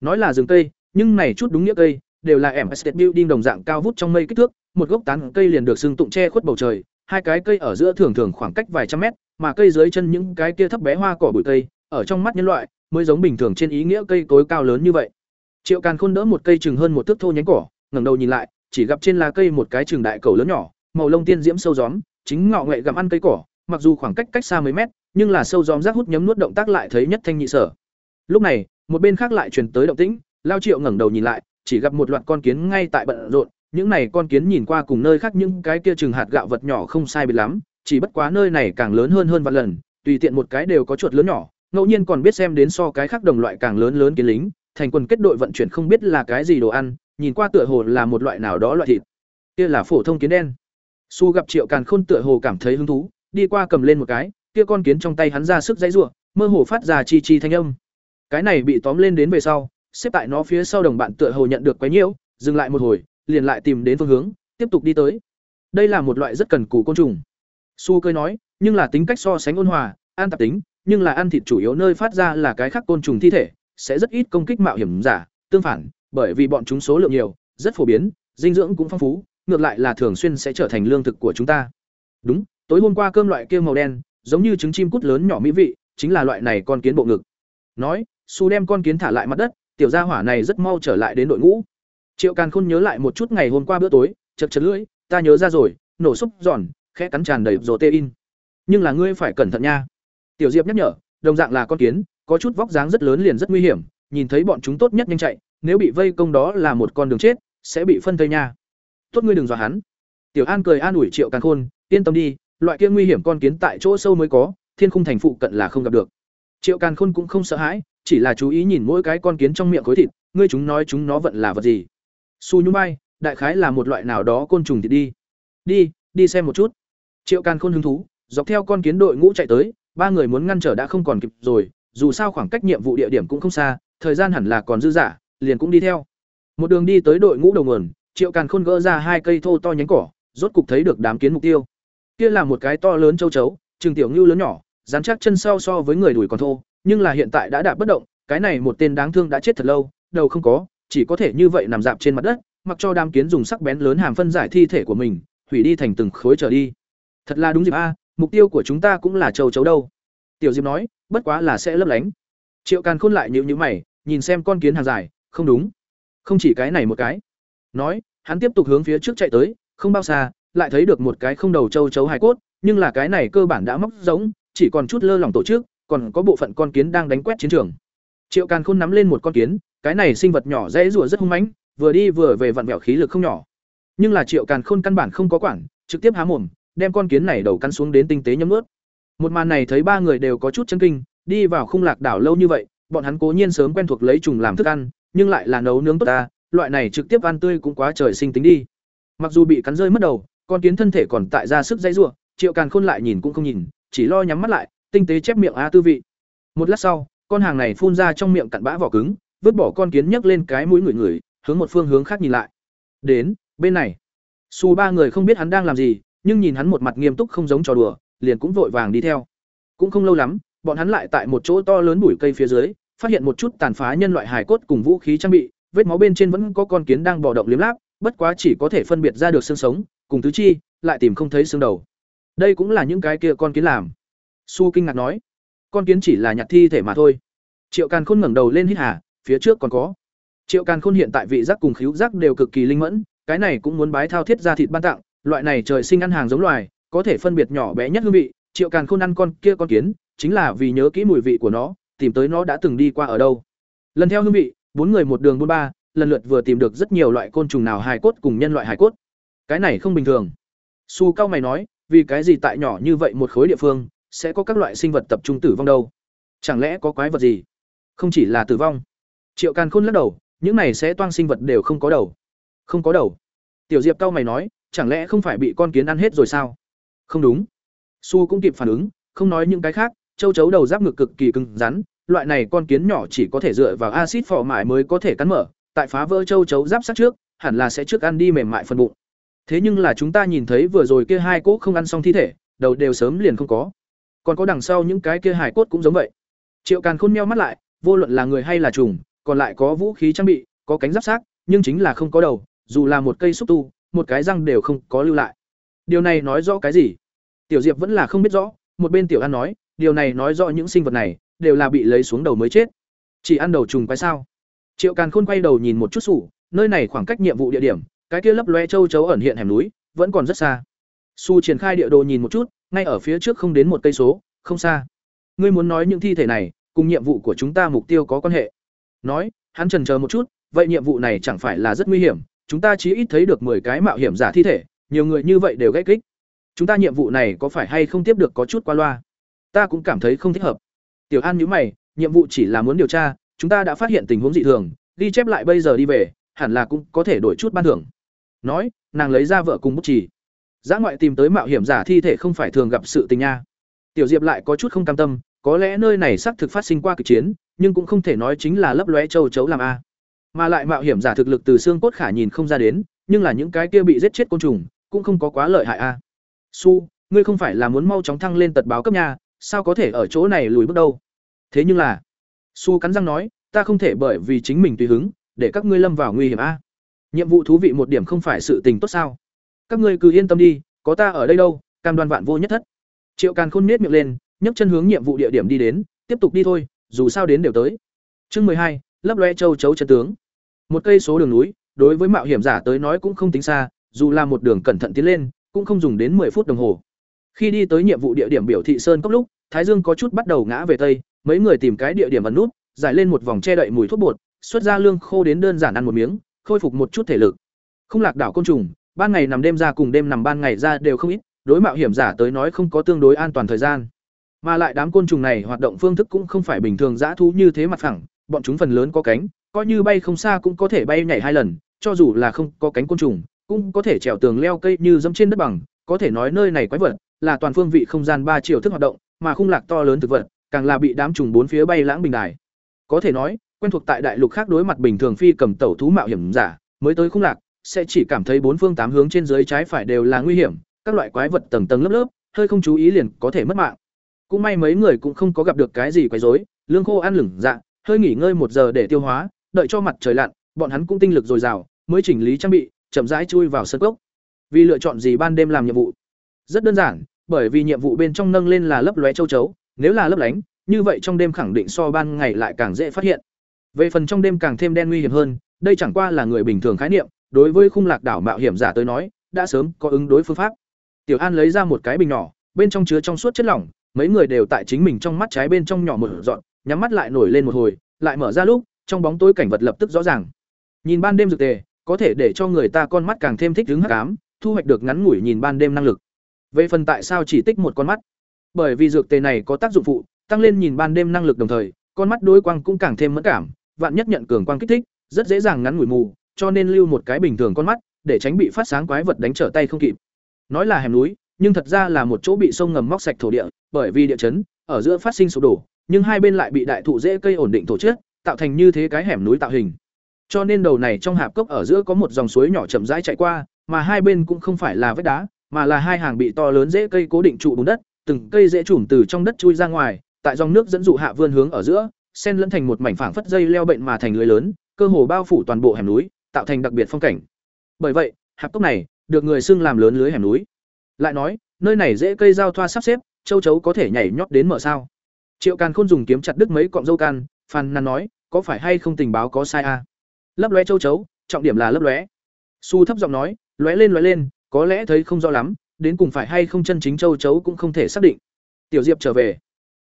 nói là rừng cây, nhưng này chút đúng nghĩa cây, đều là em estate building đồng dạng cao vút trong mây kích thước, một gốc tán cây liền được xương tụng che khuất bầu trời, hai cái cây ở giữa thường thường khoảng cách vài trăm mét, mà cây dưới chân những cái kia thấp bé hoa cỏ bụi cây, ở trong mắt nhân loại, mới giống bình thường trên ý nghĩa cây cối cao lớn như vậy. Triệu càn khôn đỡ một cây chừng hơn một thước thô nhánh cỏ, ngẩng đầu nhìn lại, chỉ gặp trên lá cây một cái chừng đại cầu lớn nhỏ, màu lông tiên diễm sâu gióm, chính ngọ nghệ gặm ăn cây cỏ, mặc dù khoảng cách cách xa mấy mét, nhưng là sâu gióm rác hút nhấm nuốt động tác lại thấy nhất thanh nhị sở. Lúc này một bên khác lại truyền tới động tĩnh, lao triệu ngẩng đầu nhìn lại, chỉ gặp một loạt con kiến ngay tại bận rộn, những này con kiến nhìn qua cùng nơi khác những cái kia chừng hạt gạo vật nhỏ không sai biệt lắm, chỉ bất quá nơi này càng lớn hơn hơn vạn lần, tùy tiện một cái đều có chuột lớn nhỏ, ngẫu nhiên còn biết xem đến so cái khác đồng loại càng lớn lớn kiến lính, thành quần kết đội vận chuyển không biết là cái gì đồ ăn, nhìn qua tựa hồ là một loại nào đó loại thịt. Kia là phổ thông kiến đen. Su gặp triệu càn khôn tựa hồ cảm thấy hứng thú, đi qua cầm lên một cái, kia con kiến trong tay hắn ra sức dãy rủa mơ hồ phát ra chi chi thanh âm cái này bị tóm lên đến về sau, xếp tại nó phía sau đồng bạn tựa hồ nhận được quấy nhiễu, dừng lại một hồi, liền lại tìm đến phương hướng, tiếp tục đi tới. Đây là một loại rất cần cù côn trùng. Su cơi nói, nhưng là tính cách so sánh ôn hòa, an tạp tính, nhưng là ăn thịt chủ yếu nơi phát ra là cái khác côn trùng thi thể, sẽ rất ít công kích mạo hiểm giả, tương phản, bởi vì bọn chúng số lượng nhiều, rất phổ biến, dinh dưỡng cũng phong phú, ngược lại là thường xuyên sẽ trở thành lương thực của chúng ta. Đúng, tối hôm qua cơm loại kia màu đen, giống như trứng chim cút lớn nhỏ mỹ vị, chính là loại này con kiến bộ ngực. Nói su đem con kiến thả lại mặt đất, tiểu gia hỏa này rất mau trở lại đến đội ngũ. Triệu càn khôn nhớ lại một chút ngày hôm qua bữa tối, chật chật lưỡi, ta nhớ ra rồi, nổ xúc giòn, khẽ cắn tràn đầy rồ tê in nhưng là ngươi phải cẩn thận nha. Tiểu diệp nhắc nhở, đồng dạng là con kiến, có chút vóc dáng rất lớn liền rất nguy hiểm, nhìn thấy bọn chúng tốt nhất nhanh chạy, nếu bị vây công đó là một con đường chết, sẽ bị phân thây nha. Tốt ngươi đừng dọa hắn. Tiểu an cười an ủi triệu càn khôn, yên tâm đi, loại kia nguy hiểm con kiến tại chỗ sâu mới có, thiên khung thành phụ cận là không gặp được. Triệu càn khôn cũng không sợ hãi chỉ là chú ý nhìn mỗi cái con kiến trong miệng khối thịt, ngươi chúng nói chúng nó vận là vật gì? Su nhung bay đại khái là một loại nào đó côn trùng thịt đi. Đi đi xem một chút. Triệu càn khôn hứng thú, dọc theo con kiến đội ngũ chạy tới, ba người muốn ngăn trở đã không còn kịp rồi, dù sao khoảng cách nhiệm vụ địa điểm cũng không xa, thời gian hẳn là còn dư dả, liền cũng đi theo. Một đường đi tới đội ngũ đầu nguồn, triệu càn khôn gỡ ra hai cây thô to nhánh cỏ, rốt cục thấy được đám kiến mục tiêu. Kia là một cái to lớn châu chấu, trường tiểu ngưu lớn nhỏ, dán chắc chân sau so với người đuổi còn thô nhưng là hiện tại đã đạp bất động, cái này một tên đáng thương đã chết thật lâu, đầu không có, chỉ có thể như vậy nằm dạp trên mặt đất, mặc cho đám kiến dùng sắc bén lớn hàm phân giải thi thể của mình, hủy đi thành từng khối trở đi. Thật là đúng dịp a, mục tiêu của chúng ta cũng là châu chấu đâu. Tiểu diệp nói, bất quá là sẽ lấp lánh. Triệu càn khôn lại nhíu nhữ mày, nhìn xem con kiến hàng dài, không đúng. Không chỉ cái này một cái. Nói, hắn tiếp tục hướng phía trước chạy tới, không bao xa, lại thấy được một cái không đầu châu chấu hài cốt, nhưng là cái này cơ bản đã móc giống chỉ còn chút lơ lỏng tổ chức còn có bộ phận con kiến đang đánh quét chiến trường. Triệu càn khôn nắm lên một con kiến, cái này sinh vật nhỏ dễ rủa rất hung mãnh, vừa đi vừa về vặn vẹo khí lực không nhỏ. Nhưng là triệu càn khôn căn bản không có quản, trực tiếp há mồm, đem con kiến này đầu cắn xuống đến tinh tế nhấm ướt một màn này thấy ba người đều có chút chấn kinh, đi vào khung lạc đảo lâu như vậy, bọn hắn cố nhiên sớm quen thuộc lấy trùng làm thức ăn, nhưng lại là nấu nướng tốt ta, loại này trực tiếp ăn tươi cũng quá trời sinh tính đi. Mặc dù bị cắn rơi mất đầu, con kiến thân thể còn tại ra sức dãy rủa, triệu càn khôn lại nhìn cũng không nhìn, chỉ lo nhắm mắt lại tinh tế chép miệng a tư vị. Một lát sau, con hàng này phun ra trong miệng cặn bã vỏ cứng, vứt bỏ con kiến nhấc lên cái mũi người người hướng một phương hướng khác nhìn lại. Đến, bên này. Su ba người không biết hắn đang làm gì, nhưng nhìn hắn một mặt nghiêm túc không giống trò đùa, liền cũng vội vàng đi theo. Cũng không lâu lắm, bọn hắn lại tại một chỗ to lớn bụi cây phía dưới, phát hiện một chút tàn phá nhân loại hài cốt cùng vũ khí trang bị, vết máu bên trên vẫn có con kiến đang bò động liếm láp, bất quá chỉ có thể phân biệt ra được xương sống, cùng tứ chi, lại tìm không thấy xương đầu. Đây cũng là những cái kia con kiến làm su kinh ngạc nói, con kiến chỉ là nhặt thi thể mà thôi. Triệu càn khôn ngẩng đầu lên hít hà, phía trước còn có. Triệu càn khôn hiện tại vị giác cùng khíu giác đều cực kỳ linh mẫn, cái này cũng muốn bái thao thiết ra thịt ban tặng, loại này trời sinh ăn hàng giống loài, có thể phân biệt nhỏ bé nhất hương vị. Triệu càn khôn ăn con kia con kiến, chính là vì nhớ kỹ mùi vị của nó, tìm tới nó đã từng đi qua ở đâu. Lần theo hương vị, bốn người một đường buôn ba, lần lượt vừa tìm được rất nhiều loại côn trùng nào hài cốt cùng nhân loại hài cốt. Cái này không bình thường. Su cao mày nói, vì cái gì tại nhỏ như vậy một khối địa phương sẽ có các loại sinh vật tập trung tử vong đâu. Chẳng lẽ có quái vật gì? Không chỉ là tử vong. Triệu càn khôn lắc đầu, những này sẽ toang sinh vật đều không có đầu. Không có đầu. Tiểu diệp cao mày nói, chẳng lẽ không phải bị con kiến ăn hết rồi sao? Không đúng. Su cũng kịp phản ứng, không nói những cái khác, châu chấu đầu giáp ngực cực kỳ cứng rắn, loại này con kiến nhỏ chỉ có thể dựa vào axit phò mại mới có thể cắn mở, tại phá vỡ châu chấu giáp sát trước, hẳn là sẽ trước ăn đi mềm mại phần bụng. Thế nhưng là chúng ta nhìn thấy vừa rồi kia hai cỗ không ăn xong thi thể, đầu đều sớm liền không có còn có đằng sau những cái kia hải cốt cũng giống vậy triệu càn khôn meo mắt lại vô luận là người hay là trùng còn lại có vũ khí trang bị, có cánh giáp sát nhưng chính là không có đầu, dù là một cây xúc tu, một cái răng đều không có lưu lại. Điều này nói rõ cái gì? Tiểu Diệp vẫn là không biết rõ, một bên Tiểu An nói, điều này nói rõ những sinh vật này đều là bị lấy xuống đầu mới chết. Chỉ ăn đầu trùng quái sao? Triệu Càn Khôn quay đầu nhìn một chút sủ, nơi này khoảng cách nhiệm vụ địa điểm, cái kia lấp loe châu chấu ẩn hiện hẻm núi, vẫn còn rất xa. Su triển khai địa đồ nhìn một chút, ngay ở phía trước không đến một cây số, không xa. Ngươi muốn nói những thi thể này cùng nhiệm vụ của chúng ta mục tiêu có quan hệ? Nói, hắn trần chờ một chút, vậy nhiệm vụ này chẳng phải là rất nguy hiểm, chúng ta chỉ ít thấy được 10 cái mạo hiểm giả thi thể, nhiều người như vậy đều gãy kích. Chúng ta nhiệm vụ này có phải hay không tiếp được có chút qua loa? Ta cũng cảm thấy không thích hợp. Tiểu An nhíu mày, nhiệm vụ chỉ là muốn điều tra, chúng ta đã phát hiện tình huống dị thường, ghi chép lại bây giờ đi về, hẳn là cũng có thể đổi chút ban thưởng. Nói, nàng lấy ra vợ cùng bút chì. Giã ngoại tìm tới mạo hiểm giả thi thể không phải thường gặp sự tình nha. Tiểu Diệp lại có chút không cam tâm, có lẽ nơi này xác thực phát sinh qua kịch chiến, nhưng cũng không thể nói chính là lấp lóe châu chấu làm a. Mà lại mạo hiểm giả thực lực từ xương cốt khả nhìn không ra đến, nhưng là những cái kia bị giết chết côn trùng, cũng không có quá lợi hại a. Su, ngươi không phải là muốn mau chóng thăng lên tật báo cấp nha, sao có thể ở chỗ này lùi bước đâu? Thế nhưng là, Su cắn răng nói, ta không thể bởi vì chính mình tùy hứng, để các ngươi lâm vào nguy hiểm a. Nhiệm vụ thú vị một điểm không phải sự tình tốt sao? Các ngươi cứ yên tâm đi, có ta ở đây đâu, cam đoan vạn vô nhất thất. Triệu Càn Khôn nhếch miệng lên, nhấc chân hướng nhiệm vụ địa điểm đi đến, tiếp tục đi thôi, dù sao đến đều tới. Chương hai, lấp loe châu chấu chân tướng. Một cây số đường núi, đối với mạo hiểm giả tới nói cũng không tính xa, dù là một đường cẩn thận tiến lên, cũng không dùng đến 10 phút đồng hồ. Khi đi tới nhiệm vụ địa điểm biểu thị sơn cốc lúc, Thái Dương có chút bắt đầu ngã về tây, mấy người tìm cái địa điểm ẩn nút, giải lên một vòng che đậy mùi thuốc bột, xuất ra lương khô đến đơn giản ăn một miếng, khôi phục một chút thể lực. Không lạc đảo côn trùng, ban ngày nằm đêm ra cùng đêm nằm ban ngày ra đều không ít, đối mạo hiểm giả tới nói không có tương đối an toàn thời gian. Mà lại đám côn trùng này hoạt động phương thức cũng không phải bình thường dã thú như thế mặt phẳng, bọn chúng phần lớn có cánh, coi như bay không xa cũng có thể bay nhảy hai lần, cho dù là không có cánh côn trùng, cũng có thể trèo tường leo cây như dẫm trên đất bằng, có thể nói nơi này quái vật là toàn phương vị không gian ba chiều thức hoạt động, mà khung lạc to lớn thực vật, càng là bị đám trùng bốn phía bay lãng bình đài. Có thể nói, quen thuộc tại đại lục khác đối mặt bình thường phi cầm tẩu thú mạo hiểm giả, mới tới khung lạc, sẽ chỉ cảm thấy bốn phương tám hướng trên dưới trái phải đều là nguy hiểm, các loại quái vật tầng tầng lớp lớp, hơi không chú ý liền có thể mất mạng. Cũng may mấy người cũng không có gặp được cái gì quấy rối, lương khô ăn lửng dạ, hơi nghỉ ngơi một giờ để tiêu hóa, đợi cho mặt trời lặn, bọn hắn cũng tinh lực dồi dào, mới chỉnh lý trang bị, chậm rãi chui vào sân cốc. Vì lựa chọn gì ban đêm làm nhiệm vụ? Rất đơn giản, bởi vì nhiệm vụ bên trong nâng lên là lấp lóe châu chấu, nếu là lấp lánh, như vậy trong đêm khẳng định so ban ngày lại càng dễ phát hiện. Về phần trong đêm càng thêm đen nguy hiểm hơn, đây chẳng qua là người bình thường khái niệm, đối với khung lạc đảo mạo hiểm giả tới nói, đã sớm có ứng đối phương pháp. Tiểu An lấy ra một cái bình nhỏ, bên trong chứa trong suốt chất lỏng, mấy người đều tại chính mình trong mắt trái bên trong nhỏ một dọn, nhắm mắt lại nổi lên một hồi, lại mở ra lúc, trong bóng tối cảnh vật lập tức rõ ràng. Nhìn ban đêm dược tề, có thể để cho người ta con mắt càng thêm thích ứng hắc ám, thu hoạch được ngắn ngủi nhìn ban đêm năng lực. Về phần tại sao chỉ tích một con mắt? Bởi vì dược tề này có tác dụng phụ, tăng lên nhìn ban đêm năng lực đồng thời, con mắt đối quang cũng càng thêm mẫn cảm, vạn nhất nhận cường quang kích thích, rất dễ dàng ngắn ngủi mù, cho nên lưu một cái bình thường con mắt, để tránh bị phát sáng quái vật đánh trở tay không kịp. Nói là hẻm núi, nhưng thật ra là một chỗ bị sông ngầm móc sạch thổ địa, bởi vì địa chấn, ở giữa phát sinh sụp đổ, nhưng hai bên lại bị đại thụ dễ cây ổn định tổ chức, tạo thành như thế cái hẻm núi tạo hình. Cho nên đầu này trong hạp cốc ở giữa có một dòng suối nhỏ chậm rãi chạy qua, mà hai bên cũng không phải là vách đá, mà là hai hàng bị to lớn dễ cây cố định trụ bùn đất, từng cây dễ trùm từ trong đất chui ra ngoài, tại dòng nước dẫn dụ hạ vươn hướng ở giữa, xen lẫn thành một mảnh phảng phất dây leo bệnh mà thành lưới lớn, cơ hồ bao phủ toàn bộ hẻm núi, tạo thành đặc biệt phong cảnh. Bởi vậy, hạp cốc này được người xưng làm lớn lưới hẻm núi. Lại nói, nơi này dễ cây giao thoa sắp xếp, châu chấu có thể nhảy nhót đến mở sao? Triệu Càn Khôn dùng kiếm chặt đứt mấy cọng dâu can, phàn nàn nói, có phải hay không tình báo có sai a? À? Lấp lóe châu chấu, trọng điểm là lấp lóe. Su thấp giọng nói, lóe lên lóe lên, có lẽ thấy không rõ lắm, đến cùng phải hay không chân chính châu chấu cũng không thể xác định. Tiểu Diệp trở về.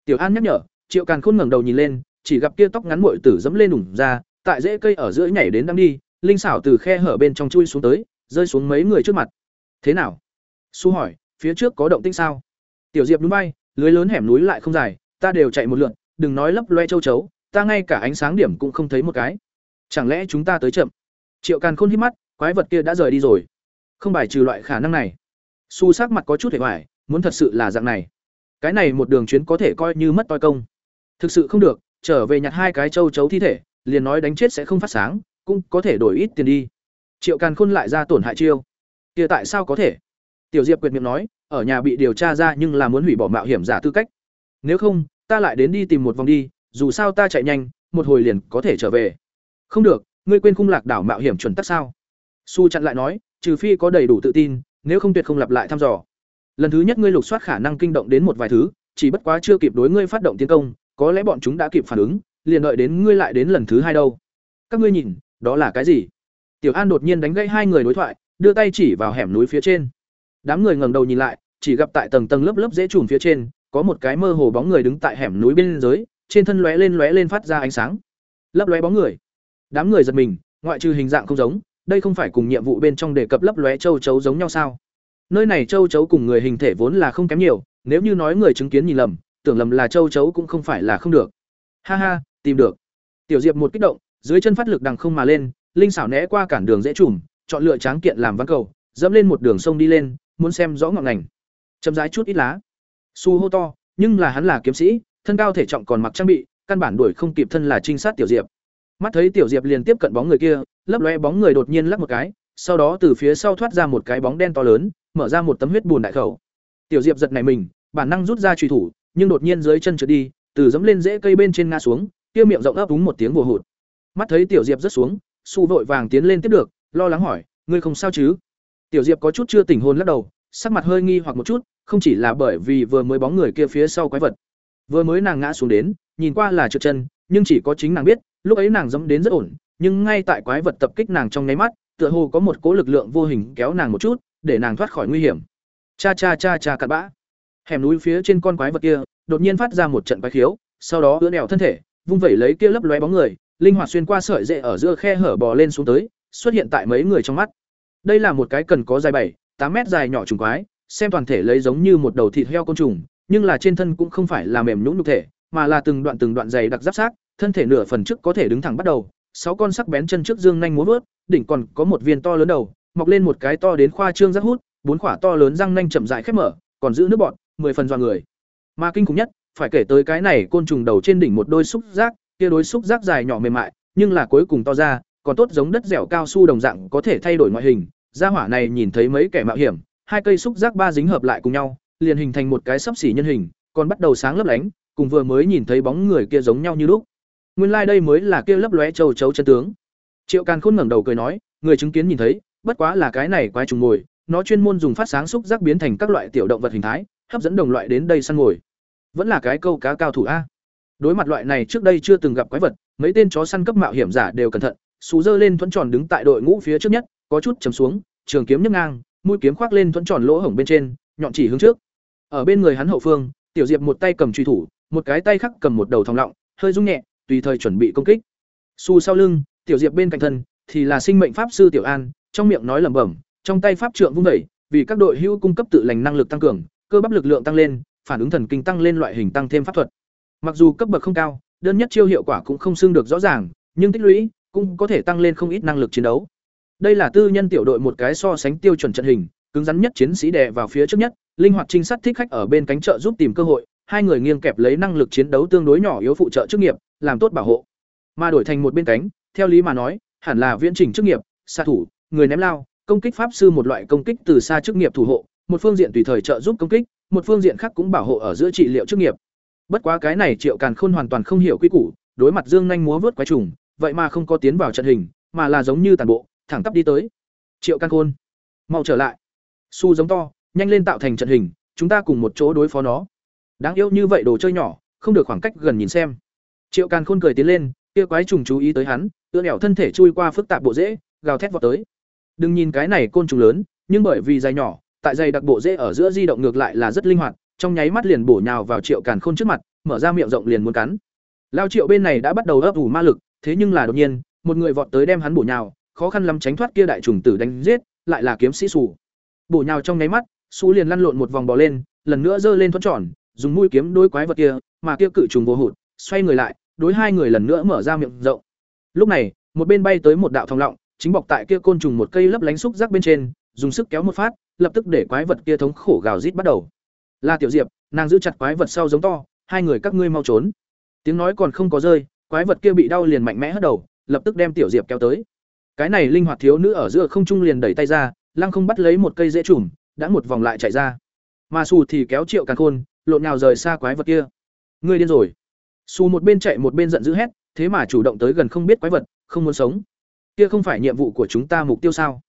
Tiểu An nhắc nhở, Triệu Càn Khôn ngẩng đầu nhìn lên, chỉ gặp kia tóc ngắn muội tử dẫm lên đủng ra, tại rễ cây ở giữa nhảy đến đang đi, linh xảo từ khe hở bên trong chui xuống tới, rơi xuống mấy người trước mặt. Thế nào? Su hỏi, phía trước có động tĩnh sao? Tiểu Diệp núi bay, lưới lớn hẻm núi lại không dài, ta đều chạy một lượn đừng nói lấp loe châu chấu, ta ngay cả ánh sáng điểm cũng không thấy một cái. Chẳng lẽ chúng ta tới chậm? Triệu Càn Khôn hít mắt, quái vật kia đã rời đi rồi. Không bài trừ loại khả năng này. Su sắc mặt có chút hề hoài, muốn thật sự là dạng này. Cái này một đường chuyến có thể coi như mất toi công. Thực sự không được, trở về nhặt hai cái châu chấu thi thể, liền nói đánh chết sẽ không phát sáng, cũng có thể đổi ít tiền đi. Triệu Càn Khôn lại ra tổn hại chiêu. Kia tại sao có thể? Tiểu Diệp quyệt miệng nói, ở nhà bị điều tra ra nhưng là muốn hủy bỏ mạo hiểm giả tư cách. Nếu không, ta lại đến đi tìm một vòng đi, dù sao ta chạy nhanh, một hồi liền có thể trở về. không được ngươi quên khung lạc đảo mạo hiểm chuẩn tắc sao su chặn lại nói trừ phi có đầy đủ tự tin nếu không tuyệt không lặp lại thăm dò lần thứ nhất ngươi lục soát khả năng kinh động đến một vài thứ chỉ bất quá chưa kịp đối ngươi phát động tiến công có lẽ bọn chúng đã kịp phản ứng liền đợi đến ngươi lại đến lần thứ hai đâu các ngươi nhìn đó là cái gì? Tiểu an đột nhiên đánh gãy hai người đối thoại, đưa tay chỉ vào hẻm núi phía trên. Đám người ngẩng đầu nhìn lại, chỉ gặp tại tầng tầng lớp lớp dễ trùm phía trên, có một cái mơ hồ bóng người đứng tại hẻm núi bên dưới, trên thân lóe lên lóe lên phát ra ánh sáng. Lấp lóe bóng người. Đám người giật mình, ngoại trừ hình dạng không giống, đây không phải cùng nhiệm vụ bên trong đề cập lấp lóe châu chấu giống nhau sao? Nơi này châu chấu cùng người hình thể vốn là không kém nhiều, nếu như nói người chứng kiến nhìn lầm, tưởng lầm là châu chấu cũng không phải là không được. Ha ha, tìm được. Tiểu diệp một kích động dưới chân phát lực đằng không mà lên, linh xảo né qua cản đường dễ trùm, chọn lựa tráng kiện làm văn cầu, dẫm lên một đường sông đi lên, muốn xem rõ ngọn ngành. Chậm rãi chút ít lá. Su hô to, nhưng là hắn là kiếm sĩ, thân cao thể trọng còn mặc trang bị, căn bản đuổi không kịp thân là trinh sát tiểu diệp. Mắt thấy tiểu diệp liền tiếp cận bóng người kia, lấp lóe bóng người đột nhiên lắc một cái, sau đó từ phía sau thoát ra một cái bóng đen to lớn, mở ra một tấm huyết bùn đại khẩu. Tiểu diệp giật này mình, bản năng rút ra truy thủ, nhưng đột nhiên dưới chân trượt đi, từ dẫm lên rễ cây bên trên ngã xuống, kia miệng rộng ấp úng một tiếng bùa hụt mắt thấy tiểu diệp rất xuống, su vội vàng tiến lên tiếp được, lo lắng hỏi, ngươi không sao chứ? Tiểu diệp có chút chưa tỉnh hồn lắc đầu, sắc mặt hơi nghi hoặc một chút, không chỉ là bởi vì vừa mới bóng người kia phía sau quái vật. Vừa mới nàng ngã xuống đến, nhìn qua là trượt chân, nhưng chỉ có chính nàng biết, lúc ấy nàng dẫm đến rất ổn, nhưng ngay tại quái vật tập kích nàng trong nháy mắt, tựa hồ có một cỗ lực lượng vô hình kéo nàng một chút, để nàng thoát khỏi nguy hiểm. Cha cha cha cha cặn bã. Hẻm núi phía trên con quái vật kia, đột nhiên phát ra một trận quái khiếu, sau đó ứa đèo thân thể, vung vẩy lấy kia lấp lóe bóng người linh hoạt xuyên qua sợi dễ ở giữa khe hở bò lên xuống tới, xuất hiện tại mấy người trong mắt. Đây là một cái cần có dài bảy, tám mét dài nhỏ trùng quái, xem toàn thể lấy giống như một đầu thịt heo côn trùng, nhưng là trên thân cũng không phải là mềm nhũn nhục thể, mà là từng đoạn từng đoạn dày đặc giáp sát thân thể nửa phần trước có thể đứng thẳng bắt đầu, sáu con sắc bén chân trước dương nhanh múa vớt, đỉnh còn có một viên to lớn đầu, mọc lên một cái to đến khoa trương rất hút, bốn khỏa to lớn răng nanh chậm rãi khép mở, còn giữ nước bọt, mười phần dọa người. Mà kinh khủng nhất, phải kể tới cái này côn trùng đầu trên đỉnh một đôi xúc giác kia đối xúc giác dài nhỏ mềm mại, nhưng là cuối cùng to ra, còn tốt giống đất dẻo cao su đồng dạng có thể thay đổi ngoại hình. Gia hỏa này nhìn thấy mấy kẻ mạo hiểm, hai cây xúc giác ba dính hợp lại cùng nhau, liền hình thành một cái sấp xỉ nhân hình, còn bắt đầu sáng lấp lánh, cùng vừa mới nhìn thấy bóng người kia giống nhau như lúc. Nguyên lai like đây mới là kia lấp lóe châu chấu chân tướng. Triệu càn khôn ngẩng đầu cười nói, người chứng kiến nhìn thấy, bất quá là cái này quái trùng ngồi nó chuyên môn dùng phát sáng xúc giác biến thành các loại tiểu động vật hình thái, hấp dẫn đồng loại đến đây săn ngồi vẫn là cái câu cá cao thủ a đối mặt loại này trước đây chưa từng gặp quái vật, mấy tên chó săn cấp mạo hiểm giả đều cẩn thận, xù dơ lên thuẫn tròn đứng tại đội ngũ phía trước nhất, có chút chầm xuống, trường kiếm nhấc ngang, mũi kiếm khoác lên thuẫn tròn lỗ hổng bên trên, nhọn chỉ hướng trước. Ở bên người hắn hậu phương, tiểu diệp một tay cầm truy thủ, một cái tay khác cầm một đầu thòng lọng, hơi rung nhẹ, tùy thời chuẩn bị công kích. Xù sau lưng, tiểu diệp bên cạnh thân, thì là sinh mệnh pháp sư tiểu an, trong miệng nói lẩm bẩm, trong tay pháp trượng vung đẩy vì các đội hữu cung cấp tự lành năng lực tăng cường, cơ bắp lực lượng tăng lên, phản ứng thần kinh tăng lên loại hình tăng thêm pháp thuật mặc dù cấp bậc không cao, đơn nhất chiêu hiệu quả cũng không xưng được rõ ràng, nhưng tích lũy cũng có thể tăng lên không ít năng lực chiến đấu. Đây là tư nhân tiểu đội một cái so sánh tiêu chuẩn trận hình, cứng rắn nhất chiến sĩ đè vào phía trước nhất, linh hoạt trinh sát thích khách ở bên cánh trợ giúp tìm cơ hội, hai người nghiêng kẹp lấy năng lực chiến đấu tương đối nhỏ yếu phụ trợ chức nghiệp, làm tốt bảo hộ. Mà đổi thành một bên cánh, theo lý mà nói, hẳn là viễn trình chức nghiệp, xạ thủ, người ném lao, công kích pháp sư một loại công kích từ xa chức nghiệp thủ hộ, một phương diện tùy thời trợ giúp công kích, một phương diện khác cũng bảo hộ ở giữa trị liệu chức nghiệp bất quá cái này triệu càn khôn hoàn toàn không hiểu quy củ, đối mặt dương nhanh múa vớt quái trùng, vậy mà không có tiến vào trận hình, mà là giống như tàn bộ, thẳng tắp đi tới. Triệu càn khôn, mau trở lại. Su giống to, nhanh lên tạo thành trận hình, chúng ta cùng một chỗ đối phó nó. Đáng yêu như vậy đồ chơi nhỏ, không được khoảng cách gần nhìn xem. Triệu càn khôn cười tiến lên, kia quái trùng chú ý tới hắn tựa nẻo thân thể chui qua phức tạp bộ rễ, gào thét vọt tới. Đừng nhìn cái này côn trùng lớn, nhưng bởi vì dài nhỏ, tại dày đặc bộ rễ ở giữa di động ngược lại là rất linh hoạt trong nháy mắt liền bổ nhào vào triệu càn khôn trước mặt, mở ra miệng rộng liền muốn cắn. Lao triệu bên này đã bắt đầu ấp ủ ma lực, thế nhưng là đột nhiên, một người vọt tới đem hắn bổ nhào, khó khăn lắm tránh thoát kia đại trùng tử đánh giết, lại là kiếm sĩ sù bổ nhào trong nháy mắt sù liền lăn lộn một vòng bò lên, lần nữa giơ lên thoát tròn, dùng mũi kiếm đối quái vật kia, mà kia cự trùng vô hụt, xoay người lại, đối hai người lần nữa mở ra miệng rộng. Lúc này, một bên bay tới một đạo thòng lọng, chính bọc tại kia côn trùng một cây lấp lánh xúc rác bên trên, dùng sức kéo một phát, lập tức để quái vật kia thống khổ gào rít bắt đầu là tiểu diệp, nàng giữ chặt quái vật sau giống to, hai người các ngươi mau trốn. Tiếng nói còn không có rơi, quái vật kia bị đau liền mạnh mẽ hất đầu, lập tức đem tiểu diệp kéo tới. Cái này linh hoạt thiếu nữ ở giữa không trung liền đẩy tay ra, lăng không bắt lấy một cây dễ trùm, đã một vòng lại chạy ra. Mà xù thì kéo triệu càng khôn, lộn nhào rời xa quái vật kia. Ngươi điên rồi. Xù một bên chạy một bên giận dữ hét, thế mà chủ động tới gần không biết quái vật, không muốn sống. Kia không phải nhiệm vụ của chúng ta mục tiêu sao?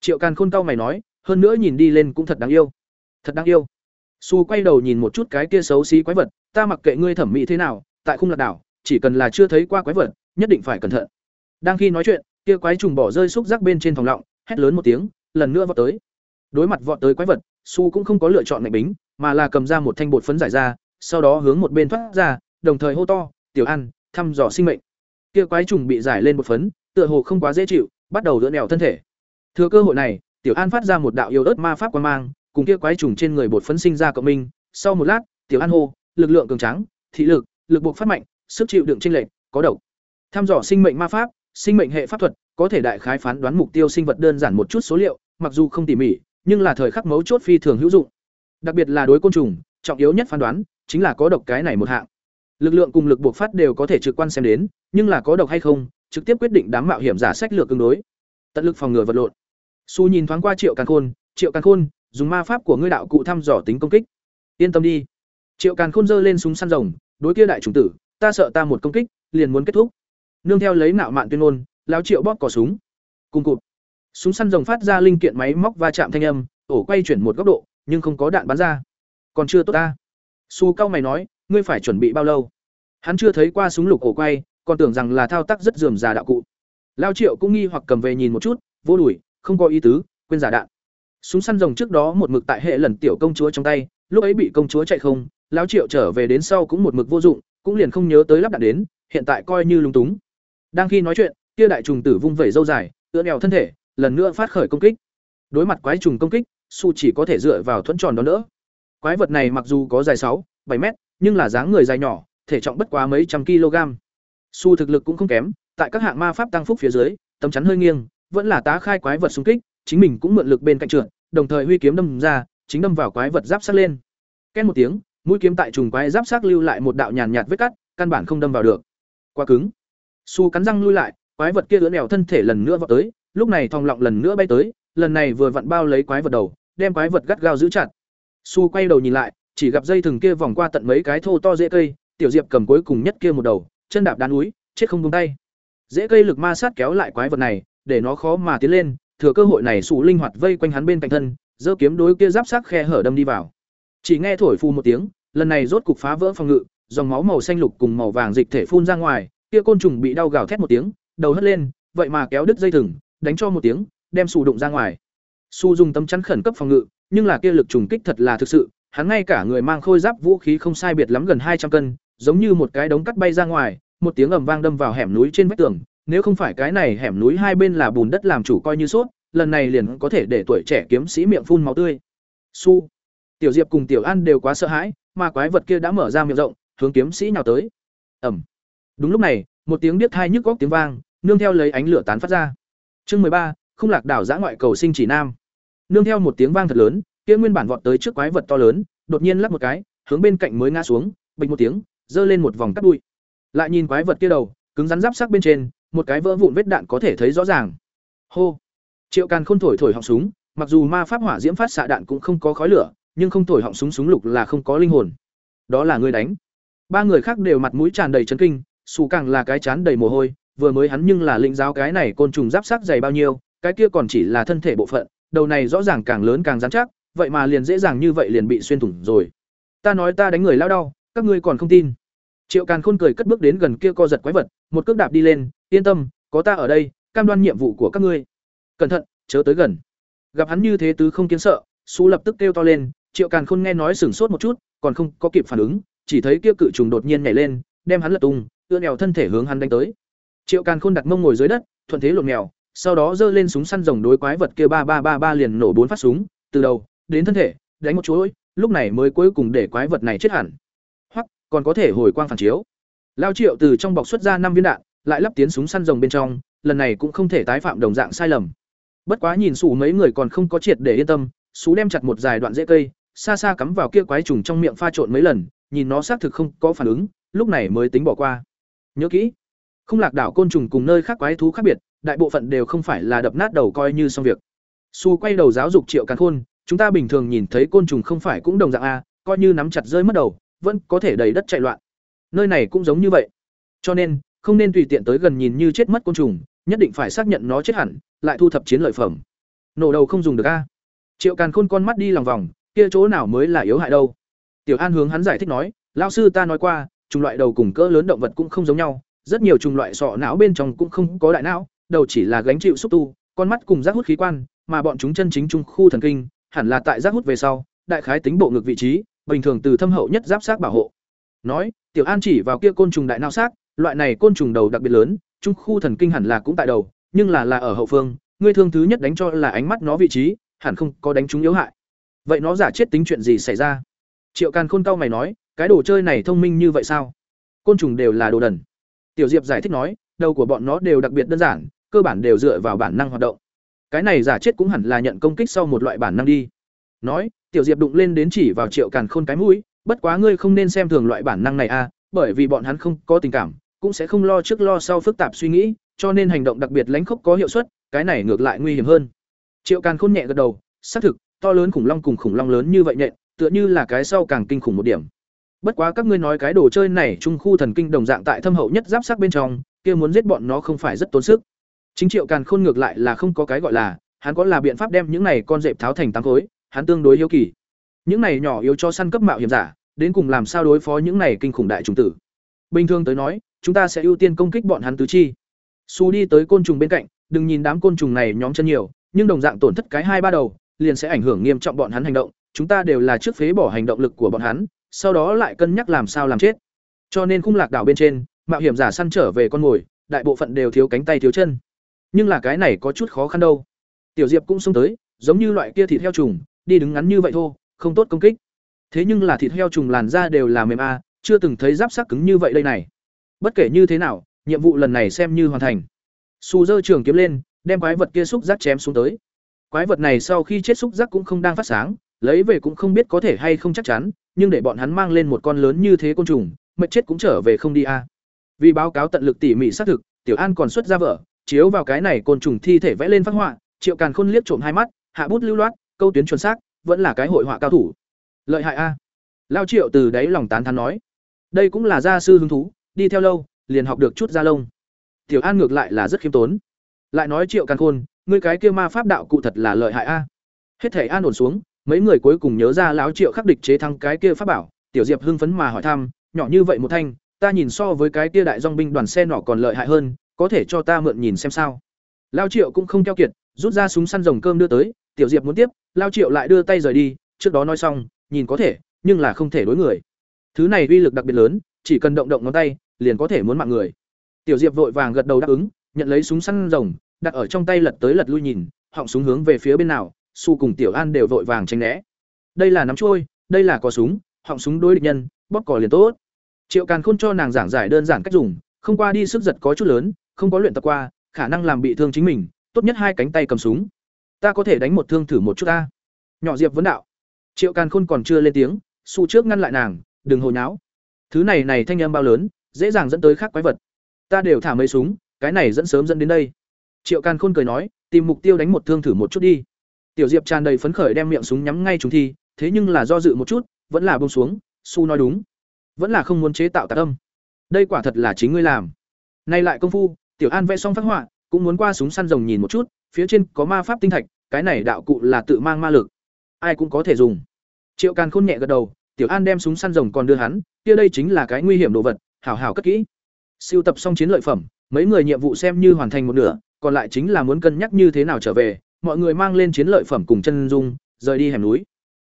Triệu càng khôn cau mày nói, hơn nữa nhìn đi lên cũng thật đáng yêu. Thật đáng yêu su quay đầu nhìn một chút cái kia xấu xí quái vật, ta mặc kệ ngươi thẩm mỹ thế nào, tại khung lạc đảo, chỉ cần là chưa thấy qua quái vật, nhất định phải cẩn thận. Đang khi nói chuyện, kia quái trùng bỏ rơi xúc giác bên trên phòng lọng, hét lớn một tiếng, lần nữa vọt tới. Đối mặt vọt tới quái vật su cũng không có lựa chọn ngạch bính, mà là cầm ra một thanh bột phấn giải ra, sau đó hướng một bên thoát ra, đồng thời hô to, tiểu ăn thăm dò sinh mệnh. Kia quái trùng bị giải lên bột phấn, tựa hồ không quá dễ chịu, bắt đầu lượn lẹo thân thể. Thừa cơ hội này, tiểu an phát ra một đạo yêu ớt ma pháp quang mang cùng kia quái trùng trên người bột phấn sinh ra cộng minh. Sau một lát, tiểu an hô, lực lượng cường tráng, thị lực lực buộc phát mạnh, sức chịu đựng tranh lệch, có độc. Thăm dò sinh mệnh ma pháp, sinh mệnh hệ pháp thuật, có thể đại khái phán đoán mục tiêu sinh vật đơn giản một chút số liệu, mặc dù không tỉ mỉ, nhưng là thời khắc mấu chốt phi thường hữu dụng. Đặc biệt là đối côn trùng, trọng yếu nhất phán đoán chính là có độc cái này một hạng. Lực lượng cùng lực buộc phát đều có thể trực quan xem đến, nhưng là có độc hay không, trực tiếp quyết định đám mạo hiểm giả sách lược tương đối. Tận lực phòng ngừa vật lộn. Su nhìn thoáng qua triệu càn khôn, triệu càn khôn dùng ma pháp của ngươi đạo cụ thăm dò tính công kích. Yên tâm đi. Triệu càn khôn giơ lên súng săn rồng, đối kia đại trùng tử, ta sợ ta một công kích, liền muốn kết thúc. Nương theo lấy nạo mạn tuyên ngôn, lão triệu bóp cò súng. Cùng cụt súng săn rồng phát ra linh kiện máy móc va chạm thanh âm, ổ quay chuyển một góc độ, nhưng không có đạn bắn ra. Còn chưa tốt ta. Su cao mày nói, ngươi phải chuẩn bị bao lâu? Hắn chưa thấy qua súng lục ổ quay, còn tưởng rằng là thao tác rất dườm già đạo cụ. Lao triệu cũng nghi hoặc cầm về nhìn một chút, vô đùi không có ý tứ, quên giả đạn súng săn rồng trước đó một mực tại hệ lần tiểu công chúa trong tay, lúc ấy bị công chúa chạy không lao triệu trở về đến sau cũng một mực vô dụng, cũng liền không nhớ tới lắp đạn đến, hiện tại coi như lúng túng. Đang khi nói chuyện, kia đại trùng tử vung vẩy dâu dài tựa đèo thân thể, lần nữa phát khởi công kích. Đối mặt quái trùng công kích, su chỉ có thể dựa vào thuẫn tròn đó nữa quái vật này mặc dù có dài sáu, bảy mét, nhưng là dáng người dài nhỏ, thể trọng bất quá mấy trăm kg. Su thực lực cũng không kém, tại các hạng ma pháp tăng phúc phía dưới, tấm chắn hơi nghiêng, vẫn là tá khai quái vật xung kích chính mình cũng mượn lực bên cạnh trượt, đồng thời huy kiếm đâm ra, chính đâm vào quái vật giáp sát lên. Ken một tiếng, mũi kiếm tại trùng quái giáp sát lưu lại một đạo nhàn nhạt vết cắt, căn bản không đâm vào được. Quá cứng. Su cắn răng lui lại, quái vật kia lưỡi đèo thân thể lần nữa vọt tới, lúc này thòng lọng lần nữa bay tới, lần này vừa vặn bao lấy quái vật đầu, đem quái vật gắt gao giữ chặt. Su quay đầu nhìn lại, chỉ gặp dây thừng kia vòng qua tận mấy cái thô to dễ cây, tiểu diệp cầm cuối cùng nhất kia một đầu, chân đạp đá núi, chết không buông tay. Dễ cây lực ma sát kéo lại quái vật này, để nó khó mà tiến lên thừa cơ hội này sủ linh hoạt vây quanh hắn bên cạnh thân, giơ kiếm đối kia giáp sắc khe hở đâm đi vào. Chỉ nghe thổi phù một tiếng, lần này rốt cục phá vỡ phòng ngự, dòng máu màu xanh lục cùng màu vàng dịch thể phun ra ngoài, kia côn trùng bị đau gào thét một tiếng, đầu hất lên, vậy mà kéo đứt dây thừng, đánh cho một tiếng, đem sù đụng ra ngoài. Su dùng tấm chắn khẩn cấp phòng ngự, nhưng là kia lực trùng kích thật là thực sự, hắn ngay cả người mang khôi giáp vũ khí không sai biệt lắm gần hai trăm cân, giống như một cái đống cắt bay ra ngoài, một tiếng ầm vang đâm vào hẻm núi trên vách tường nếu không phải cái này hẻm núi hai bên là bùn đất làm chủ coi như sốt, lần này liền có thể để tuổi trẻ kiếm sĩ miệng phun máu tươi. Su, tiểu diệp cùng tiểu an đều quá sợ hãi, mà quái vật kia đã mở ra miệng rộng, hướng kiếm sĩ nhào tới. Ầm đúng lúc này, một tiếng biết thai nhức góc tiếng vang, nương theo lấy ánh lửa tán phát ra. Chương mười ba, không lạc đảo giã ngoại cầu sinh chỉ nam. Nương theo một tiếng vang thật lớn, kia nguyên bản vọt tới trước quái vật to lớn, đột nhiên lắc một cái, hướng bên cạnh mới ngã xuống, bịch một tiếng, giơ lên một vòng cắt đuôi. Lại nhìn quái vật kia đầu, cứng rắn giáp sắc bên trên một cái vỡ vụn vết đạn có thể thấy rõ ràng. Hô! Triệu càn khôn thổi thổi họng súng, mặc dù ma pháp hỏa diễm phát xạ đạn cũng không có khói lửa, nhưng không thổi họng súng súng lục là không có linh hồn. Đó là người đánh. Ba người khác đều mặt mũi tràn đầy chấn kinh, xù càng là cái chán đầy mồ hôi, vừa mới hắn nhưng là lĩnh giáo cái này côn trùng giáp sắc dày bao nhiêu, cái kia còn chỉ là thân thể bộ phận, đầu này rõ ràng càng lớn càng dán chắc, vậy mà liền dễ dàng như vậy liền bị xuyên thủng rồi. Ta nói ta đánh người lao đau, các ngươi còn không tin triệu càn khôn cười cất bước đến gần kia co giật quái vật, một cước đạp đi lên, yên tâm, có ta ở đây, cam đoan nhiệm vụ của các ngươi. Cẩn thận, chớ tới gần. Gặp hắn như thế tứ không kiến sợ xú lập tức kêu to lên, triệu càn khôn nghe nói sửng sốt một chút, còn không có kịp phản ứng, chỉ thấy kia cự trùng đột nhiên nhảy lên, đem hắn lật tung ưa nèo thân thể hướng hắn đánh tới. Triệu càn khôn đặt mông ngồi dưới đất, thuận thế lột mèo, sau đó giơ lên súng săn rồng đối quái vật kia ba ba ba ba liền nổ bốn phát súng, từ đầu đến thân thể, đánh một chuỗi, lúc này mới cuối cùng để quái vật này chết hẳn còn có thể hồi quang phản chiếu. Lao triệu từ trong bọc xuất ra năm viên đạn, lại lắp tiến súng săn rồng bên trong, lần này cũng không thể tái phạm đồng dạng sai lầm. Bất quá nhìn xù mấy người còn không có triệt để yên tâm xú đem chặt một dài đoạn rễ cây, xa xa cắm vào kia quái trùng trong miệng pha trộn mấy lần, nhìn nó xác thực không có phản ứng, lúc này mới tính bỏ qua. Nhớ kỹ, không lạc đảo côn trùng cùng nơi khác quái thú khác biệt, đại bộ phận đều không phải là đập nát đầu coi như xong việc. Su quay đầu giáo dục triệu càn khôn, chúng ta bình thường nhìn thấy côn trùng không phải cũng đồng dạng a, coi như nắm chặt rơi mất đầu vẫn có thể đầy đất chạy loạn nơi này cũng giống như vậy cho nên không nên tùy tiện tới gần nhìn như chết mất côn trùng, nhất định phải xác nhận nó chết hẳn, lại thu thập chiến lợi phẩm. Nổ đầu không dùng được a. Triệu Càn Khôn con mắt đi lòng vòng, kia chỗ nào mới là yếu hại đâu. Tiểu An hướng hắn giải thích nói, lão sư ta nói qua, chủng loại đầu cùng cỡ lớn động vật cũng không giống nhau, rất nhiều chủng loại sọ não bên trong cũng không có đại não, đầu chỉ là gánh chịu xúc tu, con mắt cùng giác hút khí quan, mà bọn chúng chân chính trung khu thần kinh, hẳn là tại giác hút về sau, đại khái tính bộ ngực vị trí, bình thường từ thâm hậu nhất giáp xác bảo hộ. Nói, Tiểu An chỉ vào kia côn trùng đại não xác, loại này côn trùng đầu đặc biệt lớn, trung khu thần kinh hẳn là cũng tại đầu, nhưng là là ở hậu phương, ngươi thương thứ nhất đánh cho là ánh mắt nó vị trí, hẳn không có đánh trúng yếu hại. Vậy nó giả chết tính chuyện gì xảy ra? Triệu Càn Khôn cao mày nói, cái đồ chơi này thông minh như vậy sao? Côn trùng đều là đồ đần. Tiểu Diệp giải thích nói, đầu của bọn nó đều đặc biệt đơn giản, cơ bản đều dựa vào bản năng hoạt động. Cái này giả chết cũng hẳn là nhận công kích sau một loại bản năng đi. Nói, Tiểu Diệp đụng lên đến chỉ vào Triệu Càn Khôn cái mũi, bất quá ngươi không nên xem thường loại bản năng này a, bởi vì bọn hắn không có tình cảm, cũng sẽ không lo trước lo sau phức tạp suy nghĩ, cho nên hành động đặc biệt lánh khốc có hiệu suất, cái này ngược lại nguy hiểm hơn. Triệu Càn Khôn nhẹ gật đầu, xác thực, to lớn khủng long cùng khủng long lớn như vậy nhện, tựa như là cái sau càng kinh khủng một điểm. Bất quá các ngươi nói cái đồ chơi này trung khu thần kinh đồng dạng tại thâm hậu nhất giáp sắc bên trong, kia muốn giết bọn nó không phải rất tốn sức. Chính Triệu Càn Khôn ngược lại là không có cái gọi là, hắn có là biện pháp đem những này con dẹp tháo thành tám khối, hắn tương đối hiếu kỳ. Những này nhỏ yếu cho săn cấp mạo hiểm giả, đến cùng làm sao đối phó những này kinh khủng đại trùng tử. Bình thường tới nói, chúng ta sẽ ưu tiên công kích bọn hắn tứ chi. Su đi tới côn trùng bên cạnh, đừng nhìn đám côn trùng này nhóm chân nhiều, nhưng đồng dạng tổn thất cái hai ba đầu, liền sẽ ảnh hưởng nghiêm trọng bọn hắn hành động, chúng ta đều là trước phế bỏ hành động lực của bọn hắn, sau đó lại cân nhắc làm sao làm chết. Cho nên khung lạc đảo bên trên, mạo hiểm giả săn trở về con mồi, đại bộ phận đều thiếu cánh tay thiếu chân. Nhưng là cái này có chút khó khăn đâu. Tiểu Diệp cũng xông tới, giống như loại kia thịt heo trùng, đi đứng ngắn như vậy thôi, không tốt công kích. Thế nhưng là thịt heo trùng làn da đều là mềm a, chưa từng thấy giáp sắc cứng như vậy đây này. Bất kể như thế nào, nhiệm vụ lần này xem như hoàn thành. Su dơ trường kiếm lên, đem quái vật kia xúc giác chém xuống tới. Quái vật này sau khi chết xúc giác cũng không đang phát sáng, lấy về cũng không biết có thể hay không chắc chắn, nhưng để bọn hắn mang lên một con lớn như thế côn trùng, mệt chết cũng trở về không đi a. Vì báo cáo tận lực tỉ mỉ xác thực, Tiểu An còn xuất ra vợ, chiếu vào cái này côn trùng thi thể vẽ lên phác họa, Triệu Càn Khôn liếc trộm hai mắt, hạ bút lưu loát, câu tuyến chuẩn xác, vẫn là cái hội họa cao thủ. Lợi hại a. Lao Triệu từ đáy lòng tán thán nói, đây cũng là gia sư hứng thú, đi theo lâu, liền học được chút gia lông. Tiểu An ngược lại là rất khiêm tốn. Lại nói Triệu Càn Khôn, ngươi cái kia ma pháp đạo cụ thật là lợi hại a. Hết thể an ổn xuống, mấy người cuối cùng nhớ ra lão Triệu khắc địch chế thắng cái kia pháp bảo, Tiểu Diệp hưng phấn mà hỏi thăm, nhỏ như vậy một thanh, ta nhìn so với cái kia đại dòng binh đoàn xe nỏ còn lợi hại hơn, có thể cho ta mượn nhìn xem sao. Lão Triệu cũng không keo kiệt, rút ra súng săn rồng cơm đưa tới, Tiểu Diệp muốn tiếp, Lão Triệu lại đưa tay rời đi, trước đó nói xong, nhìn có thể, nhưng là không thể đối người. Thứ này uy lực đặc biệt lớn, chỉ cần động động ngón tay, liền có thể muốn mạng người. Tiểu Diệp vội vàng gật đầu đáp ứng, nhận lấy súng săn rồng, đặt ở trong tay lật tới lật lui nhìn, họng súng hướng về phía bên nào, Su cùng Tiểu An đều vội vàng tránh né. Đây là nắm trôi, đây là có súng, họng súng đối địch nhân, bóp cò liền tốt. Triệu Càn Khôn cho nàng giảng giải đơn giản cách dùng, không qua đi sức giật có chút lớn, không có luyện tập qua, khả năng làm bị thương chính mình, tốt nhất hai cánh tay cầm súng. Ta có thể đánh một thương thử một chút ta. Nhỏ Diệp vấn đạo. Triệu Càn Khôn còn chưa lên tiếng, Su trước ngăn lại nàng, đừng hồi nháo. Thứ này này thanh âm bao lớn, dễ dàng dẫn tới khác quái vật. Ta đều thả mấy súng, cái này dẫn sớm dẫn đến đây. Triệu Càn Khôn cười nói, tìm mục tiêu đánh một thương thử một chút đi. Tiểu Diệp tràn đầy phấn khởi đem miệng súng nhắm ngay chúng thi, thế nhưng là do dự một chút, vẫn là buông xuống, Su nói đúng, vẫn là không muốn chế tạo tạc âm. Đây quả thật là chính ngươi làm. Nay lại công phu, Tiểu An vẽ xong phát họa, cũng muốn qua súng săn rồng nhìn một chút, phía trên có ma pháp tinh thạch, cái này đạo cụ là tự mang ma lực, ai cũng có thể dùng. Triệu Càn Khôn nhẹ gật đầu, Tiểu An đem súng săn rồng còn đưa hắn, kia đây chính là cái nguy hiểm đồ vật, hảo hảo cất kỹ. Siêu tập xong chiến lợi phẩm, mấy người nhiệm vụ xem như hoàn thành một nửa, còn lại chính là muốn cân nhắc như thế nào trở về, mọi người mang lên chiến lợi phẩm cùng chân dung, rời đi hẻm núi.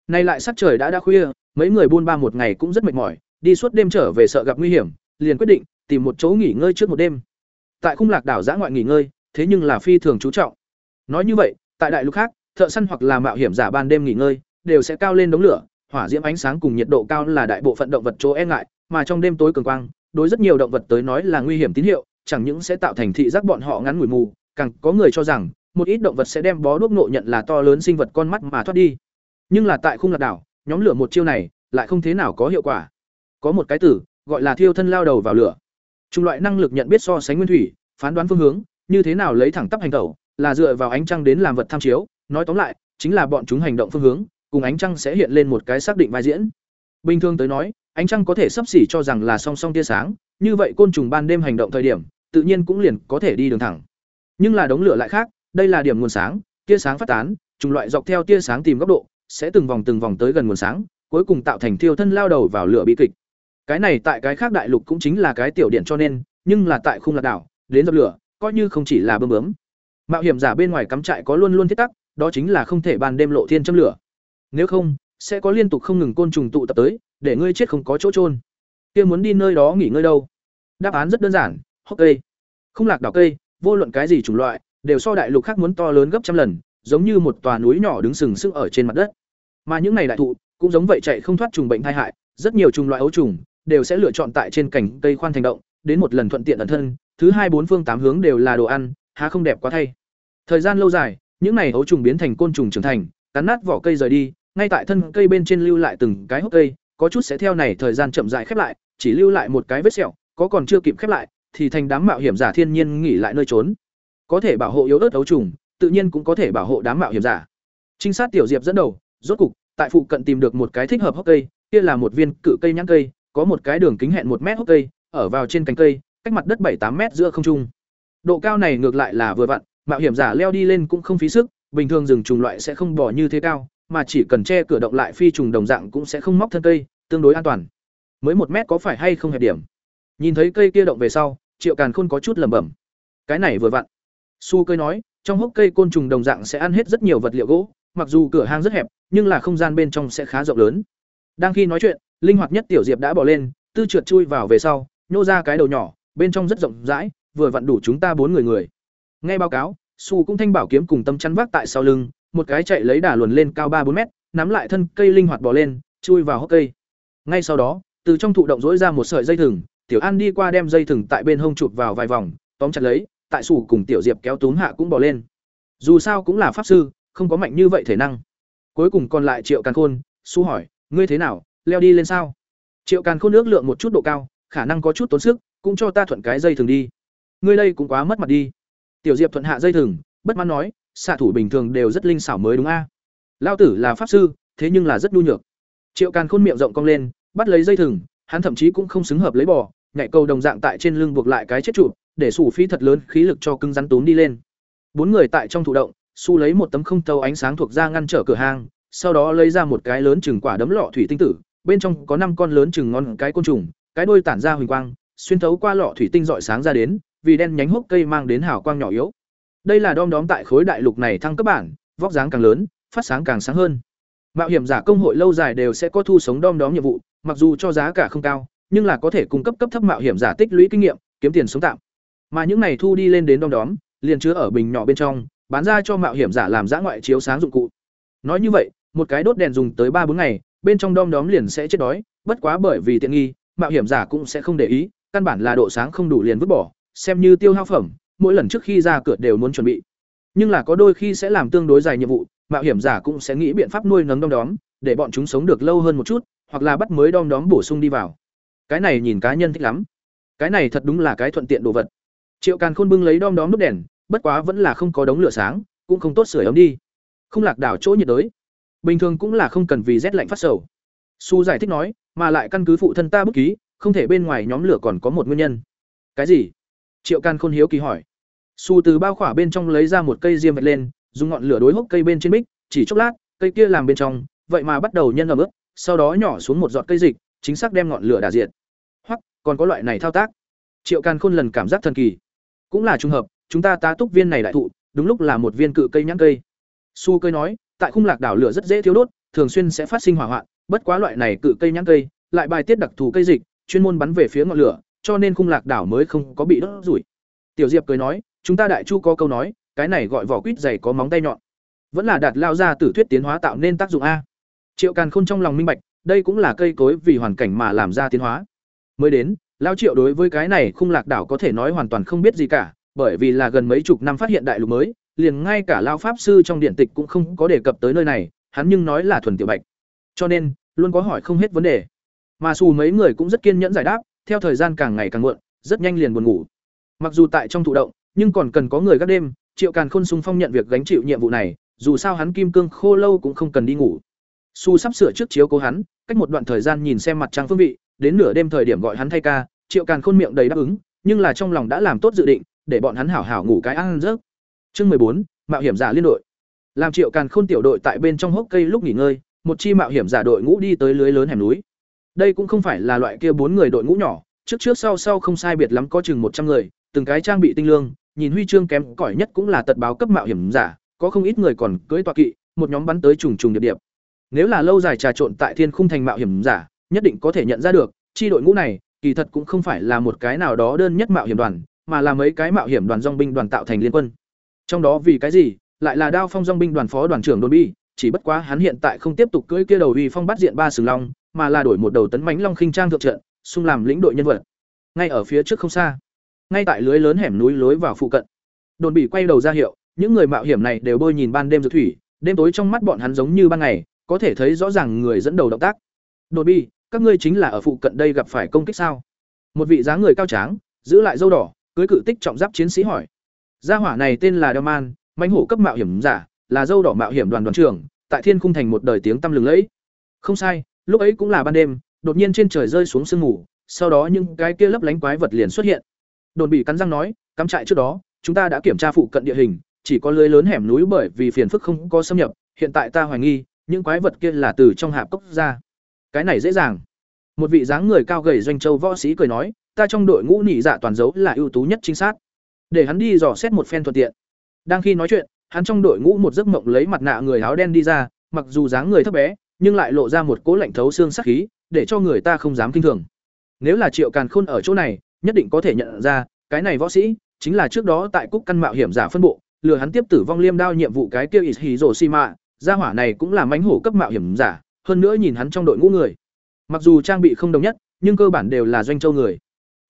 Nay lại sắc trời đã đã khuya, mấy người buôn ba một ngày cũng rất mệt mỏi, đi suốt đêm trở về sợ gặp nguy hiểm, liền quyết định tìm một chỗ nghỉ ngơi trước một đêm. Tại khung lạc đảo giã ngoại nghỉ ngơi, thế nhưng là phi thường chú trọng. Nói như vậy, tại đại lục khác, thợ săn hoặc là mạo hiểm giả ban đêm nghỉ ngơi, đều sẽ cao lên đống lửa, hỏa diễm ánh sáng cùng nhiệt độ cao là đại bộ phận động vật chỗ e ngại, mà trong đêm tối cường quang, đối rất nhiều động vật tới nói là nguy hiểm tín hiệu, chẳng những sẽ tạo thành thị giác bọn họ ngắn ngủi mù, càng có người cho rằng một ít động vật sẽ đem bó đuốc nộ nhận là to lớn sinh vật con mắt mà thoát đi. Nhưng là tại khung lạc đảo, nhóm lửa một chiêu này lại không thế nào có hiệu quả. Có một cái tử, gọi là thiêu thân lao đầu vào lửa. chủng loại năng lực nhận biết so sánh nguyên thủy, phán đoán phương hướng, như thế nào lấy thẳng tắp hành tẩu, là dựa vào ánh trăng đến làm vật tham chiếu, nói tóm lại, chính là bọn chúng hành động phương hướng, cùng ánh trăng sẽ hiện lên một cái xác định vai diễn. Bình thường tới nói, ánh trăng có thể sắp xỉ cho rằng là song song tia sáng, như vậy côn trùng ban đêm hành động thời điểm, tự nhiên cũng liền có thể đi đường thẳng. Nhưng là đống lửa lại khác, đây là điểm nguồn sáng, tia sáng phát tán, trùng loại dọc theo tia sáng tìm góc độ, sẽ từng vòng từng vòng tới gần nguồn sáng, cuối cùng tạo thành thiêu thân lao đầu vào lửa bi kịch. Cái này tại cái khác đại lục cũng chính là cái tiểu điện cho nên, nhưng là tại khung lạc đảo, đến dập lửa, coi như không chỉ là bơm bướm. Mạo hiểm giả bên ngoài cắm trại có luôn luôn thiết tắc, đó chính là không thể ban đêm lộ thiên châm lửa. Nếu không, sẽ có liên tục không ngừng côn trùng tụ tập tới, để ngươi chết không có chỗ trôn. Kia muốn đi nơi đó nghỉ ngơi đâu? Đáp án rất đơn giản, hốc cây. Không lạc đảo cây, vô luận cái gì chủng loại, đều so đại lục khác muốn to lớn gấp trăm lần, giống như một tòa núi nhỏ đứng sừng sững ở trên mặt đất. Mà những này đại thụ, cũng giống vậy chạy không thoát trùng bệnh tai hại, rất nhiều trùng loại ấu trùng đều sẽ lựa chọn tại trên cành cây khoan thành động, đến một lần thuận tiện ẩn thân, thứ hai bốn phương tám hướng đều là đồ ăn, há không đẹp quá thay. Thời gian lâu dài, những này ấu trùng biến thành côn trùng trưởng thành, cắn nát vỏ cây rời đi, ngay tại thân cây bên trên lưu lại từng cái hốc cây, có chút sẽ theo này thời gian chậm rãi khép lại, chỉ lưu lại một cái vết sẹo, có còn chưa kịp khép lại, thì thành đám mạo hiểm giả thiên nhiên nghỉ lại nơi trốn. Có thể bảo hộ yếu ớt ấu trùng, tự nhiên cũng có thể bảo hộ đám mạo hiểm giả. Trinh sát tiểu Diệp dẫn đầu, rốt cục, tại phụ cận tìm được một cái thích hợp hốc cây, kia là một viên cự cây nhãn cây, có một cái đường kính hẹn một mét hốc cây, ở vào trên cành cây, cách mặt đất bảy tám mét giữa không trung. Độ cao này ngược lại là vừa vặn, mạo hiểm giả leo đi lên cũng không phí sức, bình thường rừng trùng loại sẽ không bỏ như thế cao, mà chỉ cần che cửa động lại phi trùng đồng dạng cũng sẽ không móc thân cây, tương đối an toàn. Mới một mét có phải hay không hẹp điểm? Nhìn thấy cây kia động về sau, Triệu Càn Khôn có chút lẩm bẩm. Cái này vừa vặn. Su cây nói, trong hốc cây côn trùng đồng dạng sẽ ăn hết rất nhiều vật liệu gỗ, mặc dù cửa hang rất hẹp, nhưng là không gian bên trong sẽ khá rộng lớn. Đang khi nói chuyện, linh hoạt nhất tiểu Diệp đã bỏ lên, tư trượt chui vào về sau, nhô ra cái đầu nhỏ, bên trong rất rộng rãi, vừa vặn đủ chúng ta bốn người người. Nghe báo cáo, Su cũng thanh bảo kiếm cùng tâm chắn vác tại sau lưng, một cái chạy lấy đà luồn lên cao ba bốn mét, nắm lại thân cây linh hoạt bò lên, chui vào hốc cây. Ngay sau đó, từ trong thụ động dỗi ra một sợi dây thừng, Tiểu An đi qua đem dây thừng tại bên hông chụp vào vài vòng, tóm chặt lấy, tại Su cùng Tiểu Diệp kéo túm hạ cũng bò lên. Dù sao cũng là pháp sư, không có mạnh như vậy thể năng. Cuối cùng còn lại Triệu Càn Khôn, Su hỏi, ngươi thế nào, leo đi lên sao? Triệu Càn Khôn ước lượng một chút độ cao, khả năng có chút tốn sức, cũng cho ta thuận cái dây thừng đi. Ngươi đây cũng quá mất mặt đi. Tiểu Diệp thuận hạ dây thừng, bất mãn nói, xạ thủ bình thường đều rất linh xảo mới đúng a. À? Lao tử là pháp sư, thế nhưng là rất nhu nhược. Triệu Càn Khôn miệng rộng cong lên, bắt lấy dây thừng, hắn thậm chí cũng không xứng hợp lấy bò, nhảy cầu đồng dạng tại trên lưng buộc lại cái chết trụ, để sủ phi thật lớn khí lực cho cứng rắn tốn đi lên. Bốn người tại trong thụ động, su lấy một tấm không tâu ánh sáng thuộc ra ngăn trở cửa hang, sau đó lấy ra một cái lớn chừng quả đấm lọ thủy tinh tử, bên trong có năm con lớn chừng ngon cái côn trùng, cái đuôi tản ra huỳnh quang, xuyên thấu qua lọ thủy tinh rọi sáng ra đến, vì đen nhánh hốc cây mang đến hào quang nhỏ yếu. Đây là đom đóm tại khối đại lục này thăng cấp bản, vóc dáng càng lớn, phát sáng càng sáng hơn. Mạo hiểm giả công hội lâu dài đều sẽ có thu sống đom đóm nhiệm vụ, mặc dù cho giá cả không cao, nhưng là có thể cung cấp cấp thấp mạo hiểm giả tích lũy kinh nghiệm, kiếm tiền sống tạm. Mà những này thu đi lên đến đom đóm, liền chứa ở bình nhỏ bên trong, bán ra cho mạo hiểm giả làm giã ngoại chiếu sáng dụng cụ. Nói như vậy, một cái đốt đèn dùng tới ba bốn ngày, bên trong đom đóm liền sẽ chết đói, bất quá bởi vì tiện nghi, mạo hiểm giả cũng sẽ không để ý, căn bản là độ sáng không đủ liền vứt bỏ, xem như tiêu hao phẩm, mỗi lần trước khi ra cửa đều muốn chuẩn bị. Nhưng là có đôi khi sẽ làm tương đối dài nhiệm vụ, mạo hiểm giả cũng sẽ nghĩ biện pháp nuôi nấng đom đóm, để bọn chúng sống được lâu hơn một chút, hoặc là bắt mới đom đóm bổ sung đi vào. Cái này nhìn cá nhân thích lắm. Cái này thật đúng là cái thuận tiện đồ vật. Triệu Càn Khôn bưng lấy đom đóm đốt đèn, bất quá vẫn là không có đống lửa sáng, cũng không tốt sưởi ấm đi. Không lạc đảo chỗ nhiệt đới. Bình thường cũng là không cần vì rét lạnh phát sầu. Su giải thích nói, mà lại căn cứ phụ thân ta bất ký, không thể bên ngoài nhóm lửa còn có một nguyên nhân. Cái gì? Triệu Can Khôn hiếu kỳ hỏi. Su từ bao khỏa bên trong lấy ra một cây diêm vạch lên, dùng ngọn lửa đối hốc cây bên trên bích, chỉ chốc lát, cây kia làm bên trong, vậy mà bắt đầu nhân ẩm ướt, sau đó nhỏ xuống một giọt cây dịch, chính xác đem ngọn lửa đả diệt. Hoặc, còn có loại này thao tác. Triệu Can Khôn lần cảm giác thần kỳ. Cũng là trùng hợp, chúng ta tá túc viên này đại thụ, đúng lúc là một viên cự cây nhãn cây. Su cây nói, tại khung lạc đảo lửa rất dễ thiếu đốt, thường xuyên sẽ phát sinh hỏa hoạn, bất quá loại này cự cây nhãn cây, lại bài tiết đặc thù cây dịch, chuyên môn bắn về phía ngọn lửa, cho nên khung lạc đảo mới không có bị đốt rủi. Tiểu Diệp cười nói, chúng ta đại chu có câu nói, cái này gọi vỏ quýt dày có móng tay nhọn. Vẫn là đạt lao ra tử thuyết tiến hóa tạo nên tác dụng a. Triệu Càn Khôn trong lòng minh bạch, đây cũng là cây cối vì hoàn cảnh mà làm ra tiến hóa. Mới đến, lao Triệu đối với cái này khung lạc đảo có thể nói hoàn toàn không biết gì cả, bởi vì là gần mấy chục năm phát hiện đại lục mới, liền ngay cả lao pháp sư trong điện tịch cũng không có đề cập tới nơi này, hắn nhưng nói là thuần tiểu bạch. Cho nên, luôn có hỏi không hết vấn đề. Mà xù mấy người cũng rất kiên nhẫn giải đáp, theo thời gian càng ngày càng muộn, rất nhanh liền buồn ngủ. Mặc dù tại trong thụ động, nhưng còn cần có người gác đêm, Triệu Càn Khôn sung phong nhận việc gánh chịu nhiệm vụ này, dù sao hắn kim cương khô lâu cũng không cần đi ngủ. Su sắp sửa trước chiếu cố hắn, cách một đoạn thời gian nhìn xem mặt trăng phương vị, đến nửa đêm thời điểm gọi hắn thay ca, triệu càn khôn miệng đầy đáp ứng nhưng là trong lòng đã làm tốt dự định để bọn hắn hảo hảo ngủ cái ăn giấc. chương mười bốn mạo hiểm giả liên đội làm triệu càn khôn tiểu đội tại bên trong hốc cây lúc nghỉ ngơi một chi mạo hiểm giả đội ngũ đi tới lưới lớn hẻm núi đây cũng không phải là loại kia bốn người đội ngũ nhỏ, trước trước sau sau không sai biệt lắm có chừng một trăm người, từng cái trang bị tinh lương, nhìn huy chương kém cỏi nhất cũng là tật báo cấp mạo hiểm giả, có không ít người còn cưỡi tọa kỵ, một nhóm bắn tới trùng trùng điệp điệp. Nếu là lâu dài trà trộn tại thiên khung thành mạo hiểm giả, nhất định có thể nhận ra được, chi đội ngũ này, kỳ thật cũng không phải là một cái nào đó đơn nhất mạo hiểm đoàn, mà là mấy cái mạo hiểm đoàn dong binh đoàn tạo thành liên quân. Trong đó vì cái gì, lại là đao phong dong binh đoàn phó đoàn trưởng đồn bi, chỉ bất quá hắn hiện tại không tiếp tục cưỡi kia đầu uy phong bắt diện ba sừng long mà là đổi một đầu tấn mãnh long khinh trang thượng trận xung làm lĩnh đội nhân vật. Ngay ở phía trước không xa ngay tại lưới lớn hẻm núi lối vào phụ cận đồn bị quay đầu ra hiệu những người mạo hiểm này đều bơi nhìn ban đêm dược thủy đêm tối trong mắt bọn hắn giống như ban ngày có thể thấy rõ ràng người dẫn đầu động tác. Đồn bị, các ngươi chính là ở phụ cận đây gặp phải công kích sao? Một vị dáng người cao tráng giữ lại dâu đỏ cưới cự tích trọng giáp chiến sĩ hỏi. Gia hỏa này tên là Delman, mãnh hổ cấp mạo hiểm giả là dâu đỏ mạo hiểm đoàn đoàn trưởng tại thiên khung thành một đời tiếng tăm lừng lẫy. Không sai lúc ấy cũng là ban đêm, đột nhiên trên trời rơi xuống sương mù, sau đó những cái kia lấp lánh quái vật liền xuất hiện. Đồn bị cắn răng nói, cắm trại trước đó, chúng ta đã kiểm tra phụ cận địa hình, chỉ có lưới lớn hẻm núi bởi vì phiền phức không có xâm nhập, hiện tại ta hoài nghi, những quái vật kia là từ trong hạp cốc ra. Cái này dễ dàng. Một vị dáng người cao gầy doanh châu võ sĩ cười nói, ta trong đội ngũ nỉ dạ toàn dấu là ưu tú nhất chính xác để hắn đi dò xét một phen thuận tiện. Đang khi nói chuyện, hắn trong đội ngũ một giấc mộng lấy mặt nạ người áo đen đi ra, mặc dù dáng người thấp bé nhưng lại lộ ra một cỗ lạnh thấu xương sắc khí, để cho người ta không dám kinh thường. Nếu là triệu càn khôn ở chỗ này, nhất định có thể nhận ra, cái này võ sĩ, chính là trước đó tại cúc căn mạo hiểm giả phân bộ, lừa hắn tiếp tử vong liêm đao nhiệm vụ cái kia ít xi mạ gia hỏa này cũng là mánh hổ cấp mạo hiểm giả, hơn nữa nhìn hắn trong đội ngũ người. Mặc dù trang bị không đồng nhất, nhưng cơ bản đều là doanh châu người.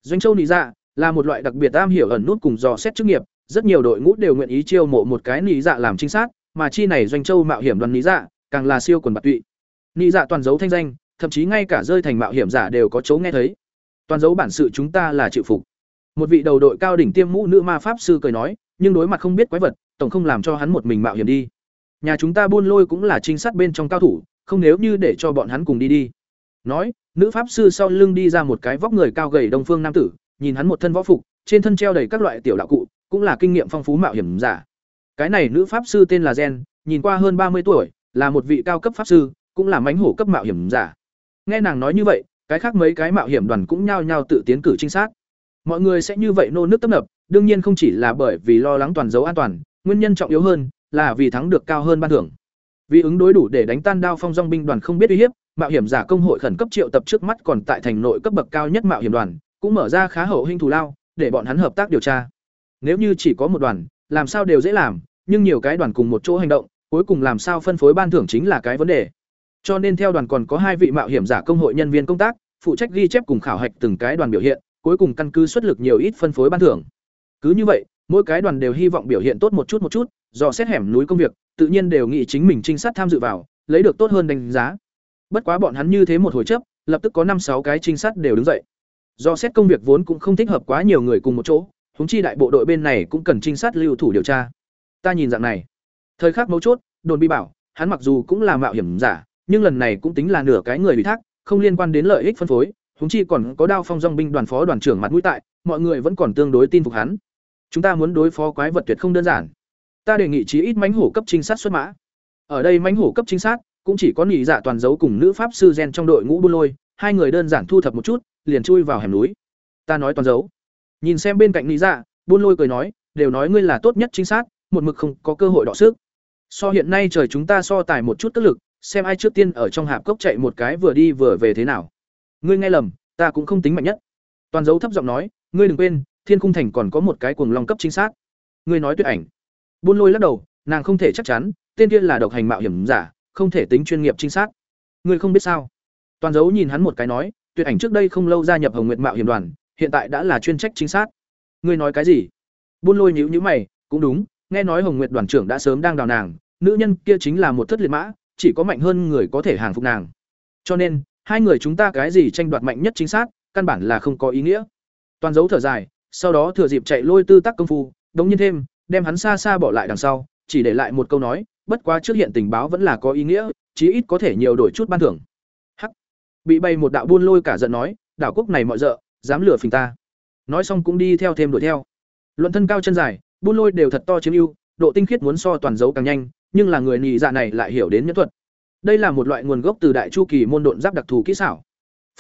Doanh châu nị dạ là một loại đặc biệt am hiểu ẩn nút cùng dò xét chức nghiệp, rất nhiều đội ngũ đều nguyện ý chiêu mộ một cái nị dạ làm trinh sát, mà chi này doanh châu mạo hiểm đoàn nị dạ càng là siêu quần bạc tụy nị dạ toàn dấu thanh danh, thậm chí ngay cả rơi thành mạo hiểm giả đều có chấu nghe thấy. Toàn dấu bản sự chúng ta là chịu phục. Một vị đầu đội cao đỉnh tiêm mũ nữ ma pháp sư cười nói, nhưng đối mặt không biết quái vật, tổng không làm cho hắn một mình mạo hiểm đi. Nhà chúng ta buôn lôi cũng là trinh sát bên trong cao thủ, không nếu như để cho bọn hắn cùng đi đi. Nói, nữ pháp sư sau lưng đi ra một cái vóc người cao gầy đông phương nam tử, nhìn hắn một thân võ phục, trên thân treo đầy các loại tiểu đạo cụ, cũng là kinh nghiệm phong phú mạo hiểm giả. Cái này nữ pháp sư tên là gen, nhìn qua hơn ba mươi tuổi, là một vị cao cấp pháp sư cũng là mánh hổ cấp mạo hiểm giả. Nghe nàng nói như vậy, cái khác mấy cái mạo hiểm đoàn cũng nhao nhao tự tiến cử trinh sát. Mọi người sẽ như vậy nô nước tấp nập, đương nhiên không chỉ là bởi vì lo lắng toàn dấu an toàn, nguyên nhân trọng yếu hơn là vì thắng được cao hơn ban thưởng. Vì ứng đối đủ để đánh tan đao phong dong binh đoàn không biết uy hiếp, mạo hiểm giả công hội khẩn cấp triệu tập trước mắt còn tại thành nội cấp bậc cao nhất mạo hiểm đoàn, cũng mở ra khá hậu hình thù lao, để bọn hắn hợp tác điều tra. Nếu như chỉ có một đoàn, làm sao đều dễ làm, nhưng nhiều cái đoàn cùng một chỗ hành động, cuối cùng làm sao phân phối ban thưởng chính là cái vấn đề cho nên theo đoàn còn có hai vị mạo hiểm giả công hội nhân viên công tác, phụ trách ghi chép cùng khảo hạch từng cái đoàn biểu hiện, cuối cùng căn cứ xuất lực nhiều ít phân phối ban thưởng. Cứ như vậy, mỗi cái đoàn đều hy vọng biểu hiện tốt một chút một chút do xét hẻm núi công việc, tự nhiên đều nghĩ chính mình trinh sát tham dự vào, lấy được tốt hơn đánh giá. Bất quá bọn hắn như thế một hồi chấp lập tức có năm sáu cái trinh sát đều đứng dậy. Do xét công việc vốn cũng không thích hợp quá nhiều người cùng một chỗ húng chi đại bộ đội bên này cũng cần trinh sát lưu thủ điều tra. Ta nhìn dạng này. Thời khắc mấu chốt, đồn bi bảo, hắn mặc dù cũng là mạo hiểm giả nhưng lần này cũng tính là nửa cái người bị thác, không liên quan đến lợi ích phân phối húng chi còn có đao phong dong binh đoàn phó đoàn trưởng mặt mũi tại, mọi người vẫn còn tương đối tin phục hắn. Chúng ta muốn đối phó quái vật tuyệt không đơn giản. Ta đề nghị chí ít mánh hổ cấp trinh sát xuất mã. Ở đây mánh hổ cấp trinh sát, cũng chỉ có nhị dạ toàn dấu cùng nữ pháp sư gen trong đội ngũ buôn lôi, hai người đơn giản thu thập một chút, liền chui vào hẻm núi. Ta nói toàn dấu. Nhìn xem bên cạnh nhị dạ buôn lôi cười nói, đều nói ngươi là tốt nhất trinh sát, một mực không có cơ hội đọ sức. So hiện nay trời chúng ta so tài một chút tức lực xem ai trước tiên ở trong hạp cốc chạy một cái vừa đi vừa về thế nào. Ngươi nghe lầm, ta cũng không tính mạnh nhất. Toàn dấu thấp giọng nói, ngươi đừng quên, thiên khung thành còn có một cái cuồng long cấp chính xác ngươi nói tuyệt ảnh. Buôn lôi lắc đầu, nàng không thể chắc chắn, tên kia là độc hành mạo hiểm giả, không thể tính chuyên nghiệp chính xác ngươi không biết sao? Toàn dấu nhìn hắn một cái nói, tuyệt ảnh trước đây không lâu gia nhập hồng nguyệt mạo hiểm đoàn, hiện tại đã là chuyên trách chính xác ngươi nói cái gì? Buôn lôi nhíu nhíu mày, cũng đúng, nghe nói hồng nguyệt đoàn trưởng đã sớm đang đào nàng, nữ nhân kia chính là một thất liệt mã chỉ có mạnh hơn người có thể hàng phục nàng. Cho nên, hai người chúng ta cái gì tranh đoạt mạnh nhất chính xác, căn bản là không có ý nghĩa. Toàn dấu thở dài, sau đó thừa dịp chạy lôi tư tác công phu, đống nhiên thêm, đem hắn xa xa bỏ lại đằng sau, chỉ để lại một câu nói, bất quá trước hiện tình báo vẫn là có ý nghĩa, chí ít có thể nhiều đổi chút ban thưởng. Hắc! Bị bay một đạo buôn lôi cả giận nói, đảo quốc này mọi rợ, dám lừa phình ta. Nói xong cũng đi theo thêm đuổi theo. Luận thân cao chân dài, buôn lôi đều thật to chiếm ưu, độ tinh khiết muốn so toàn dấu càng nhanh nhưng là người nhị dạ này lại hiểu đến nhẫn thuật. Đây là một loại nguồn gốc từ đại chu kỳ môn độn giáp đặc thù kỹ xảo.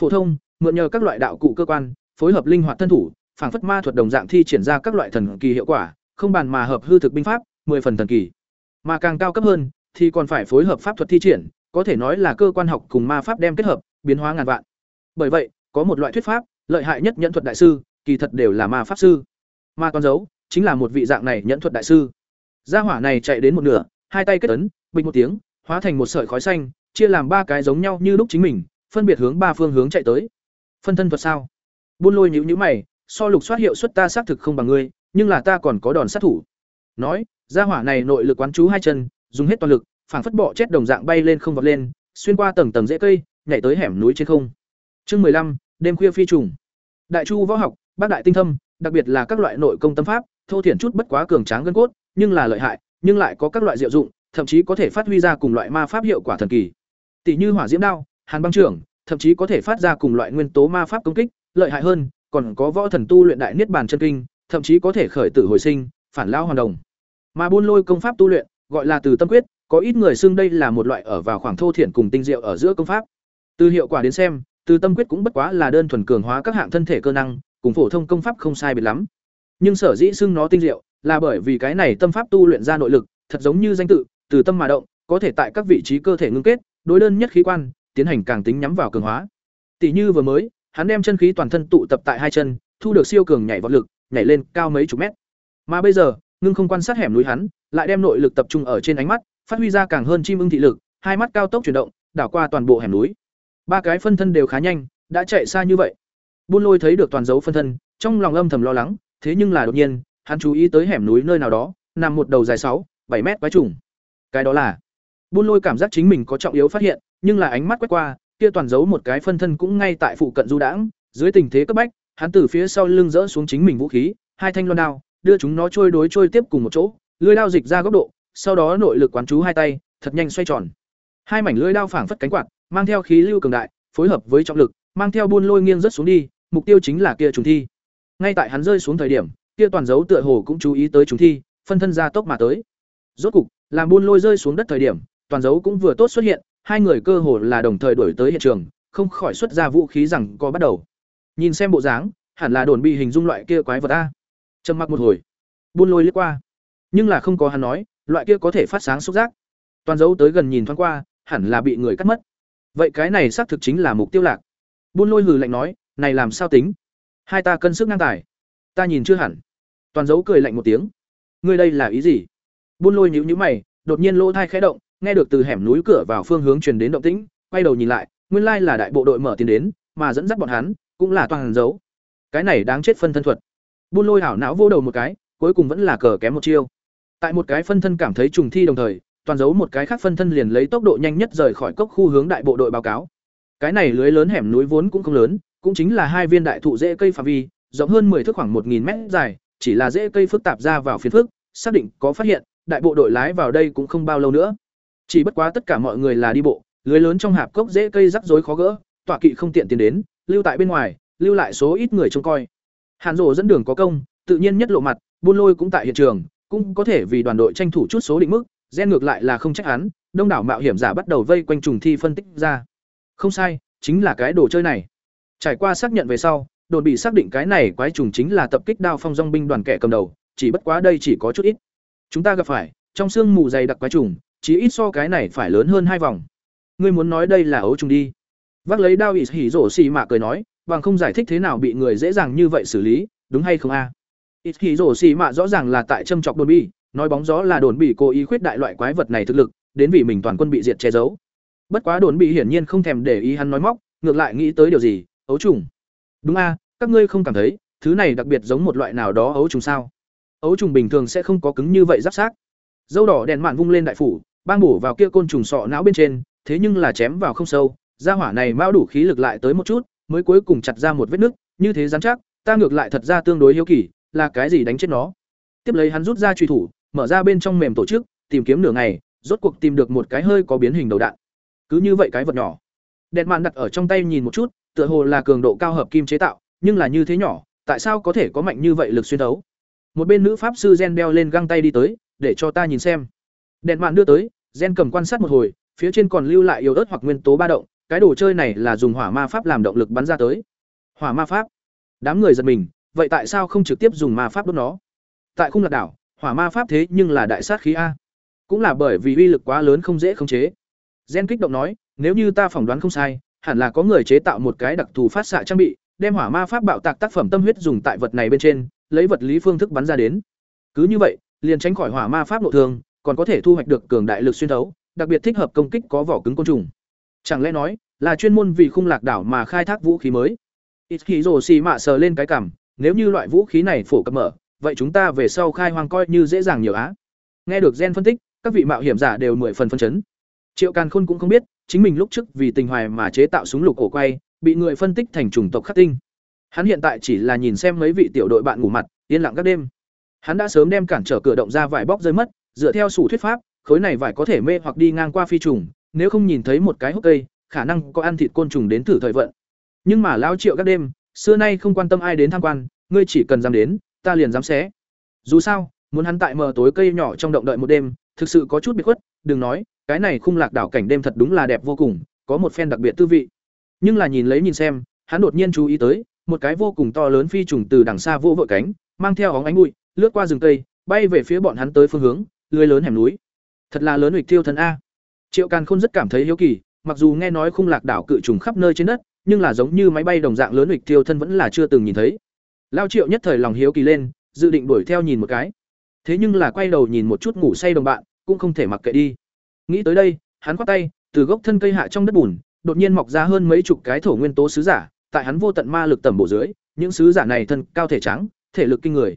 Phổ thông, mượn nhờ các loại đạo cụ cơ quan, phối hợp linh hoạt thân thủ, phảng phất ma thuật đồng dạng thi triển ra các loại thần kỳ hiệu quả, không bàn mà hợp hư thực binh pháp, mười phần thần kỳ. Mà càng cao cấp hơn, thì còn phải phối hợp pháp thuật thi triển, có thể nói là cơ quan học cùng ma pháp đem kết hợp, biến hóa ngàn vạn. Bởi vậy, có một loại thuyết pháp, lợi hại nhất nhẫn thuật đại sư, kỳ thật đều là ma pháp sư. Ma toàn dấu, chính là một vị dạng này nhẫn thuật đại sư. Gia hỏa này chạy đến một nửa hai tay kết ấn, bình một tiếng, hóa thành một sợi khói xanh, chia làm ba cái giống nhau như lúc chính mình, phân biệt hướng ba phương hướng chạy tới. Phân thân thuật sao? Buôn lôi nhữ nhữ mày, so lục soát hiệu suất ta xác thực không bằng ngươi, nhưng là ta còn có đòn sát thủ. Nói, gia hỏa này nội lực quán chú hai chân, dùng hết toàn lực, phảng phất bọ chết đồng dạng bay lên không vọt lên, xuyên qua tầng tầng rễ cây, nhảy tới hẻm núi trên không. Chương mười lăm, đêm khuya phi trùng. Đại chu võ học, bác đại tinh thâm, đặc biệt là các loại nội công tâm pháp, thô thiển chút bất quá cường tráng gân cốt, nhưng là lợi hại nhưng lại có các loại diệu dụng, thậm chí có thể phát huy ra cùng loại ma pháp hiệu quả thần kỳ. Tỷ như hỏa diễm đao, hàn băng trưởng, thậm chí có thể phát ra cùng loại nguyên tố ma pháp công kích, lợi hại hơn, còn có võ thần tu luyện đại niết bàn chân kinh, thậm chí có thể khởi tử hồi sinh, phản lao hoàn đồng. Mà buôn lôi công pháp tu luyện, gọi là từ tâm quyết, có ít người xưng đây là một loại ở vào khoảng thô thiển cùng tinh diệu ở giữa công pháp. Từ hiệu quả đến xem, từ tâm quyết cũng bất quá là đơn thuần cường hóa các hạng thân thể cơ năng, cùng phổ thông công pháp không sai biệt lắm. Nhưng sở dĩ xưng nó tinh diệu là bởi vì cái này tâm pháp tu luyện ra nội lực, thật giống như danh tự, từ tâm mà động, có thể tại các vị trí cơ thể ngưng kết, đối đơn nhất khí quan, tiến hành càng tính nhắm vào cường hóa. Tỷ như vừa mới, hắn đem chân khí toàn thân tụ tập tại hai chân, thu được siêu cường nhảy vọt lực, nhảy lên cao mấy chục mét. Mà bây giờ, ngưng không quan sát hẻm núi hắn, lại đem nội lực tập trung ở trên ánh mắt, phát huy ra càng hơn chim ưng thị lực, hai mắt cao tốc chuyển động, đảo qua toàn bộ hẻm núi. Ba cái phân thân đều khá nhanh, đã chạy xa như vậy. Buôn lôi thấy được toàn dấu phân thân, trong lòng âm thầm lo lắng, thế nhưng là đột nhiên hắn chú ý tới hẻm núi nơi nào đó, nằm một đầu dài sáu, bảy mét quái trùng. Cái đó là, buôn lôi cảm giác chính mình có trọng yếu phát hiện, nhưng là ánh mắt quét qua, kia toàn giấu một cái phân thân cũng ngay tại phụ cận du đãng. Dưới tình thế cấp bách, hắn từ phía sau lưng rỡ xuống chính mình vũ khí, hai thanh loan đao, đưa chúng nó trôi đối trôi tiếp cùng một chỗ, lưỡi đao dịch ra góc độ, sau đó nội lực quán chú hai tay, thật nhanh xoay tròn. Hai mảnh lưỡi đao phảng phất cánh quạt, mang theo khí lưu cường đại, phối hợp với trọng lực, mang theo buôn lôi nghiêng rất xuống đi, mục tiêu chính là kia trùng thi. Ngay tại hắn rơi xuống thời điểm kia toàn dấu tựa hồ cũng chú ý tới chúng thi, phân thân ra tốc mà tới. Rốt cục, làm buôn lôi rơi xuống đất thời điểm, toàn dấu cũng vừa tốt xuất hiện, hai người cơ hồ là đồng thời đuổi tới hiện trường, không khỏi xuất ra vũ khí rằng có bắt đầu. Nhìn xem bộ dáng, hẳn là đồn bị hình dung loại kia quái vật a. Trầm mặc một hồi. Buôn lôi liếc qua. Nhưng là không có hắn nói, loại kia có thể phát sáng xúc giác. Toàn dấu tới gần nhìn thoáng qua, hẳn là bị người cắt mất. Vậy cái này xác thực chính là mục tiêu lạc. Buôn lôi hừ lạnh nói, này làm sao tính? Hai ta cân sức ngang tài ta nhìn chưa hẳn. Toàn dấu cười lạnh một tiếng. Ngươi đây là ý gì? Buôn lôi nhíu nhíu mày, đột nhiên lỗ thai khẽ động, nghe được từ hẻm núi cửa vào phương hướng truyền đến động tĩnh, quay đầu nhìn lại, nguyên lai là đại bộ đội mở tiền đến, mà dẫn dắt bọn hắn, cũng là toàn dấu. Cái này đáng chết phân thân thuật. Buôn lôi hảo não vô đầu một cái, cuối cùng vẫn là cờ kém một chiêu. Tại một cái phân thân cảm thấy trùng thi đồng thời, toàn dấu một cái khác phân thân liền lấy tốc độ nhanh nhất rời khỏi cốc khu hướng đại bộ đội báo cáo. Cái này lưới lớn hẻm núi vốn cũng không lớn, cũng chính là hai viên đại thụ dễ cây phạm vi rộng hơn 10 thước khoảng 1000 mét dài, chỉ là rễ cây phức tạp ra vào phiến phức, xác định có phát hiện, đại bộ đội lái vào đây cũng không bao lâu nữa. Chỉ bất quá tất cả mọi người là đi bộ, lưới lớn trong hạp cốc rễ cây rắc rối khó gỡ, tọa kỵ không tiện tiến đến, lưu tại bên ngoài, lưu lại số ít người trông coi. Hàn rộ dẫn đường có công, tự nhiên nhất lộ mặt, buôn lôi cũng tại hiện trường, cũng có thể vì đoàn đội tranh thủ chút số định mức, gen ngược lại là không trách hắn, đông đảo mạo hiểm giả bắt đầu vây quanh trùng thi phân tích ra. Không sai, chính là cái đồ chơi này. Trải qua xác nhận về sau đồn bị xác định cái này quái trùng chính là tập kích đao phong dong binh đoàn kẻ cầm đầu, chỉ bất quá đây chỉ có chút ít. Chúng ta gặp phải, trong xương mù dày đặc quái trùng, chỉ ít so cái này phải lớn hơn hai vòng. Ngươi muốn nói đây là ấu trùng đi. Vác lấy đao ỉ hỉ rổ xì mạ cười nói, bằng không giải thích thế nào bị người dễ dàng như vậy xử lý, đúng hay không a? Ít hỉ rổ xì mạ rõ ràng là tại châm chọc đồn bi nói bóng gió là đồn bị cố ý khuyết đại loại quái vật này thực lực, đến vì mình toàn quân bị diệt che giấu. Bất quá đồn bị hiển nhiên không thèm để ý hắn nói móc, ngược lại nghĩ tới điều gì, ấu trùng đúng a, các ngươi không cảm thấy, thứ này đặc biệt giống một loại nào đó ấu trùng sao? Ấu trùng bình thường sẽ không có cứng như vậy giáp sát. Dâu đỏ đèn mạn vung lên đại phủ bang bổ vào kia côn trùng sọ não bên trên, thế nhưng là chém vào không sâu ra hỏa này mao đủ khí lực lại tới một chút, mới cuối cùng chặt ra một vết nứt, như thế dám chắc, ta ngược lại thật ra tương đối hiếu kỳ, là cái gì đánh chết nó? Tiếp lấy hắn rút ra truy thủ, mở ra bên trong mềm tổ chức, tìm kiếm nửa ngày, rốt cuộc tìm được một cái hơi có biến hình đầu đạn. Cứ như vậy cái vật nhỏ. Đèn mạn đặt ở trong tay nhìn một chút tựa hồ là cường độ cao hợp kim chế tạo nhưng là như thế nhỏ, tại sao có thể có mạnh như vậy lực xuyên thấu? Một bên nữ pháp sư Gen đeo lên găng tay đi tới, để cho ta nhìn xem. Đèn mạn đưa tới, Gen cầm quan sát một hồi, phía trên còn lưu lại yếu ớt hoặc nguyên tố ba động, cái đồ chơi này là dùng hỏa ma pháp làm động lực bắn ra tới. Hỏa ma pháp? Đám người giật mình, vậy tại sao không trực tiếp dùng ma pháp đốt nó? Tại khung lạc đảo, hỏa ma pháp thế nhưng là đại sát khí a. Cũng là bởi vì uy lực quá lớn không dễ khống chế. Gen kích động nói, nếu như ta phỏng đoán không sai, hẳn là có người chế tạo một cái đặc thù phát xạ trang bị, đem hỏa ma pháp bạo tạc tác phẩm tâm huyết dùng tại vật này bên trên, lấy vật lý phương thức bắn ra đến. Cứ như vậy, liền tránh khỏi hỏa ma pháp nội thương, còn có thể thu hoạch được cường đại lực xuyên thấu, đặc biệt thích hợp công kích có vỏ cứng côn trùng. Chẳng lẽ nói, là chuyên môn vì khung lạc đảo mà khai thác vũ khí mới? Ichizo xì mạ sờ lên cái cằm, nếu như loại vũ khí này phổ cập mở, vậy chúng ta về sau khai hoang coi như dễ dàng nhiều á. Nghe được gen phân tích, các vị mạo hiểm giả đều mười phần phân chấn. Triệu Càn Khôn cũng không biết, chính mình lúc trước vì tình hoài mà chế tạo súng lục cổ quay, bị người phân tích thành chủng tộc khắc tinh. Hắn hiện tại chỉ là nhìn xem mấy vị tiểu đội bạn ngủ mặt, yên lặng các đêm. Hắn đã sớm đem cản trở cửa động ra vải bóc rơi mất, dựa theo sủ thuyết pháp, khối này vải có thể mê hoặc đi ngang qua phi trùng, nếu không nhìn thấy một cái hốc cây, khả năng có ăn thịt côn trùng đến thử thời vận. Nhưng mà lão Triệu các đêm, xưa nay không quan tâm ai đến tham quan, ngươi chỉ cần dám đến, ta liền dám xé. Dù sao, muốn hắn tại mờ tối cây nhỏ trong động đợi một đêm, thực sự có chút biệt khuất, đừng nói, cái này khung lạc đảo cảnh đêm thật đúng là đẹp vô cùng, có một phen đặc biệt tư vị. Nhưng là nhìn lấy nhìn xem, hắn đột nhiên chú ý tới, một cái vô cùng to lớn phi trùng từ đằng xa vô vội cánh, mang theo óng ánh bụi, lướt qua rừng cây, bay về phía bọn hắn tới phương hướng, lưới lớn hẻm núi. Thật là lớn uịch tiêu thần a. Triệu Càn Khôn rất cảm thấy hiếu kỳ, mặc dù nghe nói khung lạc đảo cự trùng khắp nơi trên đất, nhưng là giống như máy bay đồng dạng lớn uịch tiêu thân vẫn là chưa từng nhìn thấy. Lao Triệu nhất thời lòng hiếu kỳ lên, dự định đuổi theo nhìn một cái. Thế nhưng là quay đầu nhìn một chút ngủ say đồng bạn, cũng không thể mặc kệ đi. Nghĩ tới đây, hắn quát tay, từ gốc thân cây hạ trong đất bùn, đột nhiên mọc ra hơn mấy chục cái thổ nguyên tố sứ giả, tại hắn vô tận ma lực tầm bổ dưới, những sứ giả này thân cao thể trắng, thể lực kinh người.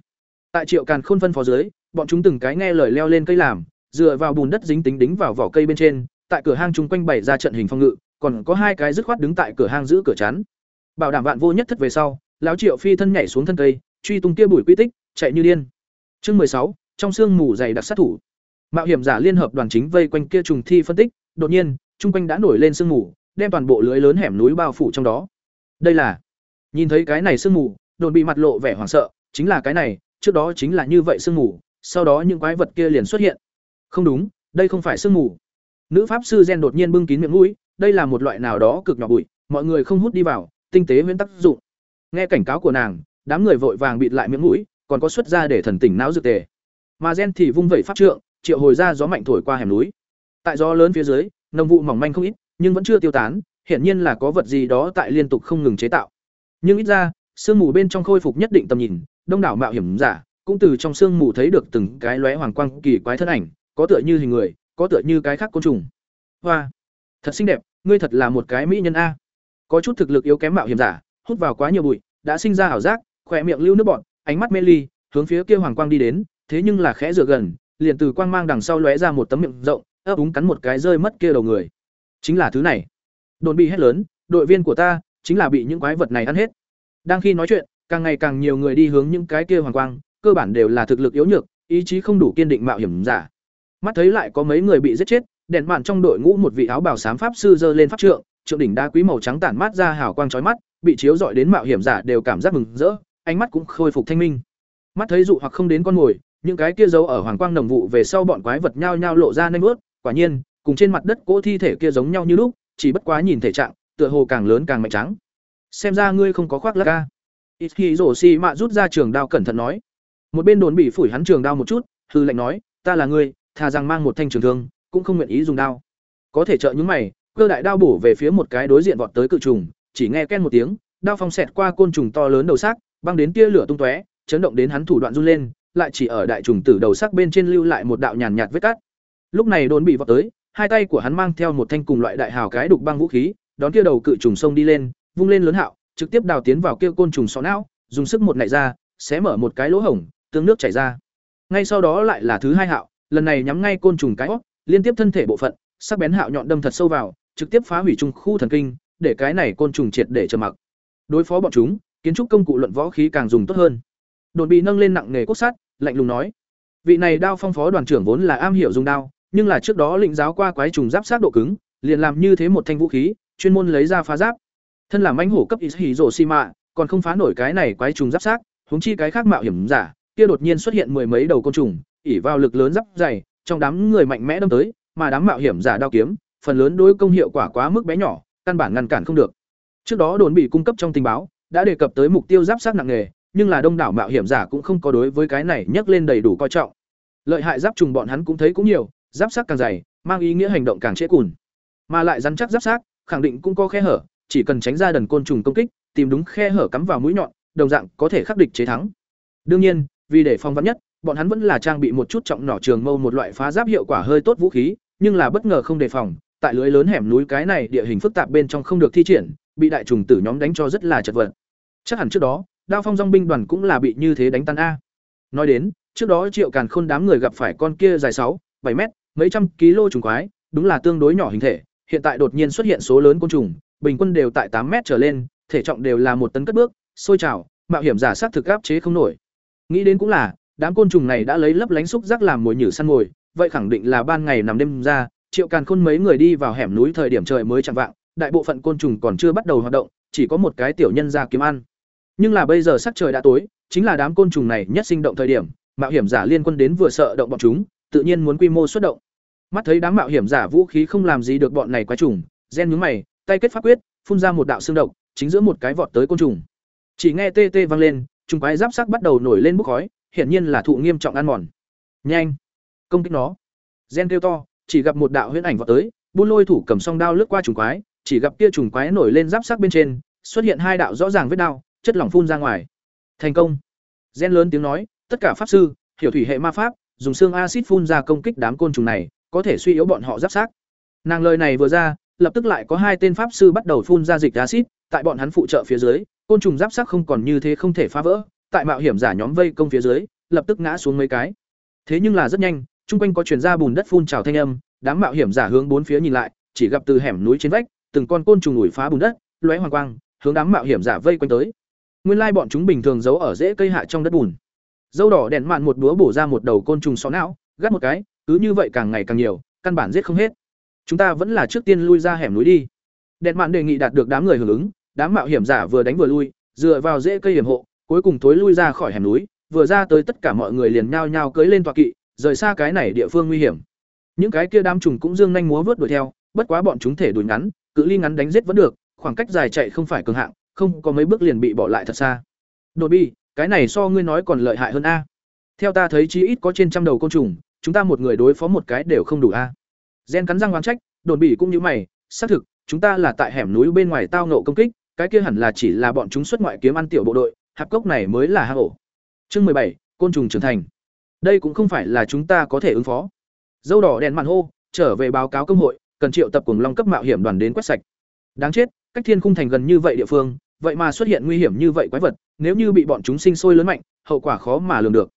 Tại Triệu Càn Khôn phân phó dưới, bọn chúng từng cái nghe lời leo lên cây làm, dựa vào bùn đất dính tính đính vào vỏ cây bên trên, tại cửa hang chung quanh bày ra trận hình phòng ngự, còn có hai cái dứt khoát đứng tại cửa hang giữ cửa chắn. Bảo đảm vạn vô nhất thất về sau, lão Triệu phi thân nhảy xuống thân cây, truy tung kia bụi quy tích, chạy như điên. Chương mười sáu, trong xương mù dày đặc sát thủ. Mạo hiểm giả liên hợp đoàn chính vây quanh kia trùng thi phân tích, đột nhiên, trung quanh đã nổi lên sương mù, đem toàn bộ lưới lớn hẻm núi bao phủ trong đó. Đây là Nhìn thấy cái này sương mù, đồn bị mặt lộ vẻ hoảng sợ, chính là cái này, trước đó chính là như vậy sương mù, sau đó những quái vật kia liền xuất hiện. Không đúng, đây không phải sương mù. Nữ pháp sư Gen đột nhiên bưng kín miệng mũi, đây là một loại nào đó cực nhỏ bụi, mọi người không hút đi vào, tinh tế nguyên tác dụng. Nghe cảnh cáo của nàng, đám người vội vàng bịt lại miệng mũi, còn có xuất ra để thần tỉnh não dược tề. Mà Gen thì vung vẩy pháp trượng, triệu hồi ra gió mạnh thổi qua hẻm núi. Tại gió lớn phía dưới, nồng vụ mỏng manh không ít, nhưng vẫn chưa tiêu tán, hiển nhiên là có vật gì đó tại liên tục không ngừng chế tạo. Nhưng ít ra, sương mù bên trong khôi phục nhất định tầm nhìn, đông đảo mạo hiểm giả cũng từ trong sương mù thấy được từng cái lóe hoàng quang kỳ quái thân ảnh, có tựa như hình người, có tựa như cái khác côn trùng. Hoa, thật xinh đẹp, ngươi thật là một cái mỹ nhân a. Có chút thực lực yếu kém mạo hiểm giả, hút vào quá nhiều bụi, đã sinh ra ảo giác, khỏe miệng lưu nước bọt, ánh mắt mê ly, hướng phía kia hoàng quang đi đến, thế nhưng là khẽ dựa gần, liền từ quang mang đằng sau lóe ra một tấm miệng rộng, ấp úng cắn một cái rơi mất kia đầu người. Chính là thứ này. Đồn bị hét lớn, đội viên của ta chính là bị những quái vật này ăn hết. Đang khi nói chuyện, càng ngày càng nhiều người đi hướng những cái kia hoàng quang, cơ bản đều là thực lực yếu nhược, ý chí không đủ kiên định mạo hiểm giả. Mắt thấy lại có mấy người bị giết chết, đèn mạn trong đội ngũ một vị áo bào xám pháp sư giơ lên pháp trượng, trượng đỉnh đá quý màu trắng tản mát ra hào quang chói mắt, bị chiếu rọi đến mạo hiểm giả đều cảm giác mừng rỡ, ánh mắt cũng khôi phục thanh minh. Mắt thấy dụ hoặc không đến con mồi, những cái kia giấu ở hoàng quang nồng vụ về sau bọn quái vật nhao nhao lộ ra nanh vớt quả nhiên, cùng trên mặt đất cỗ thi thể kia giống nhau như lúc, chỉ bất quá nhìn thể trạng, tựa hồ càng lớn càng mạnh trắng. Xem ra ngươi không có khoác lác rổ xì mạ rút ra trường đao cẩn thận nói. Một bên đồn bị phủi hắn trường đao một chút, hư lệnh nói, ta là ngươi, thà rằng mang một thanh trường thương, cũng không nguyện ý dùng đao. Có thể trợ những mày, cơ đại đao bổ về phía một cái đối diện vọt tới cự trùng, chỉ nghe ken một tiếng, đao phong xẹt qua côn trùng to lớn đầu xác, băng đến tia lửa tung tóe, chấn động đến hắn thủ đoạn run lên, lại chỉ ở đại trùng tử đầu sắc bên trên lưu lại một đạo nhàn nhạt vết cắt. Lúc này đồn bị vọt tới, hai tay của hắn mang theo một thanh cùng loại đại hào cái đục băng vũ khí, đón kia đầu cự trùng sông đi lên, vung lên lớn hạo, trực tiếp đào tiến vào kia côn trùng sọ não, dùng sức một nảy ra, xé mở một cái lỗ hổng, tương nước chảy ra. Ngay sau đó lại là thứ hai hạo, lần này nhắm ngay côn trùng cái óc, liên tiếp thân thể bộ phận, sắc bén hạo nhọn đâm thật sâu vào, trực tiếp phá hủy trung khu thần kinh, để cái này côn trùng triệt để trầm mặc. Đối phó bọn chúng, kiến trúc công cụ luận võ khí càng dùng tốt hơn. Đồn bị nâng lên nặng nghề cốt sắt, lạnh lùng nói: "Vị này đao phong phó đoàn trưởng vốn là am hiểu dùng đao, nhưng là trước đó lĩnh giáo qua quái trùng giáp sát độ cứng, liền làm như thế một thanh vũ khí, chuyên môn lấy ra phá giáp. Thân làm mãnh hổ cấp Ishiro Shima, còn không phá nổi cái này quái trùng giáp sát, huống chi cái khác mạo hiểm giả, kia đột nhiên xuất hiện mười mấy đầu côn trùng, ỉ vào lực lớn giáp dày, trong đám người mạnh mẽ đâm tới, mà đám mạo hiểm giả đao kiếm, phần lớn đối công hiệu quả quá mức bé nhỏ, căn bản ngăn cản không được. Trước đó đồn bị cung cấp trong tình báo, đã đề cập tới mục tiêu giáp sát nặng nghề, nhưng là đông đảo mạo hiểm giả cũng không có đối với cái này nhắc lên đầy đủ coi trọng. Lợi hại giáp trùng bọn hắn cũng thấy cũng nhiều, giáp sắc càng dày, mang ý nghĩa hành động càng trễ cùn. Mà lại rắn chắc giáp sắc khẳng định cũng có khe hở, chỉ cần tránh ra đần côn trùng công kích, tìm đúng khe hở cắm vào mũi nhọn, đồng dạng có thể khắc địch chế thắng. Đương nhiên, vì để phong vắn nhất, bọn hắn vẫn là trang bị một chút trọng nỏ trường mâu một loại phá giáp hiệu quả hơi tốt vũ khí, nhưng là bất ngờ không đề phòng, tại lưới lớn hẻm núi cái này địa hình phức tạp bên trong không được thi triển, bị đại trùng tử nhóm đánh cho rất là chật vật. Chắc hẳn trước đó, Đao Phong dong binh đoàn cũng là bị như thế đánh tan a. Nói đến, trước đó Triệu Càn Khôn đám người gặp phải con kia dài sáu, bảy mét, mấy trăm kg trùng quái, đúng là tương đối nhỏ hình thể, hiện tại đột nhiên xuất hiện số lớn côn trùng, bình quân đều tại tám mét trở lên, thể trọng đều là một tấn cất bước, sôi trào, mạo hiểm giả sát thực áp chế không nổi. Nghĩ đến cũng là, đám côn trùng này đã lấy lấp lánh xúc rác làm mồi nhử săn mồi, vậy khẳng định là ban ngày nằm đêm ra, Triệu Càn Khôn mấy người đi vào hẻm núi thời điểm trời mới chẳng vạng, đại bộ phận côn trùng còn chưa bắt đầu hoạt động, chỉ có một cái tiểu nhân ra kiếm ăn. Nhưng là bây giờ sắc trời đã tối, chính là đám côn trùng này nhất sinh động thời điểm, mạo hiểm giả liên quân đến vừa sợ động bọn chúng, tự nhiên muốn quy mô xuất động. Mắt thấy đám mạo hiểm giả vũ khí không làm gì được bọn này quái trùng, gen nhướng mày, tay kết pháp quyết, phun ra một đạo xương độc, chính giữa một cái vọt tới côn trùng. Chỉ nghe tê tê vang lên, trùng quái giáp sắc bắt đầu nổi lên bốc khói, hiển nhiên là thụ nghiêm trọng ăn mòn. Nhanh, công kích nó. Gen kêu to, chỉ gặp một đạo huyễn ảnh vọt tới, buôn lôi thủ cầm song đao lướt qua trùng quái, chỉ gặp kia trùng quái nổi lên giáp sắc bên trên, xuất hiện hai đạo rõ ràng vết đao, chất lỏng phun ra ngoài. Thành công. Gen lớn tiếng nói, tất cả pháp sư, hiểu thủy hệ ma pháp, dùng xương axit phun ra công kích đám côn trùng này, có thể suy yếu bọn họ giáp xác. Nàng lời này vừa ra, lập tức lại có hai tên pháp sư bắt đầu phun ra dịch axit, tại bọn hắn phụ trợ phía dưới, côn trùng giáp xác không còn như thế không thể phá vỡ, tại mạo hiểm giả nhóm vây công phía dưới, lập tức ngã xuống mấy cái. Thế nhưng là rất nhanh, trung quanh có truyền ra bùn đất phun trào thanh âm, đám mạo hiểm giả hướng bốn phía nhìn lại, chỉ gặp từ hẻm núi trên vách, từng con côn trùng ủi phá bùn đất, lóe hoàng quang, hướng đám mạo hiểm giả vây quanh tới. Nguyên lai bọn chúng bình thường giấu ở rễ cây hạ trong đất bùn. Dâu đỏ đèn mạn một búa bổ ra một đầu côn trùng xó não, gắt một cái, cứ như vậy càng ngày càng nhiều, căn bản giết không hết. Chúng ta vẫn là trước tiên lui ra hẻm núi đi. Đèn mạn đề nghị đạt được đám người hưởng ứng, đám mạo hiểm giả vừa đánh vừa lui, dựa vào rễ cây hiểm hộ, cuối cùng thối lui ra khỏi hẻm núi, vừa ra tới tất cả mọi người liền nhao nhao cưỡi lên tọa kỵ, rời xa cái này địa phương nguy hiểm. Những cái kia đám trùng cũng dương nhanh múa vớt đuổi theo, bất quá bọn chúng thể đuổi ngắn, cự ly ngắn đánh giết vẫn được, khoảng cách dài chạy không phải cường hạng, không có mấy bước liền bị bỏ lại thật xa. Đột bi, cái này so ngươi nói còn lợi hại hơn a. Theo ta thấy chí ít có trên trăm đầu côn trùng, chúng ta một người đối phó một cái đều không đủ a. Gen cắn răng oán trách, đột bỉ cũng như mày, xác thực, chúng ta là tại hẻm núi bên ngoài tao nộ công kích, cái kia hẳn là chỉ là bọn chúng xuất ngoại kiếm ăn tiểu bộ đội, hạp cốc này mới là hang ổ. Chương mười bảy, côn trùng trưởng thành. Đây cũng không phải là chúng ta có thể ứng phó. Dâu đỏ đèn màn hô, trở về báo cáo công hội, cần triệu tập cùng long cấp mạo hiểm đoàn đến quét sạch. Đáng chết, cách thiên khung thành gần như vậy địa phương, vậy mà xuất hiện nguy hiểm như vậy quái vật, nếu như bị bọn chúng sinh sôi lớn mạnh, hậu quả khó mà lường được.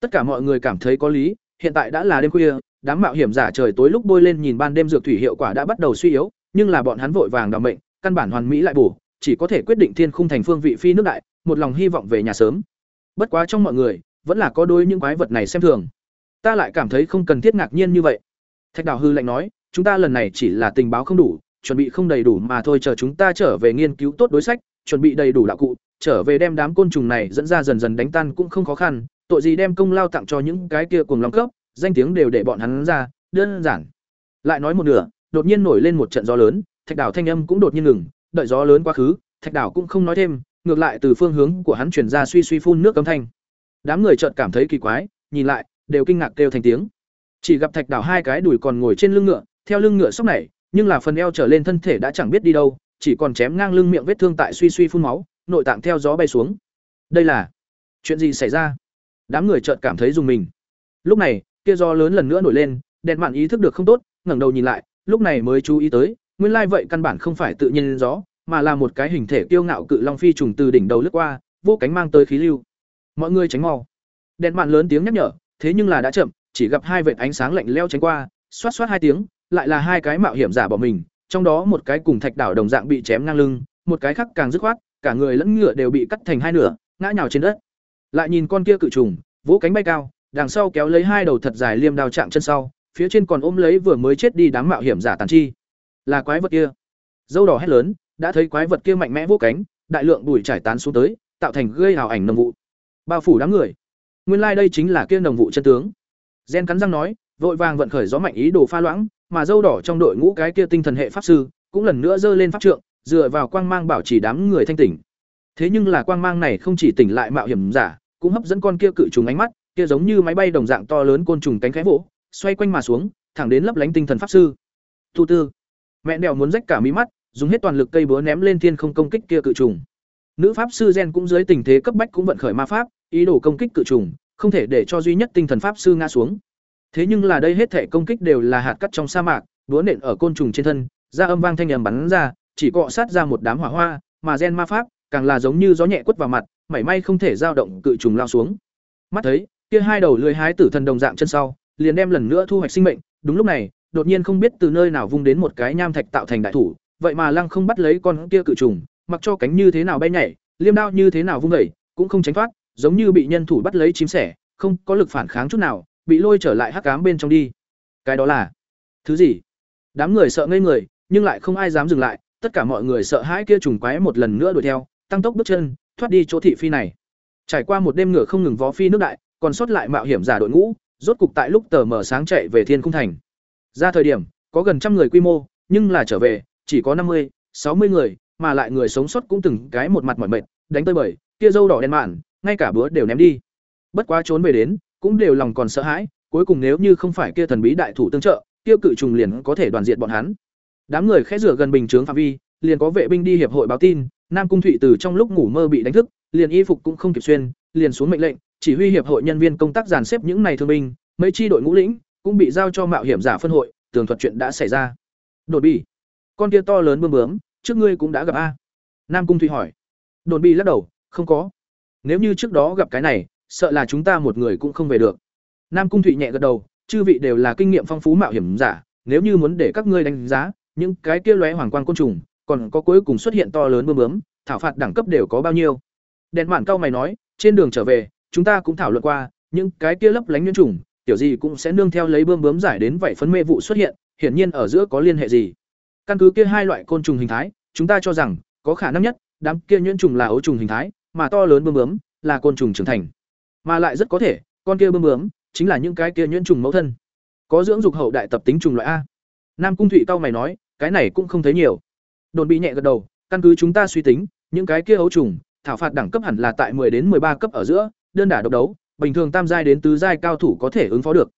Tất cả mọi người cảm thấy có lý, hiện tại đã là đêm khuya, đám mạo hiểm giả trời tối lúc bôi lên nhìn ban đêm dược thủy hiệu quả đã bắt đầu suy yếu, nhưng là bọn hắn vội vàng đảm mệnh, căn bản hoàn mỹ lại bổ, chỉ có thể quyết định thiên khung thành phương vị phi nước đại, một lòng hy vọng về nhà sớm. Bất quá trong mọi người, vẫn là có đôi những quái vật này xem thường. Ta lại cảm thấy không cần thiết ngạc nhiên như vậy. Thạch Đào hư lạnh nói, chúng ta lần này chỉ là tình báo không đủ, chuẩn bị không đầy đủ mà thôi chờ chúng ta trở về nghiên cứu tốt đối sách, chuẩn bị đầy đủ đạo cụ, trở về đem đám côn trùng này dẫn ra dần dần đánh tan cũng không khó khăn, tội gì đem công lao tặng cho những cái kia cuồng long cấp, danh tiếng đều để bọn hắn ra, đơn giản. Lại nói một nửa, đột nhiên nổi lên một trận gió lớn, thạch đảo thanh âm cũng đột nhiên ngừng, đợi gió lớn quá khứ, thạch đảo cũng không nói thêm, ngược lại từ phương hướng của hắn truyền ra suy suy phun nước cấm thanh. Đám người chợt cảm thấy kỳ quái, nhìn lại, đều kinh ngạc kêu thành tiếng. Chỉ gặp thạch đảo hai cái đùi còn ngồi trên lưng ngựa, theo lưng ngựa sóc này, nhưng là phần eo trở lên thân thể đã chẳng biết đi đâu, chỉ còn chém ngang lưng miệng vết thương tại suy suy phun máu, nội tạng theo gió bay xuống. Đây là chuyện gì xảy ra? Đám người chợt cảm thấy dùng mình. Lúc này, kia gió lớn lần nữa nổi lên, đèn mạn ý thức được không tốt, ngẩng đầu nhìn lại, lúc này mới chú ý tới, nguyên lai vậy căn bản không phải tự nhiên gió, mà là một cái hình thể kiêu ngạo cự long phi trùng từ đỉnh đầu lướt qua, vô cánh mang tới khí lưu. Mọi người tránh mau. Đèn mạn lớn tiếng nhắc nhở, thế nhưng là đã chậm, chỉ gặp hai vệt ánh sáng lạnh leo tránh qua, xoát xoát hai tiếng, lại là hai cái mạo hiểm giả bỏ mình, trong đó một cái cùng thạch đảo đồng dạng bị chém ngang lưng, một cái khác càng dứt khoát, cả người lẫn ngựa đều bị cắt thành hai nửa, ngã nhào trên đất. Lại nhìn con kia cự trùng, vỗ cánh bay cao, đằng sau kéo lấy hai đầu thật dài liêm đao chạm chân sau, phía trên còn ôm lấy vừa mới chết đi đám mạo hiểm giả tàn chi. Là quái vật kia. Dâu đỏ hét lớn, đã thấy quái vật kia mạnh mẽ vỗ cánh, đại lượng bụi trải tán xuống tới, tạo thành gây ảo ảnh nồng vụ. Bao phủ đám người. Nguyên lai like đây chính là kia nồng vụ chân tướng. Gen cắn răng nói, vội vàng vận khởi gió mạnh ý đồ pha loãng, mà dâu đỏ trong đội ngũ cái kia tinh thần hệ pháp sư, cũng lần nữa giơ lên pháp trượng, dựa vào quang mang bảo chỉ đám người thanh tỉnh. Thế nhưng là quang mang này không chỉ tỉnh lại mạo hiểm giả, cũng hấp dẫn con kia cự trùng ánh mắt, kia giống như máy bay đồng dạng to lớn côn trùng cánh khẽ vỗ, xoay quanh mà xuống, thẳng đến lấp lánh tinh thần pháp sư. Tu tư, mẹ đèo muốn rách cả mí mắt, dùng hết toàn lực cây búa ném lên thiên không công kích kia cự trùng. Nữ pháp sư Gen cũng dưới tình thế cấp bách cũng vận khởi ma pháp, ý đồ công kích cự trùng, không thể để cho duy nhất tinh thần pháp sư ngã xuống. Thế nhưng là đây hết thể công kích đều là hạt cắt trong sa mạc, đũa nện ở côn trùng trên thân, ra âm vang thanh ầm bắn ra, chỉ cọ sát ra một đám hỏa hoa, mà gen ma pháp càng là giống như gió nhẹ quất vào mặt, mảy may không thể dao động cự trùng lao xuống. Mắt thấy, kia hai đầu lưỡi hái tử thần đồng dạng chân sau, liền đem lần nữa thu hoạch sinh mệnh, đúng lúc này, đột nhiên không biết từ nơi nào vung đến một cái nham thạch tạo thành đại thủ, vậy mà lăng không bắt lấy con kia cự trùng, mặc cho cánh như thế nào bay nhảy, liêm đao như thế nào vung đẩy, cũng không tránh thoát, giống như bị nhân thủ bắt lấy chim sẻ, không có lực phản kháng chút nào, bị lôi trở lại hắc ám bên trong đi. Cái đó là thứ gì? Đám người sợ ngây người, nhưng lại không ai dám dừng lại, tất cả mọi người sợ hãi kia trùng quái một lần nữa đuổi theo, tăng tốc bước chân, thoát đi chỗ thị phi này. Trải qua một đêm ngựa không ngừng vó phi nước đại, còn sót lại mạo hiểm giả đội ngũ, rốt cục tại lúc tờ mờ sáng chạy về Thiên Cung thành. Ra thời điểm, có gần trăm người quy mô, nhưng là trở về, chỉ có năm mươi, sáu mươi người, mà lại người sống sót cũng từng cái một mặt mỏi mệt, đánh tơi bời, kia dâu đỏ đen mạn, ngay cả bữa đều ném đi. Bất quá trốn về đến, cũng đều lòng còn sợ hãi, cuối cùng nếu như không phải kia thần bí đại thủ tương trợ, kia cự trùng liền có thể đoàn diệt bọn hắn. Đám người khẽ rửa gần bình chướng phạm vi, liền có vệ binh đi hiệp hội báo tin, Nam Cung Thụy từ trong lúc ngủ mơ bị đánh thức, liền y phục cũng không kịp xuyên, liền xuống mệnh lệnh, chỉ huy hiệp hội nhân viên công tác dàn xếp những này thương binh, mấy chi đội ngũ lĩnh cũng bị giao cho mạo hiểm giả phân hội, tường thuật chuyện đã xảy ra. Đột bị, con kia to lớn bướm bướm, trước ngươi cũng đã gặp a? Nam Cung Thụy hỏi. Đột bị lắc đầu, không có. Nếu như trước đó gặp cái này, sợ là chúng ta một người cũng không về được. Nam Cung Thụy nhẹ gật đầu, chư vị đều là kinh nghiệm phong phú mạo hiểm giả, nếu như muốn để các ngươi đánh giá, những cái kia lóe hoàng quang côn trùng, còn có cuối cùng xuất hiện to lớn bướm bướm, thảo phạt đẳng cấp đều có bao nhiêu? Đèn mạn cao mày nói, trên đường trở về, chúng ta cũng thảo luận qua, những cái kia lấp lánh nhuyễn trùng, tiểu gì cũng sẽ nương theo lấy bướm bướm giải đến vậy phấn mê vụ xuất hiện, hiển nhiên ở giữa có liên hệ gì. Căn cứ kia hai loại côn trùng hình thái, chúng ta cho rằng có khả năng nhất, đám kia nhuyễn trùng là ấu trùng hình thái, mà to lớn bướm bướm là côn trùng trưởng thành. Mà lại rất có thể, con kia bơm bướm chính là những cái kia nhuyễn trùng mẫu thân. Có dưỡng dục hậu đại tập tính trùng loại a. Nam Cung Thụy cao mày nói, cái này cũng không thấy nhiều. Đồn bị nhẹ gật đầu, căn cứ chúng ta suy tính, những cái kia ấu trùng, thảo phạt đẳng cấp hẳn là tại 10 đến 13 cấp ở giữa, đơn đả độc đấu, bình thường tam giai đến tứ giai cao thủ có thể ứng phó được.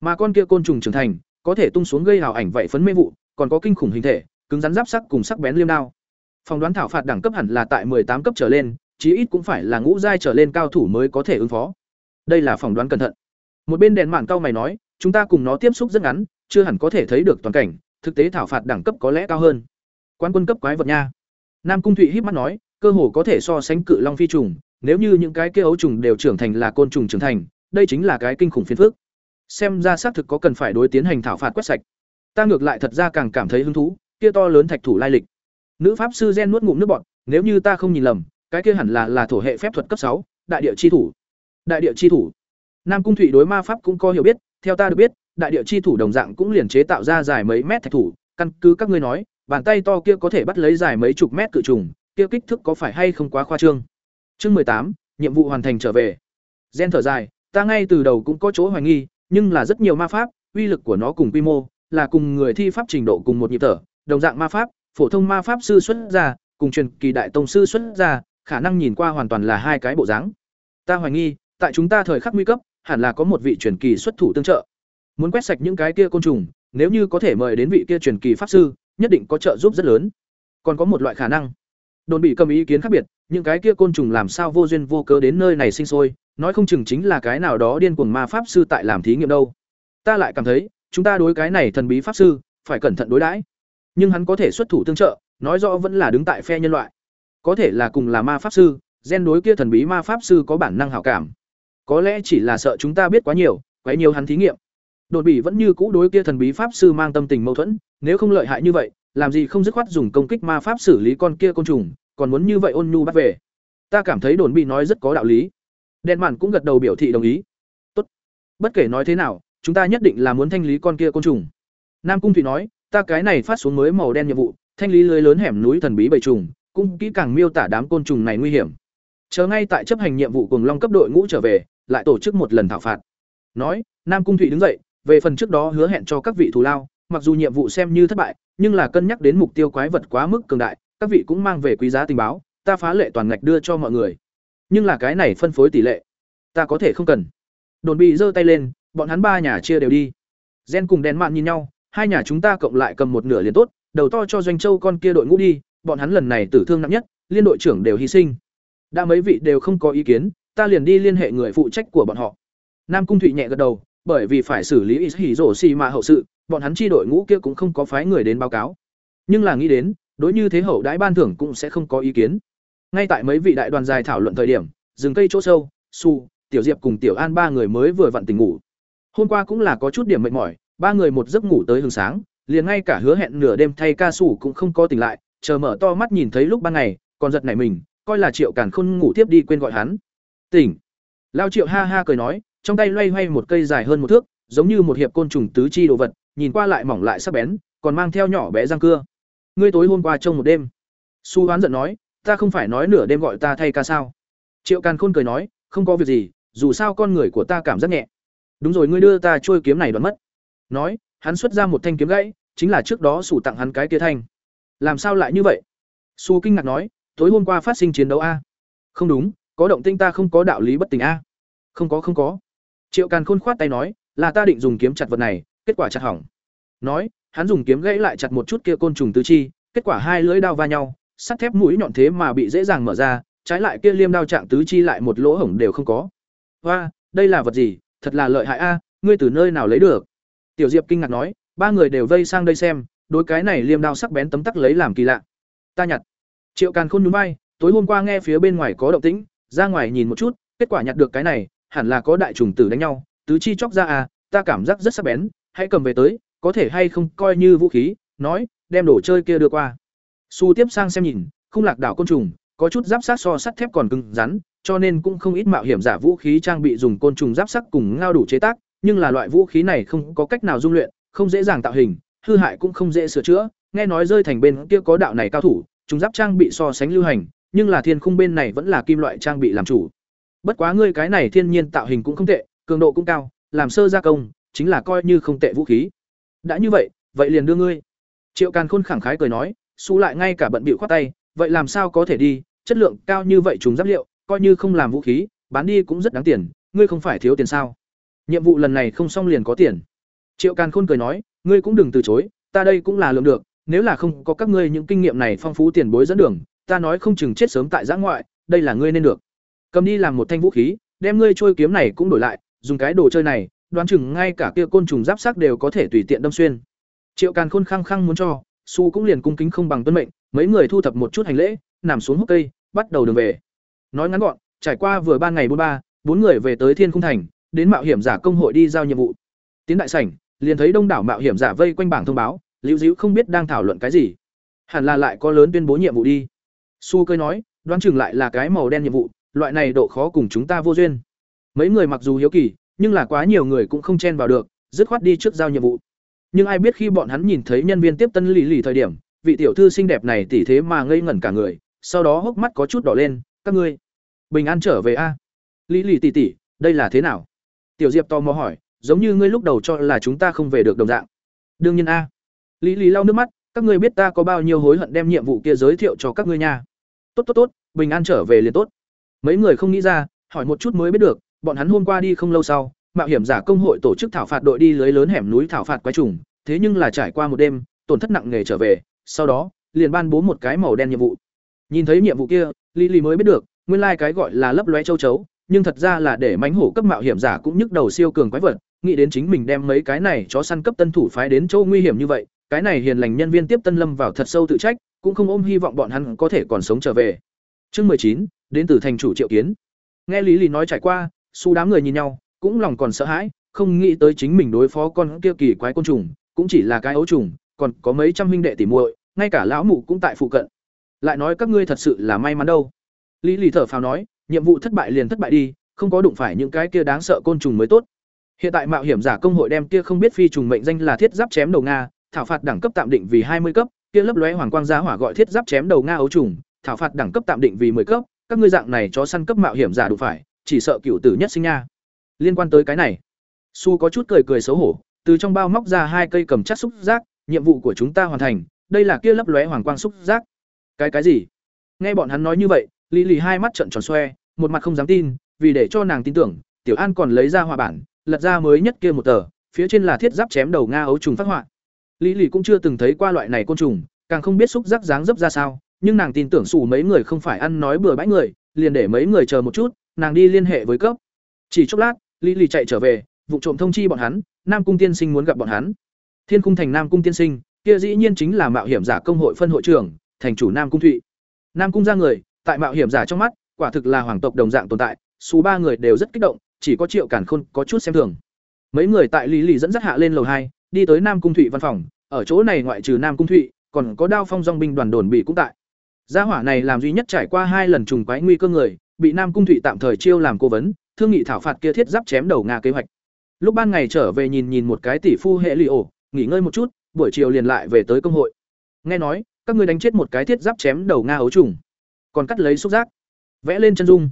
Mà con kia côn trùng trưởng thành, có thể tung xuống gây hào ảnh vậy phấn mê vụ, còn có kinh khủng hình thể, cứng rắn giáp sắc cùng sắc bén liêm đao. Phòng đoán thảo phạt đẳng cấp hẳn là tại 18 cấp trở lên, chí ít cũng phải là ngũ giai trở lên cao thủ mới có thể ứng phó. Đây là phỏng đoán cẩn thận. Một bên đèn mạn cao mày nói, chúng ta cùng nó tiếp xúc rất ngắn, chưa hẳn có thể thấy được toàn cảnh, thực tế thảo phạt đẳng cấp có lẽ cao hơn. Quan quân cấp quái vật nha. Nam Cung Thụy híp mắt nói, cơ hồ có thể so sánh cự long phi trùng, nếu như những cái kia ấu trùng đều trưởng thành là côn trùng trưởng thành, đây chính là cái kinh khủng phiền phức. Xem ra xác thực có cần phải đối tiến hành thảo phạt quét sạch. Ta ngược lại thật ra càng cảm thấy hứng thú, kia to lớn thạch thủ lai lịch. Nữ pháp sư Gen nuốt ngụm nước bọt, nếu như ta không nhìn lầm, cái kia hẳn là là thổ hệ phép thuật cấp sáu, đại địa chi thủ. Đại địa chi thủ. Nam Cung Thụy đối ma pháp cũng có hiểu biết, theo ta được biết, đại địa chi thủ đồng dạng cũng liền chế tạo ra dài mấy mét thạch thủ, căn cứ các ngươi nói, bàn tay to kia có thể bắt lấy dài mấy chục mét cự trùng, kia kích thước có phải hay không quá khoa trương. Chương mười tám, nhiệm vụ hoàn thành trở về. Gen thở dài, ta ngay từ đầu cũng có chỗ hoài nghi, nhưng là rất nhiều ma pháp, uy lực của nó cùng quy mô, là cùng người thi pháp trình độ cùng một nhịp thở, đồng dạng ma pháp, phổ thông ma pháp sư xuất ra, cùng truyền kỳ đại tông sư xuất ra, khả năng nhìn qua hoàn toàn là hai cái bộ dáng. Ta hoài nghi, tại chúng ta thời khắc nguy cấp, hẳn là có một vị truyền kỳ xuất thủ tương trợ. Muốn quét sạch những cái kia côn trùng, nếu như có thể mời đến vị kia truyền kỳ pháp sư, nhất định có trợ giúp rất lớn. Còn có một loại khả năng, đồn bị cầm ý kiến khác biệt, những cái kia côn trùng làm sao vô duyên vô cớ đến nơi này sinh sôi, nói không chừng chính là cái nào đó điên cuồng ma pháp sư tại làm thí nghiệm đâu. Ta lại cảm thấy, chúng ta đối cái này thần bí pháp sư, phải cẩn thận đối đãi. Nhưng hắn có thể xuất thủ tương trợ, nói rõ vẫn là đứng tại phe nhân loại. Có thể là cùng là ma pháp sư, gen đối kia thần bí ma pháp sư có bản năng hảo cảm. Có lẽ chỉ là sợ chúng ta biết quá nhiều, quá nhiều hắn thí nghiệm. Đột bị vẫn như cũ đối kia thần bí pháp sư mang tâm tình mâu thuẫn, nếu không lợi hại như vậy, làm gì không dứt khoát dùng công kích ma pháp xử lý con kia côn trùng, còn muốn như vậy ôn nhu bắt về. Ta cảm thấy đồn bị nói rất có đạo lý. Đen mạn cũng gật đầu biểu thị đồng ý. Tốt. Bất kể nói thế nào, chúng ta nhất định là muốn thanh lý con kia côn trùng. Nam Cung Thủy nói, ta cái này phát xuống mới màu đen nhiệm vụ, thanh lý lưới lớn hẻm núi thần bí bầy trùng, cũng kỹ càng miêu tả đám côn trùng này nguy hiểm. Chờ ngay tại chấp hành nhiệm vụ cùng Long cấp đội ngũ trở về, lại tổ chức một lần thảo phạt. Nói, Nam Cung Thụy đứng dậy, về phần trước đó hứa hẹn cho các vị thù lao, mặc dù nhiệm vụ xem như thất bại, nhưng là cân nhắc đến mục tiêu quái vật quá mức cường đại, các vị cũng mang về quý giá tình báo, ta phá lệ toàn ngạch đưa cho mọi người. Nhưng là cái này phân phối tỷ lệ, ta có thể không cần. Đồn bị giơ tay lên, bọn hắn ba nhà chia đều đi. Gen cùng đèn mạn nhìn nhau, hai nhà chúng ta cộng lại cầm một nửa liền tốt, đầu to cho doanh châu con kia đội ngũ đi, bọn hắn lần này tử thương nặng nhất, liên đội trưởng đều hy sinh. Đã mấy vị đều không có ý kiến, ta liền đi liên hệ người phụ trách của bọn họ. Nam Cung Thụy nhẹ gật đầu, bởi vì phải xử lý hỉ xì mà hậu sự, bọn hắn chi đội ngũ kia cũng không có phái người đến báo cáo. Nhưng là nghĩ đến, đối như thế hậu đãi ban thưởng cũng sẽ không có ý kiến. Ngay tại mấy vị đại đoàn dài thảo luận thời điểm, rừng cây chỗ sâu, Su, Tiểu Diệp cùng Tiểu An ba người mới vừa vặn tỉnh ngủ. Hôm qua cũng là có chút điểm mệt mỏi, ba người một giấc ngủ tới hừng sáng, liền ngay cả hứa hẹn nửa đêm thay ca sủ cũng không có tỉnh lại, chờ mở to mắt nhìn thấy lúc ban ngày, còn giật nảy mình, coi là Triệu Càn Khôn ngủ tiếp đi quên gọi hắn. "Tỉnh." Lao Triệu ha ha cười nói, trong tay loay hoay một cây dài hơn một thước, giống như một hiệp côn trùng tứ chi đồ vật, nhìn qua lại mỏng lại sắc bén, còn mang theo nhỏ bé răng cưa. "Ngươi tối hôm qua trông một đêm." Su Hoán giận nói, "Ta không phải nói nửa đêm gọi ta thay ca sao?" Triệu Càn Khôn cười nói, "Không có việc gì, dù sao con người của ta cảm giác nhẹ." "Đúng rồi, ngươi đưa ta trôi kiếm này đoán mất." Nói, hắn xuất ra một thanh kiếm gãy, chính là trước đó sủ tặng hắn cái kia thanh. Làm sao lại như vậy? Su kinh ngạc nói, tối hôm qua phát sinh chiến đấu a? Không đúng, có động tinh ta không có đạo lý bất tình a. Không có không có. Triệu Càn Khôn khoát tay nói, là ta định dùng kiếm chặt vật này, kết quả chặt hỏng. Nói, hắn dùng kiếm gãy lại chặt một chút kia côn trùng tứ chi, kết quả hai lưỡi đao va nhau, sắt thép mũi nhọn thế mà bị dễ dàng mở ra, trái lại kia liêm đao trạng tứ chi lại một lỗ hổng đều không có. Hoa, đây là vật gì, thật là lợi hại a, ngươi từ nơi nào lấy được? Tiểu Diệp kinh ngạc nói, ba người đều vây sang đây xem, đối cái này liêm đao sắc bén tấm tắc lấy làm kỳ lạ. Ta nhặt. Triệu Càn Khôn nhún vai, tối hôm qua nghe phía bên ngoài có động tĩnh, ra ngoài nhìn một chút, kết quả nhặt được cái này, hẳn là có đại trùng tử đánh nhau, tứ chi chóc ra à, ta cảm giác rất sắc bén, hãy cầm về tới, có thể hay không coi như vũ khí, nói, đem đồ chơi kia đưa qua. Su tiếp sang xem nhìn, không lạc đảo côn trùng, có chút giáp sát so sắt thép còn cứng rắn, cho nên cũng không ít mạo hiểm giả vũ khí trang bị dùng côn trùng giáp sắt cùng ngao đủ chế tác, nhưng là loại vũ khí này không có cách nào dung luyện, không dễ dàng tạo hình, hư hại cũng không dễ sửa chữa, nghe nói rơi thành bên kia có đạo này cao thủ, chúng giáp trang bị so sánh lưu hành, nhưng là thiên khung bên này vẫn là kim loại trang bị làm chủ. Bất quá ngươi cái này thiên nhiên tạo hình cũng không tệ, cường độ cũng cao, làm sơ gia công, chính là coi như không tệ vũ khí. Đã như vậy, vậy liền đưa ngươi. Triệu Càn Khôn khẳng khái cười nói, xú lại ngay cả bận bịu khoát tay, vậy làm sao có thể đi, chất lượng cao như vậy chúng giáp liệu, coi như không làm vũ khí, bán đi cũng rất đáng tiền, ngươi không phải thiếu tiền sao? Nhiệm vụ lần này không xong liền có tiền. Triệu Càn Khôn cười nói, ngươi cũng đừng từ chối, ta đây cũng là lượng được, nếu là không có các ngươi những kinh nghiệm này phong phú tiền bối dẫn đường, ta nói không chừng chết sớm tại giã ngoại, đây là ngươi nên được. Cầm đi làm một thanh vũ khí, đem ngươi trôi kiếm này cũng đổi lại, dùng cái đồ chơi này, đoán chừng ngay cả kia côn trùng giáp sắc đều có thể tùy tiện đâm xuyên. Triệu Càn Khôn khăng khăng muốn cho, Su cũng liền cung kính không bằng tuân mệnh, mấy người thu thập một chút hành lễ, nằm xuống hốc cây, bắt đầu đường về. Nói ngắn gọn, trải qua vừa ban ngày bốn ba, bốn người về tới Thiên Cung thành, đến mạo hiểm giả công hội đi giao nhiệm vụ. Tiến đại sảnh, liền thấy đông đảo mạo hiểm giả vây quanh bảng thông báo, Liễu dữ không biết đang thảo luận cái gì. Hẳn là lại có lớn tuyên bố nhiệm vụ đi. Su cười nói, đoán chừng lại là cái màu đen nhiệm vụ, loại này độ khó cùng chúng ta vô duyên. Mấy người mặc dù hiếu kỳ, nhưng là quá nhiều người cũng không chen vào được, dứt khoát đi trước giao nhiệm vụ. Nhưng ai biết khi bọn hắn nhìn thấy nhân viên tiếp tân lì lì thời điểm, vị tiểu thư xinh đẹp này tỉ thế mà ngây ngẩn cả người, sau đó hốc mắt có chút đỏ lên, các ngươi bình an trở về a? lì lì tỷ tỷ, đây là thế nào? Tiểu Diệp tò mò hỏi, giống như ngươi lúc đầu cho là chúng ta không về được đồng dạng. Đương nhiên a. Lý Lý lau nước mắt, các ngươi biết ta có bao nhiêu hối hận đem nhiệm vụ kia giới thiệu cho các ngươi nha. Tốt tốt tốt, bình an trở về liền tốt. Mấy người không nghĩ ra, hỏi một chút mới biết được, bọn hắn hôm qua đi không lâu sau, mạo hiểm giả công hội tổ chức thảo phạt đội đi lưới lớn hẻm núi thảo phạt quái trùng, thế nhưng là trải qua một đêm, tổn thất nặng nề trở về, sau đó, liền ban bố một cái màu đen nhiệm vụ. Nhìn thấy nhiệm vụ kia, Lý Lý mới biết được, nguyên lai like cái gọi là lấp lóe châu chấu, nhưng thật ra là để mánh hổ cấp mạo hiểm giả cũng nhức đầu siêu cường quái vật, nghĩ đến chính mình đem mấy cái này chó săn cấp tân thủ phái đến chỗ nguy hiểm như vậy, cái này hiền lành nhân viên tiếp tân lâm vào thật sâu tự trách, cũng không ôm hy vọng bọn hắn có thể còn sống trở về. Chương mười chín đến từ thành chủ Triệu Kiến. Nghe Lý Lý nói trải qua, su đám người nhìn nhau, cũng lòng còn sợ hãi, không nghĩ tới chính mình đối phó con kia kỳ quái côn trùng, cũng chỉ là cái ấu trùng, còn có mấy trăm huynh đệ tỉ muội, ngay cả lão mụ cũng tại phụ cận. Lại nói các ngươi thật sự là may mắn đâu. Lý Lý thở phào nói, nhiệm vụ thất bại liền thất bại đi, không có đụng phải những cái kia đáng sợ côn trùng mới tốt. Hiện tại mạo hiểm giả công hội đem kia không biết phi trùng mệnh danh là thiết giáp chém đầu nga, thảo phạt đẳng cấp tạm định vì hai mươi cấp, kia lấp lóe hoàng quang giá hỏa gọi thiết giáp chém đầu nga ấu trùng, thảo phạt đẳng cấp tạm định vì 10 cấp, các ngươi dạng này chó săn cấp mạo hiểm giả đủ phải, chỉ sợ cửu tử nhất sinh nha. Liên quan tới cái này, Su có chút cười cười xấu hổ, từ trong bao móc ra hai cây cầm chắc xúc giác, nhiệm vụ của chúng ta hoàn thành, đây là kia lấp lóe hoàng quang xúc giác. Cái cái gì? Nghe bọn hắn nói như vậy, Lý Lì hai mắt trợn tròn xoe, một mặt không dám tin, vì để cho nàng tin tưởng, Tiểu An còn lấy ra họa bản, lật ra mới nhất kia một tờ, phía trên là thiết giáp chém đầu nga ấu trùng phát họa. Lý Lì cũng chưa từng thấy qua loại này côn trùng, càng không biết xúc giác dáng dấp ra sao, nhưng nàng tin tưởng sủ mấy người không phải ăn nói bừa bãi người, liền để mấy người chờ một chút, nàng đi liên hệ với cấp. Chỉ chốc lát, Lý Lì chạy trở về, vụ trộm thông chi bọn hắn, Nam Cung Tiên Sinh muốn gặp bọn hắn. Thiên Cung thành Nam Cung Tiên Sinh, kia dĩ nhiên chính là mạo hiểm giả công hội phân hội trưởng, thành chủ Nam Cung Thụy. Nam Cung ra người, tại mạo hiểm giả trong mắt, quả thực là hoàng tộc đồng dạng tồn tại, xù ba người đều rất kích động, chỉ có Triệu Cản Khôn có chút xem thường. Mấy người tại Lý Lì dẫn dắt hạ lên lầu hai, đi tới Nam Cung Thụy văn phòng, ở chỗ này ngoại trừ Nam Cung Thụy, còn có Đao Phong dong binh đoàn đồn bị cũng tại. Gia hỏa này làm duy nhất trải qua hai lần trùng quái nguy cơ người, bị Nam Cung Thụy tạm thời chiêu làm cố vấn, thương nghị thảo phạt kia thiết giáp chém đầu Nga kế hoạch. Lúc ban ngày trở về nhìn nhìn một cái tỷ phu hệ lì ổ, nghỉ ngơi một chút, buổi chiều liền lại về tới công hội. Nghe nói, các ngươi đánh chết một cái thiết giáp chém đầu Nga ấu trùng, còn cắt lấy xúc giác, vẽ lên chân dung.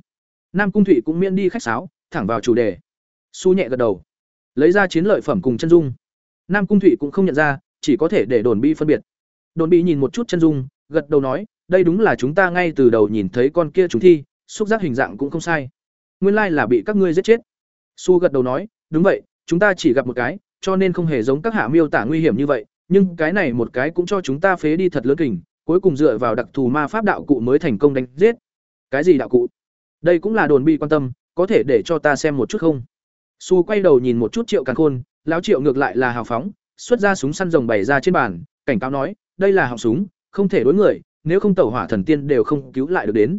Nam Cung Thụy cũng miễn đi khách sáo, thẳng vào chủ đề. Su nhẹ gật đầu, lấy ra chiến lợi phẩm cùng chân dung. Nam Cung Thụy cũng không nhận ra, chỉ có thể để Đồn Bi phân biệt. Đồn Bi nhìn một chút chân dung, gật đầu nói, đây đúng là chúng ta ngay từ đầu nhìn thấy con kia chúng thi, xúc giác hình dạng cũng không sai. Nguyên lai là bị các ngươi giết chết. Su gật đầu nói, đúng vậy, chúng ta chỉ gặp một cái, cho nên không hề giống các hạ miêu tả nguy hiểm như vậy, nhưng cái này một cái cũng cho chúng ta phế đi thật lớn kình, cuối cùng dựa vào đặc thù ma pháp đạo cụ mới thành công đánh giết. Cái gì đạo cụ? Đây cũng là đồn bi quan tâm, có thể để cho ta xem một chút không? Su quay đầu nhìn một chút Triệu Càn Khôn, lão Triệu ngược lại là hào phóng, xuất ra súng săn rồng bày ra trên bàn, cảnh cáo nói, đây là họng súng, không thể đối người, nếu không tẩu hỏa thần tiên đều không cứu lại được đến.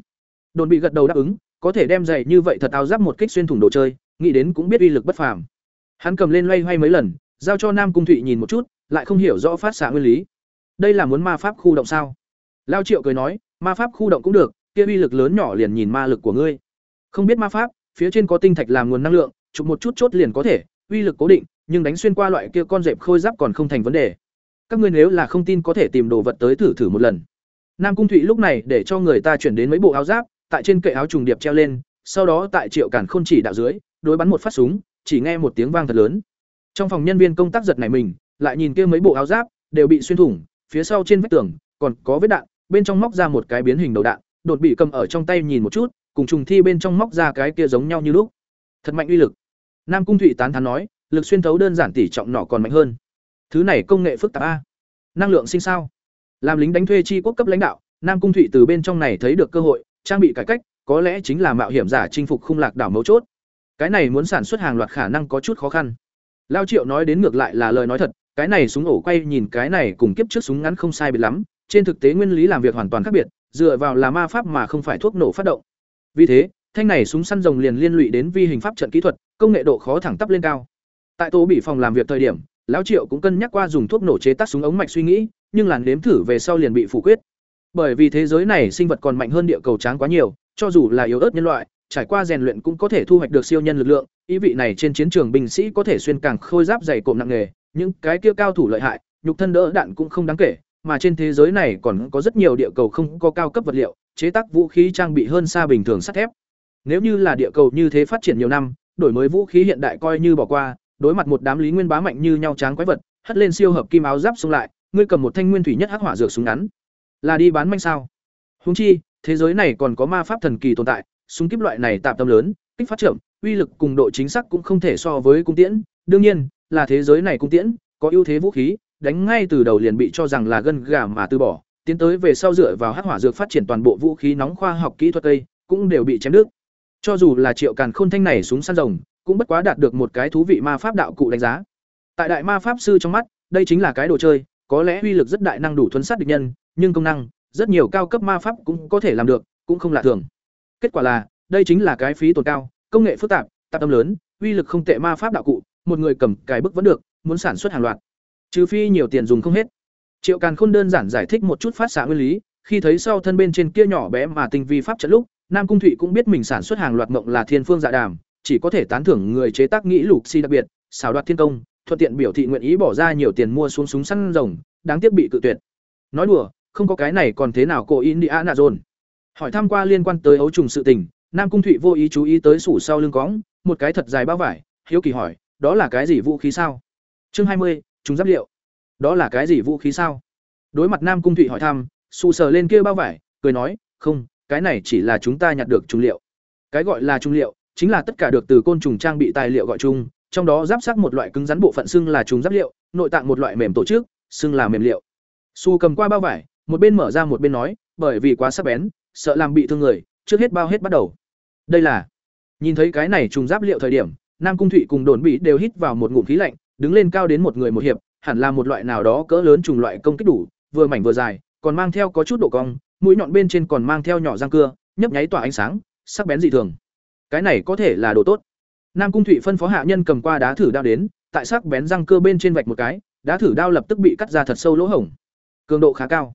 Đồn bị gật đầu đáp ứng, có thể đem giày như vậy thật áo giáp một kích xuyên thủng đồ chơi, nghĩ đến cũng biết uy lực bất phàm. Hắn cầm lên loay hoay mấy lần, giao cho Nam Cung Thụy nhìn một chút, lại không hiểu rõ phát xạ nguyên lý. Đây là muốn ma pháp khu động sao? Lao Triệu cười nói, ma pháp khu động cũng được, kia uy lực lớn nhỏ liền nhìn ma lực của ngươi. Không biết ma pháp, phía trên có tinh thạch làm nguồn năng lượng, chụp một chút chốt liền có thể, uy lực cố định, nhưng đánh xuyên qua loại kia con dẹp khôi giáp còn không thành vấn đề. Các ngươi nếu là không tin có thể tìm đồ vật tới thử thử một lần. Nam Cung Thụy lúc này để cho người ta chuyển đến mấy bộ áo giáp, tại trên kệ áo trùng điệp treo lên, sau đó tại Triệu Cản Khôn chỉ đạo dưới, đối bắn một phát súng, chỉ nghe một tiếng vang thật lớn. Trong phòng nhân viên công tác giật này mình, lại nhìn kia mấy bộ áo giáp đều bị xuyên thủng, phía sau trên vách tường còn có vết đạn, bên trong móc ra một cái biến hình đầu đạn, đột bị cầm ở trong tay nhìn một chút, cùng trùng thi bên trong móc ra cái kia giống nhau như lúc. Thật mạnh uy lực. Nam Cung Thụy tán thán nói, lực xuyên thấu đơn giản tỷ trọng nọ còn mạnh hơn. Thứ này công nghệ phức tạp a. Năng lượng sinh sao? Làm lính đánh thuê chi quốc cấp lãnh đạo, Nam Cung Thụy từ bên trong này thấy được cơ hội, trang bị cải cách, có lẽ chính là mạo hiểm giả chinh phục khung lạc đảo mấu chốt. Cái này muốn sản xuất hàng loạt khả năng có chút khó khăn. Lao Triệu nói đến ngược lại là lời nói thật, cái này súng ổ quay nhìn cái này cùng kiếp trước súng ngắn không sai biệt lắm, trên thực tế nguyên lý làm việc hoàn toàn khác biệt, dựa vào là ma pháp mà không phải thuốc nổ phát động. Vì thế, thanh này súng săn rồng liền liên lụy đến vi hình pháp trận kỹ thuật, công nghệ độ khó thẳng tắp lên cao. Tại Tô bị phòng làm việc thời điểm, lão Triệu cũng cân nhắc qua dùng thuốc nổ chế tác súng ống mạch suy nghĩ, nhưng làn nếm thử về sau liền bị phủ quyết. Bởi vì thế giới này sinh vật còn mạnh hơn địa cầu tráng quá nhiều, cho dù là yếu ớt nhân loại, trải qua rèn luyện cũng có thể thu hoạch được siêu nhân lực lượng, ý vị này trên chiến trường binh sĩ có thể xuyên càng khôi giáp dày cộm nặng nghề, những cái kia cao thủ lợi hại, nhục thân đỡ đạn cũng không đáng kể, mà trên thế giới này còn có rất nhiều địa cầu không có cao cấp vật liệu, chế tác vũ khí trang bị hơn xa bình thường sắt thép. Nếu như là địa cầu như thế phát triển nhiều năm, đổi mới vũ khí hiện đại coi như bỏ qua, đối mặt một đám lý nguyên bá mạnh như nhau tráng quái vật, hất lên siêu hợp kim áo giáp xung lại, ngươi cầm một thanh nguyên thủy nhất hắc hỏa dược súng ngắn, là đi bán manh sao? húng chi, thế giới này còn có ma pháp thần kỳ tồn tại, súng kíp loại này tạm tâm lớn, kích phát trưởng uy lực cùng độ chính xác cũng không thể so với cung tiễn, đương nhiên, là thế giới này cung tiễn, có ưu thế vũ khí, đánh ngay từ đầu liền bị cho rằng là gân gà mà từ bỏ, tiến tới về sau dựa vào hắc hỏa dược phát triển toàn bộ vũ khí nóng khoa học kỹ thuật tây, cũng đều bị chém đứt. Cho dù là Triệu Càn Khôn thanh này súng săn rồng, cũng bất quá đạt được một cái thú vị ma pháp đạo cụ đánh giá. Tại đại ma pháp sư trong mắt, đây chính là cái đồ chơi, có lẽ uy lực rất đại năng đủ thuấn sát địch nhân, nhưng công năng, rất nhiều cao cấp ma pháp cũng có thể làm được, cũng không lạ thường. Kết quả là, đây chính là cái phí tổn cao, công nghệ phức tạp, tạp tâm lớn, uy lực không tệ ma pháp đạo cụ, một người cầm cái bức vẫn được, muốn sản xuất hàng loạt. Trừ phi nhiều tiền dùng không hết. Triệu Càn Khôn đơn giản giải thích một chút phát xạ nguyên lý, khi thấy sau thân bên trên kia nhỏ bé mà tinh vi pháp trận lúc, Nam Cung Thụy cũng biết mình sản xuất hàng loạt mộng là thiên phương dạ đàm, chỉ có thể tán thưởng người chế tác nghĩ lục si đặc biệt, xảo đoạt thiên công, thuận tiện biểu thị nguyện ý bỏ ra nhiều tiền mua xuống súng săn rồng, đáng tiếc bị cự tuyệt. Nói đùa, không có cái này còn thế nào cô Indiana Jones. hỏi tham qua liên quan tới ấu trùng sự tình nam cung thụy vô ý chú ý tới sủ sau lưng cõng một cái thật dài bao vải hiếu kỳ hỏi đó là cái gì vũ khí sao? Chương hai mươi chúng giáp liệu. Đó là cái gì vũ khí sao? Đối mặt nam cung thụy hỏi thăm xù sờ lên kia bao vải, cười nói, không, cái này chỉ là chúng ta nhặt được trung liệu. Cái gọi là trung liệu chính là tất cả được từ côn trùng trang bị tài liệu gọi chung, trong đó giáp sắc một loại cứng rắn bộ phận xưng là trùng giáp liệu, nội tạng một loại mềm tổ chức, xưng là mềm liệu. Su cầm qua bao vải, một bên mở ra một bên nói, bởi vì quá sắc bén, sợ làm bị thương người, trước hết bao hết bắt đầu. Đây là, nhìn thấy cái này trùng giáp liệu thời điểm nam cung thụy cùng đồn bị đều hít vào một ngụm khí lạnh, đứng lên cao đến một người một hiệp, hẳn là một loại nào đó cỡ lớn trùng loại công kích đủ, vừa mảnh vừa dài, còn mang theo có chút độ cong, mũi nhọn bên trên còn mang theo nhỏ răng cưa, nhấp nháy tỏa ánh sáng, sắc bén dị thường. Cái này có thể là đồ tốt. Nam cung thụy phân phó hạ nhân cầm qua đá thử đao đến, tại sắc bén răng cưa bên trên vạch một cái, đá thử đao lập tức bị cắt ra thật sâu lỗ hổng. Cường độ khá cao.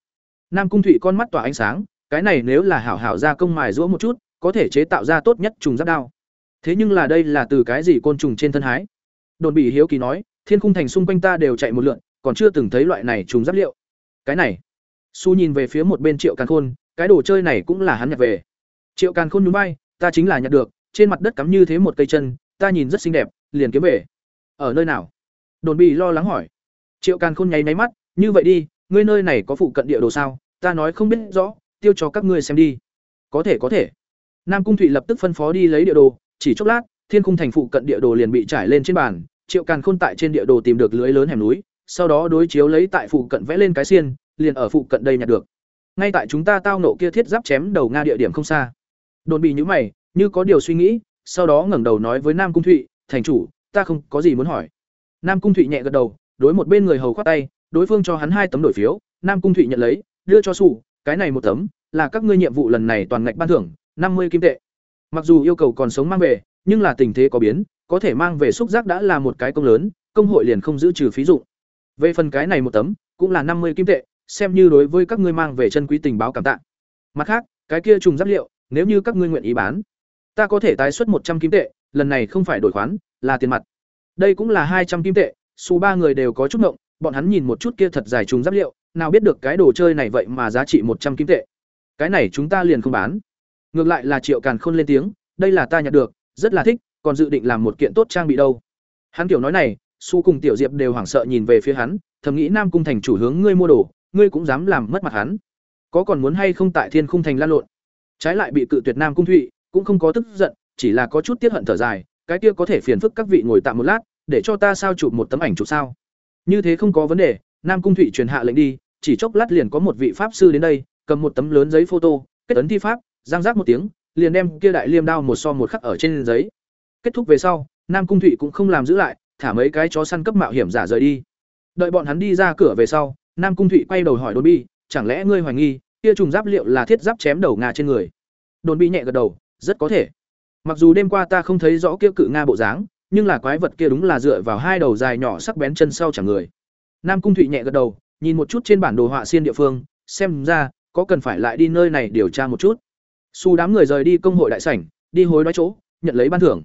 Nam cung thụy con mắt tỏa ánh sáng, cái này nếu là hảo hảo ra công mài rũa một chút, có thể chế tạo ra tốt nhất trùng giáp đao thế nhưng là đây là từ cái gì côn trùng trên thân hái? Đồn bị hiếu kỳ nói, thiên khung thành xung quanh ta đều chạy một lượn, còn chưa từng thấy loại này trùng giáp liệu. Cái này, su nhìn về phía một bên triệu càn khôn, cái đồ chơi này cũng là hắn nhặt về. Triệu càn khôn núi bay ta chính là nhặt được, trên mặt đất cắm như thế một cây chân, ta nhìn rất xinh đẹp, liền kiếm về. Ở nơi nào? Đồn bị lo lắng hỏi. Triệu càn khôn nháy máy mắt, như vậy đi, ngươi nơi này có phụ cận địa đồ sao? Ta nói không biết rõ, tiêu cho các ngươi xem đi. Có thể có thể. Nam cung thụy lập tức phân phó đi lấy địa đồ chỉ chốc lát, thiên khung thành phụ cận địa đồ liền bị trải lên trên bàn, triệu càn khôn tại trên địa đồ tìm được lưới lớn hẻm núi, sau đó đối chiếu lấy tại phụ cận vẽ lên cái xiên, liền ở phụ cận đây nhặt được. Ngay tại chúng ta tao nộ kia thiết giáp chém đầu nga địa điểm không xa. Đồn bị nhữ mày, như có điều suy nghĩ, sau đó ngẩng đầu nói với nam cung thụy, thành chủ, ta không có gì muốn hỏi. Nam cung thụy nhẹ gật đầu, đối một bên người hầu khoát tay, đối phương cho hắn hai tấm đổi phiếu. Nam cung thụy nhận lấy, đưa cho sủ, cái này một tấm, là các ngươi nhiệm vụ lần này toàn ngạch ban thưởng, năm mươi kim tệ mặc dù yêu cầu còn sống mang về, nhưng là tình thế có biến, có thể mang về xúc giác đã là một cái công lớn, công hội liền không giữ trừ phí dụng. Về phần cái này một tấm, cũng là năm mươi kim tệ, xem như đối với các ngươi mang về chân quý tình báo cảm tạ. Mặt khác, cái kia trùng giáp liệu, nếu như các ngươi nguyện ý bán, ta có thể tái xuất một trăm kim tệ, lần này không phải đổi khoán, là tiền mặt. Đây cũng là hai trăm kim tệ su ba người đều có chút ngộng, bọn hắn nhìn một chút kia thật dài trùng giáp liệu, nào biết được cái đồ chơi này vậy mà giá trị một trăm kim tệ. Cái này chúng ta liền không bán ngược lại là triệu càn khôn lên tiếng, đây là ta nhặt được, rất là thích, còn dự định làm một kiện tốt trang bị đâu. Hắn kiểu nói này, su cùng tiểu diệp đều hoảng sợ nhìn về phía hắn, thầm nghĩ nam cung thành chủ hướng ngươi mua đồ, ngươi cũng dám làm mất mặt hắn. Có còn muốn hay không tại thiên khung thành lan lộn? Trái lại bị cự tuyệt nam cung thụy, cũng không có tức giận, chỉ là có chút tiết hận thở dài, cái kia có thể phiền phức các vị ngồi tạm một lát, để cho ta sao chụp một tấm ảnh chụp sao? Như thế không có vấn đề, nam cung thụy truyền hạ lệnh đi, chỉ chốc lát liền có một vị pháp sư đến đây, cầm một tấm lớn giấy photo, kết ấn thi pháp giang giác một tiếng, liền đem kia đại liêm đao một so một khắc ở trên giấy. Kết thúc về sau, nam cung thụy cũng không làm giữ lại, thả mấy cái chó săn cấp mạo hiểm giả rời đi. Đợi bọn hắn đi ra cửa về sau, nam cung thụy quay đầu hỏi đồn bi, chẳng lẽ ngươi hoài nghi, kia trùng giáp liệu là thiết giáp chém đầu nga trên người? Đồn bi nhẹ gật đầu, rất có thể. Mặc dù đêm qua ta không thấy rõ kia cự nga bộ dáng, nhưng là quái vật kia đúng là dựa vào hai đầu dài nhỏ sắc bén chân sau chẳng người. Nam cung thụy nhẹ gật đầu, nhìn một chút trên bản đồ họa xiên địa phương, xem ra có cần phải lại đi nơi này điều tra một chút. Su đám người rời đi công hội đại sảnh, đi hối đoái chỗ, nhận lấy ban thưởng.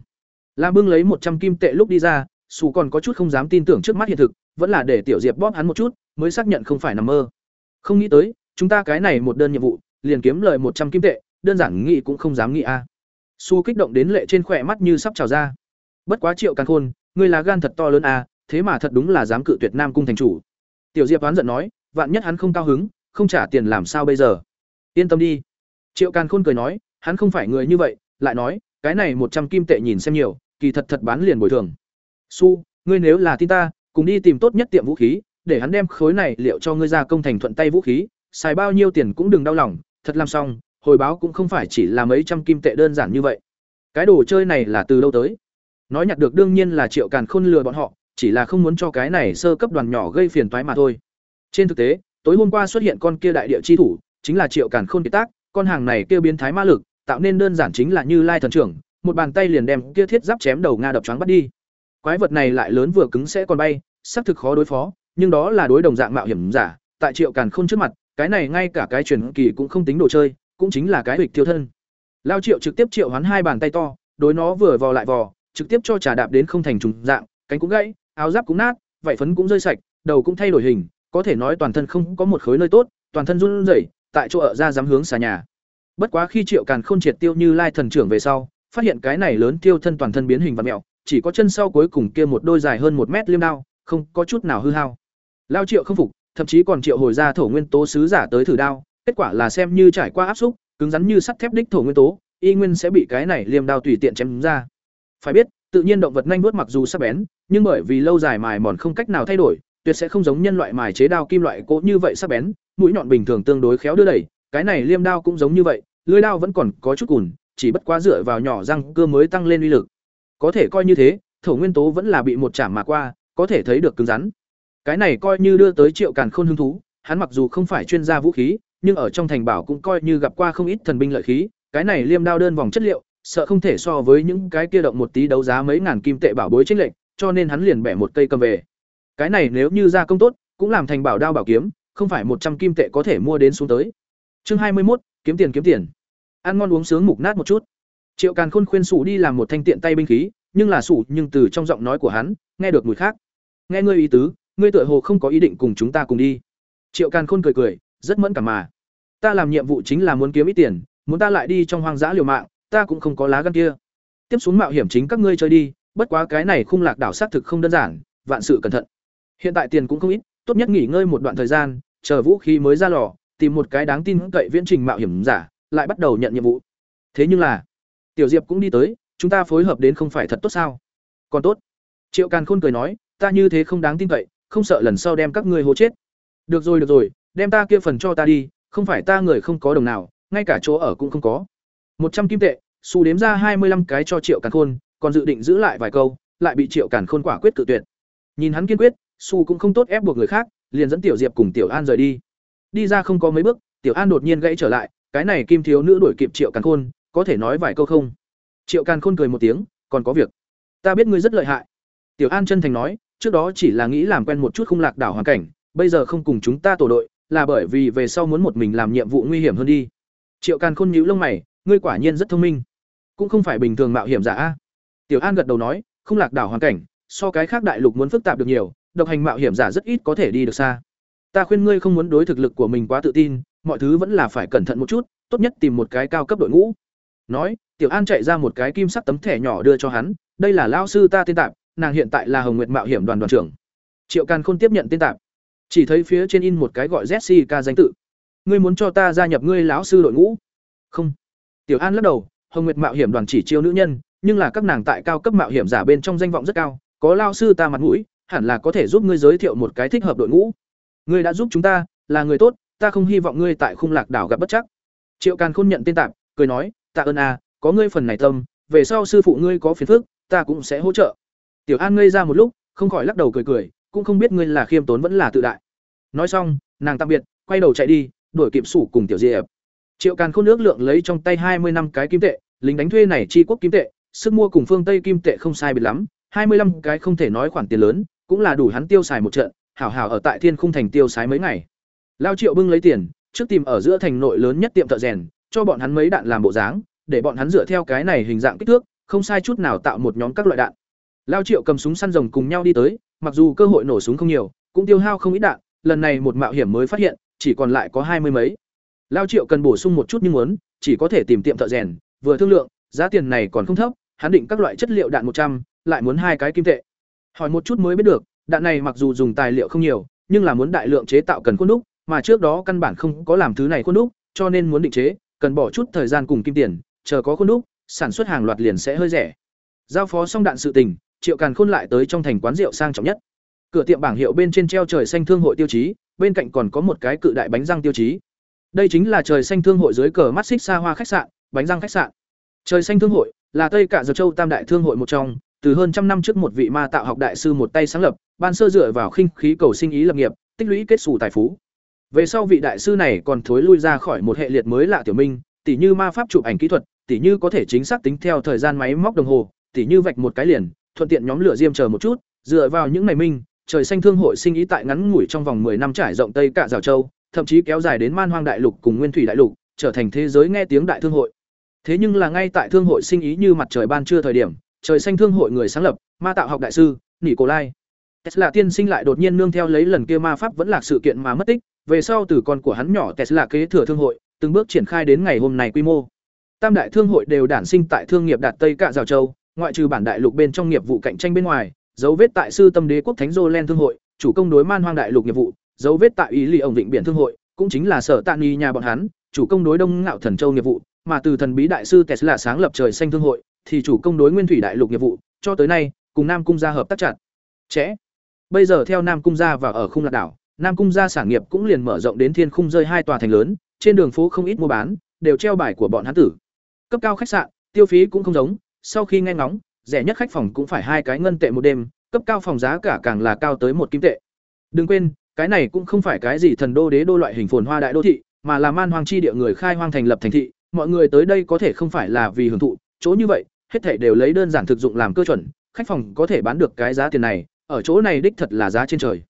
Lam Bưng lấy một trăm kim tệ lúc đi ra, Su còn có chút không dám tin tưởng trước mắt hiện thực, vẫn là để Tiểu Diệp bóp hắn một chút, mới xác nhận không phải nằm mơ. Không nghĩ tới, chúng ta cái này một đơn nhiệm vụ, liền kiếm lời một trăm kim tệ, đơn giản nghĩ cũng không dám nghĩ a. Su kích động đến lệ trên khỏe mắt như sắp trào ra. Bất quá Triệu Càn Khôn, ngươi là gan thật to lớn a, thế mà thật đúng là dám cự tuyệt Nam cung thành chủ. Tiểu Diệp oán giận nói, vạn nhất hắn không cao hứng, không trả tiền làm sao bây giờ? Yên tâm đi. Triệu Càn Khôn cười nói, hắn không phải người như vậy, lại nói, cái này một trăm kim tệ nhìn xem nhiều, kỳ thật thật bán liền bồi thường. Su, ngươi nếu là tin ta, cùng đi tìm tốt nhất tiệm vũ khí, để hắn đem khối này liệu cho ngươi ra công thành thuận tay vũ khí, xài bao nhiêu tiền cũng đừng đau lòng, thật làm xong, hồi báo cũng không phải chỉ là mấy trăm kim tệ đơn giản như vậy. Cái đồ chơi này là từ đâu tới? Nói nhặt được đương nhiên là Triệu Càn Khôn lừa bọn họ, chỉ là không muốn cho cái này sơ cấp đoàn nhỏ gây phiền toái mà thôi. Trên thực tế, tối hôm qua xuất hiện con kia đại địa chi thủ, chính là Triệu Càn Khôn kiệt tác, con hàng này kia biến thái ma lực, tạo nên đơn giản chính là như lai thần trưởng, một bàn tay liền đem kia thiết giáp chém đầu nga đập choáng bắt đi. Quái vật này lại lớn vừa cứng sẽ còn bay, xác thực khó đối phó, nhưng đó là đối đồng dạng mạo hiểm giả, tại Triệu Càn Khôn trước mặt, cái này ngay cả cái truyền kỳ cũng không tính đồ chơi, cũng chính là cái hịch tiêu thân. Lao Triệu trực tiếp triệu hoán hai bàn tay to, đối nó vừa vò lại vò, trực tiếp cho trà đạp đến không thành trùng dạng, cánh cũng gãy, áo giáp cũng nát, vảy phấn cũng rơi sạch, đầu cũng thay đổi hình, có thể nói toàn thân không có một khối nơi tốt, toàn thân run rẩy, tại chỗ ở ra dám hướng xà nhà Bất quá khi Triệu Càn Khôn triệt tiêu như Lai thần trưởng về sau, phát hiện cái này lớn tiêu thân toàn thân biến hình và mèo, chỉ có chân sau cuối cùng kia một đôi dài hơn một mét liêm đao, không có chút nào hư hao. Lao Triệu không phục, thậm chí còn triệu hồi ra thổ nguyên tố sứ giả tới thử đao, kết quả là xem như trải qua áp xúc, cứng rắn như sắt thép đích thổ nguyên tố, y nguyên sẽ bị cái này liêm đao tùy tiện chém ra. Phải biết, tự nhiên động vật nhanh vuốt mặc dù sắc bén, nhưng bởi vì lâu dài mài mòn không cách nào thay đổi, tuyệt sẽ không giống nhân loại mài chế đao kim loại cố như vậy sắc bén, mũi nhọn bình thường tương đối khéo đưa đẩy, cái này liêm đao cũng giống như vậy, lưỡi đao vẫn còn có chút cùn, chỉ bất quá dựa vào nhỏ răng cưa mới tăng lên uy lực. Có thể coi như thế, thổ nguyên tố vẫn là bị một chạm mà qua, có thể thấy được cứng rắn. Cái này coi như đưa tới Triệu Càn Khôn hứng thú, hắn mặc dù không phải chuyên gia vũ khí, nhưng ở trong thành bảo cũng coi như gặp qua không ít thần binh lợi khí, cái này liêm đao đơn vòng chất liệu, sợ không thể so với những cái kia động một tí đấu giá mấy ngàn kim tệ bảo bối chênh lệch, cho nên hắn liền bẻ một cây cầm về. Cái này nếu như ra công tốt, cũng làm thành bảo đao bảo kiếm, không phải một trăm kim tệ có thể mua đến xuống tới. Chương hai mươi một kiếm tiền kiếm tiền. Ăn ngon uống sướng mục nát một chút. Triệu Càn Khôn khuyên Sủ đi làm một thanh tiện tay binh khí, nhưng là Sủ nhưng từ trong giọng nói của hắn, nghe được mùi khác. Nghe ngươi ý tứ, ngươi tựa hồ không có ý định cùng chúng ta cùng đi. Triệu Càn Khôn cười cười, rất mẫn cảm mà. Ta làm nhiệm vụ chính là muốn kiếm ít tiền, muốn ta lại đi trong hoang dã liều mạng, ta cũng không có lá gan kia. Tiếp xuống mạo hiểm chính các ngươi chơi đi, bất quá cái này khung lạc đảo xác thực không đơn giản, vạn sự cẩn thận. Hiện tại tiền cũng không ít, tốt nhất nghỉ ngơi một đoạn thời gian, chờ vũ khí mới ra lò, tìm một cái đáng tin cậy viễn trình mạo hiểm giả, lại bắt đầu nhận nhiệm vụ. Thế nhưng là, Tiểu Diệp cũng đi tới, chúng ta phối hợp đến không phải thật tốt sao? Còn tốt. Triệu Càn Khôn cười nói, ta như thế không đáng tin cậy, không sợ lần sau đem các ngươi hố chết. Được rồi được rồi, đem ta kia phần cho ta đi, không phải ta người không có đồng nào, ngay cả chỗ ở cũng không có. một trăm kim tệ, xu đếm ra hai mươi 25 cái cho Triệu Càn Khôn, còn dự định giữ lại vài câu, lại bị Triệu Càn Khôn quả quyết cự tuyệt. Nhìn hắn kiên quyết, Su cũng không tốt ép buộc người khác, liền dẫn Tiểu Diệp cùng Tiểu An rời đi. Đi ra không có mấy bước, Tiểu An đột nhiên gãy trở lại, cái này Kim thiếu nữ đuổi kịp Triệu Càn Khôn, có thể nói vài câu không? Triệu Càn Khôn cười một tiếng, còn có việc. Ta biết ngươi rất lợi hại. Tiểu An chân thành nói, trước đó chỉ là nghĩ làm quen một chút không lạc đảo hoàn cảnh, bây giờ không cùng chúng ta tổ đội, là bởi vì về sau muốn một mình làm nhiệm vụ nguy hiểm hơn đi. Triệu Càn Khôn nhíu lông mày, ngươi quả nhiên rất thông minh, cũng không phải bình thường mạo hiểm giả a. Tiểu An gật đầu nói, không lạc đảo hoàn cảnh, so cái khác đại lục muốn phức tạp được nhiều, độc hành mạo hiểm giả rất ít có thể đi được xa. Ta khuyên ngươi không muốn đối thực lực của mình quá tự tin, mọi thứ vẫn là phải cẩn thận một chút, tốt nhất tìm một cái cao cấp đội ngũ. Nói, Tiểu An chạy ra một cái kim sắc tấm thẻ nhỏ đưa cho hắn, đây là lão sư ta tên tạm, nàng hiện tại là Hồng Nguyệt Mạo hiểm đoàn đoàn trưởng. Triệu Càn Khôn tiếp nhận tên tạm. Chỉ thấy phía trên in một cái gọi Jessica danh tự. Ngươi muốn cho ta gia nhập ngươi lão sư đội ngũ? Không. Tiểu An lắc đầu, Hồng Nguyệt Mạo hiểm đoàn chỉ chiêu nữ nhân, nhưng là các nàng tại cao cấp mạo hiểm giả bên trong danh vọng rất cao, có lão sư ta mặt mũi, hẳn là có thể giúp ngươi giới thiệu một cái thích hợp đội ngũ. Ngươi đã giúp chúng ta, là người tốt, ta không hy vọng ngươi tại khung lạc đảo gặp bất chắc. Triệu Càn Khôn nhận tên tạm, cười nói, tạ ơn a, có ngươi phần này tâm, về sau sư phụ ngươi có phiền phức, ta cũng sẽ hỗ trợ. Tiểu An ngây ra một lúc, không khỏi lắc đầu cười cười, cũng không biết ngươi là khiêm tốn vẫn là tự đại. Nói xong, nàng tạm biệt, quay đầu chạy đi, đuổi kịp sủ cùng tiểu Diệp. Triệu Càn Khôn nước lượng lấy trong tay hai mươi năm cái kim tệ, lính đánh thuê này chi quốc kim tệ, sức mua cùng phương Tây kim tệ không sai biệt lắm, hai mươi 25 cái không thể nói khoản tiền lớn, cũng là đủ hắn tiêu xài một trận, hảo hảo ở tại Thiên Khung thành tiêu xài mấy ngày. Lao Triệu bưng lấy tiền, trước tìm ở giữa thành nội lớn nhất tiệm thợ rèn, cho bọn hắn mấy đạn làm bộ dáng, để bọn hắn dựa theo cái này hình dạng kích thước, không sai chút nào tạo một nhóm các loại đạn. Lao Triệu cầm súng săn rồng cùng nhau đi tới, mặc dù cơ hội nổ súng không nhiều, cũng tiêu hao không ít đạn, lần này một mạo hiểm mới phát hiện, chỉ còn lại có hai mươi mấy. Lao Triệu cần bổ sung một chút nhưng muốn, chỉ có thể tìm tiệm thợ rèn, vừa thương lượng, giá tiền này còn không thấp, hắn định các loại chất liệu đạn một trăm, lại muốn hai cái kim tệ. Hỏi một chút mới biết được, đạn này mặc dù dùng tài liệu không nhiều, nhưng là muốn đại lượng chế tạo cần khuôn đúc, mà trước đó căn bản không có làm thứ này khuôn đúc, cho nên muốn định chế, cần bỏ chút thời gian cùng kim tiền, chờ có khuôn đúc, sản xuất hàng loạt liền sẽ hơi rẻ. Giao phó xong đạn sự tình, Triệu Càn Khôn lại tới trong thành quán rượu sang trọng nhất. Cửa tiệm bảng hiệu bên trên treo trời xanh thương hội tiêu chí, bên cạnh còn có một cái cự đại bánh răng tiêu chí. Đây chính là trời xanh thương hội dưới cờ mắt xích xa hoa khách sạn, bánh răng khách sạn. Trời xanh thương hội là Tây cả Dược Châu Tam đại thương hội một trong, từ hơn trăm năm trước một vị ma tạo học đại sư một tay sáng lập, ban sơ dựa vào khinh khí cầu sinh ý lập nghiệp, tích lũy kết sủ tài phú. Về sau vị đại sư này còn thối lui ra khỏi một hệ liệt mới lạ tiểu minh, tỉ như ma pháp chụp ảnh kỹ thuật, tỉ như có thể chính xác tính theo thời gian máy móc đồng hồ, tỉ như vạch một cái liền, thuận tiện nhóm lửa diêm chờ một chút, dựa vào những này minh, trời xanh thương hội sinh ý tại ngắn ngủi trong vòng 10 năm trải rộng Tây cả Giảo Châu, thậm chí kéo dài đến Man Hoang đại lục cùng Nguyên Thủy đại lục, trở thành thế giới nghe tiếng đại thương hội. Thế nhưng là ngay tại thương hội sinh ý như mặt trời ban trưa thời điểm, trời xanh thương hội người sáng lập, ma tạo học đại sư, Nỉ Cổ Lai. Tesla tiên sinh lại đột nhiên nương theo lấy lần kia ma pháp vẫn là sự kiện mà mất tích, về sau từ con của hắn nhỏ Tesla kế thừa thương hội, từng bước triển khai đến ngày hôm nay quy mô. Tam đại thương hội đều đản sinh tại thương nghiệp đạt Tây Cạ Giảo Châu, ngoại trừ bản đại lục bên trong nghiệp vụ cạnh tranh bên ngoài, dấu vết tại sư tâm đế quốc thánh Jolen thương hội, chủ công đối man hoang đại lục nghiệp vụ, dấu vết tại ý lì ổng vịnh biển thương hội, cũng chính là sở tạng nhà bọn hắn, chủ công đối đông ngạo thần châu nghiệp vụ, mà từ thần bí đại sư Tesla sáng lập trời xanh thương hội, thì chủ công đối nguyên thủy đại lục nghiệp vụ, cho tới nay, cùng Nam cung gia hợp tác chặt. Chẽ. Bây giờ theo Nam cung gia và ở khung lạc đảo, Nam cung gia sản nghiệp cũng liền mở rộng đến thiên khung rơi hai tòa thành lớn, trên đường phố không ít mua bán, đều treo bài của bọn hán tử. Cấp cao khách sạn, tiêu phí cũng không giống, sau khi nghe ngóng, rẻ nhất khách phòng cũng phải hai cái ngân tệ một đêm, cấp cao phòng giá cả càng là cao tới một kim tệ. Đừng quên, cái này cũng không phải cái gì thần đô đế đô loại hình phồn hoa đại đô thị, mà là man hoang chi địa người khai hoang thành lập thành thị, mọi người tới đây có thể không phải là vì hưởng thụ, chỗ như vậy, hết thảy đều lấy đơn giản thực dụng làm cơ chuẩn, khách phòng có thể bán được cái giá tiền này, ở chỗ này đích thật là giá trên trời.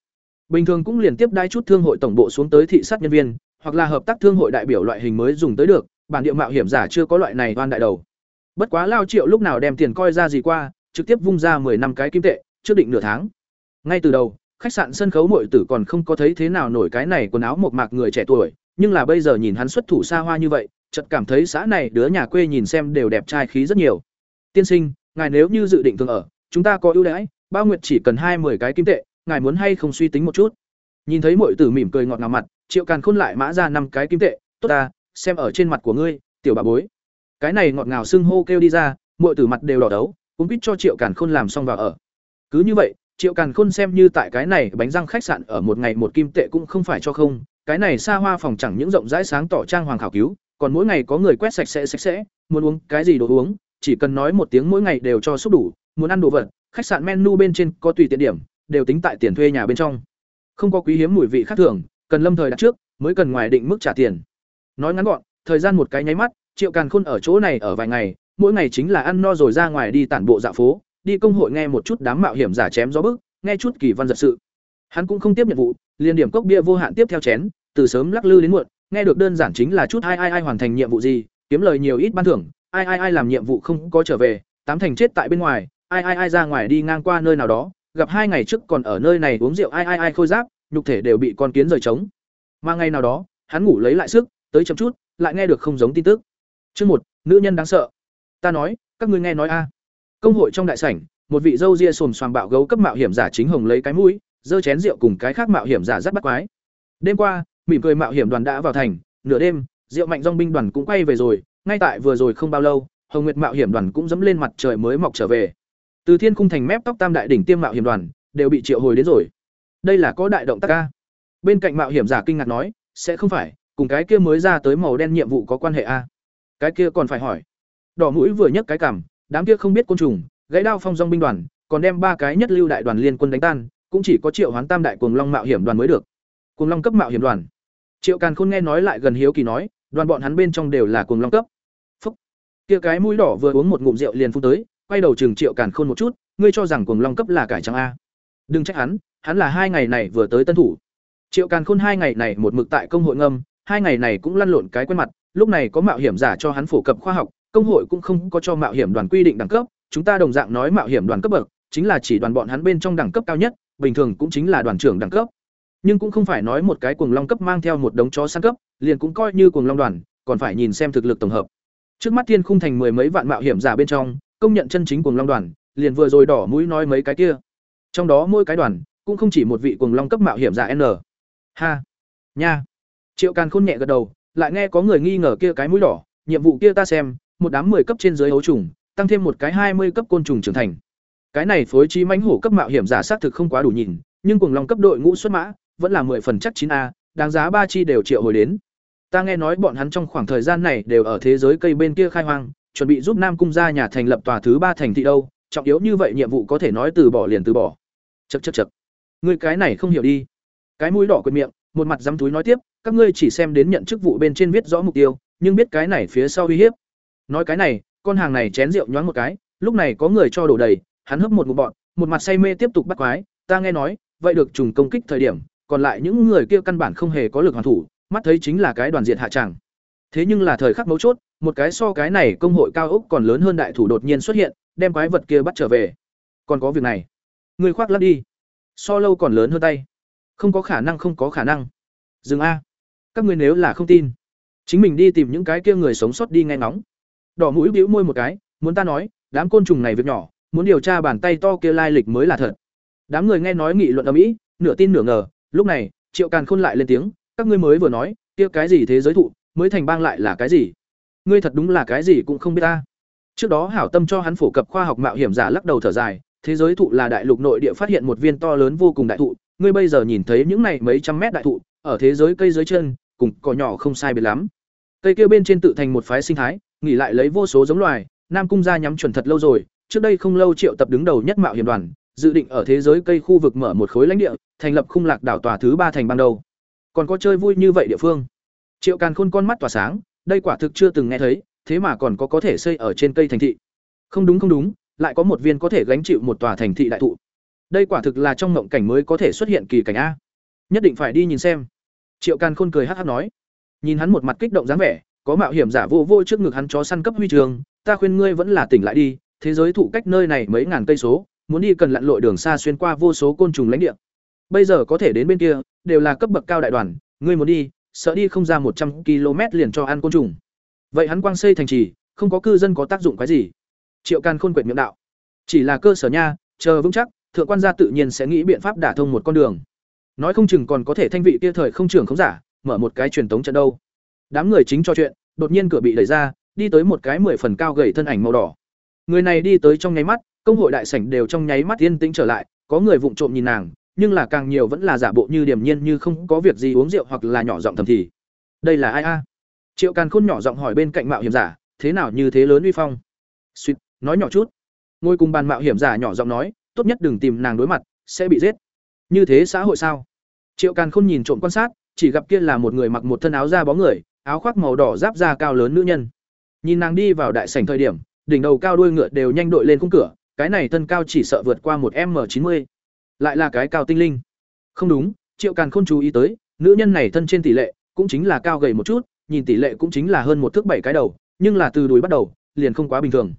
Bình thường cũng liền tiếp đai chút thương hội tổng bộ xuống tới thị sát nhân viên, hoặc là hợp tác thương hội đại biểu loại hình mới dùng tới được, bản địa mạo hiểm giả chưa có loại này oan đại đầu. Bất quá lao triệu lúc nào đem tiền coi ra gì qua, trực tiếp vung ra 10 năm cái kim tệ, trước định nửa tháng. Ngay từ đầu, khách sạn sân khấu muội tử còn không có thấy thế nào nổi cái này quần áo một mạc người trẻ tuổi, nhưng là bây giờ nhìn hắn xuất thủ xa hoa như vậy, chợt cảm thấy xã này đứa nhà quê nhìn xem đều đẹp trai khí rất nhiều. Tiên sinh, ngài nếu như dự định thường ở, chúng ta có ưu đãi, bao nguyệt chỉ cần hai mươi cái kim tệ, ngài muốn hay không suy tính một chút. Nhìn thấy muội tử mỉm cười ngọt ngào mặt, Triệu Càn Khôn lại mã ra năm cái kim tệ, tốt ta, xem ở trên mặt của ngươi, tiểu bà bối. Cái này ngọt ngào xưng hô kêu đi ra, muội tử mặt đều đỏ đấu, cũng biết cho Triệu Càn Khôn làm xong vào ở. Cứ như vậy, Triệu Càn Khôn xem như tại cái này bánh răng khách sạn ở một ngày một kim tệ cũng không phải cho không, cái này xa hoa phòng chẳng những rộng rãi sáng tỏ trang hoàng khảo cứu, còn mỗi ngày có người quét sạch sẽ sạch sẽ, muốn uống cái gì đồ uống, chỉ cần nói một tiếng mỗi ngày đều cho xúc đủ, muốn ăn đồ vật, khách sạn menu bên trên có tùy tiện điểm, đều tính tại tiền thuê nhà bên trong. Không có quý hiếm mùi vị khác thường, cần lâm thời đặt trước, mới cần ngoài định mức trả tiền. Nói ngắn gọn, thời gian một cái nháy mắt, Triệu Càn Khôn ở chỗ này ở vài ngày, mỗi ngày chính là ăn no rồi ra ngoài đi tản bộ dạo phố, đi công hội nghe một chút đám mạo hiểm giả chém gió bức, nghe chút kỳ văn giật sự. Hắn cũng không tiếp nhiệm vụ, liền điểm cốc bia vô hạn tiếp theo chén, từ sớm lắc lư đến muộn, nghe được đơn giản chính là chút ai ai ai hoàn thành nhiệm vụ gì, kiếm lời nhiều ít ban thưởng, ai ai ai làm nhiệm vụ không có trở về, tám thành chết tại bên ngoài, ai ai ai ra ngoài đi ngang qua nơi nào đó, gặp hai ngày trước còn ở nơi này uống rượu ai ai ai khôi giáp, nhục thể đều bị con kiến rời trống. Mà ngày nào đó, hắn ngủ lấy lại sức, tới chậm chút, lại nghe được không giống tin tức. Chương một, nữ nhân đáng sợ. Ta nói, các ngươi nghe nói a. Công hội trong đại sảnh, một vị dâu ria xồm xoàm bạo gấu cấp mạo hiểm giả chính hồng lấy cái mũi, giơ chén rượu cùng cái khác mạo hiểm giả rất bắt quái. Đêm qua, mỉm cười mạo hiểm đoàn đã vào thành, nửa đêm, rượu mạnh dong binh đoàn cũng quay về rồi, ngay tại vừa rồi không bao lâu, Hồng Nguyệt mạo hiểm đoàn cũng dẫm lên mặt trời mới mọc trở về. Từ Thiên Cung thành mép tóc tam đại đỉnh tiêm mạo hiểm đoàn đều bị triệu hồi đến rồi. Đây là có đại động tác ca Bên cạnh mạo hiểm giả kinh ngạc nói, sẽ không phải, cùng cái kia mới ra tới màu đen nhiệm vụ có quan hệ a. Cái kia còn phải hỏi. Đỏ mũi vừa nhấc cái cằm, đám kia không biết côn trùng, gãy đao phong dòng binh đoàn, còn đem ba cái nhất lưu đại đoàn liên quân đánh tan, cũng chỉ có Triệu Hoán Tam đại cuồng long mạo hiểm đoàn mới được. Cuồng long cấp mạo hiểm đoàn. Triệu Càn Khôn nghe nói lại gần hiếu kỳ nói, đoàn bọn hắn bên trong đều là cuồng long cấp. Kia cái mũi đỏ vừa uống một ngụm rượu liền phun tới, quay đầu chừng Triệu Càn Khôn một chút, ngươi cho rằng cuồng long cấp là cải trắng a? Đừng trách hắn, hắn là hai ngày này vừa tới tân thủ. Triệu Càn Khôn hai ngày này một mực tại công hội ngâm, hai ngày này cũng lăn lộn cái quen mặt, lúc này có mạo hiểm giả cho hắn phổ cập khoa học, công hội cũng không có cho mạo hiểm đoàn quy định đẳng cấp, chúng ta đồng dạng nói mạo hiểm đoàn cấp bậc, chính là chỉ đoàn bọn hắn bên trong đẳng cấp cao nhất, bình thường cũng chính là đoàn trưởng đẳng cấp. Nhưng cũng không phải nói một cái cuồng long cấp mang theo một đống chó săn cấp, liền cũng coi như cuồng long đoàn, còn phải nhìn xem thực lực tổng hợp. Trước mắt Thiên Khung thành mười mấy vạn mạo hiểm giả bên trong, công nhận chân chính cuồng long đoàn, liền vừa rồi đỏ mũi nói mấy cái kia. Trong đó mỗi cái đoàn cũng không chỉ một vị cuồng long cấp mạo hiểm giả N. Ha. Nha. Triệu Càn Khôn nhẹ gật đầu, lại nghe có người nghi ngờ kia cái mũi đỏ, nhiệm vụ kia ta xem, một đám 10 cấp trên dưới ấu trùng, tăng thêm một cái 20 cấp côn trùng trưởng thành. Cái này phối trí mãnh hổ cấp mạo hiểm giả xác thực không quá đủ nhìn, nhưng cuồng long cấp đội ngũ xuất mã, vẫn là 10 phần chắc chín a đáng giá ba chi đều triệu hồi đến. Ta nghe nói bọn hắn trong khoảng thời gian này đều ở thế giới cây bên kia khai hoang, chuẩn bị giúp Nam cung gia nhà thành lập tòa thứ ba thành thị đâu, trọng yếu như vậy nhiệm vụ có thể nói từ bỏ liền từ bỏ. chật chật chật Ngươi cái này không hiểu đi. Cái mũi đỏ quệt miệng, một mặt dám túi nói tiếp, các ngươi chỉ xem đến nhận chức vụ bên trên viết rõ mục tiêu, nhưng biết cái này phía sau uy hiếp. Nói cái này, con hàng này chén rượu nhoáng một cái, lúc này có người cho đổ đầy, hắn hấp một ngụm bọn, một mặt say mê tiếp tục bắt quái, ta nghe nói, vậy được trùng công kích thời điểm, còn lại những người kia căn bản không hề có lực hoàn thủ, mắt thấy chính là cái đoàn diện hạ tràng. Thế nhưng là thời khắc mấu chốt, một cái so cái này công hội cao ốc còn lớn hơn đại thủ đột nhiên xuất hiện, đem quái vật kia bắt trở về. Còn có việc này, người khoác lắp đi. So lâu còn lớn hơn tay. Không có khả năng không có khả năng. Dừng a. Các ngươi nếu là không tin, chính mình đi tìm những cái kia người sống sót đi nghe ngóng đỏ mũi bĩu môi một cái muốn ta nói đám côn trùng này việc nhỏ muốn điều tra bàn tay to kia lai lịch mới là thật đám người nghe nói nghị luận ở mỹ nửa tin nửa ngờ lúc này triệu càn khôn lại lên tiếng các ngươi mới vừa nói, kia cái gì thế giới thụ, mới thành bang lại là cái gì? Ngươi thật đúng là cái gì cũng không biết ta. Trước đó hảo tâm cho hắn phổ cập khoa học mạo hiểm giả lắc đầu thở dài, thế giới thụ là đại lục nội địa phát hiện một viên to lớn vô cùng đại thụ, ngươi bây giờ nhìn thấy những này mấy trăm mét đại thụ, ở thế giới cây dưới chân, cùng cỏ nhỏ không sai biệt lắm. Cây kia bên trên tự thành một phái sinh thái, nghỉ lại lấy vô số giống loài, nam cung gia nhắm chuẩn thật lâu rồi, trước đây không lâu triệu tập đứng đầu nhất mạo hiểm đoàn, dự định ở thế giới cây khu vực mở một khối lãnh địa, thành lập khung lạc đảo tòa thứ ba thành ban đầu còn có chơi vui như vậy địa phương. Triệu càn khôn con mắt tỏa sáng, đây quả thực chưa từng nghe thấy, thế mà còn có có thể xây ở trên cây thành thị. Không đúng không đúng, lại có một viên có thể gánh chịu một tòa thành thị đại thụ. Đây quả thực là trong mộng cảnh mới có thể xuất hiện kỳ cảnh a. Nhất định phải đi nhìn xem. Triệu càn khôn cười hát hát nói. Nhìn hắn một mặt kích động dáng vẻ, có mạo hiểm giả vô vô trước ngực hắn chó săn cấp huy trường, ta khuyên ngươi vẫn là tỉnh lại đi, thế giới thụ cách nơi này mấy ngàn cây số, muốn đi cần lặn lội đường xa xuyên qua vô số côn trùng lãnh địa bây giờ có thể đến bên kia, đều là cấp bậc cao đại đoàn, ngươi muốn đi, sợ đi không ra một trăm km liền cho ăn côn trùng. Vậy hắn quang xây thành trì, không có cư dân có tác dụng cái gì? Triệu càn khôn quệt miệng đạo. Chỉ là cơ sở nha, chờ vững chắc, thượng quan gia tự nhiên sẽ nghĩ biện pháp đả thông một con đường. Nói không chừng còn có thể thanh vị kia thời không trưởng không giả, mở một cái truyền tống trận đâu. Đám người chính cho chuyện, đột nhiên cửa bị đẩy ra, đi tới một cái mười phần cao gầy thân ảnh màu đỏ. Người này đi tới trong nháy mắt, công hội đại sảnh đều trong nháy mắt yên tĩnh trở lại, có người vụng trộm nhìn nàng nhưng là càng nhiều vẫn là giả bộ như điềm nhiên như không có việc gì uống rượu hoặc là nhỏ giọng thầm thì. Đây là ai a? Triệu càn khôn nhỏ giọng hỏi bên cạnh mạo hiểm giả, thế nào như thế lớn uy phong? Suýt, nói nhỏ chút. Ngồi cùng bàn mạo hiểm giả nhỏ giọng nói, tốt nhất đừng tìm nàng đối mặt, sẽ bị giết. Như thế xã hội sao? Triệu càn khôn nhìn trộm quan sát, chỉ gặp kia là một người mặc một thân áo da bóng người, áo khoác màu đỏ giáp da cao lớn nữ nhân. Nhìn nàng đi vào đại sảnh thời điểm, đỉnh đầu cao đuôi ngựa đều nhanh đội lên khung cửa, cái này thân cao chỉ sợ vượt qua một m chín mươi lại là cái cao tinh linh. Không đúng, triệu càn khôn chú ý tới, nữ nhân này thân trên tỷ lệ cũng chính là cao gầy một chút, nhìn tỷ lệ cũng chính là hơn một thước bảy cái đầu, nhưng là từ đùi bắt đầu, liền không quá bình thường.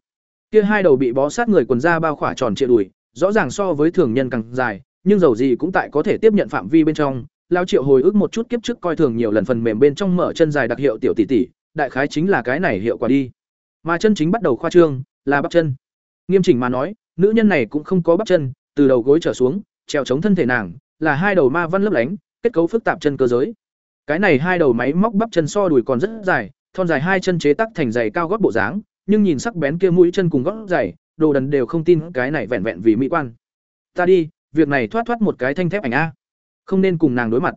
Kia hai đầu bị bó sát người quần da bao khỏa tròn trịa đùi, rõ ràng so với thường nhân càng dài, nhưng dầu gì cũng tại có thể tiếp nhận phạm vi bên trong, lao triệu hồi ức một chút kiếp trước coi thường nhiều lần phần mềm bên trong mở chân dài đặc hiệu tiểu tỷ tỷ, đại khái chính là cái này hiệu quả đi. Mà chân chính bắt đầu khoa trương, là bắp chân. Nghiêm chỉnh mà nói, nữ nhân này cũng không có bắp chân từ đầu gối trở xuống, treo chống thân thể nàng, là hai đầu ma văn lấp lánh, kết cấu phức tạp chân cơ giới. Cái này hai đầu máy móc bắp chân so đùi còn rất dài, thon dài hai chân chế tắc thành giày cao gót bộ dáng, nhưng nhìn sắc bén kia mũi chân cùng gót giày, đồ đần đều không tin cái này vẹn vẹn vì mỹ quan. Ta đi, việc này thoát thoát một cái thanh thép ảnh a. Không nên cùng nàng đối mặt.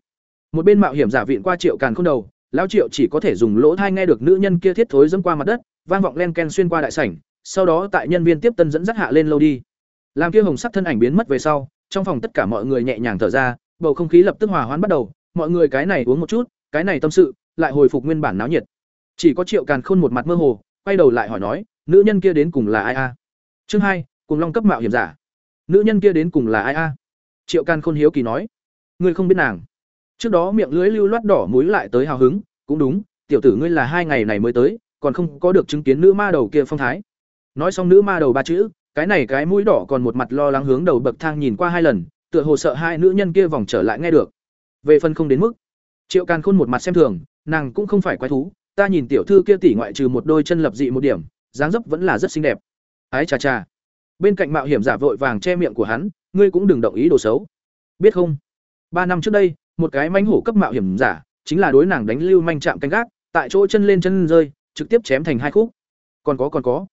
Một bên mạo hiểm giả viện qua triệu càn không đầu, lão triệu chỉ có thể dùng lỗ thai nghe được nữ nhân kia thiết thối dẫm qua mặt đất, vang vọng len ken xuyên qua đại sảnh, sau đó tại nhân viên tiếp tân dẫn dắt hạ lên lâu đi làm kia hồng sắc thân ảnh biến mất về sau, trong phòng tất cả mọi người nhẹ nhàng thở ra, bầu không khí lập tức hòa hoãn bắt đầu. Mọi người cái này uống một chút, cái này tâm sự, lại hồi phục nguyên bản náo nhiệt. Chỉ có triệu càn khôn một mặt mơ hồ, quay đầu lại hỏi nói, nữ nhân kia đến cùng là ai a? Chương hai cùng long cấp mạo hiểm giả. Nữ nhân kia đến cùng là ai a? Triệu càn khôn hiếu kỳ nói. Ngươi không biết nàng. Trước đó miệng lưới lưu loát đỏ muối lại tới hào hứng, cũng đúng, tiểu tử ngươi là hai ngày này mới tới, còn không có được chứng kiến nữ ma đầu kia phong thái. Nói xong nữ ma đầu ba chữ cái này cái mũi đỏ còn một mặt lo lắng hướng đầu bậc thang nhìn qua hai lần, tựa hồ sợ hai nữ nhân kia vòng trở lại nghe được. Về phần không đến mức, triệu càn khôn một mặt xem thường, nàng cũng không phải quái thú, ta nhìn tiểu thư kia tỉ ngoại trừ một đôi chân lập dị một điểm, dáng dấp vẫn là rất xinh đẹp. Ái chà chà. Bên cạnh mạo hiểm giả vội vàng che miệng của hắn, ngươi cũng đừng động ý đồ xấu. Biết không? Ba năm trước đây, một cái manh hổ cấp mạo hiểm giả, chính là đối nàng đánh lưu manh chạm canh gác, tại chỗ chân lên chân rơi, trực tiếp chém thành hai khúc. Còn có còn có.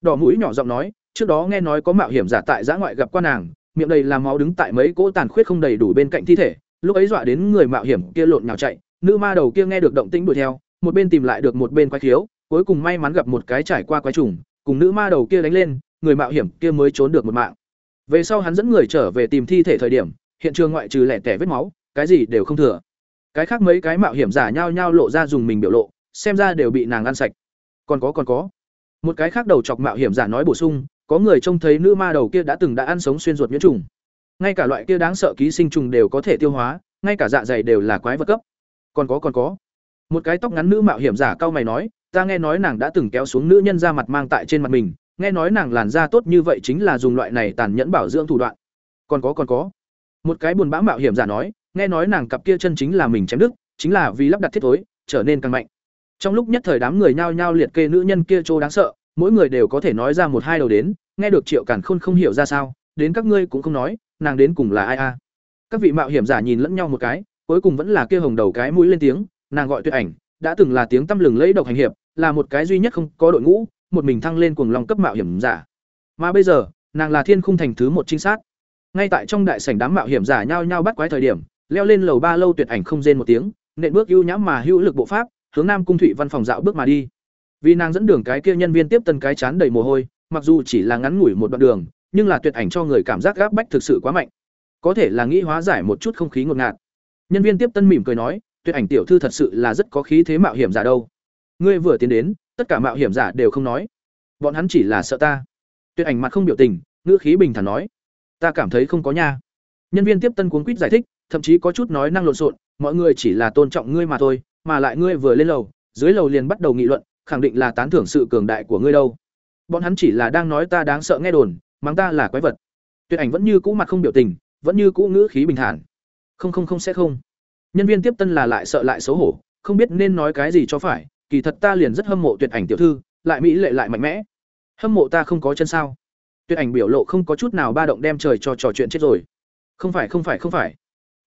Đỏ mũi nhỏ giọng nói trước đó nghe nói có mạo hiểm giả tại giã ngoại gặp quan nàng, miệng đầy làm máu đứng tại mấy cỗ tàn khuyết không đầy đủ bên cạnh thi thể, lúc ấy dọa đến người mạo hiểm kia lộn nhào chạy, nữ ma đầu kia nghe được động tĩnh đuổi theo, một bên tìm lại được một bên quái khiếu, cuối cùng may mắn gặp một cái trải qua quái trùng, cùng nữ ma đầu kia đánh lên, người mạo hiểm kia mới trốn được một mạng. Về sau hắn dẫn người trở về tìm thi thể thời điểm, hiện trường ngoại trừ lẻ tẻ vết máu, cái gì đều không thừa. Cái khác mấy cái mạo hiểm giả nhao nhao lộ ra dùng mình biểu lộ, xem ra đều bị nàng ăn sạch. Còn có còn có. Một cái khác đầu chọc mạo hiểm giả nói bổ sung có người trông thấy nữ ma đầu kia đã từng đã ăn sống xuyên ruột nhiễm trùng. Ngay cả loại kia đáng sợ ký sinh trùng đều có thể tiêu hóa, ngay cả dạ dày đều là quái vật cấp. Còn có còn có. Một cái tóc ngắn nữ mạo hiểm giả cao mày nói, ta nghe nói nàng đã từng kéo xuống nữ nhân ra mặt mang tại trên mặt mình, nghe nói nàng làn da tốt như vậy chính là dùng loại này tàn nhẫn bảo dưỡng thủ đoạn. Còn có còn có. Một cái buồn bã mạo hiểm giả nói, nghe nói nàng cặp kia chân chính là mình chém đứt, chính là vì lắp đặt thiết thối, trở nên càng mạnh. Trong lúc nhất thời đám người nhao nhao liệt kê nữ nhân kia trô đáng sợ mỗi người đều có thể nói ra một hai đầu đến, nghe được triệu cản khôn không hiểu ra sao, đến các ngươi cũng không nói, nàng đến cùng là ai a? Các vị mạo hiểm giả nhìn lẫn nhau một cái, cuối cùng vẫn là kia hồng đầu cái mũi lên tiếng, nàng gọi tuyệt ảnh, đã từng là tiếng tăm lừng lẫy độc hành hiệp, là một cái duy nhất không có đội ngũ, một mình thăng lên cuồng long cấp mạo hiểm giả. Mà bây giờ, nàng là thiên khung thành thứ một trinh sát. Ngay tại trong đại sảnh đám mạo hiểm giả nhao nhao bắt quái thời điểm, leo lên lầu ba lâu tuyệt ảnh không rên một tiếng, nện bước ưu nhãm mà hữu lực bộ pháp, hướng nam cung thụy văn phòng dạo bước mà đi vì nàng dẫn đường cái kia nhân viên tiếp tân cái chán đầy mồ hôi, mặc dù chỉ là ngắn ngủi một đoạn đường, nhưng là tuyệt ảnh cho người cảm giác gáp bách thực sự quá mạnh. Có thể là nghĩ hóa giải một chút không khí ngột ngạt. Nhân viên tiếp tân mỉm cười nói, tuyệt ảnh tiểu thư thật sự là rất có khí thế mạo hiểm giả đâu. Ngươi vừa tiến đến, tất cả mạo hiểm giả đều không nói. Bọn hắn chỉ là sợ ta. Tuyệt ảnh mặt không biểu tình, ngữ khí bình thản nói, ta cảm thấy không có nha. Nhân viên tiếp tân cuốn quýt giải thích, thậm chí có chút nói năng lộn xộn, mọi người chỉ là tôn trọng ngươi mà thôi, mà lại ngươi vừa lên lầu, dưới lầu liền bắt đầu nghị luận khẳng định là tán thưởng sự cường đại của ngươi đâu. Bọn hắn chỉ là đang nói ta đáng sợ nghe đồn, mắng ta là quái vật. Tuyệt ảnh vẫn như cũ mặt không biểu tình, vẫn như cũ ngữ khí bình thản. Không không không sẽ không. Nhân viên tiếp tân là lại sợ lại xấu hổ, không biết nên nói cái gì cho phải, kỳ thật ta liền rất hâm mộ tuyệt ảnh tiểu thư, lại mỹ lệ lại mạnh mẽ. Hâm mộ ta không có chân sao? Tuyệt ảnh biểu lộ không có chút nào ba động đem trời cho trò chuyện chết rồi. Không phải không phải không phải.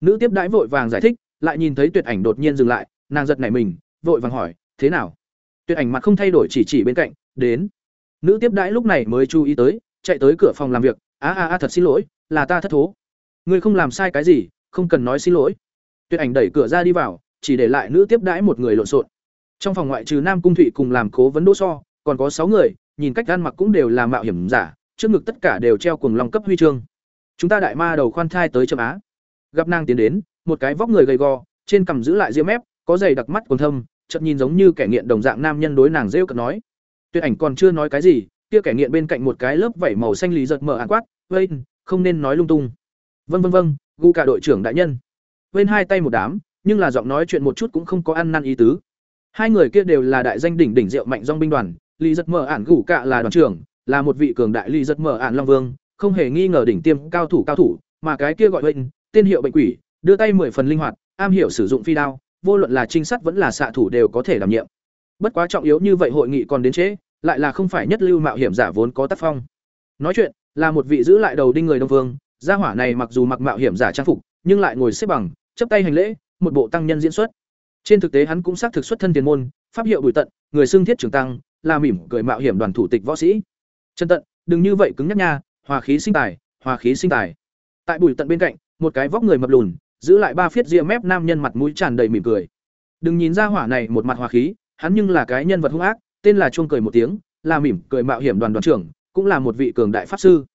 Nữ tiếp đãi vội vàng giải thích, lại nhìn thấy tuyệt ảnh đột nhiên dừng lại, nàng giật nảy mình, vội vàng hỏi, thế nào? Tuyệt ảnh mặt không thay đổi chỉ chỉ bên cạnh, đến. Nữ tiếp đãi lúc này mới chú ý tới, chạy tới cửa phòng làm việc. A a a, thật xin lỗi, là ta thất thố. Ngươi không làm sai cái gì, không cần nói xin lỗi. Tuyệt ảnh đẩy cửa ra đi vào, chỉ để lại nữ tiếp đãi một người lộn xộn. Trong phòng ngoại trừ nam cung thụy cùng làm cố vấn đỗ so, còn có sáu người, nhìn cách ăn mặc cũng đều là mạo hiểm giả, trước ngực tất cả đều treo cùng lòng cấp huy chương. Chúng ta đại ma đầu khoan thai tới châu á. Gặp nàng tiến đến, một cái vóc người gầy gò, trên cằm giữ lại ria mép, có giày đặc mắt còn thâm chợt nhìn giống như kẻ nghiện đồng dạng nam nhân đối nàng rêu cợt nói. Tuyệt ảnh còn chưa nói cái gì, kia kẻ nghiện bên cạnh một cái lớp vảy màu xanh lý giật mở ạn quát vây không nên nói lung tung. Vân vân vân gu cả đội trưởng đại nhân. Bên hai tay một đám, nhưng là giọng nói chuyện một chút cũng không có ăn năn ý tứ. Hai người kia đều là đại danh đỉnh đỉnh rượu mạnh dong binh đoàn lý giật mở ạn gủ cả là đoàn trưởng, là một vị cường đại lý giật mở ạn long vương, không hề nghi ngờ đỉnh tiêm cao thủ cao thủ, mà cái kia gọi bệnh tên hiệu bệnh quỷ, đưa tay mười phần linh hoạt, am hiểu sử dụng phi đao vô luận là trinh sát vẫn là xạ thủ đều có thể đảm nhiệm. Bất quá trọng yếu như vậy hội nghị còn đến trễ, lại là không phải nhất lưu mạo hiểm giả vốn có tác phong. Nói chuyện, là một vị giữ lại đầu đinh người đông vương, gia hỏa này mặc dù mặc mạo hiểm giả trang phục, nhưng lại ngồi xếp bằng, chấp tay hành lễ, một bộ tăng nhân diễn xuất. Trên thực tế hắn cũng xác thực xuất thân tiền môn, pháp hiệu bùi tận, người xưng thiết trưởng tăng, là mỉm cười mạo hiểm đoàn thủ tịch võ sĩ. Chân tận, đừng như vậy cứng nhắc nha, hòa khí sinh tài, hòa khí sinh tài. Tại bùi tận bên cạnh, một cái vóc người mập lùn giữ lại ba phiết ria mép nam nhân mặt mũi tràn đầy mỉm cười. Đừng nhìn ra hỏa này một mặt hòa khí, hắn nhưng là cái nhân vật hung ác, tên là chuông cười một tiếng, là mỉm cười mạo hiểm đoàn đoàn trưởng, cũng là một vị cường đại pháp sư.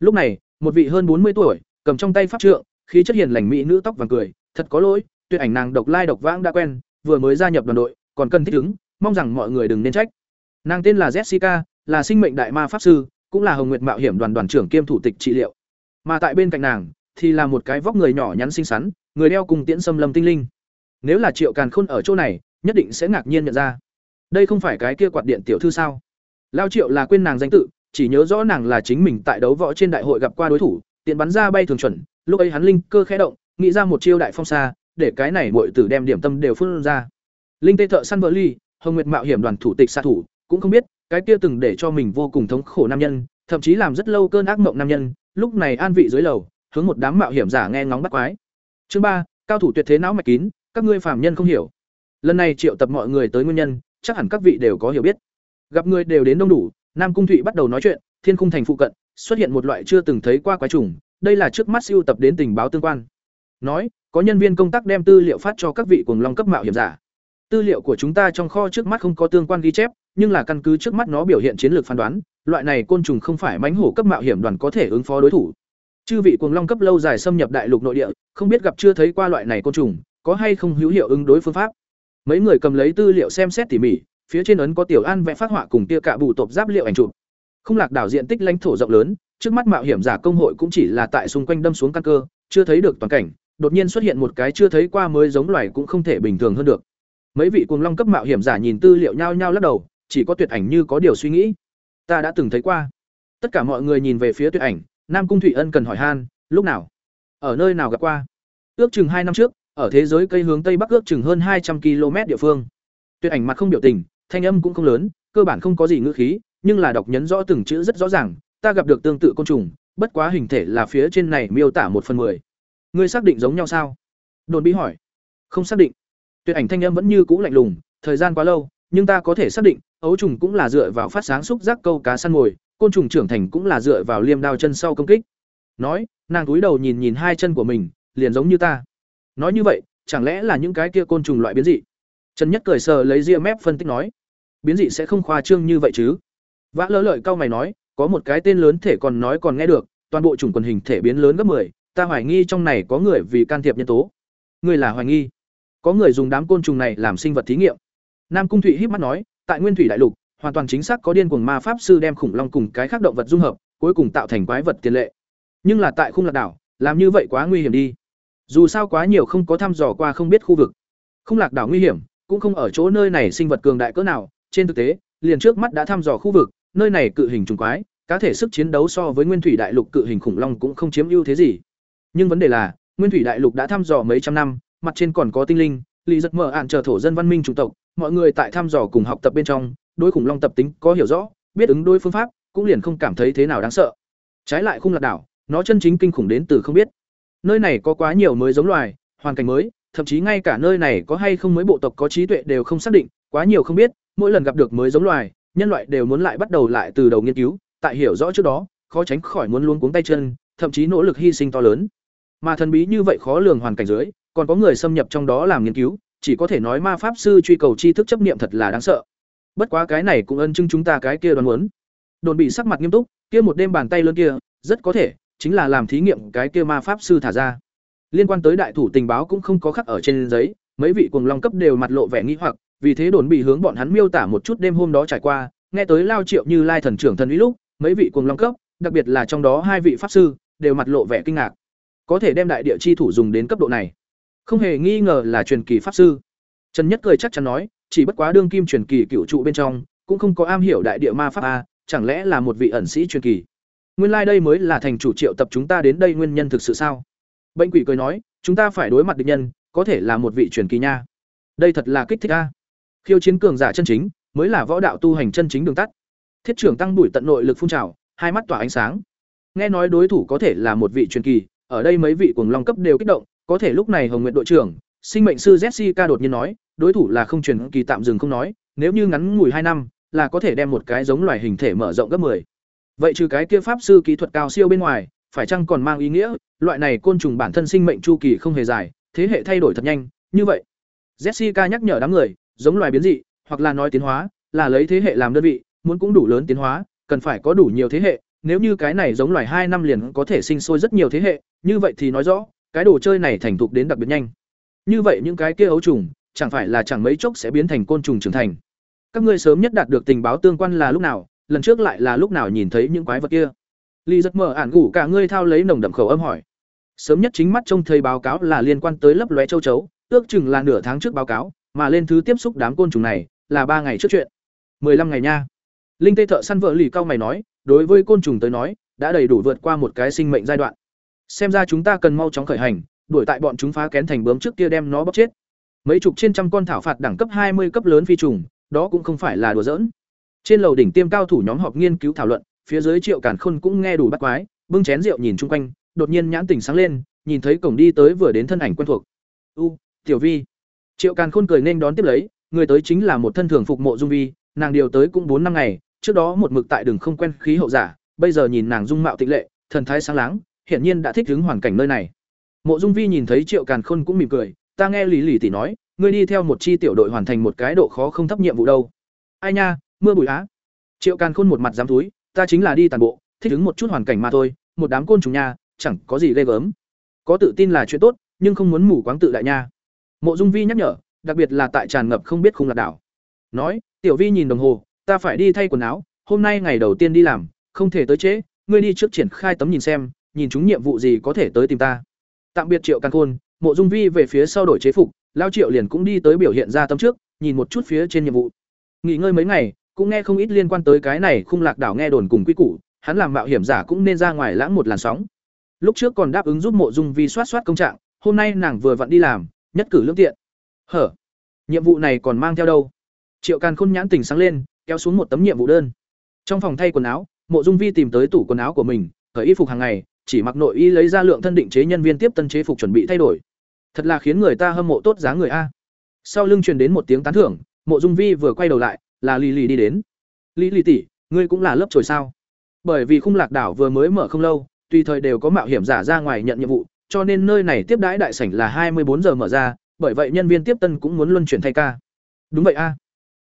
Lúc này, một vị hơn bốn mươi tuổi, cầm trong tay pháp trượng, khí chất hiền lành mỹ nữ tóc vàng cười, thật có lỗi, tuyệt ảnh nàng độc lai độc vãng đã quen, vừa mới gia nhập đoàn đội, còn cần thích ứng, mong rằng mọi người đừng nên trách. Nàng tên là jessica, là sinh mệnh đại ma pháp sư, cũng là hồng nguyệt mạo hiểm đoàn đoàn trưởng kiêm thủ tịch trị liệu. Mà tại bên cạnh nàng thì là một cái vóc người nhỏ nhắn xinh xắn, người đeo cùng tiễn xâm lâm tinh linh. Nếu là triệu càn khôn ở chỗ này, nhất định sẽ ngạc nhiên nhận ra. Đây không phải cái kia quạt điện tiểu thư sao? Lao triệu là quên nàng danh tự, chỉ nhớ rõ nàng là chính mình tại đấu võ trên đại hội gặp qua đối thủ, tiện bắn ra bay thường chuẩn, lúc ấy hắn linh cơ khẽ động, nghĩ ra một chiêu đại phong xa để cái này muội tử đem điểm tâm đều phun ra. Linh tê thợ săn vợ ly, hồng nguyệt mạo hiểm đoàn thủ tịch xạ thủ, cũng không biết, cái kia từng để cho mình vô cùng thống khổ nam nhân, thậm chí làm rất lâu cơn ác mộng nam nhân, lúc này an vị dưới lầu hướng một đám mạo hiểm giả nghe ngóng bắt quái. Chương ba, cao thủ tuyệt thế não mạch kín, các ngươi phàm nhân không hiểu. Lần này triệu tập mọi người tới nguyên nhân, chắc hẳn các vị đều có hiểu biết. Gặp người đều đến đông đủ, nam cung thụy bắt đầu nói chuyện, thiên cung thành phụ cận, xuất hiện một loại chưa từng thấy qua quái trùng, đây là trước mắt siêu tập đến tình báo tương quan. Nói, có nhân viên công tác đem tư liệu phát cho các vị cuồng long cấp mạo hiểm giả. Tư liệu của chúng ta trong kho trước mắt không có tương quan ghi chép, nhưng là căn cứ trước mắt nó biểu hiện chiến lược phán đoán, loại này côn trùng không phải mãnh hổ cấp mạo hiểm đoàn có thể ứng phó đối thủ chư vị cuồng long cấp lâu dài xâm nhập đại lục nội địa, không biết gặp chưa thấy qua loại này côn trùng, có hay không hữu hiệu ứng đối phương pháp? Mấy người cầm lấy tư liệu xem xét tỉ mỉ, phía trên ấn có tiểu an vẽ phát họa cùng tia cạ bù tộp giáp liệu ảnh chụp. Không lạc đảo diện tích lãnh thổ rộng lớn, trước mắt mạo hiểm giả công hội cũng chỉ là tại xung quanh đâm xuống căn cơ, chưa thấy được toàn cảnh, đột nhiên xuất hiện một cái chưa thấy qua mới giống loài cũng không thể bình thường hơn được. Mấy vị cuồng long cấp mạo hiểm giả nhìn tư liệu nhao nhao lắc đầu, chỉ có tuyệt ảnh như có điều suy nghĩ. Ta đã từng thấy qua. Tất cả mọi người nhìn về phía tuyệt ảnh nam cung thụy ân cần hỏi han, lúc nào? Ở nơi nào gặp qua? Ước chừng hai năm trước, ở thế giới cây hướng tây bắc ước chừng hơn hai trăm km địa phương. Tuyệt ảnh mặt không biểu tình, thanh âm cũng không lớn, cơ bản không có gì ngữ khí, nhưng là đọc nhấn rõ từng chữ rất rõ ràng, ta gặp được tương tự côn trùng, bất quá hình thể là phía trên này miêu tả một phần mười. Ngươi xác định giống nhau sao? Đồn bí hỏi. Không xác định. Tuyệt ảnh thanh âm vẫn như cũ lạnh lùng, thời gian quá lâu, nhưng ta có thể xác định, ấu trùng cũng là dựa vào phát sáng xúc giác câu cá săn mồi côn trùng trưởng thành cũng là dựa vào liêm đao chân sau công kích. Nói nàng túi đầu nhìn nhìn hai chân của mình liền giống như ta. Nói như vậy chẳng lẽ là những cái kia côn trùng loại biến dị? Trần nhất cười sờ lấy ria mép phân tích nói biến dị sẽ không khoa trương như vậy chứ? Vã lỡ lợi cao mày nói có một cái tên lớn thể còn nói còn nghe được toàn bộ chủng quần hình thể biến lớn gấp 10, ta hoài nghi trong này có người vì can thiệp nhân tố. Người là hoài nghi. Có người dùng đám côn trùng này làm sinh vật thí nghiệm. Nam cung thụy híp mắt nói tại nguyên thủy đại lục hoàn toàn chính xác có điên cuồng ma pháp sư đem khủng long cùng cái khác động vật dung hợp, cuối cùng tạo thành quái vật tiền lệ. Nhưng là tại khung lạc đảo, làm như vậy quá nguy hiểm đi. Dù sao quá nhiều không có thăm dò qua không biết khu vực. Không lạc đảo nguy hiểm, cũng không ở chỗ nơi này sinh vật cường đại cỡ nào, trên thực tế, liền trước mắt đã thăm dò khu vực, nơi này cự hình trùng quái, cá thể sức chiến đấu so với nguyên thủy đại lục cự hình khủng long cũng không chiếm ưu thế gì. Nhưng vấn đề là, nguyên thủy đại lục đã thăm dò mấy trăm năm, mặt trên còn có tinh linh lì giật mở ạn chờ thổ dân văn minh chủng tộc, mọi người tại thăm dò cùng học tập bên trong đối khủng long tập tính có hiểu rõ, biết ứng đối phương pháp, cũng liền không cảm thấy thế nào đáng sợ. Trái lại khung lạc đảo, nó chân chính kinh khủng đến từ không biết. Nơi này có quá nhiều mới giống loài, hoàn cảnh mới, thậm chí ngay cả nơi này có hay không mới bộ tộc có trí tuệ đều không xác định, quá nhiều không biết, mỗi lần gặp được mới giống loài, nhân loại đều muốn lại bắt đầu lại từ đầu nghiên cứu, tại hiểu rõ trước đó, khó tránh khỏi muốn luôn cuống tay chân, thậm chí nỗ lực hy sinh to lớn. Mà thần bí như vậy khó lường hoàn cảnh dưới, còn có người xâm nhập trong đó làm nghiên cứu, chỉ có thể nói ma pháp sư truy cầu tri thức chấp niệm thật là đáng sợ bất quá cái này cũng ân chứng chúng ta cái kia đoán muốn. Đồn bị sắc mặt nghiêm túc, kia một đêm bàn tay lớn kia, rất có thể, chính là làm thí nghiệm cái kia ma pháp sư thả ra. Liên quan tới đại thủ tình báo cũng không có khắc ở trên giấy, mấy vị cuồng long cấp đều mặt lộ vẻ nghi hoặc, vì thế đồn bị hướng bọn hắn miêu tả một chút đêm hôm đó trải qua, nghe tới lao triệu như lai thần trưởng thần ý lúc, mấy vị cuồng long cấp, đặc biệt là trong đó hai vị pháp sư, đều mặt lộ vẻ kinh ngạc. Có thể đem đại địa chi thủ dùng đến cấp độ này. Không hề nghi ngờ là truyền kỳ pháp sư. Trần nhất cười chắc chắn nói chỉ bất quá đương kim truyền kỳ cựu trụ bên trong, cũng không có am hiểu đại địa ma pháp a, chẳng lẽ là một vị ẩn sĩ truyền kỳ? Nguyên lai đây mới là thành chủ triệu tập chúng ta đến đây nguyên nhân thực sự sao? Bệnh quỷ cười nói, chúng ta phải đối mặt địch nhân, có thể là một vị truyền kỳ nha. Đây thật là kích thích a. Khiêu chiến cường giả chân chính, mới là võ đạo tu hành chân chính đường tắt. Thiết trưởng tăng đuổi tận nội lực phun trào, hai mắt tỏa ánh sáng. Nghe nói đối thủ có thể là một vị truyền kỳ, ở đây mấy vị cuồng long cấp đều kích động, có thể lúc này hồng nguyện đội trưởng sinh mệnh sư jessica đột nhiên nói, đối thủ là không truyền kỳ tạm dừng không nói, nếu như ngắn ngủi hai năm, là có thể đem một cái giống loài hình thể mở rộng gấp 10. vậy trừ cái kia pháp sư kỹ thuật cao siêu bên ngoài, phải chăng còn mang ý nghĩa, loại này côn trùng bản thân sinh mệnh chu kỳ không hề dài, thế hệ thay đổi thật nhanh, như vậy jessica nhắc nhở đám người, giống loài biến dị, hoặc là nói tiến hóa, là lấy thế hệ làm đơn vị, muốn cũng đủ lớn tiến hóa, cần phải có đủ nhiều thế hệ, nếu như cái này giống loài hai năm liền có thể sinh sôi rất nhiều thế hệ, như vậy thì nói rõ, cái đồ chơi này thành thục đến đặc biệt nhanh như vậy những cái kia ấu trùng, chẳng phải là chẳng mấy chốc sẽ biến thành côn trùng trưởng thành. Các ngươi sớm nhất đạt được tình báo tương quan là lúc nào, lần trước lại là lúc nào nhìn thấy những quái vật kia. Ly rất mở ản ngủ cả ngươi thao lấy nồng đậm khẩu âm hỏi. Sớm nhất chính mắt trông thấy báo cáo là liên quan tới lấp lóe châu chấu, ước chừng là nửa tháng trước báo cáo, mà lên thứ tiếp xúc đám côn trùng này là ba ngày trước chuyện. Mười lăm ngày nha. Linh tê thợ săn vợ lì cao mày nói, đối với côn trùng tới nói, đã đầy đủ vượt qua một cái sinh mệnh giai đoạn. Xem ra chúng ta cần mau chóng khởi hành đuổi tại bọn chúng phá kén thành bướm trước kia đem nó bóc chết. Mấy chục trên trăm con thảo phạt đẳng cấp hai mươi cấp lớn phi trùng, đó cũng không phải là đùa giỡn. Trên lầu đỉnh tiêm cao thủ nhóm họp nghiên cứu thảo luận, phía dưới triệu cản khôn cũng nghe đủ bắt quái, bưng chén rượu nhìn chung quanh, đột nhiên nhãn tỉnh sáng lên, nhìn thấy cổng đi tới vừa đến thân ảnh quen thuộc. U, tiểu vi. Triệu càn khôn cười nên đón tiếp lấy, người tới chính là một thân thường phục mộ dung vi, nàng điều tới cũng bốn năm ngày, trước đó một mực tại đường không quen khí hậu giả, bây giờ nhìn nàng dung mạo tịnh lệ, thần thái sáng láng, hiển nhiên đã thích ứng hoàn cảnh nơi này mộ dung vi nhìn thấy triệu càn khôn cũng mỉm cười, ta nghe lý lì tỷ nói, ngươi đi theo một chi tiểu đội hoàn thành một cái độ khó không thấp nhiệm vụ đâu. Ai nha, mưa bụi á. Triệu càn khôn một mặt dám túi, ta chính là đi tàn bộ, thích ứng một chút hoàn cảnh mà thôi, một đám côn trùng nha, chẳng có gì ghê gớm. Có tự tin là chuyện tốt, nhưng không muốn mù quáng tự đại nha. Mộ dung vi nhắc nhở, đặc biệt là tại tràn ngập không biết khung lạc đảo. Nói, tiểu vi nhìn đồng hồ, ta phải đi thay quần áo, hôm nay ngày đầu tiên đi làm, không thể tới trễ, ngươi đi trước triển khai tấm nhìn xem, nhìn chúng nhiệm vụ gì có thể tới tìm ta tạm biệt triệu càn khôn, mộ dung vi về phía sau đổi chế phục, lao triệu liền cũng đi tới biểu hiện ra tấm trước, nhìn một chút phía trên nhiệm vụ. Nghỉ ngơi mấy ngày, cũng nghe không ít liên quan tới cái này khung lạc đảo nghe đồn cùng quy củ, hắn làm mạo hiểm giả cũng nên ra ngoài lãng một làn sóng. Lúc trước còn đáp ứng giúp mộ dung vi soát soát công trạng, hôm nay nàng vừa vặn đi làm, nhất cử lương tiện. Hở? Nhiệm vụ này còn mang theo đâu? Triệu càn khôn nhãn tỉnh sáng lên, kéo xuống một tấm nhiệm vụ đơn. Trong phòng thay quần áo, mộ dung vi tìm tới tủ quần áo của mình khởi y phục hàng ngày chỉ mặc nội y lấy ra lượng thân định chế nhân viên tiếp tân chế phục chuẩn bị thay đổi. Thật là khiến người ta hâm mộ tốt giá người a. Sau lưng truyền đến một tiếng tán thưởng, mộ dung vi vừa quay đầu lại, là lì lì đi đến. Lì lì tỷ, ngươi cũng là lớp trồi sao? Bởi vì khung lạc đảo vừa mới mở không lâu, tùy thời đều có mạo hiểm giả ra ngoài nhận nhiệm vụ, cho nên nơi này tiếp đãi đại sảnh là hai mươi bốn giờ mở ra, bởi vậy nhân viên tiếp tân cũng muốn luân chuyển thay ca. Đúng vậy a.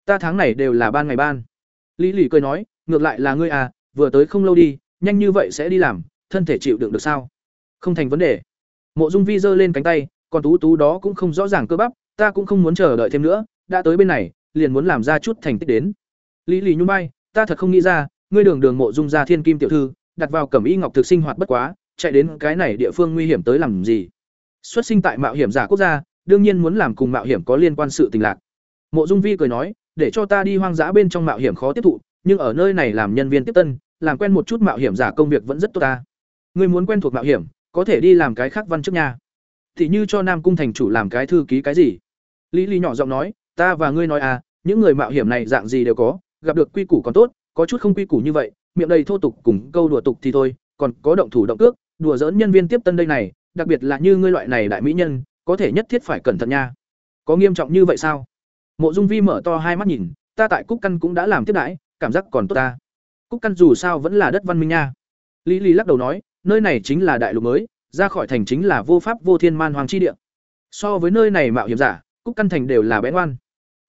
Ta tháng này đều là ban ngày ban. Lý lì cười nói, ngược lại là ngươi à vừa tới không lâu đi, nhanh như vậy sẽ đi làm thân thể chịu đựng được sao? Không thành vấn đề. Mộ dung vi giơ lên cánh tay, còn tú tú đó cũng không rõ ràng cơ bắp, ta cũng không muốn chờ đợi thêm nữa, đã tới bên này, liền muốn làm ra chút thành tích đến. Lý lì nhung bay ta thật không nghĩ ra, ngươi đường đường mộ dung gia thiên kim tiểu thư, đặt vào cẩm y ngọc thực sinh hoạt bất quá, chạy đến cái này địa phương nguy hiểm tới làm gì? Xuất sinh tại mạo hiểm giả quốc gia, đương nhiên muốn làm cùng mạo hiểm có liên quan sự tình lạc. Mộ dung vi cười nói, để cho ta đi hoang dã bên trong mạo hiểm khó tiếp thụ, nhưng ở nơi này làm nhân viên tiếp tân, làm quen một chút mạo hiểm giả công việc vẫn rất tốt ta ngươi muốn quen thuộc mạo hiểm, có thể đi làm cái khác văn trước nhà thì như cho nam cung thành chủ làm cái thư ký cái gì? Lý lý nhỏ giọng nói, ta và ngươi nói à những người mạo hiểm này dạng gì đều có, gặp được quy củ còn tốt, có chút không quy củ như vậy, miệng đầy thô tục cùng câu đùa tục thì thôi, còn có động thủ động cước, đùa dỡn nhân viên tiếp tân đây này, đặc biệt là như ngươi loại này đại mỹ nhân, có thể nhất thiết phải cẩn thận nha. Có nghiêm trọng như vậy sao? Mộ dung vi mở to hai mắt nhìn, ta tại cúc căn cũng đã làm tiếp đãi, cảm giác còn tốt ta. Cúc căn dù sao vẫn là đất văn minh nha. Lý lý lắc đầu nói nơi này chính là đại lục mới, ra khỏi thành chính là vô pháp vô thiên man hoàng chi địa. So với nơi này mạo hiểm giả, cúc căn thành đều là bén ngoan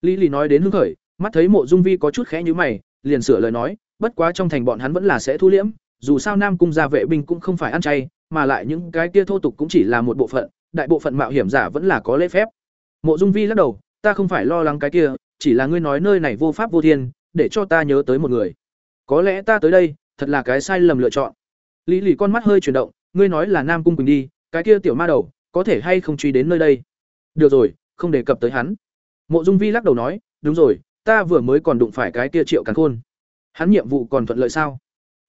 lý lý nói đến hưng khởi, mắt thấy mộ dung vi có chút khẽ như mày, liền sửa lời nói, bất quá trong thành bọn hắn vẫn là sẽ thu liễm, dù sao nam cung gia vệ binh cũng không phải ăn chay, mà lại những cái kia thô tục cũng chỉ là một bộ phận, đại bộ phận mạo hiểm giả vẫn là có lễ phép. Mộ dung vi lắc đầu, ta không phải lo lắng cái kia, chỉ là ngươi nói nơi này vô pháp vô thiên, để cho ta nhớ tới một người. Có lẽ ta tới đây, thật là cái sai lầm lựa chọn lý lì con mắt hơi chuyển động, ngươi nói là nam cung quỳnh đi, cái kia tiểu ma đầu, có thể hay không truy đến nơi đây? Được rồi, không đề cập tới hắn. Mộ dung vi lắc đầu nói, đúng rồi, ta vừa mới còn đụng phải cái kia triệu càn khôn. Hắn nhiệm vụ còn thuận lợi sao?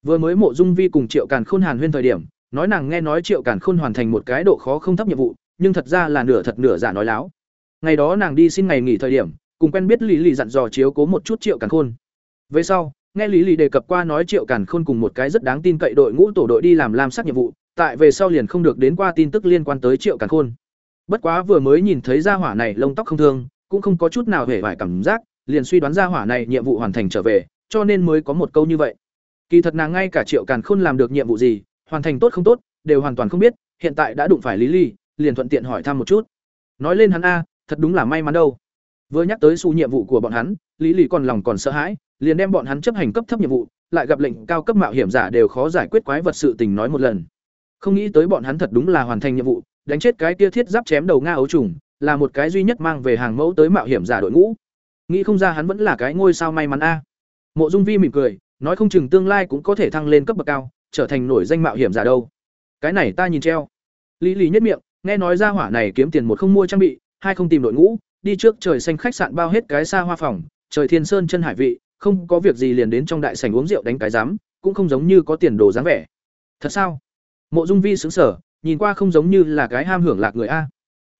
Vừa mới mộ dung vi cùng triệu càn khôn hàn huyên thời điểm, nói nàng nghe nói triệu càn khôn hoàn thành một cái độ khó không thấp nhiệm vụ, nhưng thật ra là nửa thật nửa giả nói láo. Ngày đó nàng đi xin ngày nghỉ thời điểm, cùng quen biết lý lì dặn dò chiếu cố một chút triệu càn khôn. Về sau nghe lý lì đề cập qua nói triệu càn khôn cùng một cái rất đáng tin cậy đội ngũ tổ đội đi làm lam sắc nhiệm vụ, tại về sau liền không được đến qua tin tức liên quan tới triệu càn khôn. Bất quá vừa mới nhìn thấy gia hỏa này lông tóc không thương, cũng không có chút nào hề vải cảm giác, liền suy đoán gia hỏa này nhiệm vụ hoàn thành trở về, cho nên mới có một câu như vậy. Kỳ thật nàng ngay cả triệu càn khôn làm được nhiệm vụ gì, hoàn thành tốt không tốt, đều hoàn toàn không biết, hiện tại đã đụng phải lý ly liền thuận tiện hỏi thăm một chút. Nói lên hắn a, thật đúng là may mắn đâu. Vừa nhắc tới su nhiệm vụ của bọn hắn, lý lì còn lòng còn sợ hãi liền đem bọn hắn chấp hành cấp thấp nhiệm vụ, lại gặp lệnh cao cấp mạo hiểm giả đều khó giải quyết quái vật sự tình nói một lần. Không nghĩ tới bọn hắn thật đúng là hoàn thành nhiệm vụ, đánh chết cái kia thiết giáp chém đầu nga ấu trùng, là một cái duy nhất mang về hàng mẫu tới mạo hiểm giả đội ngũ. Nghĩ không ra hắn vẫn là cái ngôi sao may mắn a. Mộ dung vi mỉm cười, nói không chừng tương lai cũng có thể thăng lên cấp bậc cao, trở thành nổi danh mạo hiểm giả đâu. Cái này ta nhìn treo. Lý lý nhất miệng, nghe nói ra hỏa này kiếm tiền một không mua trang bị, hai không tìm đội ngũ, đi trước trời xanh khách sạn bao hết cái xa hoa phòng, trời thiên sơn chân hải vị không có việc gì liền đến trong đại sảnh uống rượu đánh cái giám, cũng không giống như có tiền đồ dáng vẻ. Thật sao? Mộ dung vi xứng sở nhìn qua không giống như là cái ham hưởng lạc người a.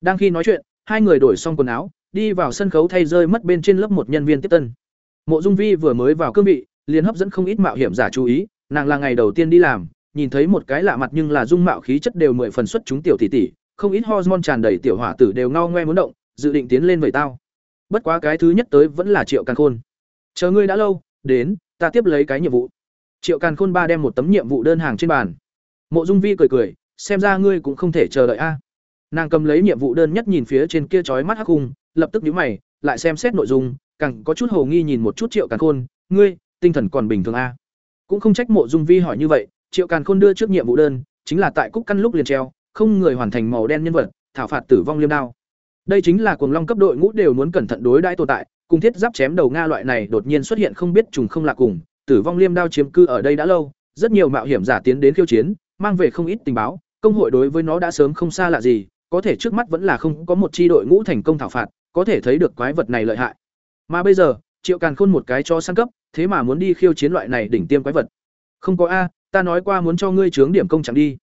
Đang khi nói chuyện, hai người đổi xong quần áo, đi vào sân khấu thay rơi mất bên trên lớp một nhân viên tiếp tân. Mộ dung vi vừa mới vào cương vị, liền hấp dẫn không ít mạo hiểm giả chú ý, nàng là ngày đầu tiên đi làm, nhìn thấy một cái lạ mặt nhưng là dung mạo khí chất đều mười phần xuất chúng tiểu tỷ tỷ, không ít hormone tràn đầy tiểu hỏa tử đều ngao ngoe muốn động, dự định tiến lên vậy tao. Bất quá cái thứ nhất tới vẫn là triệu càn khôn chờ ngươi đã lâu, đến, ta tiếp lấy cái nhiệm vụ. Triệu càn khôn ba đem một tấm nhiệm vụ đơn hàng trên bàn. Mộ dung vi cười cười, xem ra ngươi cũng không thể chờ đợi a. Nàng cầm lấy nhiệm vụ đơn nhất nhìn phía trên kia trói mắt hắc hùng, lập tức nhíu mày, lại xem xét nội dung, càng có chút hồ nghi nhìn một chút triệu càn khôn, ngươi, tinh thần còn bình thường a? Cũng không trách mộ dung vi hỏi như vậy, triệu càn khôn đưa trước nhiệm vụ đơn, chính là tại cúc căn lúc liền treo, không người hoàn thành màu đen nhân vật, thảo phạt tử vong liêm đao đây chính là cuồng long cấp đội ngũ đều muốn cẩn thận đối đãi tồn tại, cùng thiết giáp chém đầu nga loại này đột nhiên xuất hiện không biết trùng không lạ cùng, tử vong liêm đao chiếm cư ở đây đã lâu, rất nhiều mạo hiểm giả tiến đến khiêu chiến, mang về không ít tình báo, công hội đối với nó đã sớm không xa lạ gì, có thể trước mắt vẫn là không có một chi đội ngũ thành công thảo phạt, có thể thấy được quái vật này lợi hại. Mà bây giờ, triệu càn khôn một cái cho săn cấp, thế mà muốn đi khiêu chiến loại này đỉnh tiêm quái vật. Không có a, ta nói qua muốn cho ngươi trướng điểm công chẳng đi.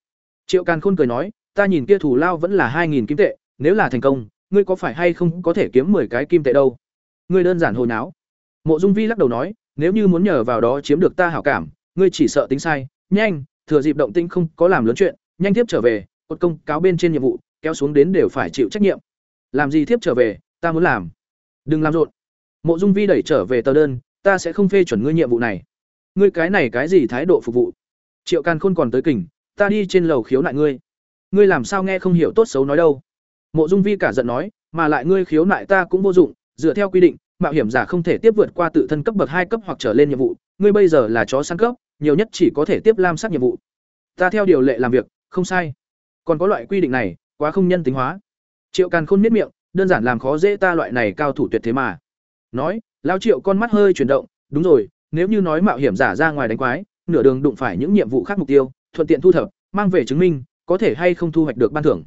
Triệu càn khôn cười nói, ta nhìn kia thủ lao vẫn là hai nghìn kim tệ, nếu là thành công ngươi có phải hay không có thể kiếm 10 cái kim tệ đâu ngươi đơn giản hồi náo Mộ Dung Vi lắc đầu nói, nếu như muốn nhờ vào đó chiếm được ta hảo cảm, ngươi chỉ sợ tính sai, nhanh, thừa dịp động tĩnh không có làm lớn chuyện, nhanh tiếp trở về, cột công cáo bên trên nhiệm vụ, kéo xuống đến đều phải chịu trách nhiệm. Làm gì tiếp trở về, ta muốn làm. Đừng làm rộn. Mộ Dung Vi đẩy trở về tờ đơn, ta sẽ không phê chuẩn ngươi nhiệm vụ này. Ngươi cái này cái gì thái độ phục vụ? Triệu Càn Khôn còn tới kỉnh, ta đi trên lầu khiếu nại ngươi. Ngươi làm sao nghe không hiểu tốt xấu nói đâu? Mộ Dung Vi cả giận nói, mà lại ngươi khiếu nại ta cũng vô dụng, dựa theo quy định, mạo hiểm giả không thể tiếp vượt qua tự thân cấp bậc hai cấp hoặc trở lên nhiệm vụ, ngươi bây giờ là chó săn cấp, nhiều nhất chỉ có thể tiếp lam sắc nhiệm vụ. Ta theo điều lệ làm việc, không sai. Còn có loại quy định này, quá không nhân tính hóa. Triệu Càn Khôn miết miệng, đơn giản làm khó dễ ta loại này cao thủ tuyệt thế mà. Nói, lão Triệu con mắt hơi chuyển động, đúng rồi, nếu như nói mạo hiểm giả ra ngoài đánh quái, nửa đường đụng phải những nhiệm vụ khác mục tiêu, thuận tiện thu thập, mang về chứng minh, có thể hay không thu hoạch được ban thưởng.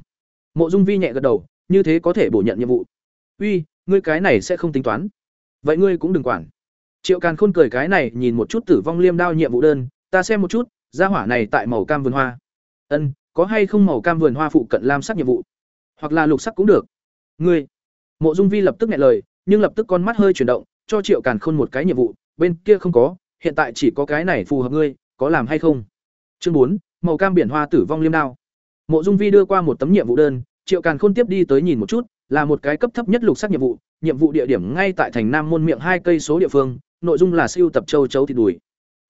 Mộ Dung Vi nhẹ gật đầu, như thế có thể bổ nhận nhiệm vụ. Uy, ngươi cái này sẽ không tính toán. Vậy ngươi cũng đừng quản. Triệu Càn Khôn cười cái này, nhìn một chút Tử vong liêm đao nhiệm vụ đơn, ta xem một chút, gia hỏa này tại màu cam vườn hoa. Ân, có hay không màu cam vườn hoa phụ cận lam sắc nhiệm vụ? Hoặc là lục sắc cũng được. Ngươi. Mộ Dung Vi lập tức nghe lời, nhưng lập tức con mắt hơi chuyển động, cho Triệu Càn Khôn một cái nhiệm vụ, bên kia không có, hiện tại chỉ có cái này phù hợp ngươi, có làm hay không? Chương bốn, màu cam biển hoa tử vong liêm đao. Mộ Dung Vi đưa qua một tấm nhiệm vụ đơn, Triệu Càn Khôn tiếp đi tới nhìn một chút, là một cái cấp thấp nhất lục sắc nhiệm vụ, nhiệm vụ địa điểm ngay tại thành Nam môn miệng hai cây số địa phương, nội dung là siêu tập châu chấu thịt đùi.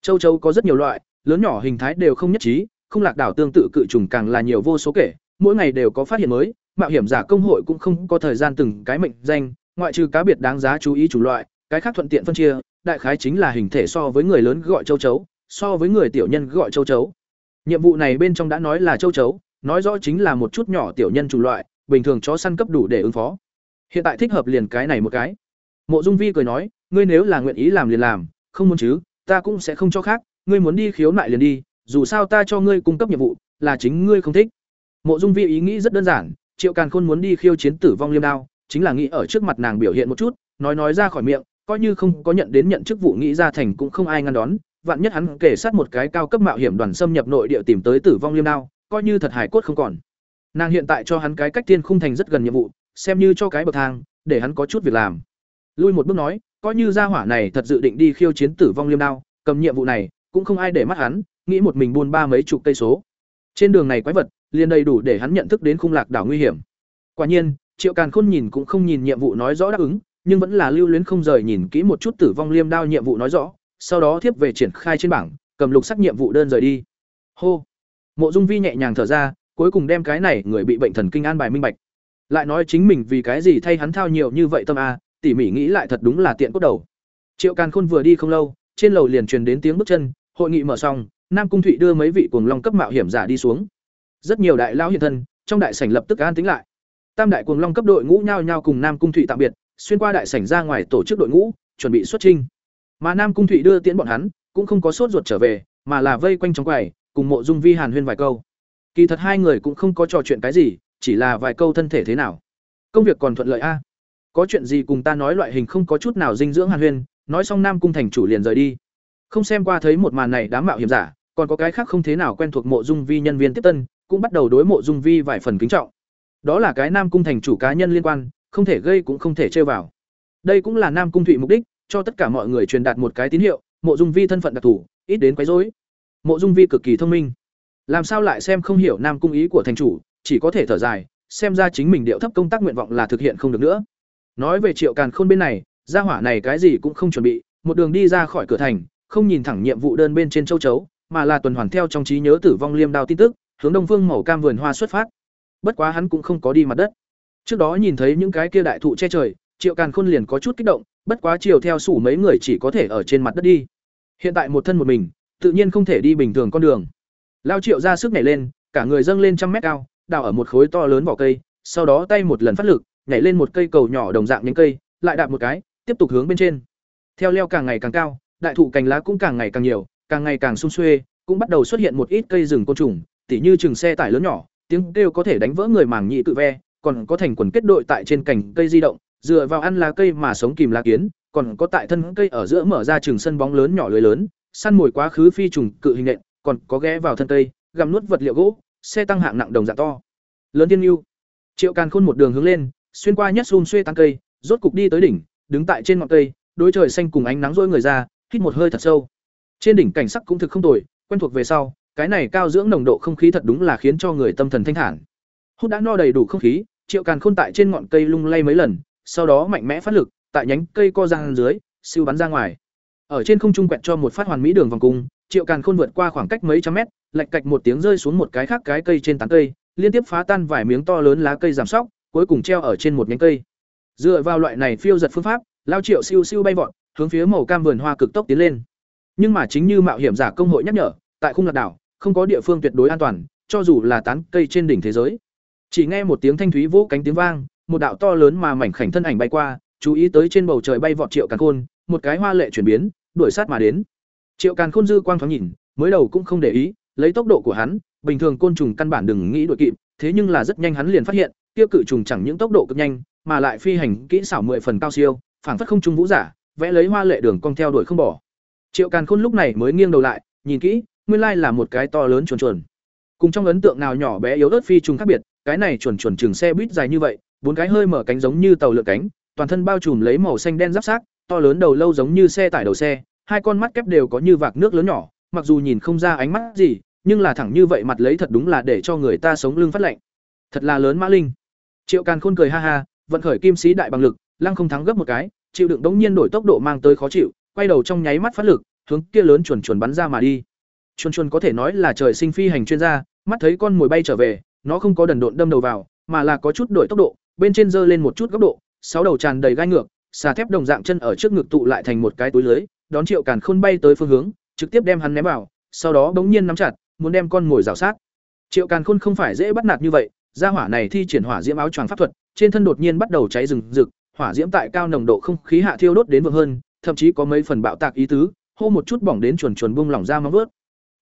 Châu chấu có rất nhiều loại, lớn nhỏ hình thái đều không nhất trí, không lạc đảo tương tự cự trùng càng là nhiều vô số kể, mỗi ngày đều có phát hiện mới, mạo hiểm giả công hội cũng không có thời gian từng cái mệnh danh, ngoại trừ cá biệt đáng giá chú ý chủng loại, cái khác thuận tiện phân chia, đại khái chính là hình thể so với người lớn gọi châu chấu, so với người tiểu nhân gọi châu chấu. Nhiệm vụ này bên trong đã nói là châu chấu, nói rõ chính là một chút nhỏ tiểu nhân chủng loại, bình thường chó săn cấp đủ để ứng phó. Hiện tại thích hợp liền cái này một cái. Mộ Dung Vi cười nói, ngươi nếu là nguyện ý làm liền làm, không muốn chứ, ta cũng sẽ không cho khác, ngươi muốn đi khiếu nại liền đi, dù sao ta cho ngươi cung cấp nhiệm vụ, là chính ngươi không thích. Mộ Dung Vi ý nghĩ rất đơn giản, Triệu Càn Khôn muốn đi khiêu chiến tử vong liêm đao, chính là nghĩ ở trước mặt nàng biểu hiện một chút, nói nói ra khỏi miệng, coi như không có nhận đến nhận chức vụ nghĩ ra thành cũng không ai ngăn đón, vạn nhất hắn kể sát một cái cao cấp mạo hiểm đoàn xâm nhập nội địa tìm tới tử vong liêm đao, coi như thật hải cốt không còn. Nàng hiện tại cho hắn cái cách tiên khung thành rất gần nhiệm vụ, xem như cho cái bậc thang, để hắn có chút việc làm. Lui một bước nói, coi như gia hỏa này thật dự định đi khiêu chiến tử vong liêm đao, cầm nhiệm vụ này, cũng không ai để mắt hắn, nghĩ một mình buôn ba mấy chục cây số. Trên đường này quái vật, liền đầy đủ để hắn nhận thức đến khung lạc đảo nguy hiểm. Quả nhiên, Triệu Càn Khôn nhìn cũng không nhìn nhiệm vụ nói rõ đáp ứng, nhưng vẫn là lưu luyến không rời nhìn kỹ một chút tử vong liêm đao nhiệm vụ nói rõ, sau đó tiếp về triển khai trên bảng, cầm lục sắc nhiệm vụ đơn rời đi. Hô. Mộ Dung Vi nhẹ nhàng thở ra, cuối cùng đem cái này người bị bệnh thần kinh an bài minh bạch. Lại nói chính mình vì cái gì thay hắn thao nhiều như vậy tâm a, tỉ mỉ nghĩ lại thật đúng là tiện cốt đầu. Triệu Càn Khôn vừa đi không lâu, trên lầu liền truyền đến tiếng bước chân, hội nghị mở xong, Nam Cung Thụy đưa mấy vị cuồng long cấp mạo hiểm giả đi xuống. Rất nhiều đại lão hiện thân, trong đại sảnh lập tức an tính lại. Tam đại cuồng long cấp đội ngũ nhao nhao cùng Nam Cung Thụy tạm biệt, xuyên qua đại sảnh ra ngoài tổ chức đội ngũ, chuẩn bị xuất chinh. Mà Nam Cung Thụy đưa tiễn bọn hắn, cũng không có sốt ruột trở về, mà là vây quanh trong quầy, cùng Mộ Dung Vi Hàn huyên vài câu. Kỳ thật hai người cũng không có trò chuyện cái gì, chỉ là vài câu thân thể thế nào. Công việc còn thuận lợi a? Có chuyện gì cùng ta nói loại hình không có chút nào dinh dưỡng Hàn huyên, nói xong Nam Cung thành chủ liền rời đi. Không xem qua thấy một màn này đám mạo hiểm giả, còn có cái khác không thế nào quen thuộc Mộ Dung Vi nhân viên tiếp tân, cũng bắt đầu đối Mộ Dung Vi vài phần kính trọng. Đó là cái Nam Cung thành chủ cá nhân liên quan, không thể gây cũng không thể chơi vào. Đây cũng là Nam Cung Thụy mục đích, cho tất cả mọi người truyền đạt một cái tín hiệu, Mộ Dung Vi thân phận đặc thù, ít đến quấy rối. Mộ Dung Vi cực kỳ thông minh, làm sao lại xem không hiểu Nam Cung ý của thành chủ, chỉ có thể thở dài, xem ra chính mình điệu thấp công tác nguyện vọng là thực hiện không được nữa. Nói về Triệu Càn Khôn bên này, gia hỏa này cái gì cũng không chuẩn bị, một đường đi ra khỏi cửa thành, không nhìn thẳng nhiệm vụ đơn bên trên châu chấu, mà là tuần hoàn theo trong trí nhớ tử vong liêm đao tin tức, hướng đông phương màu cam vườn hoa xuất phát. Bất quá hắn cũng không có đi mặt đất. Trước đó nhìn thấy những cái kia đại thụ che trời, Triệu Càn Khôn liền có chút kích động, bất quá chiều theo sủ mấy người chỉ có thể ở trên mặt đất đi. Hiện tại một thân một mình, tự nhiên không thể đi bình thường con đường. Lao Triệu ra sức nhảy lên, cả người dâng lên trăm mét cao, đào ở một khối to lớn vỏ cây, sau đó tay một lần phát lực, nhảy lên một cây cầu nhỏ đồng dạng nhánh cây, lại đạp một cái, tiếp tục hướng bên trên. Theo leo càng ngày càng cao, đại thụ cành lá cũng càng ngày càng nhiều, càng ngày càng sum xuê, cũng bắt đầu xuất hiện một ít cây rừng côn trùng, tỉ như chừng xe tải lớn nhỏ, tiếng kêu có thể đánh vỡ người màng nhị tự ve, còn có thành quần kết đội tại trên cành cây di động, dựa vào ăn lá cây mà sống kìm lá kiến, còn có tại thân cây ở giữa mở ra trường sân bóng lớn nhỏ lưới lớn, săn mồi quá khứ phi trùng cự hình nện, còn có ghé vào thân cây, gặm nuốt vật liệu gỗ, xe tăng hạng nặng đồng dạng to. Lớn tiên mưu Triệu Càn Khôn một đường hướng lên, xuyên qua nhất xun xuê tăng cây, rốt cục đi tới đỉnh, đứng tại trên ngọn cây, đối trời xanh cùng ánh nắng rỗi người ra hít một hơi thật sâu. Trên đỉnh cảnh sắc cũng thực không tồi quen thuộc về sau cái này cao dưỡng nồng độ không khí thật đúng là khiến cho người tâm thần thanh thản. Hút đã no đầy đủ không khí triệu càn khôn tại trên ngọn cây lung lay mấy lần sau đó mạnh mẽ phát lực tại nhánh cây co ra dưới siêu bắn ra ngoài ở trên không trung quẹt cho một phát hoàn mỹ đường vòng cung, triệu càn khôn vượt qua khoảng cách mấy trăm mét lạch cạch một tiếng rơi xuống một cái khác cái cây trên tán cây, liên tiếp phá tan vài miếng to lớn lá cây giảm sóc, cuối cùng treo ở trên một nhánh cây. Dựa vào loại này phiêu giật phương pháp, lao triệu siêu siêu bay vọt, hướng phía màu cam vườn hoa cực tốc tiến lên. Nhưng mà chính như mạo hiểm giả công hội nhắc nhở, tại khung lạc đảo, không có địa phương tuyệt đối an toàn, cho dù là tán cây trên đỉnh thế giới. Chỉ nghe một tiếng thanh thúy vỗ cánh tiếng vang, một đạo to lớn mà mảnh khảnh thân ảnh bay qua, chú ý tới trên bầu trời bay vọt triệu càn khôn một cái hoa lệ chuyển biến đuổi sát mà đến. Triệu càn khôn dư quang thoáng nhìn mới đầu cũng không để ý lấy tốc độ của hắn bình thường côn trùng căn bản đừng nghĩ đuổi kịp thế nhưng là rất nhanh hắn liền phát hiện tiêu cự trùng chẳng những tốc độ cực nhanh mà lại phi hành kỹ xảo mười phần cao siêu phảng phất không trung vũ giả vẽ lấy hoa lệ đường cong theo đuổi không bỏ. Triệu càn khôn lúc này mới nghiêng đầu lại nhìn kỹ nguyên lai là một cái to lớn chuồn chuồn. Cùng trong ấn tượng nào nhỏ bé yếu ớt phi trùng khác biệt cái này chuồn chuồn chừng xe buýt dài như vậy bốn cái hơi mở cánh giống như tàu lượn cánh toàn thân bao trùm lấy màu xanh đen giáp xác, to lớn đầu lâu giống như xe tải đầu xe, hai con mắt kép đều có như vạc nước lớn nhỏ, mặc dù nhìn không ra ánh mắt gì, nhưng là thẳng như vậy mặt lấy thật đúng là để cho người ta sống lưng phát lạnh. Thật là lớn mã linh. Triệu càn khôn cười ha ha, vận khởi kim sĩ đại bằng lực, lăng không thắng gấp một cái, chịu đựng đống nhiên đổi tốc độ mang tới khó chịu, quay đầu trong nháy mắt phát lực, hướng kia lớn chuẩn chuẩn bắn ra mà đi. Chuồn chuồn có thể nói là trời sinh phi hành chuyên gia, mắt thấy con mồi bay trở về, nó không có đần độn đâm đầu vào, mà là có chút đổi tốc độ, bên trên giơ lên một chút góc độ, sáu đầu tràn đầy gai ngược xà thép đồng dạng chân ở trước ngực tụ lại thành một cái túi lưới, đón triệu càn khôn bay tới phương hướng, trực tiếp đem hắn ném vào, sau đó bỗng nhiên nắm chặt, muốn đem con mồi rào sát. Triệu càn khôn không phải dễ bắt nạt như vậy, gia hỏa này thi triển hỏa diễm áo choàng pháp thuật, trên thân đột nhiên bắt đầu cháy rừng rực, hỏa diễm tại cao nồng độ không khí hạ thiêu đốt đến vượng hơn, thậm chí có mấy phần bạo tạc ý tứ, hô một chút bỏng đến chuồn chuồn bung lỏng ra móng vớt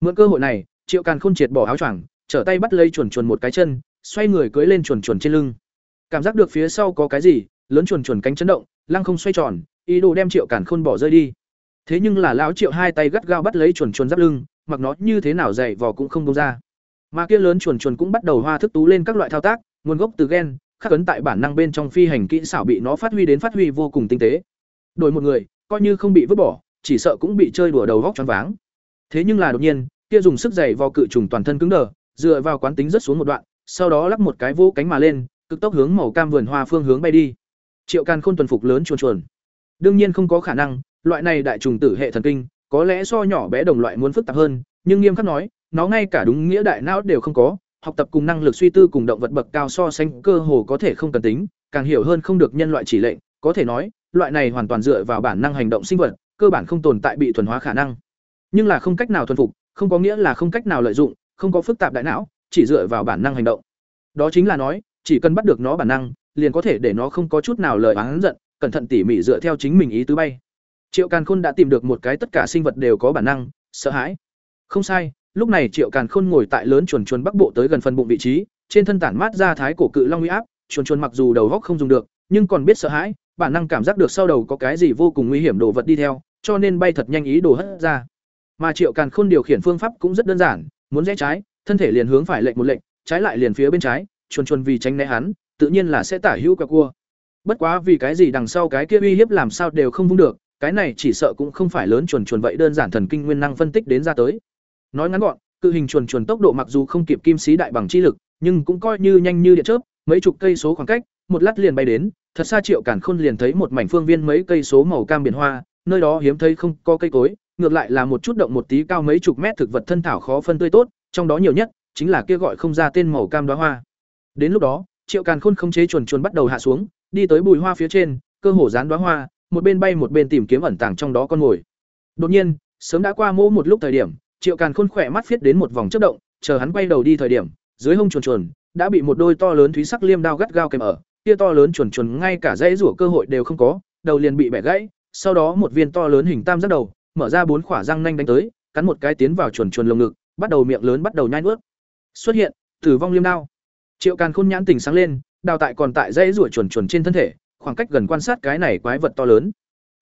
mượn cơ hội này, triệu càn khôn triệt bỏ áo choàng, trở tay bắt lấy chuồn chuồn một cái chân, xoay người cưỡi lên chuồn chuồn trên lưng. Cảm giác được phía sau có cái gì, lớn chuồn chuồn cánh chấn động lăng không xoay tròn, ý đồ đem triệu càn khôn bỏ rơi đi. Thế nhưng là lão triệu hai tay gắt gao bắt lấy chuồn chuồn giáp lưng, mặc nó như thế nào dày vò cũng không bông ra. Mà kia lớn chuồn chuồn cũng bắt đầu hoa thức tú lên các loại thao tác, nguồn gốc từ gen, khắc ấn tại bản năng bên trong phi hành kỹ xảo bị nó phát huy đến phát huy vô cùng tinh tế. Đổi một người, coi như không bị vứt bỏ, chỉ sợ cũng bị chơi đùa đầu góc choáng váng. Thế nhưng là đột nhiên, kia dùng sức dày vào cự trùng toàn thân cứng đờ, dựa vào quán tính rất xuống một đoạn, sau đó lắp một cái vô cánh mà lên, cực tốc hướng màu cam vườn hoa phương hướng bay đi triệu càn khôn tuần phục lớn chuồn chuồn. Đương nhiên không có khả năng, loại này đại trùng tử hệ thần kinh, có lẽ so nhỏ bé đồng loại muốn phức tạp hơn, nhưng nghiêm khắc nói, nó ngay cả đúng nghĩa đại não đều không có, học tập cùng năng lực suy tư cùng động vật bậc cao so sánh cơ hồ có thể không cần tính, càng hiểu hơn không được nhân loại chỉ lệnh, có thể nói, loại này hoàn toàn dựa vào bản năng hành động sinh vật, cơ bản không tồn tại bị thuần hóa khả năng. Nhưng là không cách nào thuần phục, không có nghĩa là không cách nào lợi dụng, không có phức tạp đại não, chỉ dựa vào bản năng hành động. Đó chính là nói, chỉ cần bắt được nó bản năng liền có thể để nó không có chút nào lời oán giận, cẩn thận tỉ mỉ dựa theo chính mình ý tứ bay. Triệu càn khôn đã tìm được một cái tất cả sinh vật đều có bản năng, sợ hãi. Không sai, lúc này triệu càn khôn ngồi tại lớn chuồn chuồn bắc bộ tới gần phần bụng vị trí, trên thân tản mát ra thái cổ cự long uy áp, chuồn chuồn mặc dù đầu góc không dùng được, nhưng còn biết sợ hãi, bản năng cảm giác được sau đầu có cái gì vô cùng nguy hiểm đồ vật đi theo, cho nên bay thật nhanh ý đồ hất ra. Mà triệu càn khôn điều khiển phương pháp cũng rất đơn giản, muốn rẽ trái, thân thể liền hướng phải lệnh một lệnh trái lại liền phía bên trái, chuồn chuồn vì tránh né hắn tự nhiên là sẽ tả hữu quẹo cua. Bất quá vì cái gì đằng sau cái kia uy hiếp làm sao đều không vung được, cái này chỉ sợ cũng không phải lớn chuồn chuồn vậy đơn giản thần kinh nguyên năng phân tích đến ra tới. Nói ngắn gọn, cự hình chuồn chuồn tốc độ mặc dù không kịp kim sĩ đại bằng chi lực, nhưng cũng coi như nhanh như điện chớp, mấy chục cây số khoảng cách, một lát liền bay đến, thật xa triệu cản khôn liền thấy một mảnh phương viên mấy cây số màu cam biển hoa, nơi đó hiếm thấy không có cây cối, ngược lại là một chút động một tí cao mấy chục mét thực vật thân thảo khó phân tươi tốt, trong đó nhiều nhất chính là kia gọi không ra tên màu cam đóa hoa. Đến lúc đó triệu càn khôn không chế chuồn chuồn bắt đầu hạ xuống đi tới bùi hoa phía trên cơ hồ dán đóa hoa một bên bay một bên tìm kiếm ẩn tàng trong đó con mồi. Đột nhiên, sớm đã qua mỗ một lúc thời điểm, Triệu Càn Khôn khỏe mắt viết đến một vòng chớp động, chờ hắn quay đầu đi thời điểm, dưới hông chuồn chuồn đã bị một đôi to lớn thúy sắc liêm đao gắt gao kèm ở, kia to lớn chuồn chuồn ngay cả dãy rủa cơ hội đều không có, đầu liền bị bẻ gãy, sau đó một viên to lớn hình tam giác đầu, mở ra bốn khỏa răng nanh đánh tới, cắn một cái tiến vào chuồn chuồn lồng ngực, bắt đầu miệng lớn bắt đầu nhai nuốt. Xuất hiện, tử vong liêm đao. Triệu Càn Khôn nhãn tình sáng lên, đào tại còn tại dãy ruổi chuồn chuồn trên thân thể, khoảng cách gần quan sát cái này quái vật to lớn.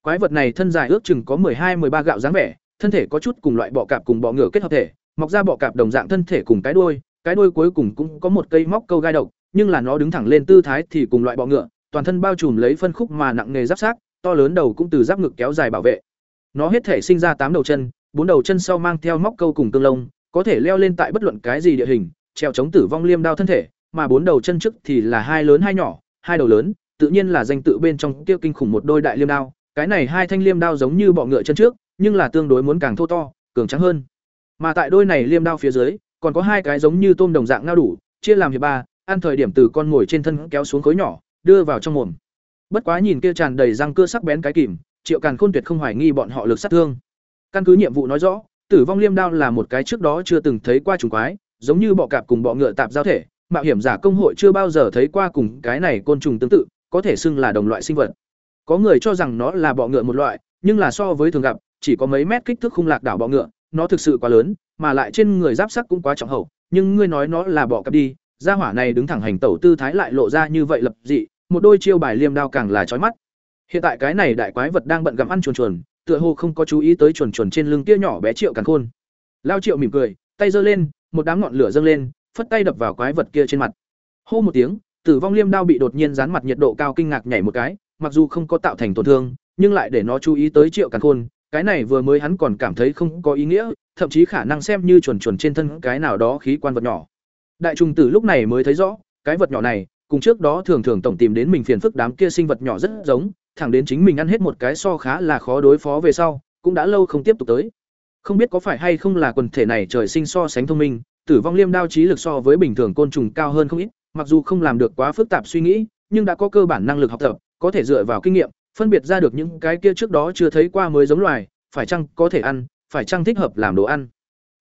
Quái vật này thân dài ước chừng có hai 13 gạo dáng vẻ, thân thể có chút cùng loại bọ cạp cùng bọ ngựa kết hợp thể, mọc ra bọ cạp đồng dạng thân thể cùng cái đuôi, cái đuôi cuối cùng cũng có một cây móc câu gai độc, nhưng là nó đứng thẳng lên tư thái thì cùng loại bọ ngựa, toàn thân bao trùm lấy phân khúc mà nặng nghề giáp xác, to lớn đầu cũng từ giáp ngực kéo dài bảo vệ. Nó hết thể sinh ra tám đầu chân, bốn đầu chân sau mang theo móc câu cùng tương lông, có thể leo lên tại bất luận cái gì địa hình, treo chống tử vong liêm đao thân thể, mà bốn đầu chân trước thì là hai lớn hai nhỏ, hai đầu lớn, tự nhiên là danh tự bên trong kia kinh khủng một đôi đại liêm đao, cái này hai thanh liêm đao giống như bọ ngựa chân trước, nhưng là tương đối muốn càng thô to, cường tráng hơn. Mà tại đôi này liêm đao phía dưới, còn có hai cái giống như tôm đồng dạng ngao đủ, chia làm hiệp ba, ăn thời điểm từ con ngồi trên thân kéo xuống khối nhỏ, đưa vào trong mồm. Bất quá nhìn kia tràn đầy răng cưa sắc bén cái kìm, Triệu Càn Khôn tuyệt không hoài nghi bọn họ lực sát thương. Căn cứ nhiệm vụ nói rõ, Tử vong liêm đao là một cái trước đó chưa từng thấy qua trùng quái, giống như bọ cạp cùng bọ ngựa tạp giao thể, mạo hiểm giả công hội chưa bao giờ thấy qua cùng cái này côn trùng tương tự, có thể xưng là đồng loại sinh vật. Có người cho rằng nó là bọ ngựa một loại, nhưng là so với thường gặp, chỉ có mấy mét kích thước khung lạc đảo bọ ngựa, nó thực sự quá lớn, mà lại trên người giáp sắc cũng quá trọng hậu, nhưng ngươi nói nó là bọ cạp đi, gia hỏa này đứng thẳng hành tẩu tư thái lại lộ ra như vậy lập dị, một đôi chiêu bài liêm đao càng là chói mắt. Hiện tại cái này đại quái vật đang bận gặm ăn chuồn chuồn, tựa hồ không có chú ý tới chuồn chuồn trên lưng kia nhỏ bé Triệu càng Khôn. Lao Triệu mỉm cười, tay giơ lên, một đám ngọn lửa dâng lên, phất tay đập vào quái vật kia trên mặt. Hô một tiếng, Tử vong liêm đao bị đột nhiên dán mặt nhiệt độ cao kinh ngạc nhảy một cái, mặc dù không có tạo thành tổn thương, nhưng lại để nó chú ý tới Triệu Càn Khôn, cái này vừa mới hắn còn cảm thấy không có ý nghĩa, thậm chí khả năng xem như chuẩn chuẩn trên thân cái nào đó khí quan vật nhỏ. Đại trùng tử lúc này mới thấy rõ, cái vật nhỏ này, cùng trước đó thường thường tổng tìm đến mình phiền phức đám kia sinh vật nhỏ rất giống, thẳng đến chính mình ăn hết một cái so khá là khó đối phó về sau, cũng đã lâu không tiếp tục tới. Không biết có phải hay không là quần thể này trời sinh so sánh thông minh, tử vong liêm đao trí lực so với bình thường côn trùng cao hơn không ít, mặc dù không làm được quá phức tạp suy nghĩ, nhưng đã có cơ bản năng lực học tập, có thể dựa vào kinh nghiệm, phân biệt ra được những cái kia trước đó chưa thấy qua mới giống loài, phải chăng có thể ăn, phải chăng thích hợp làm đồ ăn.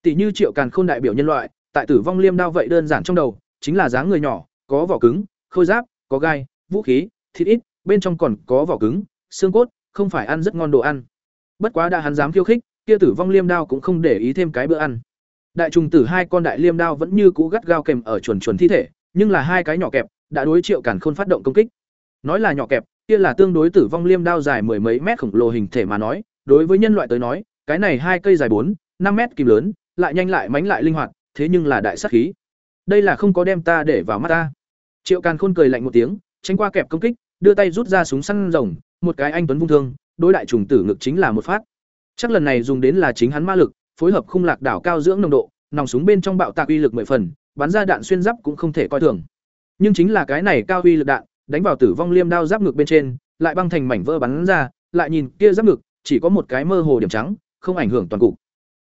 Tỷ như Triệu Càn Khôn đại biểu nhân loại, tại Tử vong liêm đao vậy đơn giản trong đầu, chính là dáng người nhỏ, có vỏ cứng, khôi giáp, có gai, vũ khí, thịt ít, bên trong còn có vỏ cứng, xương cốt, không phải ăn rất ngon đồ ăn. Bất quá đã hắn dám khiêu khích, kia Tử vong liêm đao cũng không để ý thêm cái bữa ăn. Đại trùng tử hai con đại liêm đao vẫn như cũ gắt gao kèm ở chuẩn chuẩn thi thể, nhưng là hai cái nhỏ kẹp, đã đối Triệu Càn Khôn phát động công kích. Nói là nhỏ kẹp, kia là tương đối tử vong liêm đao dài mười mấy mét khổng lồ hình thể mà nói, đối với nhân loại tới nói, cái này hai cây dài bốn, năm mét kìm lớn, lại nhanh lại mánh lại linh hoạt, thế nhưng là đại sát khí. Đây là không có đem ta để vào mắt ta. Triệu Càn Khôn cười lạnh một tiếng, tránh qua kẹp công kích, đưa tay rút ra súng săn rồng, một cái anh tuấn vung thương, đối đại trùng tử ngực chính là một phát. Chắc lần này dùng đến là chính hắn ma lực, phối hợp khung lạc đảo cao dưỡng nồng độ, nòng súng bên trong bạo tạc uy lực mười phần, bắn ra đạn xuyên giáp cũng không thể coi thường. Nhưng chính là cái này cao uy lực đạn, đánh vào tử vong liêm đao giáp ngực bên trên, lại băng thành mảnh vỡ bắn ra, lại nhìn kia giáp ngực, chỉ có một cái mơ hồ điểm trắng, không ảnh hưởng toàn cục.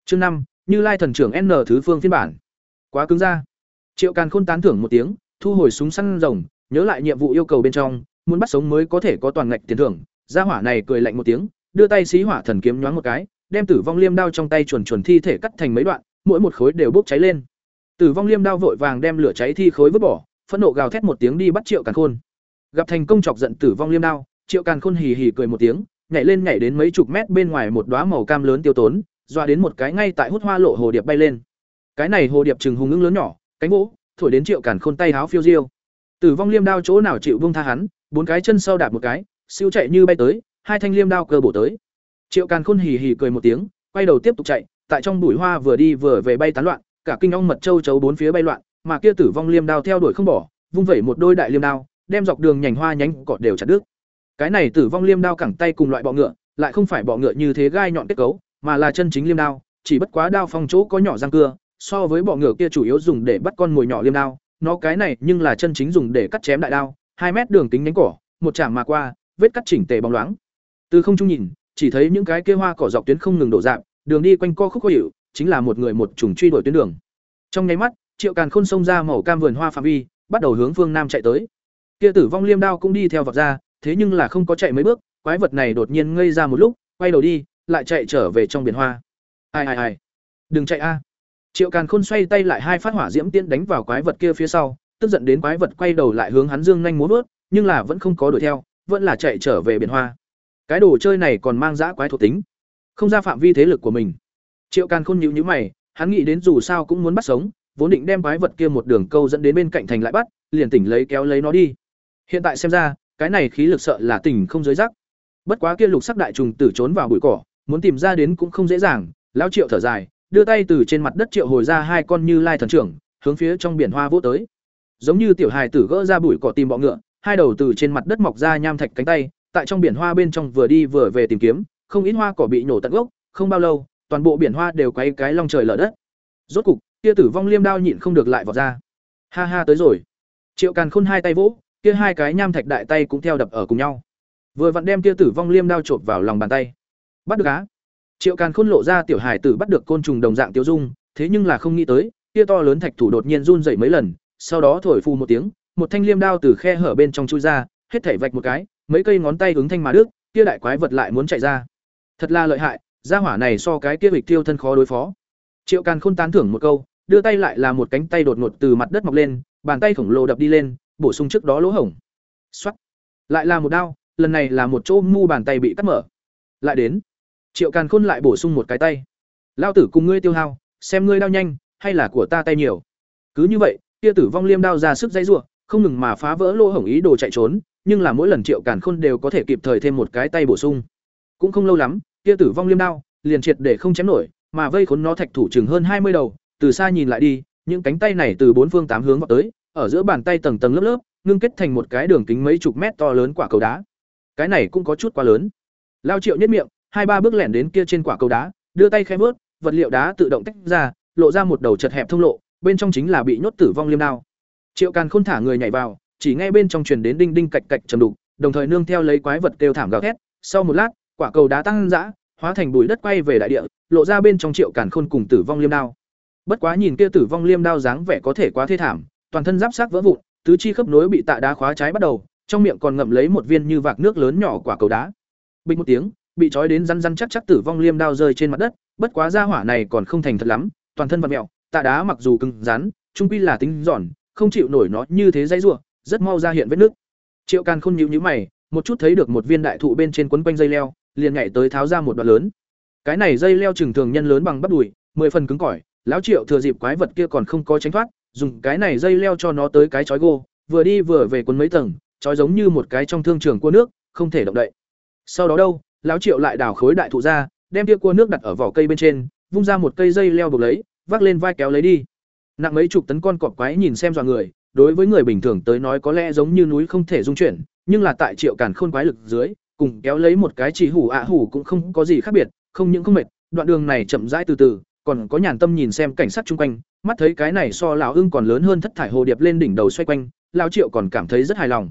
Chương năm, Như Lai thần trưởng N thứ phương phiên bản. Quá cứng ra. Triệu Càn Khôn tán thưởng một tiếng, thu hồi súng săn rồng, nhớ lại nhiệm vụ yêu cầu bên trong, muốn bắt sống mới có thể có toàn ngạch tiền thưởng. Gia hỏa này cười lạnh một tiếng, đưa tay xí hỏa thần kiếm nhoáng một cái, đem Tử vong liêm đao trong tay chuẩn chuẩn thi thể cắt thành mấy đoạn, mỗi một khối đều bốc cháy lên. Tử vong liêm đao vội vàng đem lửa cháy thi khối vứt bỏ, phẫn nộ gào thét một tiếng đi bắt Triệu Càn Khôn. Gặp thành công chọc giận Tử vong liêm đao, Triệu Càn Khôn hì hì cười một tiếng, nhảy lên nhảy đến mấy chục mét bên ngoài một đóa màu cam lớn tiêu tốn, doa đến một cái ngay tại hút hoa lộ hồ điệp bay lên. Cái này hồ điệp trừng hùng ứng lớn nhỏ, cánh vỗ, thổi đến Triệu Càn Khôn tay háo phiêu diêu. Tử vong liêm đao chỗ nào chịu buông tha hắn, bốn cái chân sau đạp một cái, siêu chạy như bay tới, hai thanh liêm đao cơ bổ tới. Triệu Càn Khôn hì hì cười một tiếng, quay đầu tiếp tục chạy, tại trong bụi hoa vừa đi vừa về bay tán loạn, cả kinh ong mật châu chấu bốn phía bay loạn, mà kia tử vong liêm đao theo đuổi không bỏ, vung vẩy một đôi đại liêm đao, đem dọc đường nhành hoa nhánh cỏ đều chặt đứt. Cái này tử vong liêm đao cẳng tay cùng loại bọ ngựa, lại không phải bọ ngựa như thế gai nhọn kết cấu, mà là chân chính liêm đao, chỉ bất quá đao phong chỗ có nhỏ răng cưa, so với bọ ngựa kia chủ yếu dùng để bắt con mồi nhỏ liêm đao, nó cái này nhưng là chân chính dùng để cắt chém đại đao, hai mét đường kính nhánh cỏ, một chạm mà qua, vết cắt chỉnh tề bóng loáng. Từ không trung nhìn, chỉ thấy những cái kia hoa cỏ dọc tuyến không ngừng đổ dạng, đường đi quanh co khúc khó hiệu chính là một người một trùng truy đuổi tuyến đường. Trong nháy mắt, Triệu Càn Khôn xông ra màu cam vườn hoa phạm vi, bắt đầu hướng phương nam chạy tới. Kia Tử Vong Liêm Đao cũng đi theo vọt ra, thế nhưng là không có chạy mấy bước, quái vật này đột nhiên ngây ra một lúc, quay đầu đi, lại chạy trở về trong biển hoa. Ai ai ai, đừng chạy a. Triệu Càn Khôn xoay tay lại hai phát hỏa diễm tiên đánh vào quái vật kia phía sau, tức giận đến quái vật quay đầu lại hướng hắn dương nhanh muốn vớt, nhưng là vẫn không có đuổi theo, vẫn là chạy trở về biển hoa. Cái đồ chơi này còn mang dã quái thuộc tính, không ra phạm vi thế lực của mình. Triệu Càn Khôn nhịu nhữ mày, hắn nghĩ đến dù sao cũng muốn bắt sống, vốn định đem quái vật kia một đường câu dẫn đến bên cạnh thành lại bắt, liền tỉnh lấy kéo lấy nó đi. Hiện tại xem ra, cái này khí lực sợ là tỉnh không giới rắc. Bất quá kia lục sắc đại trùng tử trốn vào bụi cỏ, muốn tìm ra đến cũng không dễ dàng, lão Triệu thở dài, đưa tay từ trên mặt đất triệu hồi ra hai con như lai thần trưởng, hướng phía trong biển hoa vỗ tới. Giống như tiểu hài tử gỡ ra bụi cỏ tìm bọ ngựa, hai đầu từ trên mặt đất mọc ra nham thạch cánh tay, tại trong biển hoa bên trong vừa đi vừa về tìm kiếm, không ít hoa cỏ bị nổ tận gốc, không bao lâu, toàn bộ biển hoa đều quay cái long trời lở đất. Rốt cục, kia tử vong liêm đao nhịn không được lại vọt ra. Ha ha tới rồi. Triệu Càn Khôn hai tay vỗ, kia hai cái nham thạch đại tay cũng theo đập ở cùng nhau. Vừa vặn đem kia tử vong liêm đao chộp vào lòng bàn tay. Bắt được á. Triệu Càn Khôn lộ ra tiểu hải tử bắt được côn trùng đồng dạng tiêu dung, thế nhưng là không nghĩ tới, kia to lớn thạch thủ đột nhiên run rẩy mấy lần, sau đó thổi phù một tiếng, một thanh liêm đao từ khe hở bên trong chui ra, hết thảy vạch một cái, mấy cây ngón tay ứng thanh mà đứt, kia đại quái vật lại muốn chạy ra. Thật là lợi hại, gia hỏa này so cái kia bịch tiêu thân khó đối phó. Triệu Càn Khôn tán thưởng một câu, đưa tay lại là một cánh tay đột ngột từ mặt đất mọc lên, bàn tay khổng lồ đập đi lên, bổ sung trước đó lỗ hổng. Soát. Lại là một đao, lần này là một chỗ mu bàn tay bị cắt mở. Lại đến. Triệu Càn Khôn lại bổ sung một cái tay. Lao tử cùng ngươi tiêu hao, xem ngươi đao nhanh, hay là của ta tay nhiều. Cứ như vậy, kia tử vong liêm đao ra sức dây rủa, không ngừng mà phá vỡ lỗ hổng ý đồ chạy trốn, nhưng là mỗi lần Triệu Càn Khôn đều có thể kịp thời thêm một cái tay bổ sung. Cũng không lâu lắm, kia tử vong liêm đao liền triệt để không chém nổi, mà vây khốn nó thạch thủ chừng hơn hai mươi đầu, từ xa nhìn lại đi, những cánh tay này từ bốn phương tám hướng vọt tới, ở giữa bàn tay tầng tầng lớp lớp, ngưng kết thành một cái đường kính mấy chục mét to lớn quả cầu đá. Cái này cũng có chút quá lớn. Lao Triệu nhất miệng, hai ba bước lẻn đến kia trên quả cầu đá, đưa tay khẽ bớt vật liệu đá tự động tách ra, lộ ra một đầu chật hẹp thông lộ, bên trong chính là bị nhốt tử vong liêm đao. Triệu Càn Khôn thả người nhảy vào, chỉ nghe bên trong truyền đến đinh đinh cạch cạch trầm đục, đồng thời nương theo lấy quái vật kêu thảm gào thét, sau một lát, quả cầu đá tăng dã, hóa thành bụi đất quay về đại địa, lộ ra bên trong Triệu Càn Khôn cùng tử vong liêm đao. Bất quá nhìn kia tử vong liêm đao dáng vẻ có thể quá thê thảm, toàn thân giáp xác vỡ vụn, tứ chi khớp nối bị tạ đá khóa trái bắt đầu, trong miệng còn ngậm lấy một viên như vạc nước lớn nhỏ quả cầu đá. Bình một tiếng, bị trói đến răn răn chắc chắc tử vong liêm đao rơi trên mặt đất, bất quá gia hỏa này còn không thành thật lắm, toàn thân vặn mèo, tạ đá mặc dù cứng rắn, trung quy là tính giòn, không chịu nổi nó như thế dây rủa, rất mau ra hiện vết nước. Triệu Càn Khôn nhíu nhíu mày, một chút thấy được một viên đại thụ bên trên quấn quanh dây leo, liền nhảy tới tháo ra một đoạn lớn. Cái này dây leo chừng thường nhân lớn bằng bắp đùi, mười phần cứng cỏi, lão Triệu thừa dịp quái vật kia còn không có tránh thoát, dùng cái này dây leo cho nó tới cái chói gô, vừa đi vừa về quấn mấy tầng, chói giống như một cái trong thương trường cua nước, không thể động đậy. Sau đó đâu, lão Triệu lại đào khối đại thụ ra, đem kia cua nước đặt ở vỏ cây bên trên, vung ra một cây dây leo buộc lấy, vác lên vai kéo lấy đi. Nặng mấy chục tấn con cọp quái nhìn xem dọa người, đối với người bình thường tới nói có lẽ giống như núi không thể dung chuyển, nhưng là tại Triệu Càn Khôn quái lực dưới, cùng kéo lấy một cái chỉ hủ ạ hủ cũng không có gì khác biệt, không những không mệt, đoạn đường này chậm rãi từ từ, còn có nhàn tâm nhìn xem cảnh sát chung quanh, mắt thấy cái này so lão ưng còn lớn hơn thất thải hồ điệp lên đỉnh đầu xoay quanh, lão Triệu còn cảm thấy rất hài lòng.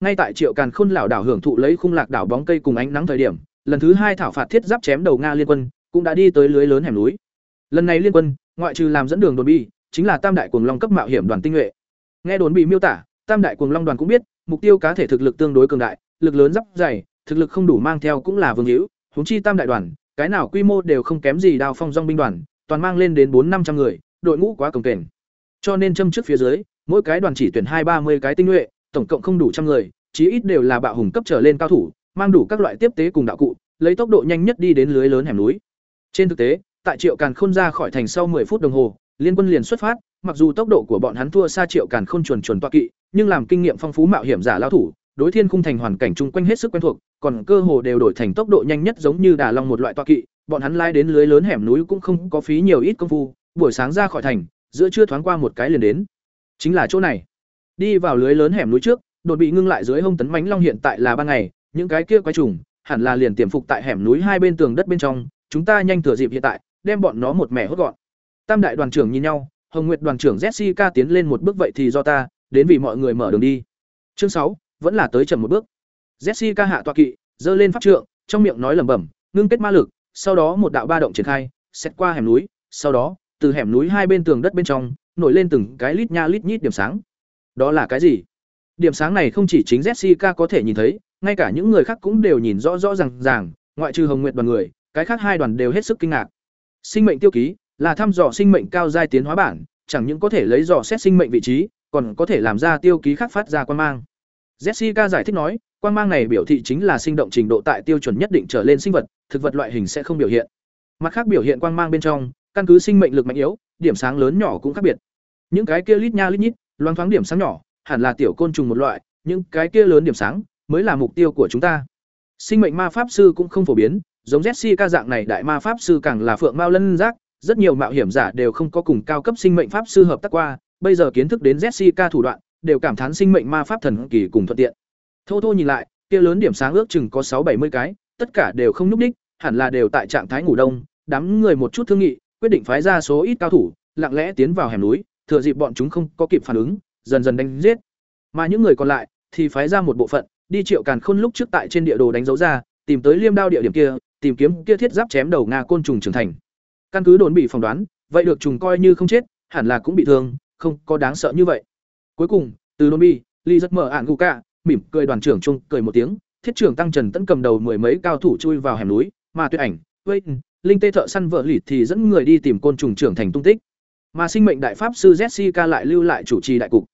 Ngay tại Triệu Càn Khôn lão đảo hưởng thụ lấy khung lạc đảo bóng cây cùng ánh nắng thời điểm, lần thứ hai thảo phạt thiết giáp chém đầu Nga liên quân, cũng đã đi tới lưới lớn hẻm núi. Lần này liên quân, ngoại trừ làm dẫn đường đồn bi, chính là Tam đại cuồng long cấp mạo hiểm đoàn tinh nhuệ. Nghe đồn bị miêu tả, Tam đại cuồng long đoàn cũng biết, mục tiêu cá thể thực lực tương đối cường đại, lực lớn giáp dày, thực lực không đủ mang theo cũng là vương hữu, huống chi Tam đại đoàn, cái nào quy mô đều không kém gì đào phong dong binh đoàn, toàn mang lên đến bốn năm trăm người, đội ngũ quá cồng kềnh. Cho nên châm trước phía dưới, mỗi cái đoàn chỉ tuyển hai ba mươi cái tinh nhuệ, tổng cộng không đủ trăm người, chí ít đều là bạo hùng cấp trở lên cao thủ, mang đủ các loại tiếp tế cùng đạo cụ, lấy tốc độ nhanh nhất đi đến lưới lớn hẻm núi. Trên thực tế, tại Triệu Càn Khôn ra khỏi thành sau 10 phút đồng hồ, liên quân liền xuất phát, mặc dù tốc độ của bọn hắn thua xa Triệu Càn Khôn chuồn chuồn toa kỵ, nhưng làm kinh nghiệm phong phú mạo hiểm giả lao thủ, đối thiên khung thành hoàn cảnh chung quanh hết sức quen thuộc, còn cơ hồ đều đổi thành tốc độ nhanh nhất giống như đà long một loại toa kỵ, bọn hắn lai đến lưới lớn hẻm núi cũng không có phí nhiều ít công phu, buổi sáng ra khỏi thành, giữa trưa thoáng qua một cái liền đến. Chính là chỗ này. Đi vào lưới lớn hẻm núi trước, đột bị ngưng lại dưới hông tấn mánh long hiện tại là ban ngày, những cái kia quái trùng, hẳn là liền tiềm phục tại hẻm núi hai bên tường đất bên trong, chúng ta nhanh thừa dịp hiện tại, đem bọn nó một mẻ hốt gọn. Tam đại đoàn trưởng nhìn nhau, Hồng Nguyệt đoàn trưởng Jessica tiến lên một bước vậy thì do ta, đến vì mọi người mở đường đi. Chương sáu vẫn là tới chậm một bước. Jessica hạ tọa kỵ, giơ lên pháp trượng, trong miệng nói lẩm bẩm, ngưng kết ma lực, sau đó một đạo ba động triển khai, xét qua hẻm núi, sau đó, từ hẻm núi hai bên tường đất bên trong, nổi lên từng cái lít nha lít nhít điểm sáng. Đó là cái gì? Điểm sáng này không chỉ chính Jessica có thể nhìn thấy, ngay cả những người khác cũng đều nhìn rõ rõ ràng ràng, ngoại trừ Hồng Nguyệt đoàn người, cái khác hai đoàn đều hết sức kinh ngạc. Sinh mệnh tiêu ký là thăm dò sinh mệnh cao giai tiến hóa bản, chẳng những có thể lấy dò xét sinh mệnh vị trí, còn có thể làm ra tiêu ký khác phát ra quan mang. Jessica giải thích nói, quang mang này biểu thị chính là sinh động trình độ tại tiêu chuẩn nhất định trở lên sinh vật, thực vật loại hình sẽ không biểu hiện. Mặt khác biểu hiện quang mang bên trong, căn cứ sinh mệnh lực mạnh yếu, điểm sáng lớn nhỏ cũng khác biệt. Những cái kia lít nha lít nhít, loang thoáng điểm sáng nhỏ, hẳn là tiểu côn trùng một loại, những cái kia lớn điểm sáng mới là mục tiêu của chúng ta. Sinh mệnh ma pháp sư cũng không phổ biến, giống Jessica dạng này đại ma pháp sư càng là phượng mao lân giác, rất nhiều mạo hiểm giả đều không có cùng cao cấp sinh mệnh pháp sư hợp tác qua, bây giờ kiến thức đến Jessica thủ đoạn, đều cảm thán sinh mệnh ma pháp thần kỳ cùng thuận tiện. Thô thô nhìn lại, kia lớn điểm sáng ước chừng có sáu bảy mươi cái, tất cả đều không nhúc đích, hẳn là đều tại trạng thái ngủ đông, đám người một chút thương nghị, quyết định phái ra số ít cao thủ, lặng lẽ tiến vào hẻm núi, thừa dịp bọn chúng không có kịp phản ứng, dần dần đánh giết. Mà những người còn lại thì phái ra một bộ phận, đi triệu càn khôn lúc trước tại trên địa đồ đánh dấu ra, tìm tới liêm đao địa điểm kia, tìm kiếm kia thiết giáp chém đầu nga côn trùng trưởng thành. Căn cứ đồn bị phỏng đoán, vậy được trùng coi như không chết, hẳn là cũng bị thương, không có đáng sợ như vậy. Cuối cùng, từ đồn bị, Ly rất mở ạn cả, mỉm cười đoàn trưởng trung cười một tiếng, thiết trưởng tăng Trần Tấn cầm đầu mười mấy cao thủ chui vào hẻm núi, mà Tuyệt Ảnh, vậy Linh Tê thợ săn vợ lỉ thì dẫn người đi tìm côn trùng trưởng thành tung tích. Mà sinh mệnh đại pháp sư Jessica lại lưu lại chủ trì đại cục.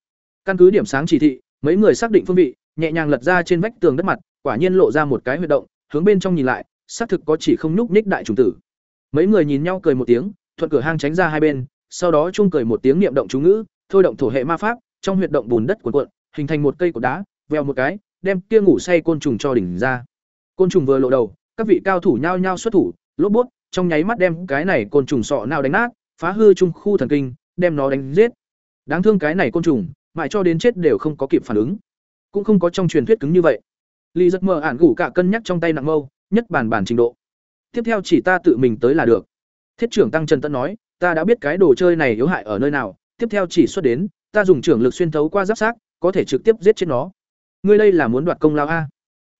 Căn cứ điểm sáng chỉ thị, mấy người xác định phương vị, nhẹ nhàng lật ra trên vách tường đất mặt, quả nhiên lộ ra một cái huy động, hướng bên trong nhìn lại, xác thực có chỉ không nhúc nhích đại trùng tử. Mấy người nhìn nhau cười một tiếng, thuận cửa hang tránh ra hai bên, sau đó chung cười một tiếng niệm động chú ngữ, thôi động thổ hệ ma pháp, trong huyệt động bùn đất cuộn cuộn, hình thành một cây cột đá, veo một cái, đem kia ngủ say côn trùng cho đỉnh ra. Côn trùng vừa lộ đầu, các vị cao thủ nhao nhao xuất thủ, lốp bút, trong nháy mắt đem cái này côn trùng sọ nào đánh nát, phá hư trung khu thần kinh, đem nó đánh giết. Đáng thương cái này côn trùng, mãi cho đến chết đều không có kịp phản ứng. Cũng không có trong truyền thuyết cứng như vậy. Lý rất mơ ản gủ cả cân nhắc trong tay nặng mâu, nhất bản bản trình độ. Tiếp theo chỉ ta tự mình tới là được. Thiết trưởng Tăng Trần Tấn nói, ta đã biết cái đồ chơi này yếu hại ở nơi nào, tiếp theo chỉ xuất đến, ta dùng trưởng lực xuyên thấu qua giáp xác, có thể trực tiếp giết chết nó. Ngươi đây là muốn đoạt công lao a?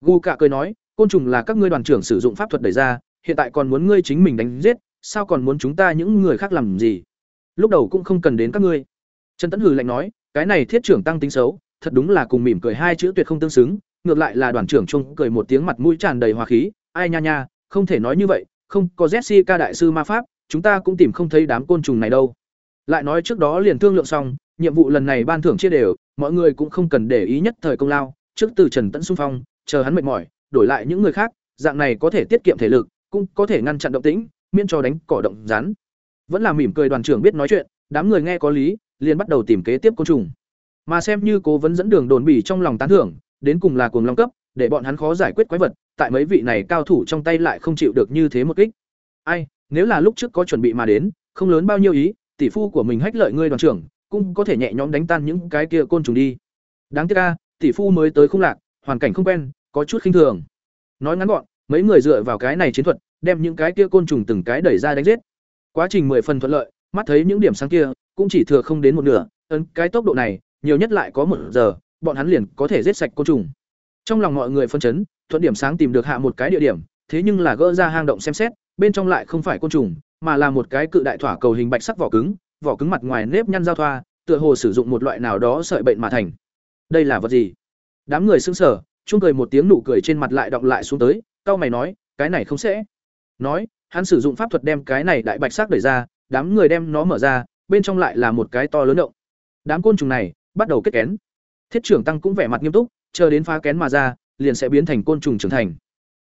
Gu cả cười nói, côn trùng là các ngươi đoàn trưởng sử dụng pháp thuật đẩy ra, hiện tại còn muốn ngươi chính mình đánh giết, sao còn muốn chúng ta những người khác làm gì? Lúc đầu cũng không cần đến các ngươi. Trần Tấn hừ lạnh nói, cái này thiết trưởng tăng tính xấu, thật đúng là cùng mỉm cười hai chữ tuyệt không tương xứng, ngược lại là đoàn trưởng Chung cười một tiếng mặt mũi tràn đầy hòa khí, ai nha nha, không thể nói như vậy, không, có Jessica đại sư ma pháp, chúng ta cũng tìm không thấy đám côn trùng này đâu. Lại nói trước đó liền thương lượng xong, nhiệm vụ lần này ban thưởng chia đều, mọi người cũng không cần để ý nhất thời công lao, trước từ Trần Tấn xung phong, chờ hắn mệt mỏi, đổi lại những người khác, dạng này có thể tiết kiệm thể lực, cũng có thể ngăn chặn động tĩnh, miễn cho đánh cỏ động rắn. Vẫn là mỉm cười đoàn trưởng biết nói chuyện, đám người nghe có lý, liền bắt đầu tìm kế tiếp côn trùng. Mà xem như cố vấn dẫn đường đồn bỉ trong lòng tán thưởng, đến cùng là cuồng long cấp, để bọn hắn khó giải quyết quái vật, tại mấy vị này cao thủ trong tay lại không chịu được như thế một kích. Ai, nếu là lúc trước có chuẩn bị mà đến, không lớn bao nhiêu ý, tỷ phu của mình hách lợi ngươi đoàn trưởng, cũng có thể nhẹ nhõm đánh tan những cái kia côn trùng đi. Đáng tiếc a, tỷ phu mới tới không lạc, hoàn cảnh không quen, có chút khinh thường. Nói ngắn gọn, mấy người dựa vào cái này chiến thuật, đem những cái kia côn trùng từng cái đẩy ra đánh giết. Quá trình mười phần thuận lợi, mắt thấy những điểm sáng kia, cũng chỉ thừa không đến một nửa, ấn cái tốc độ này, nhiều nhất lại có một giờ, bọn hắn liền có thể giết sạch côn trùng. Trong lòng mọi người phân chấn, thuận điểm sáng tìm được hạ một cái địa điểm, thế nhưng là gỡ ra hang động xem xét, bên trong lại không phải côn trùng, mà là một cái cự đại thỏa cầu hình bạch sắc vỏ cứng, vỏ cứng mặt ngoài nếp nhăn giao thoa, tựa hồ sử dụng một loại nào đó sợi bệnh mà thành. Đây là vật gì? Đám người sững sờ, chung cười một tiếng nụ cười trên mặt lại đọng lại xuống tới, cao mày nói, cái này không sẽ. Nói, hắn sử dụng pháp thuật đem cái này đại bạch sắc đẩy ra, đám người đem nó mở ra, bên trong lại là một cái to lớn động. Đám côn trùng này bắt đầu kết kén. Thiết trưởng tăng cũng vẻ mặt nghiêm túc, chờ đến phá kén mà ra, liền sẽ biến thành côn trùng trưởng thành.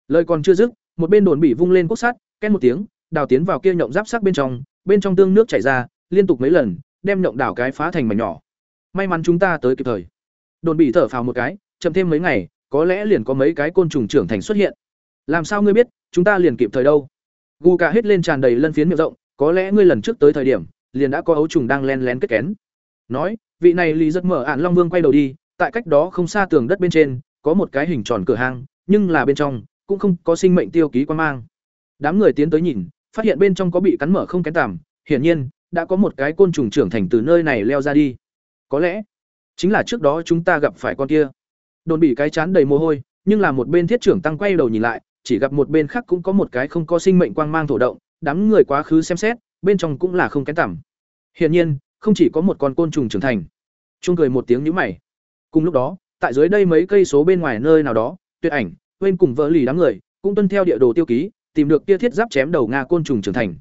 Lời còn chưa dứt, một bên đồn bị vung lên cốt sắt, két một tiếng, đào tiến vào kia nhộng giáp sắc bên trong, bên trong tương nước chảy ra, liên tục mấy lần, đem nhộng đảo cái phá thành mảnh nhỏ. May mắn chúng ta tới kịp thời. Đồn bị thở phào một cái, chậm thêm mấy ngày, có lẽ liền có mấy cái côn trùng trưởng thành xuất hiện. Làm sao ngươi biết, chúng ta liền kịp thời đâu? Gu cả hết lên tràn đầy lân phiến miệng rộng, có lẽ ngươi lần trước tới thời điểm, liền đã có ấu trùng đang len lén kết kén. Nói, vị này lý rất mở ạn Long Vương quay đầu đi, tại cách đó không xa tường đất bên trên, có một cái hình tròn cửa hang, nhưng là bên trong cũng không có sinh mệnh tiêu ký quan mang. Đám người tiến tới nhìn, phát hiện bên trong có bị cắn mở không kén tằm, hiển nhiên đã có một cái côn trùng trưởng thành từ nơi này leo ra đi. Có lẽ chính là trước đó chúng ta gặp phải con kia. Đồn bị cái chán đầy mồ hôi, nhưng là một bên thiết trưởng tăng quay đầu nhìn lại, chỉ gặp một bên khác cũng có một cái không có sinh mệnh quang mang thổ động, đám người quá khứ xem xét, bên trong cũng là không kén tằm. Hiển nhiên, không chỉ có một con côn trùng trưởng thành. Trung cười một tiếng nhíu mày. Cùng lúc đó, tại dưới đây mấy cây số bên ngoài nơi nào đó, Tuyệt Ảnh, quên cùng vợ lì đám người, cũng tuân theo địa đồ tiêu ký, tìm được kia thiết giáp chém đầu nga côn trùng trưởng thành.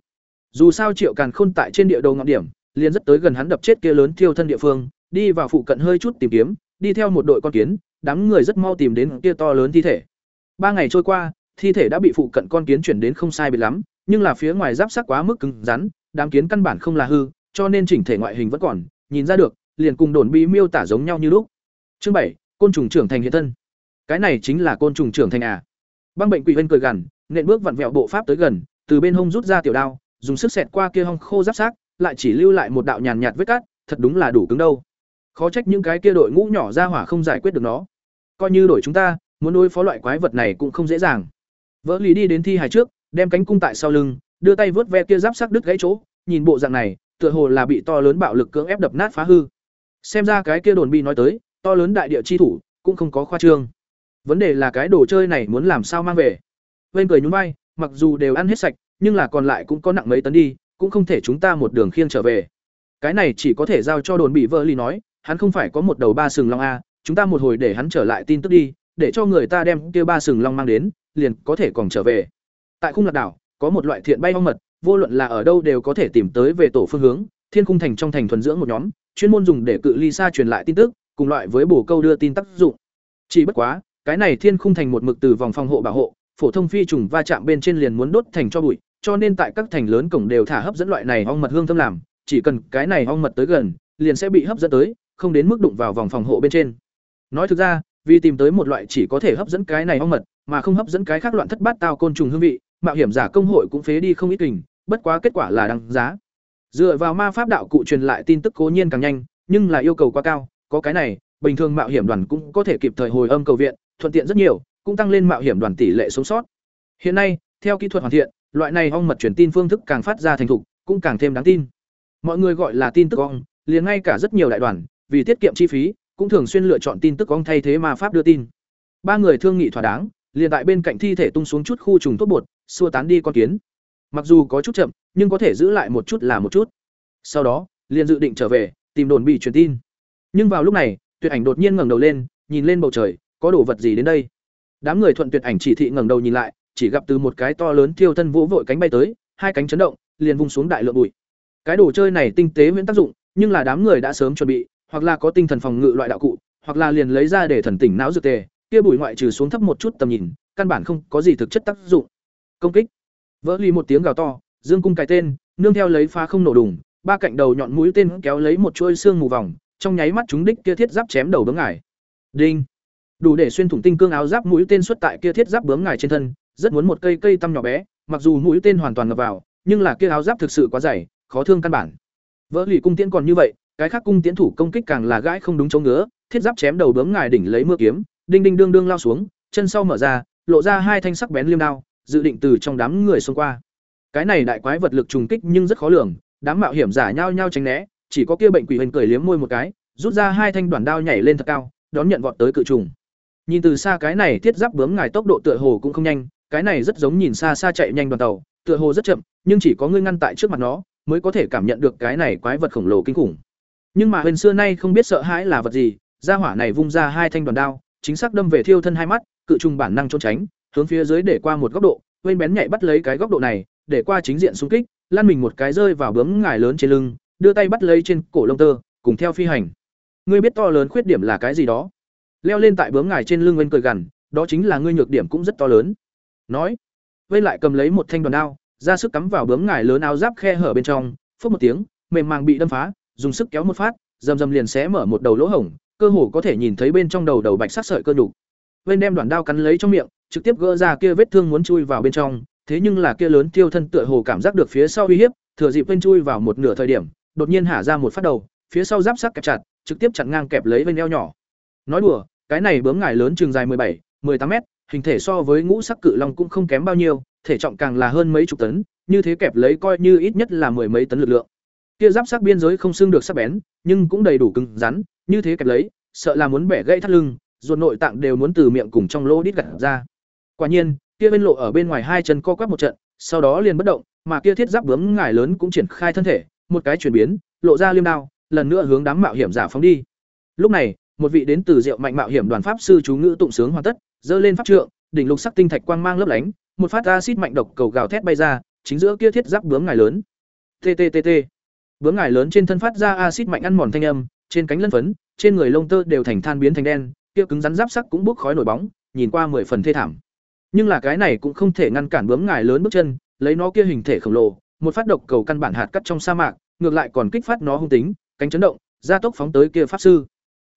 Dù sao Triệu Càn Khôn tại trên địa đồ ngọn điểm, liền rất tới gần hắn đập chết kia lớn thiêu thân địa phương, đi vào phụ cận hơi chút tìm kiếm, đi theo một đội con kiến, đám người rất mau tìm đến kia to lớn thi thể. Ba ngày trôi qua, thi thể đã bị phụ cận con kiến chuyển đến không sai biệt lắm, nhưng là phía ngoài giáp sắc quá mức cứng rắn, đám kiến căn bản không là hư, cho nên chỉnh thể ngoại hình vẫn còn, nhìn ra được, liền cùng đồn bí miêu tả giống nhau như lúc. Chương bảy, côn trùng trưởng thành hiện thân. Cái này chính là côn trùng trưởng thành à? Băng bệnh quỷ vân cười gằn, nện bước vặn vẹo bộ pháp tới gần, từ bên hông rút ra tiểu đao, dùng sức xẹt qua kia hông khô giáp xác, lại chỉ lưu lại một đạo nhàn nhạt vết cắt, thật đúng là đủ cứng đâu. Khó trách những cái kia đội ngũ nhỏ ra hỏa không giải quyết được nó. Coi như đổi chúng ta, muốn đối phó loại quái vật này cũng không dễ dàng vỡ lý đi đến thi hài trước đem cánh cung tại sau lưng đưa tay vớt ve kia giáp sắc đứt gãy chỗ nhìn bộ dạng này tựa hồ là bị to lớn bạo lực cưỡng ép đập nát phá hư xem ra cái kia đồn bị nói tới to lớn đại địa chi thủ, cũng không có khoa trương. Vấn đề là cái đồ chơi này muốn làm sao mang về. Bên cười nhún vai, mặc dù đều ăn hết sạch, nhưng là còn lại cũng có nặng mấy tấn đi, cũng không thể chúng ta một đường khiêng trở về. Cái này chỉ có thể giao cho đồn bị vợ ly nói, hắn không phải có một đầu ba sừng long a, chúng ta một hồi để hắn trở lại tin tức đi, để cho người ta đem kia ba sừng long mang đến, liền có thể còn trở về. Tại khung lạc đảo, có một loại thiện bay hoang mật, vô luận là ở đâu đều có thể tìm tới về tổ phương hướng, thiên khung thành trong thành thuần dưỡng một nhóm, chuyên môn dùng để cự ly xa truyền lại tin tức cùng loại với bổ câu đưa tin tác dụng. Chỉ bất quá, cái này thiên khung thành một mực từ vòng phòng hộ bảo hộ, phổ thông phi trùng va chạm bên trên liền muốn đốt thành cho bụi, cho nên tại các thành lớn cổng đều thả hấp dẫn loại này ong mật hương thơm làm, chỉ cần cái này ong mật tới gần, liền sẽ bị hấp dẫn tới, không đến mức đụng vào vòng phòng hộ bên trên. Nói thực ra, vì tìm tới một loại chỉ có thể hấp dẫn cái này ong mật, mà không hấp dẫn cái khác loạn thất bát tao côn trùng hương vị, mạo hiểm giả công hội cũng phế đi không ít kình, bất quá kết quả là đáng giá. Dựa vào ma pháp đạo cụ truyền lại tin tức cố nhiên càng nhanh, nhưng là yêu cầu quá cao có cái này, bình thường mạo hiểm đoàn cũng có thể kịp thời hồi âm cầu viện, thuận tiện rất nhiều, cũng tăng lên mạo hiểm đoàn tỷ lệ sống sót. Hiện nay, theo kỹ thuật hoàn thiện, loại này ong mật truyền tin phương thức càng phát ra thành thục, cũng càng thêm đáng tin. Mọi người gọi là tin tức ong, liền ngay cả rất nhiều đại đoàn, vì tiết kiệm chi phí, cũng thường xuyên lựa chọn tin tức ong thay thế mà pháp đưa tin. Ba người thương nghị thỏa đáng, liền tại bên cạnh thi thể tung xuống chút khu trùng tốt bột, xua tán đi con kiến. Mặc dù có chút chậm, nhưng có thể giữ lại một chút là một chút. Sau đó, liền dự định trở về, tìm đồn bị truyền tin nhưng vào lúc này, tuyệt ảnh đột nhiên ngẩng đầu lên, nhìn lên bầu trời, có đồ vật gì đến đây? Đám người thuận tuyệt ảnh chỉ thị ngẩng đầu nhìn lại, chỉ gặp từ một cái to lớn thiêu thân vỗ vội cánh bay tới, hai cánh chấn động, liền vung xuống đại lượng bụi. Cái đồ chơi này tinh tế miễn tác dụng, nhưng là đám người đã sớm chuẩn bị, hoặc là có tinh thần phòng ngự loại đạo cụ, hoặc là liền lấy ra để thần tỉnh não dược tề, kia bụi ngoại trừ xuống thấp một chút tầm nhìn, căn bản không có gì thực chất tác dụng. Công kích. Vỡ ly một tiếng gào to, dương cung cái tên, nương theo lấy phá không nổ đùng, ba cạnh đầu nhọn mũi tên kéo lấy một chuôi xương mù vòng trong nháy mắt chúng đích kia thiết giáp chém đầu bướm ngải đinh. Đủ để xuyên thủng tinh cương áo giáp mũi tên xuất tại kia thiết giáp bướm ngải trên thân, rất muốn một cây cây tăm nhỏ bé, mặc dù mũi tên hoàn toàn ngập vào, nhưng là kia áo giáp thực sự quá dày, khó thương căn bản. Vỡ lì cung tiễn còn như vậy, cái khác cung tiễn thủ công kích càng là gãi không đúng chống ngứa, thiết giáp chém đầu bướm ngải đỉnh lấy mưa kiếm, đinh đinh đương đương lao xuống, chân sau mở ra, lộ ra hai thanh sắc bén liêm đao, dự định từ trong đám người xông qua. Cái này đại quái vật lực trùng kích nhưng rất khó lường, đám mạo hiểm giả nhau nhau tránh né chỉ có kia bệnh quỷ hình cười liếm môi một cái, rút ra hai thanh đoàn đao nhảy lên thật cao, đón nhận vọt tới cự trùng. Nhìn từ xa cái này thiết giáp bướm ngài tốc độ tựa hồ cũng không nhanh, cái này rất giống nhìn xa xa chạy nhanh đoàn tàu, tựa hồ rất chậm, nhưng chỉ có ngươi ngăn tại trước mặt nó, mới có thể cảm nhận được cái này quái vật khổng lồ kinh khủng. Nhưng mà huyền xưa nay không biết sợ hãi là vật gì, gia hỏa này vung ra hai thanh đoàn đao, chính xác đâm về thiêu thân hai mắt, cự trùng bản năng trốn tránh, hướng phía dưới để qua một góc độ bên bén nhạy bắt lấy cái góc độ này, để qua chính diện xung kích, lăn mình một cái rơi vào bướm ngài lớn trên lưng đưa tay bắt lấy trên cổ lông tơ, cùng theo phi hành. Ngươi biết to lớn khuyết điểm là cái gì đó? Leo lên tại bướm ngài trên lưng bên cười gằn, đó chính là ngươi nhược điểm cũng rất to lớn. Nói, vây lại cầm lấy một thanh đoàn đao, ra sức cắm vào bướm ngài lớn áo giáp khe hở bên trong phút một tiếng, mềm màng bị đâm phá, dùng sức kéo một phát, rầm rầm liền xé mở một đầu lỗ hổng, cơ hồ có thể nhìn thấy bên trong đầu đầu bạch sắc sợi cơ nhục. Vây đem đoàn đao cắn lấy trong miệng, trực tiếp gỡ ra kia vết thương muốn chui vào bên trong, thế nhưng là kia lớn tiêu thân tựa hồ cảm giác được phía sau uy hiếp, thừa dịp bên chui vào một nửa thời điểm đột nhiên hả ra một phát đầu phía sau giáp sắc kẹp chặt trực tiếp chặn ngang kẹp lấy bên eo nhỏ nói đùa cái này bướm ngải lớn chừng dài 17, 18 mét, hình thể so với ngũ sắc cự long cũng không kém bao nhiêu, thể trọng càng là hơn mấy chục tấn, như thế kẹp lấy coi như ít nhất là mười mấy tấn lực lượng. Kia giáp sắc biên giới không xương được sắc bén, nhưng cũng đầy đủ cứng rắn, như thế kẹp lấy, sợ là muốn bẻ gãy thắt lưng, ruột nội tạng đều muốn từ miệng cùng trong lỗ đít gạt ra. Quả nhiên, kia bên lộ ở bên ngoài hai chân co quắp một trận, sau đó liền bất động, mà kia thiết giáp bướm ngải lớn cũng triển khai thân thể, một cái chuyển biến, lộ ra liêm đao, lần nữa hướng đám mạo hiểm giả phóng đi. Lúc này, một vị đến từ Diệu Mạnh Mạo Hiểm đoàn pháp sư chú ngữ tụng sướng hoàn tất, giơ lên pháp trượng, đỉnh lục sắc tinh thạch quang mang lấp lánh, một phát axit mạnh độc cầu gào thét bay ra, chính giữa kia thiết giáp bướm ngải lớn. TTTT. Bướm ngải lớn trên thân phát ra axit mạnh ăn mòn thanh âm, trên cánh lân phấn, trên người lông tơ đều thành than biến thành đen, kia cứng rắn giáp sắc cũng bốc khói nổi bóng, nhìn qua mười phần thê thảm. Nhưng là cái này cũng không thể ngăn cản bướm ngải lớn bước chân, lấy nó kia hình thể khổng lồ, một phát độc cầu căn bản hạt cắt trong sa mạc, ngược lại còn kích phát nó hung tính, cánh chấn động, gia tốc phóng tới kia pháp sư.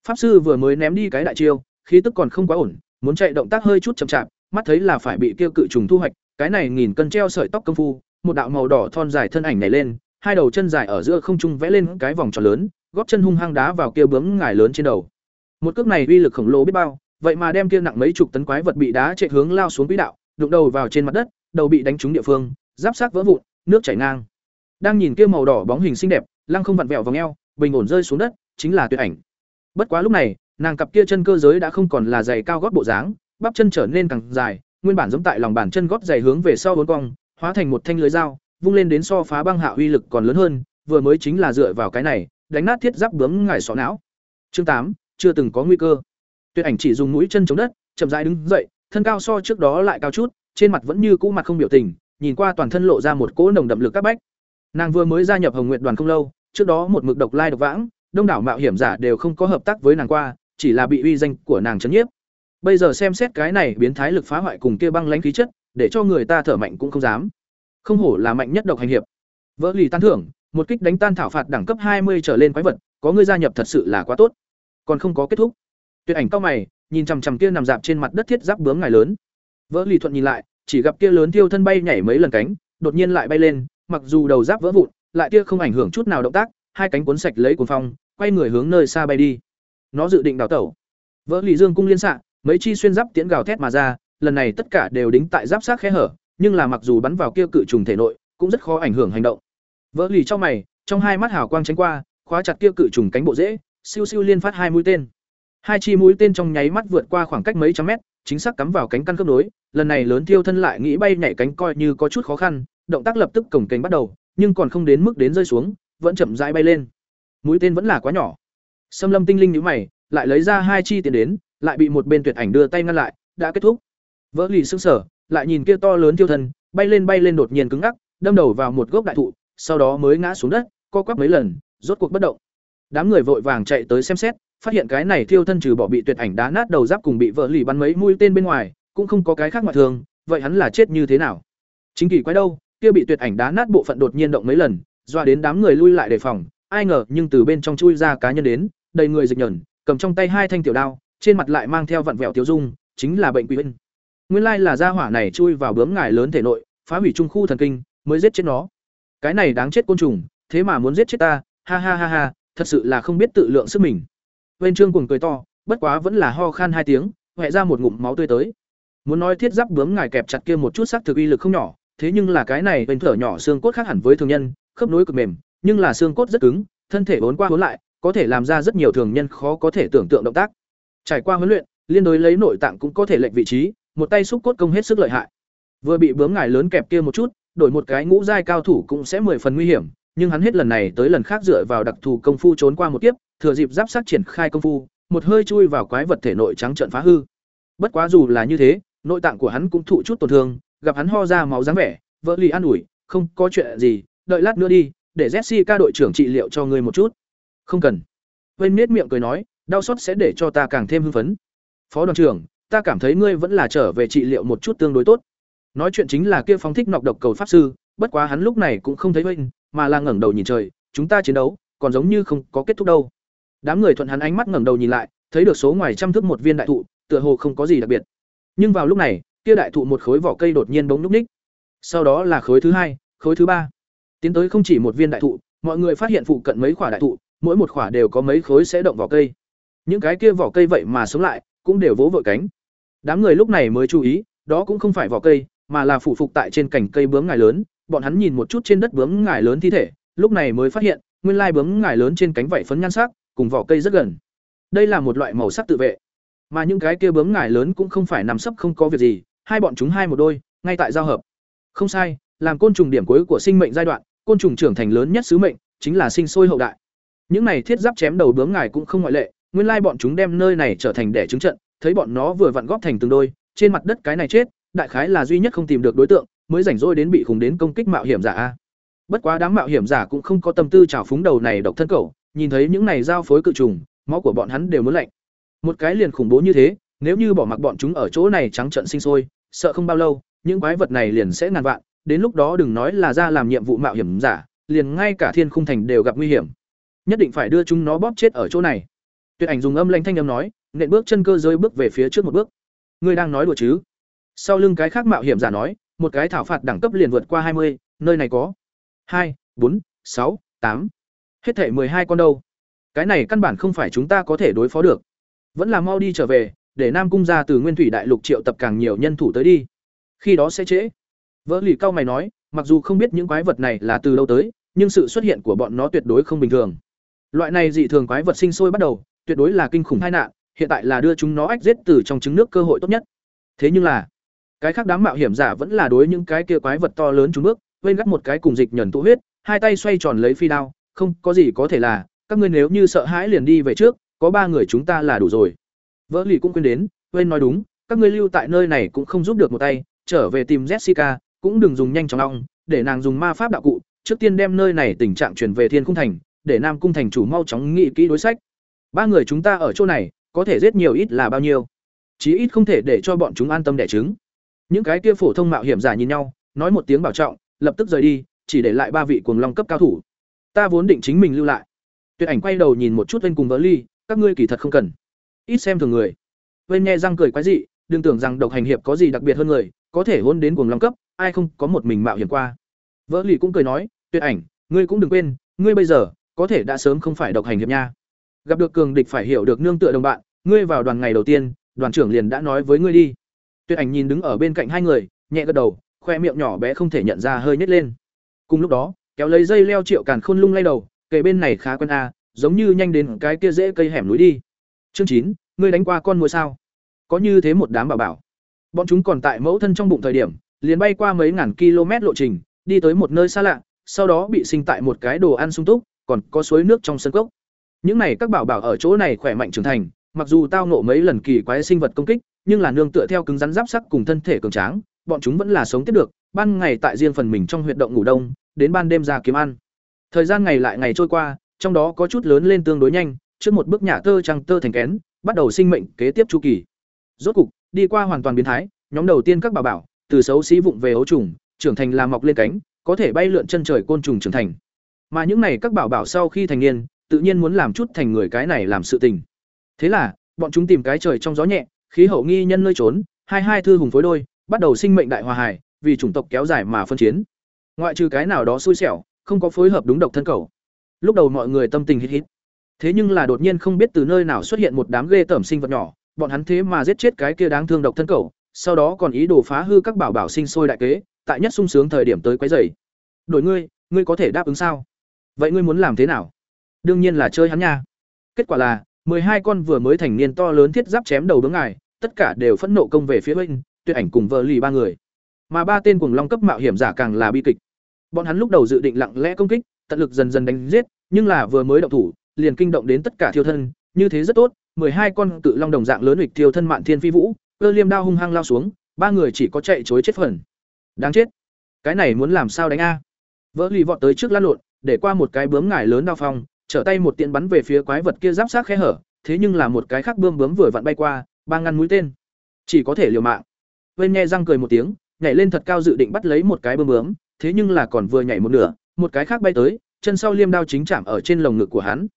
Pháp sư vừa mới ném đi cái đại chiêu, khí tức còn không quá ổn, muốn chạy động tác hơi chút chậm chạp, mắt thấy là phải bị kia cự trùng thu hoạch, cái này nghìn cân treo sợi tóc công phu, một đạo màu đỏ thon dài thân ảnh nhảy lên, hai đầu chân dài ở giữa không trung vẽ lên cái vòng tròn lớn, gót chân hung hăng đá vào kia bướm ngải lớn trên đầu. Một cước này uy lực khổng lồ biết bao, vậy mà đem kia nặng mấy chục tấn quái vật bị đá chạy hướng lao xuống quỹ đạo, đụng đầu vào trên mặt đất, đầu bị đánh trúng địa phương, giáp xác vỡ vụn, nước chảy ngang. Đang nhìn kia màu đỏ bóng hình xinh đẹp, lăng không vặn vẹo vòng eo, bình ổn rơi xuống đất, chính là tuyệt ảnh. Bất quá lúc này, nàng cặp kia chân cơ giới đã không còn là giày cao gót bộ dáng, bắp chân trở nên càng dài, nguyên bản giống tại lòng bàn chân gót giày hướng về sau bốn cong, hóa thành một thanh lưới dao, vung lên đến so phá băng hạ uy lực còn lớn hơn, vừa mới chính là dựa vào cái này, đánh nát thiết giáp bướm ngải sọ não. Chương tám chưa từng có nguy cơ. Tuyệt ảnh chỉ dùng mũi chân chống đất, chậm rãi đứng dậy, thân cao so trước đó lại cao chút, trên mặt vẫn như cũ mặt không biểu tình, nhìn qua toàn thân lộ ra một cỗ nồng đậm lực các bách. Nàng vừa mới gia nhập Hồng Nguyệt đoàn không lâu, trước đó một mực độc lai độc vãng, đông đảo mạo hiểm giả đều không có hợp tác với nàng qua, chỉ là bị uy danh của nàng chấn nhiếp. Bây giờ xem xét cái này biến thái lực phá hoại cùng kia băng lãnh khí chất, để cho người ta thở mạnh cũng không dám. Không hổ là mạnh nhất độc hành hiệp. Vỡ lì tan thưởng, một kích đánh tan thảo phạt đẳng cấp hai mươi trở lên quái vật, có người gia nhập thật sự là quá tốt. Còn không có kết thúc. Tuyệt ảnh cao mày, nhìn chằm chằm kia nằm dạp trên mặt đất thiết giáp bướm ngài lớn. Vỡ lì thuận nhìn lại, chỉ gặp kia lớn tiêu thân bay nhảy mấy lần cánh, đột nhiên lại bay lên, mặc dù đầu giáp vỡ vụn, lại kia không ảnh hưởng chút nào động tác, hai cánh cuốn sạch lấy cuồng phong, quay người hướng nơi xa bay đi. Nó dự định đào tẩu. Vỡ lì dương cung liên xạ, mấy chi xuyên giáp tiễn gào thét mà ra, lần này tất cả đều đính tại giáp sát khe hở, nhưng là mặc dù bắn vào kia cự trùng thể nội, cũng rất khó ảnh hưởng hành động. Vỡ lì trong mày, trong hai mắt hào quang tránh qua, khóa chặt kia cự trùng cánh bộ rễ, siêu siêu liên phát hai mũi tên. Hai chi mũi tên trong nháy mắt vượt qua khoảng cách mấy trăm mét, chính xác cắm vào cánh căn khớp nối, lần này lớn thiêu thân lại nghĩ bay nhảy cánh coi như có chút khó khăn, động tác lập tức cổng cánh bắt đầu, nhưng còn không đến mức đến rơi xuống, vẫn chậm rãi bay lên. Mũi tên vẫn là quá nhỏ. Sâm Lâm tinh linh nhíu mày, lại lấy ra hai chi tiền đến, lại bị một bên tuyệt ảnh đưa tay ngăn lại, đã kết thúc. Vỡ lì sững sở, lại nhìn kia to lớn thiêu thân, bay lên bay lên đột nhiên cứng ngắc, đâm đầu vào một gốc đại thụ, sau đó mới ngã xuống đất, co quắp mấy lần, rốt cuộc bất động. Đám người vội vàng chạy tới xem xét, phát hiện cái này thiêu thân trừ bỏ bị tuyệt ảnh đá nát đầu giáp cùng bị vỡ lì bắn mấy mũi tên bên ngoài, cũng không có cái khác ngoại thường, vậy hắn là chết như thế nào? Chính kỳ quái đâu, kia bị tuyệt ảnh đá nát bộ phận đột nhiên động mấy lần, doa đến đám người lui lại đề phòng, ai ngờ nhưng từ bên trong chui ra cá nhân đến, đầy người dịch nhẫn, cầm trong tay hai thanh tiểu đao, trên mặt lại mang theo vặn vẹo tiêu dung, chính là bệnh quỷ bên. Nguyên lai là gia hỏa này chui vào bướm ngải lớn thể nội, phá hủy trung khu thần kinh, mới giết chết nó. Cái này đáng chết côn trùng, thế mà muốn giết chết ta, ha ha ha ha, thật sự là không biết tự lượng sức mình. Bên Trương cuồng cười to, bất quá vẫn là ho khan hai tiếng, hoẹ ra một ngụm máu tươi tới. Muốn nói thiết giáp bướm ngải kẹp chặt kia một chút sắc thực uy lực không nhỏ, thế nhưng là cái này bên thở nhỏ xương cốt khác hẳn với thường nhân, khớp nối cực mềm, nhưng là xương cốt rất cứng, thân thể bốn qua vốn lại, có thể làm ra rất nhiều thường nhân khó có thể tưởng tượng động tác. Trải qua huấn luyện, liên đối lấy nội tạng cũng có thể lệch vị trí, một tay xúc cốt công hết sức lợi hại. Vừa bị bướm ngải lớn kẹp kia một chút, đổi một cái ngũ giai cao thủ cũng sẽ mười phần nguy hiểm, nhưng hắn hết lần này tới lần khác dựa vào đặc thù công phu trốn qua một kiếp, thừa dịp giáp sát triển khai công phu, một hơi chui vào quái vật thể nội trắng trợn phá hư. Bất quá dù là như thế, nội tạng của hắn cũng thụ chút tổn thương, gặp hắn ho ra máu dáng vẻ, vỡ lì an ủi, không có chuyện gì, đợi lát nữa đi, để Jessica đội trưởng trị liệu cho ngươi một chút. Không cần. Vên miết miệng cười nói, đau xót sẽ để cho ta càng thêm hưng phấn. Phó đoàn trưởng, ta cảm thấy ngươi vẫn là trở về trị liệu một chút tương đối tốt. Nói chuyện chính là kia phóng thích nọc độc cầu pháp sư, bất quá hắn lúc này cũng không thấy Vên, mà là ngẩng đầu nhìn trời, chúng ta chiến đấu, còn giống như không có kết thúc đâu. Đám người thuận hắn ánh mắt ngẩng đầu nhìn lại, thấy được số ngoài trăm thước một viên đại thụ, tựa hồ không có gì đặc biệt. Nhưng vào lúc này, kia đại thụ một khối vỏ cây đột nhiên bỗng núc ních. Sau đó là khối thứ hai, khối thứ ba. Tiến tới không chỉ một viên đại thụ, mọi người phát hiện phụ cận mấy quả đại thụ, mỗi một quả đều có mấy khối sẽ động vỏ cây. Những cái kia vỏ cây vậy mà sống lại, cũng đều vỗ vội cánh. Đám người lúc này mới chú ý, đó cũng không phải vỏ cây, mà là phụ phục tại trên cành cây bướm ngải lớn, bọn hắn nhìn một chút trên đất bướm ngải lớn thi thể, lúc này mới phát hiện, nguyên lai bướm ngải lớn trên cánh vảy phấn nhan sắc, cùng vỏ cây rất gần. Đây là một loại màu sắc tự vệ. Mà những cái kia bướm ngải lớn cũng không phải nằm sấp không có việc gì, hai bọn chúng hai một đôi, ngay tại giao hợp. Không sai, làm côn trùng điểm cuối của sinh mệnh giai đoạn, côn trùng trưởng thành lớn nhất sứ mệnh chính là sinh sôi hậu đại. Những này thiết giáp chém đầu bướm ngài cũng không ngoại lệ, nguyên lai bọn chúng đem nơi này trở thành đẻ trứng trận, thấy bọn nó vừa vặn góp thành từng đôi, trên mặt đất cái này chết, đại khái là duy nhất không tìm được đối tượng, mới rảnh rỗi đến bị khủng đến công kích mạo hiểm giả a. Bất quá đám mạo hiểm giả cũng không có tâm tư trào phúng đầu này độc thân cẩu, nhìn thấy những này giao phối cự trùng, máu của bọn hắn đều muốn lạnh. Một cái liền khủng bố như thế, nếu như bỏ mặc bọn chúng ở chỗ này trắng trận sinh sôi, sợ không bao lâu, những quái vật này liền sẽ ngàn vạn, đến lúc đó đừng nói là ra làm nhiệm vụ mạo hiểm giả, liền ngay cả thiên khung thành đều gặp nguy hiểm. Nhất định phải đưa chúng nó bóp chết ở chỗ này. Tuyệt ảnh dùng âm lãnh thanh âm nói, nện bước chân cơ rơi bước về phía trước một bước. Ngươi đang nói đùa chứ? Sau lưng cái khác mạo hiểm giả nói, một cái thảo phạt đẳng cấp liền vượt qua hai mươi, nơi này có hai, bốn, sáu, tám, hết thể hai con đâu. Cái này căn bản không phải chúng ta có thể đối phó được. Vẫn là mau đi trở về, để Nam cung ra từ Nguyên Thủy Đại Lục triệu tập càng nhiều nhân thủ tới đi. Khi đó sẽ trễ. Vỡ lì cao mày nói, mặc dù không biết những quái vật này là từ lâu tới, nhưng sự xuất hiện của bọn nó tuyệt đối không bình thường. Loại này dị thường quái vật sinh sôi bắt đầu, tuyệt đối là kinh khủng tai nạn, hiện tại là đưa chúng nó ách giết từ trong trứng nước cơ hội tốt nhất. Thế nhưng là, cái khác đám mạo hiểm giả vẫn là đối những cái kia quái vật to lớn chúng bước, vây gắt một cái cùng dịch nhẫn tụ huyết, hai tay xoay tròn lấy phi đao, không, có gì có thể là, các ngươi nếu như sợ hãi liền đi về trước, có ba người chúng ta là đủ rồi. Vỡ lì cũng quên đến, quên nói đúng, các ngươi lưu tại nơi này cũng không giúp được một tay, trở về tìm Jessica, cũng đừng dùng nhanh chóng long, để nàng dùng ma pháp đạo cụ, trước tiên đem nơi này tình trạng chuyển về Thiên Cung thành, để Nam cung thành chủ mau chóng nghĩ kỹ đối sách. Ba người chúng ta ở chỗ này, có thể giết nhiều ít là bao nhiêu? Chí ít không thể để cho bọn chúng an tâm đẻ trứng. Những cái kia phổ thông mạo hiểm giả nhìn nhau, nói một tiếng bảo trọng, lập tức rời đi, chỉ để lại ba vị cuồng long cấp cao thủ. Ta vốn định chính mình lưu lại. Tuyệt Ảnh quay đầu nhìn một chút lên cùng Vỡ Ly, các ngươi kỳ thật không cần. Ít xem thường người. bên nghe răng cười quái dị, đừng tưởng rằng độc hành hiệp có gì đặc biệt hơn người, có thể hôn đến cuồng long cấp, ai không có một mình mạo hiểm qua. Vỡ lì cũng cười nói, Tuyệt Ảnh, ngươi cũng đừng quên, ngươi bây giờ có thể đã sớm không phải độc hành hiệp nha. Gặp được cường địch phải hiểu được nương tựa đồng bạn, ngươi vào đoàn ngày đầu tiên, đoàn trưởng liền đã nói với ngươi đi. Tuyệt Ảnh nhìn đứng ở bên cạnh hai người, nhẹ gật đầu, khoe miệng nhỏ bé không thể nhận ra hơi nhếch lên. Cùng lúc đó, kéo lấy dây leo Triệu Càn Khôn lung lay đầu, kề bên này khá quen a, giống như nhanh đến cái kia dễ cây hẻm núi đi. Chương chín, ngươi đánh qua con muỗi sao? Có như thế một đám bảo bảo. Bọn chúng còn tại mẫu thân trong bụng thời điểm, liền bay qua mấy ngàn km lộ trình, đi tới một nơi xa lạ, sau đó bị sinh tại một cái đồ ăn sung túc, còn có suối nước trong sân cốc. Những này các bảo bảo ở chỗ này khỏe mạnh trưởng thành, mặc dù tao ngộ mấy lần kỳ quái sinh vật công kích, nhưng là nương tựa theo cứng rắn giáp sắc cùng thân thể cường tráng, bọn chúng vẫn là sống tiếp được, ban ngày tại riêng phần mình trong huyệt động ngủ đông, đến ban đêm ra kiếm ăn. Thời gian ngày lại ngày trôi qua, trong đó có chút lớn lên tương đối nhanh, trước một bước nhả tơ trăng tơ thành kén, bắt đầu sinh mệnh kế tiếp chu kỳ. Rốt cục, đi qua hoàn toàn biến thái, nhóm đầu tiên các bảo bảo, từ xấu xí vụng về ấu trùng, trưởng thành là mọc lên cánh, có thể bay lượn chân trời côn trùng trưởng thành. Mà những này các bảo bảo sau khi thành niên, tự nhiên muốn làm chút thành người cái này làm sự tình. Thế là, bọn chúng tìm cái trời trong gió nhẹ, khí hậu nghi nhân nơi trốn, hai hai thư hùng phối đôi, bắt đầu sinh mệnh đại hòa hài, vì chủng tộc kéo dài mà phân chiến. Ngoại trừ cái nào đó xui xẻo, không có phối hợp đúng độc thân cầu. Lúc đầu mọi người tâm tình hít hít. Thế nhưng là đột nhiên không biết từ nơi nào xuất hiện một đám ghê tởm sinh vật nhỏ, bọn hắn thế mà giết chết cái kia đáng thương độc thân cẩu, sau đó còn ý đồ phá hư các bảo bảo sinh sôi đại kế, tại nhất sung sướng thời điểm tới quấy rầy. Đổi ngươi, ngươi có thể đáp ứng sao? Vậy ngươi muốn làm thế nào? Đương nhiên là chơi hắn nha. Kết quả là, hai con vừa mới thành niên to lớn thiết giáp chém đầu đứng ngài, tất cả đều phẫn nộ công về phía bên, tuyệt ảnh cùng vợ lì ba người. Mà ba tên cuồng long cấp mạo hiểm giả càng là bi kịch. Bọn hắn lúc đầu dự định lặng lẽ công kích, tận lực dần dần đánh giết, nhưng là vừa mới động thủ, liền kinh động đến tất cả thiêu thân, như thế rất tốt, hai con cự long đồng dạng lớn nghịch thiêu thân mạn thiên phi vũ, cơ liêm đao hung hăng lao xuống, ba người chỉ có chạy chối chết phần. Đáng chết. Cái này muốn làm sao đánh a? Vỡ lì vọt tới trước lăn lộn, để qua một cái bướm ngải lớn đao phong, trở tay một tiện bắn về phía quái vật kia giáp sát khe hở, thế nhưng là một cái khác bướm bướm vừa vặn bay qua, ba ngăn mũi tên. Chỉ có thể liều mạng. Vên nghe răng cười một tiếng, nhảy lên thật cao dự định bắt lấy một cái bướm bướm, thế nhưng là còn vừa nhảy một nửa, một cái khác bay tới, chân sau liêm đao chính chạm ở trên lồng ngực của hắn.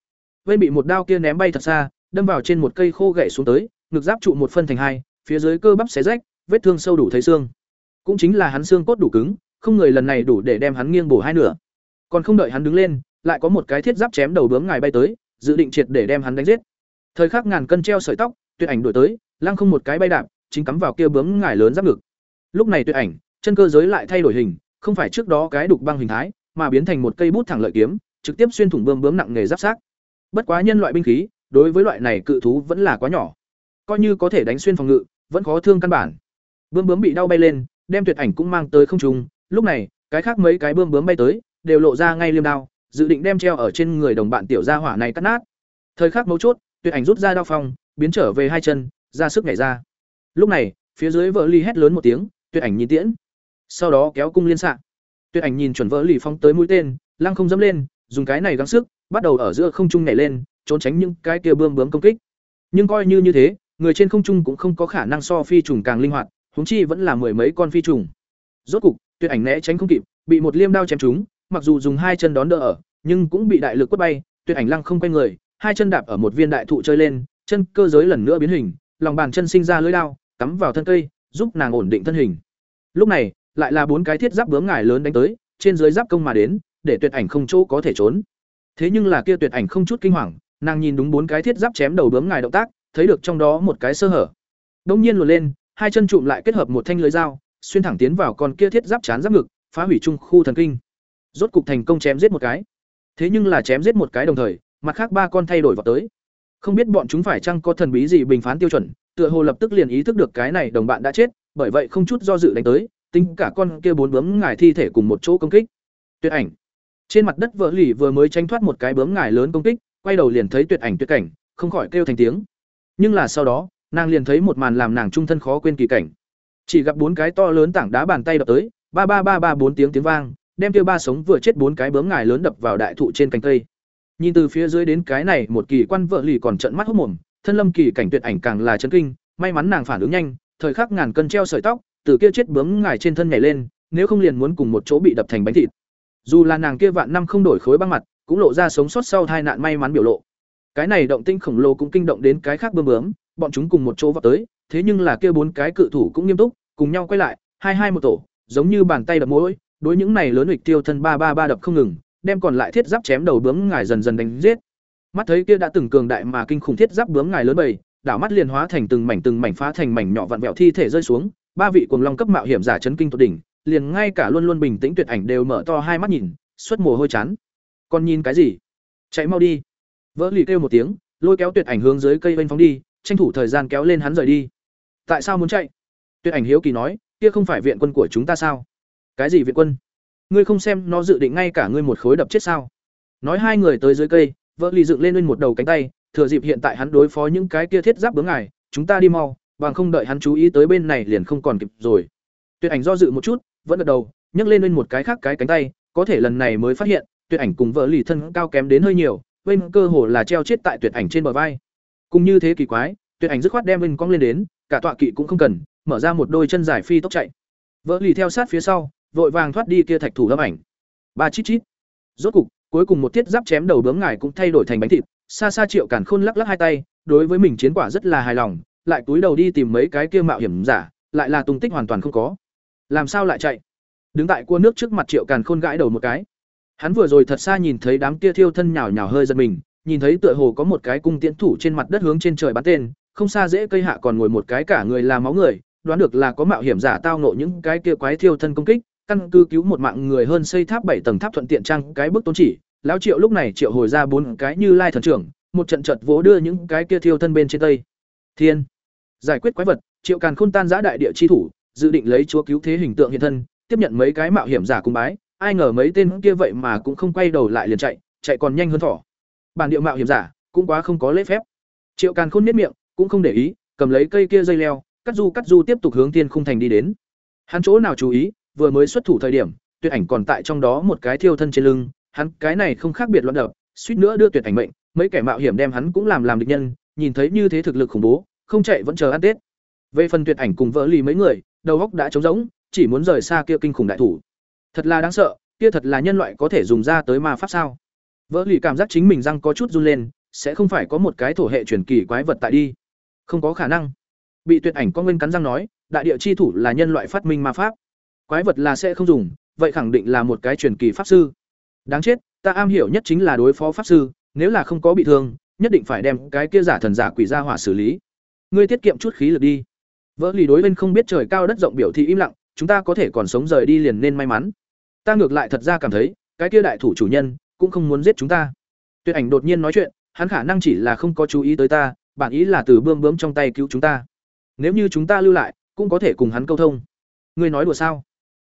Vên bị một đao kia ném bay thật xa, đâm vào trên một cây khô gậy xuống tới, ngực giáp trụ một phân thành hai, phía dưới cơ bắp xé rách, vết thương sâu đủ thấy xương. Cũng chính là hắn xương cốt đủ cứng, không người lần này đủ để đem hắn nghiêng bổ hai nửa. Còn không đợi hắn đứng lên, lại có một cái thiết giáp chém đầu bướm ngài bay tới, dự định triệt để đem hắn đánh giết. Thời khắc ngàn cân treo sợi tóc, Tuyệt Ảnh đuổi tới, lăng không một cái bay đạp, chính cắm vào kia bướm ngài lớn giáp ngực. Lúc này Tuyệt Ảnh, chân cơ giới lại thay đổi hình, không phải trước đó cái đục băng hình thái, mà biến thành một cây bút thẳng lợi kiếm, trực tiếp xuyên thủng bướm bướm nặng nghề giáp xác. Bất quá nhân loại binh khí, đối với loại này cự thú vẫn là quá nhỏ. Coi như có thể đánh xuyên phòng ngự, vẫn khó thương căn bản. Bướm bướm bị đau bay lên, đem Tuyệt Ảnh cũng mang tới không trung, lúc này, cái khác mấy cái bướm bướm bay tới, đều lộ ra ngay liêm đao, dự định đem treo ở trên người đồng bạn tiểu gia hỏa này cắt nát. Thời khắc mấu chốt, Tuyệt Ảnh rút ra đao phong, biến trở về hai chân, ra sức nhảy ra. Lúc này, phía dưới vợ ly hét lớn một tiếng, Tuyệt Ảnh nhìn tiễn. Sau đó kéo cung liên xạ. Tuyệt Ảnh nhìn chuẩn vợ lì phong tới mũi tên, lăng không dẫm lên, dùng cái này gắng sức, bắt đầu ở giữa không trung nhảy lên, trốn tránh những cái kia bươm bướm công kích. Nhưng coi như như thế, người trên không trung cũng không có khả năng so phi trùng càng linh hoạt, huống chi vẫn là mười mấy con phi trùng. Rốt cục, Tuyệt Ảnh né tránh không kịp, bị một liêm đao chém trúng, mặc dù dùng hai chân đón đỡ ở, nhưng cũng bị đại lực quất bay, Tuyệt Ảnh lăng không quay người, hai chân đạp ở một viên đại thụ chơi lên, chân cơ giới lần nữa biến hình, lòng bàn chân sinh ra lưỡi đao, cắm vào thân cây, giúp nàng ổn định thân hình. Lúc này, lại là bốn cái thiết giáp bướm ngải lớn đánh tới, trên dưới giáp công mà đến, để Tuyệt Ảnh không chỗ có thể trốn. Thế nhưng là kia Tuyệt Ảnh không chút kinh hoàng, nàng nhìn đúng bốn cái thiết giáp chém đầu bướm ngài động tác, thấy được trong đó một cái sơ hở. đông nhiên luồn lên hai chân trụm lại kết hợp một thanh lưới dao xuyên thẳng tiến vào con kia thiết giáp chán giáp ngực phá hủy trung khu thần kinh. Rốt cục thành công chém giết một cái. Thế nhưng là chém giết một cái đồng thời mặt khác ba con thay đổi vào tới. Không biết bọn chúng phải chăng có thần bí gì bình phán tiêu chuẩn tựa hồ lập tức liền ý thức được cái này đồng bạn đã chết bởi vậy không chút do dự đánh tới tính cả con kia bốn bướm ngài thi thể cùng một chỗ công kích. Tuyệt ảnh trên mặt đất vợ lì vừa mới tránh thoát một cái bướm ngải lớn công kích, quay đầu liền thấy tuyệt ảnh tuyệt cảnh, không khỏi kêu thành tiếng. Nhưng là sau đó, nàng liền thấy một màn làm nàng trung thân khó quên kỳ cảnh. Chỉ gặp bốn cái to lớn tảng đá bàn tay đập tới, ba ba ba ba bốn tiếng tiếng vang, đem kia ba sống vừa chết bốn cái bướm ngải lớn đập vào đại thụ trên cành cây. Nhìn từ phía dưới đến cái này, một kỳ quan vợ lì còn trận mắt hốc mồm, thân lâm kỳ cảnh tuyệt ảnh càng là chấn kinh, may mắn nàng phản ứng nhanh, thời khắc ngàn cân treo sợi tóc, từ kia chết bướm ngải trên thân nhảy lên, nếu không liền muốn cùng một chỗ bị đập thành bánh thịt dù là nàng kia vạn năm không đổi khối băng mặt, cũng lộ ra sống sót sau tai nạn may mắn biểu lộ. Cái này động tinh khổng lồ cũng kinh động đến cái khác bơm bướm, bọn chúng cùng một chỗ vào tới, thế nhưng là kia bốn cái cự thủ cũng nghiêm túc, cùng nhau quay lại, hai hai một tổ, giống như bàn tay đập mỗi đối những này lớn lịch tiêu thân ba ba ba đập không ngừng, đem còn lại thiết giáp chém đầu bướm ngài dần dần đánh giết. Mắt thấy kia đã từng cường đại mà kinh khủng thiết giáp bướm ngài lớn bầy, đảo mắt liền hóa thành từng mảnh từng mảnh phá thành mảnh nhỏ vặn vẹo thi thể rơi xuống, ba vị cuồng long cấp mạo hiểm giả chấn kinh tột đỉnh liền ngay cả luôn luôn bình tĩnh tuyệt ảnh đều mở to hai mắt nhìn suất mồ hôi chán. Còn nhìn cái gì? Chạy mau đi. Vỡ lì kêu một tiếng, lôi kéo tuyệt ảnh hướng dưới cây vênh phóng đi, tranh thủ thời gian kéo lên hắn rời đi. Tại sao muốn chạy? Tuyệt ảnh hiếu kỳ nói, kia không phải viện quân của chúng ta sao? Cái gì viện quân? Ngươi không xem nó dự định ngay cả ngươi một khối đập chết sao? Nói hai người tới dưới cây, vỡ lì dựng lên lên một đầu cánh tay, thừa dịp hiện tại hắn đối phó những cái kia thiết giáp bướng ngài, chúng ta đi mau, bằng không đợi hắn chú ý tới bên này liền không còn kịp rồi. Tuyệt ảnh do dự một chút vẫn gật đầu, nhấc lên lên một cái khác cái cánh tay, có thể lần này mới phát hiện, tuyệt ảnh cùng vợ lì thân cao kém đến hơi nhiều, bên cơ hồ là treo chết tại tuyệt ảnh trên bờ vai. Cùng như thế kỳ quái, tuyệt ảnh dứt khoát đem bên cong lên đến, cả tọa kỵ cũng không cần, mở ra một đôi chân dài phi tốc chạy. Vợ lì theo sát phía sau, vội vàng thoát đi kia thạch thủ lâm ảnh. Ba chít chít. Rốt cục, cuối cùng một thiết giáp chém đầu bướm ngài cũng thay đổi thành bánh thịt, xa xa triệu cản khôn lắc lắc hai tay, đối với mình chiến quả rất là hài lòng, lại túi đầu đi tìm mấy cái kia mạo hiểm giả, lại là tung tích hoàn toàn không có làm sao lại chạy? Đứng tại cua nước trước mặt triệu càn khôn gãi đầu một cái. Hắn vừa rồi thật xa nhìn thấy đám kia thiêu thân nhào nhào hơi giật mình, nhìn thấy tựa hồ có một cái cung tiễn thủ trên mặt đất hướng trên trời bắn tên, không xa dễ cây hạ còn ngồi một cái cả người là máu người, đoán được là có mạo hiểm giả tao nộ những cái kia quái thiêu thân công kích, căn cứ cứu một mạng người hơn xây tháp bảy tầng tháp thuận tiện trang cái bức tôn chỉ. Lão triệu lúc này triệu hồi ra bốn cái như lai thần trưởng, một trận chợt vỗ đưa những cái kia thiêu thân bên trên tây. Thiên! Giải quyết quái vật, triệu càn khôn tan giã đại địa chi thủ dự định lấy chúa cứu thế hình tượng hiện thân, tiếp nhận mấy cái mạo hiểm giả cung bái, ai ngờ mấy tên kia vậy mà cũng không quay đầu lại liền chạy chạy còn nhanh hơn thỏ. Bản địa mạo hiểm giả cũng quá không có lễ phép. Triệu càn khôn miết miệng, cũng không để ý, cầm lấy cây kia dây leo, cắt du cắt du tiếp tục hướng tiên khung thành đi đến. Hắn chỗ nào chú ý, vừa mới xuất thủ thời điểm, tuyệt ảnh còn tại trong đó một cái thiêu thân trên lưng, hắn cái này không khác biệt loạn đập, suýt nữa đưa tuyệt ảnh mệnh, mấy kẻ mạo hiểm đem hắn cũng làm làm địch nhân, nhìn thấy như thế thực lực khủng bố, không chạy vẫn chờ ăn tết. Về phần tuyệt ảnh cùng vỡ lì mấy người đầu óc đã trống rỗng, chỉ muốn rời xa kia kinh khủng đại thủ. Thật là đáng sợ, kia thật là nhân loại có thể dùng ra tới ma pháp sao? Vỡ lì cảm giác chính mình răng có chút run lên, sẽ không phải có một cái thổ hệ truyền kỳ quái vật tại đi. Không có khả năng. Bị tuyệt ảnh có nguyên cắn răng nói, đại địa chi thủ là nhân loại phát minh ma pháp. Quái vật là sẽ không dùng, vậy khẳng định là một cái truyền kỳ pháp sư. Đáng chết, ta am hiểu nhất chính là đối phó pháp sư, nếu là không có bị thương, nhất định phải đem cái kia giả thần giả quỷ ra hỏa xử lý. Ngươi tiết kiệm chút khí lực đi vỡ lì đối bên không biết trời cao đất rộng biểu thị im lặng, chúng ta có thể còn sống rời đi liền nên may mắn. Ta ngược lại thật ra cảm thấy, cái kia đại thủ chủ nhân, cũng không muốn giết chúng ta. Tuyệt ảnh đột nhiên nói chuyện, hắn khả năng chỉ là không có chú ý tới ta, bản ý là từ bươm bướm trong tay cứu chúng ta. Nếu như chúng ta lưu lại, cũng có thể cùng hắn câu thông. Ngươi nói đùa sao?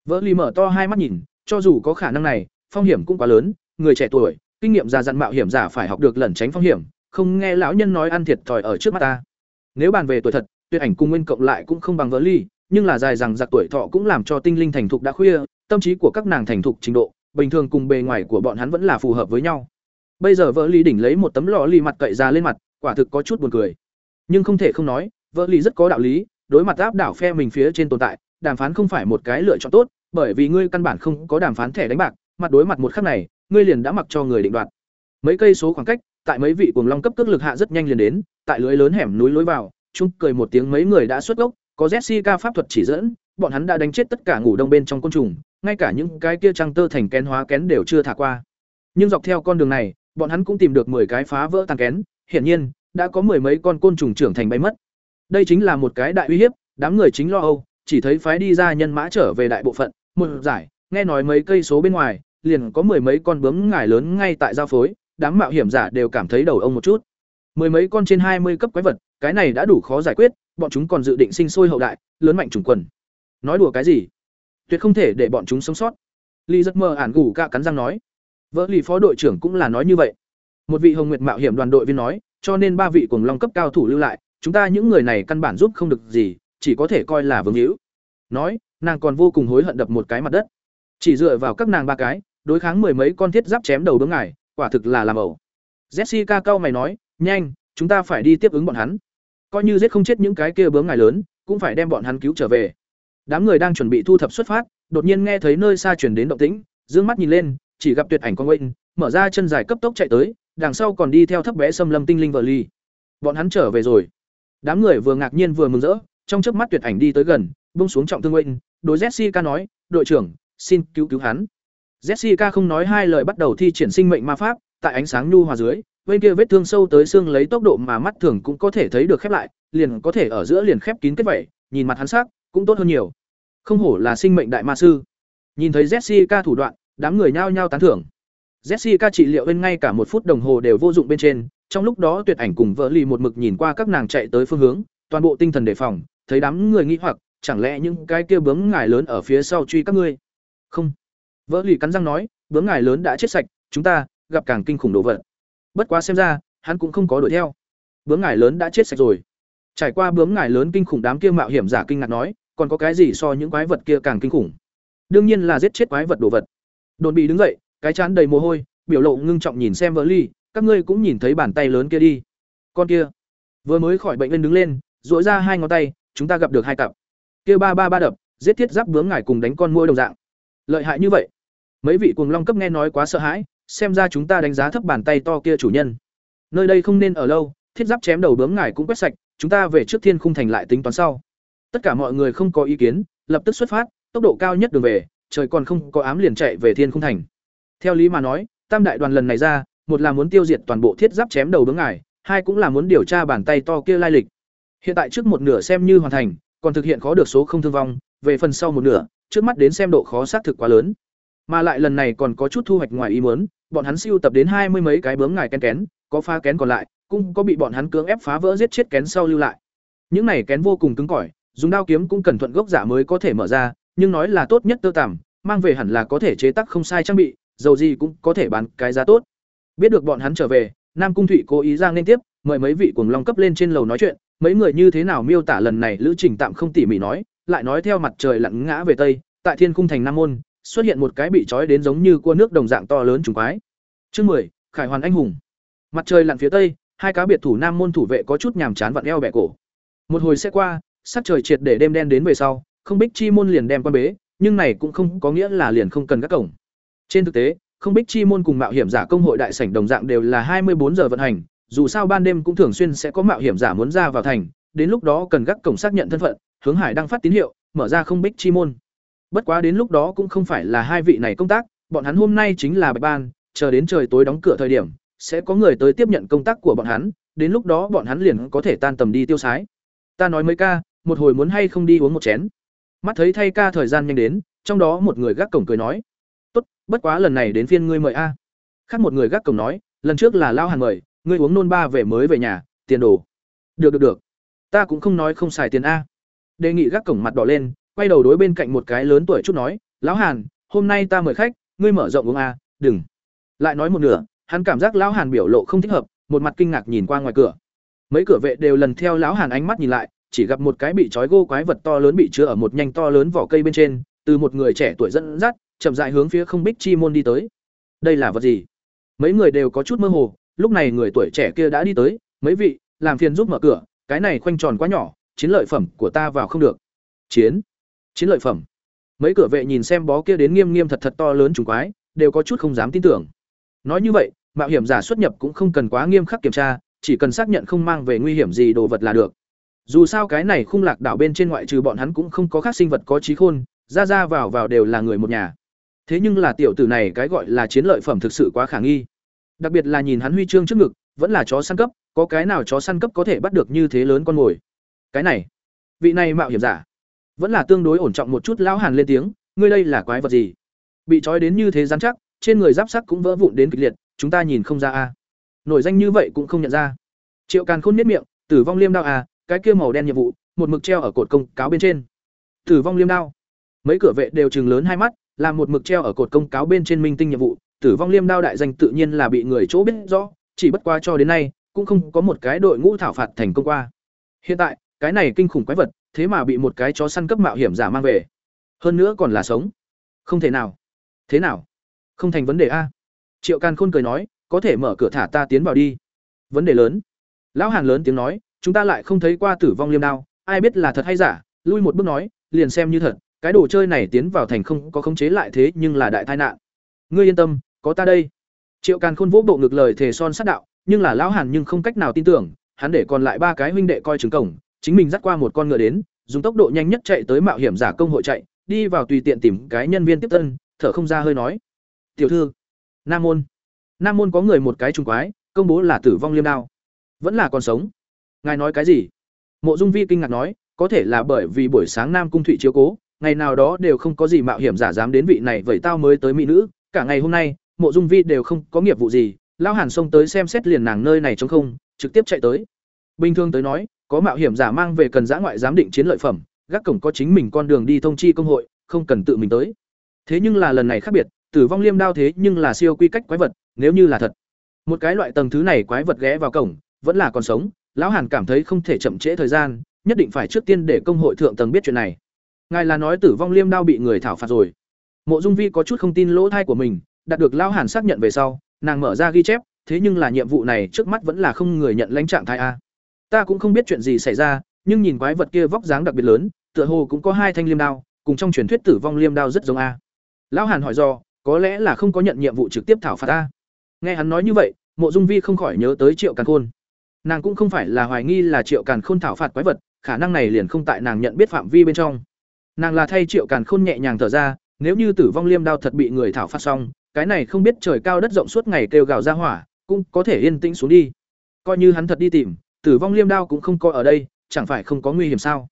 Vỡ lì mở to hai mắt nhìn, cho dù có khả năng này, phong hiểm cũng quá lớn, người trẻ tuổi, kinh nghiệm già dặn mạo hiểm giả phải học được lẩn tránh phong hiểm, không nghe lão nhân nói ăn thiệt thòi ở trước mắt ta. Nếu bàn về tuổi thật tuyệt ảnh cùng nguyên cộng lại cũng không bằng vỡ ly, nhưng là dài rằng giặc tuổi thọ cũng làm cho tinh linh thành thục đã khuya, tâm trí của các nàng thành thục trình độ, bình thường cùng bề ngoài của bọn hắn vẫn là phù hợp với nhau. Bây giờ vỡ ly đỉnh lấy một tấm lọ ly mặt cậy ra lên mặt, quả thực có chút buồn cười. Nhưng không thể không nói vỡ ly rất có đạo lý, đối mặt áp đảo phe mình phía trên tồn tại, đàm phán không phải một cái lựa chọn tốt, bởi vì ngươi căn bản không có đàm phán thẻ đánh bạc, mặt đối mặt một khắc này, ngươi liền đã mặc cho người định đoạt. Mấy cây số khoảng cách, tại mấy vị cuồng long cấp cước lực hạ rất nhanh liền đến, tại lưới lớn hẻm núi lối vào chung cười một tiếng mấy người đã xuất gốc có jessica pháp thuật chỉ dẫn bọn hắn đã đánh chết tất cả ngủ đông bên trong côn trùng ngay cả những cái kia trăng tơ thành kén hóa kén đều chưa thả qua nhưng dọc theo con đường này bọn hắn cũng tìm được 10 cái phá vỡ tàn kén hiển nhiên đã có mười mấy con côn trùng trưởng thành bay mất Đây chính là một cái đại uy hiếp, đám người chính lo âu, chỉ thấy phái đi ra nhân mã trở về đại bộ phận, một giải, nghe nói mấy cây số bên ngoài, liền có mười mấy con bướm ngải lớn ngay tại giao phối, đám mạo hiểm giả đều cảm thấy đầu ông một chút. Mười mấy con trên hai mươi cấp quái vật, cái này đã đủ khó giải quyết, bọn chúng còn dự định sinh sôi hậu đại, lớn mạnh chủng quần. Nói đùa cái gì? Tuyệt không thể để bọn chúng sống sót. Lý Dật mơ ản gù ca cắn răng nói. Vỡ lì phó đội trưởng cũng là nói như vậy. Một vị Hồng Nguyệt mạo hiểm đoàn đội viên nói, cho nên ba vị cùng long cấp cao thủ lưu lại, chúng ta những người này căn bản giúp không được gì, chỉ có thể coi là vương hữu. Nói, nàng còn vô cùng hối hận đập một cái mặt đất. Chỉ dựa vào các nàng ba cái, đối kháng mười mấy con thiết giáp chém đầu bướng ngải, quả thực là làm ẩu. Jessica cao mày nói, nhanh, chúng ta phải đi tiếp ứng bọn hắn. Coi như giết không chết những cái kia bướng ngài lớn, cũng phải đem bọn hắn cứu trở về. Đám người đang chuẩn bị thu thập xuất phát, đột nhiên nghe thấy nơi xa chuyển đến động tĩnh, dương mắt nhìn lên, chỉ gặp tuyệt ảnh con quên, mở ra chân dài cấp tốc chạy tới, đằng sau còn đi theo thấp bé xâm lâm tinh linh vợ ly. Bọn hắn trở về rồi. Đám người vừa ngạc nhiên vừa mừng rỡ, trong chớp mắt tuyệt ảnh đi tới gần, buông xuống trọng thương quên, đối Jessica nói, "Đội trưởng, xin cứu cứu hắn." Jessica không nói hai lời bắt đầu thi triển sinh mệnh ma pháp, tại ánh sáng nhu hòa dưới, bên kia vết thương sâu tới xương lấy tốc độ mà mắt thường cũng có thể thấy được khép lại, liền có thể ở giữa liền khép kín kết vậy, nhìn mặt hắn sắc, cũng tốt hơn nhiều. Không hổ là sinh mệnh đại ma sư. Nhìn thấy Jessica thủ đoạn, đám người nhao nhao tán thưởng. Jessica trị liệu bên ngay cả một phút đồng hồ đều vô dụng bên trên, trong lúc đó Tuyệt Ảnh cùng vợ lì một mực nhìn qua các nàng chạy tới phương hướng, toàn bộ tinh thần đề phòng, thấy đám người nghĩ hoặc, chẳng lẽ những cái kia bướm ngải lớn ở phía sau truy các ngươi? Không. Vợ lì cắn răng nói, bướm ngải lớn đã chết sạch, chúng ta gặp càng kinh khủng đồ vật. Bất quá xem ra, hắn cũng không có đuổi theo. Bướm ngải lớn đã chết sạch rồi. Trải qua bướm ngải lớn kinh khủng đám kia mạo hiểm giả kinh ngạc nói, còn có cái gì so những quái vật kia càng kinh khủng? Đương nhiên là giết chết quái vật đồ vật. Đồn bị đứng dậy, cái chán đầy mồ hôi, biểu lộ ngưng trọng nhìn xem Vỡ Ly, các ngươi cũng nhìn thấy bàn tay lớn kia đi. Con kia, vừa mới khỏi bệnh lên đứng lên, duỗi ra hai ngón tay, chúng ta gặp được hai cặp. Kia ba ba ba đập, giết thiết giáp bướm ngải cùng đánh con môi đồng dạng. Lợi hại như vậy. Mấy vị cuồng long cấp nghe nói quá sợ hãi, xem ra chúng ta đánh giá thấp bàn tay to kia chủ nhân. Nơi đây không nên ở lâu, thiết giáp chém đầu bướm ngải cũng quét sạch, chúng ta về trước thiên khung thành lại tính toán sau. Tất cả mọi người không có ý kiến, lập tức xuất phát, tốc độ cao nhất đường về, trời còn không có ám liền chạy về thiên khung thành. Theo lý mà nói, tam đại đoàn lần này ra, một là muốn tiêu diệt toàn bộ thiết giáp chém đầu bướm ngải, hai cũng là muốn điều tra bàn tay to kia lai lịch. Hiện tại trước một nửa xem như hoàn thành, còn thực hiện khó được số không thương vong, về phần sau một nửa, trước mắt đến xem độ khó xác thực quá lớn. Mà lại lần này còn có chút thu hoạch ngoài ý muốn, bọn hắn siêu tập đến hai mươi mấy cái bướm ngài kén kén, có phá kén còn lại, cũng có bị bọn hắn cưỡng ép phá vỡ giết chết kén sau lưu lại. Những này kén vô cùng cứng cỏi, dùng đao kiếm cũng cần thuận gốc giả mới có thể mở ra, nhưng nói là tốt nhất tơ tằm, mang về hẳn là có thể chế tác không sai trang bị, dầu gì cũng có thể bán cái giá tốt. Biết được bọn hắn trở về, Nam Cung Thụy cố ý ra nên tiếp, mời mấy vị cuồng long cấp lên trên lầu nói chuyện, mấy người như thế nào miêu tả lần này lữ trình tạm không tỉ mỉ nói, lại nói theo mặt trời lặn ngã về tây, tại Thiên Cung thành Nam môn, xuất hiện một cái bị trói đến giống như cua nước đồng dạng to lớn trùng quái. Chương 10, Khải Hoàn anh hùng. Mặt trời lặn phía tây, hai cá biệt thủ Nam môn thủ vệ có chút nhàm chán vặn eo bẻ cổ. Một hồi sẽ qua, sắc trời triệt để đêm đen đến về sau, không bích chi môn liền đem quan bế, nhưng này cũng không có nghĩa là liền không cần các cổng. Trên thực tế, không bích chi môn cùng mạo hiểm giả công hội đại sảnh đồng dạng đều là hai mươi bốn giờ vận hành, dù sao ban đêm cũng thường xuyên sẽ có mạo hiểm giả muốn ra vào thành, đến lúc đó cần gác cổng xác nhận thân phận, hướng hải đang phát tín hiệu, mở ra không bích chi môn. Bất quá đến lúc đó cũng không phải là hai vị này công tác, bọn hắn hôm nay chính là bạch ban, chờ đến trời tối đóng cửa thời điểm, sẽ có người tới tiếp nhận công tác của bọn hắn, đến lúc đó bọn hắn liền có thể tan tầm đi tiêu sái. Ta nói mấy ca, một hồi muốn hay không đi uống một chén. Mắt thấy thay ca thời gian nhanh đến, trong đó một người gác cổng cười nói: "Tốt, bất quá lần này đến phiên ngươi mời a." Khác một người gác cổng nói: "Lần trước là lao hàn mời, ngươi uống nôn ba về mới về nhà, tiền đồ." "Được được được. Ta cũng không nói không xài tiền a." Đề nghị gác cổng mặt đỏ lên, quay đầu đối bên cạnh một cái lớn tuổi chút nói: "Lão Hàn, hôm nay ta mời khách, ngươi mở rộng uống a, đừng." Lại nói một nửa, hắn cảm giác lão Hàn biểu lộ không thích hợp, một mặt kinh ngạc nhìn qua ngoài cửa. Mấy cửa vệ đều lần theo lão Hàn ánh mắt nhìn lại, chỉ gặp một cái bị trói gô quái vật to lớn bị chứa ở một nhanh to lớn vỏ cây bên trên, từ một người trẻ tuổi dẫn dắt, chậm rãi hướng phía không bích chi môn đi tới. Đây là vật gì? Mấy người đều có chút mơ hồ, lúc này người tuổi trẻ kia đã đi tới, "Mấy vị, làm phiền giúp mở cửa, cái này khoanh tròn quá nhỏ, chiến lợi phẩm của ta vào không được." "Chiến? Chiến lợi phẩm?" Mấy cửa vệ nhìn xem bó kia đến nghiêm nghiêm thật thật to lớn trùng quái, đều có chút không dám tin tưởng. Nói như vậy, mạo hiểm giả xuất nhập cũng không cần quá nghiêm khắc kiểm tra, chỉ cần xác nhận không mang về nguy hiểm gì đồ vật là được. Dù sao cái này khung lạc đảo bên trên ngoại trừ bọn hắn cũng không có khác sinh vật có trí khôn, ra ra vào vào đều là người một nhà. Thế nhưng là tiểu tử này cái gọi là chiến lợi phẩm thực sự quá khả nghi. Đặc biệt là nhìn hắn huy chương trước ngực, vẫn là chó săn cấp, có cái nào chó săn cấp có thể bắt được như thế lớn con mồi. cái này vị này mạo hiểm giả vẫn là tương đối ổn trọng một chút lão hàn lên tiếng, ngươi đây là quái vật gì? Bị trói đến như thế rắn chắc, trên người giáp sắc cũng vỡ vụn đến kịch liệt, chúng ta nhìn không ra a. Nổi danh như vậy cũng không nhận ra. Triệu càn khôn miết miệng, tử vong liêm đao à cái kia màu đen nhiệm vụ, một mực treo ở cột công cáo bên trên. Tử vong liêm đao? Mấy cửa vệ đều chừng lớn hai mắt, làm một mực treo ở cột công cáo bên trên minh tinh nhiệm vụ, tử vong liêm đao đại danh tự nhiên là bị người chỗ biết rõ, chỉ bất qua cho đến nay, cũng không có một cái đội ngũ thảo phạt thành công qua. Hiện tại, cái này kinh khủng quái vật thế mà bị một cái chó săn cấp mạo hiểm giả mang về. Hơn nữa còn là sống. Không thể nào. Thế nào? Không thành vấn đề a. Triệu càn khôn cười nói, có thể mở cửa thả ta tiến vào đi. Vấn đề lớn. Lão hàn lớn tiếng nói, chúng ta lại không thấy qua tử vong liêm đao, ai biết là thật hay giả. Lui một bước nói, liền xem như thật, cái đồ chơi này tiến vào thành không có khống chế lại thế nhưng là đại tai nạn. Ngươi yên tâm, có ta đây. Triệu càn khôn vỗ bộ ngực lời thề son sát đạo, nhưng là lão hàn nhưng không cách nào tin tưởng, hắn để còn lại ba cái huynh đệ coi trứng cổng chính mình dắt qua một con ngựa đến, dùng tốc độ nhanh nhất chạy tới mạo hiểm giả công hội chạy, đi vào tùy tiện tìm cái nhân viên tiếp tân thở không ra hơi nói. Tiểu thư, nam môn. Nam môn có người một cái trùng quái, công bố là tử vong liêm đao. Vẫn là còn sống. Ngài nói cái gì? Mộ dung vi kinh ngạc nói, có thể là bởi vì buổi sáng nam cung thụy chiếu cố, ngày nào đó đều không có gì mạo hiểm giả dám đến vị này vậy tao mới tới mỹ nữ. Cả ngày hôm nay, mộ dung vi đều không có nghiệp vụ gì, lao hàn xông tới xem xét liền nàng nơi này trống không, trực tiếp chạy tới. Bình thường tới nói có mạo hiểm giả mang về cần giã ngoại giám định chiến lợi phẩm, gác cổng có chính mình con đường đi thông chi công hội, không cần tự mình tới. Thế nhưng là lần này khác biệt, tử vong liêm đao thế nhưng là siêu quy cách quái vật, nếu như là thật. Một cái loại tầng thứ này quái vật ghé vào cổng, vẫn là còn sống, lão hàn cảm thấy không thể chậm trễ thời gian, nhất định phải trước tiên để công hội thượng tầng biết chuyện này. Ngài là nói tử vong liêm đao bị người thảo phạt rồi. Mộ dung vi có chút không tin lỗ thai của mình, đạt được lão hàn xác nhận về sau, nàng mở ra ghi chép, thế nhưng là nhiệm vụ này trước mắt vẫn là không người nhận lãnh trạng thái a ta cũng không biết chuyện gì xảy ra, nhưng nhìn quái vật kia vóc dáng đặc biệt lớn, tựa hồ cũng có hai thanh liêm đao, cùng trong truyền thuyết tử vong liêm đao rất giống a. Lão hàn hỏi do có lẽ là không có nhận nhiệm vụ trực tiếp thảo phạt a nghe hắn nói như vậy, mộ dung vi không khỏi nhớ tới triệu càn khôn. Nàng cũng không phải là hoài nghi là triệu càn khôn thảo phạt quái vật, khả năng này liền không tại nàng nhận biết phạm vi bên trong. Nàng là thay triệu càn khôn nhẹ nhàng thở ra, nếu như tử vong liêm đao thật bị người thảo phạt xong, cái này không biết trời cao đất rộng suốt ngày kêu gào ra hỏa, cũng có thể yên tĩnh xuống đi. Coi như hắn thật đi tìm tử vong liêm đao cũng không coi ở đây, chẳng phải không có nguy hiểm sao?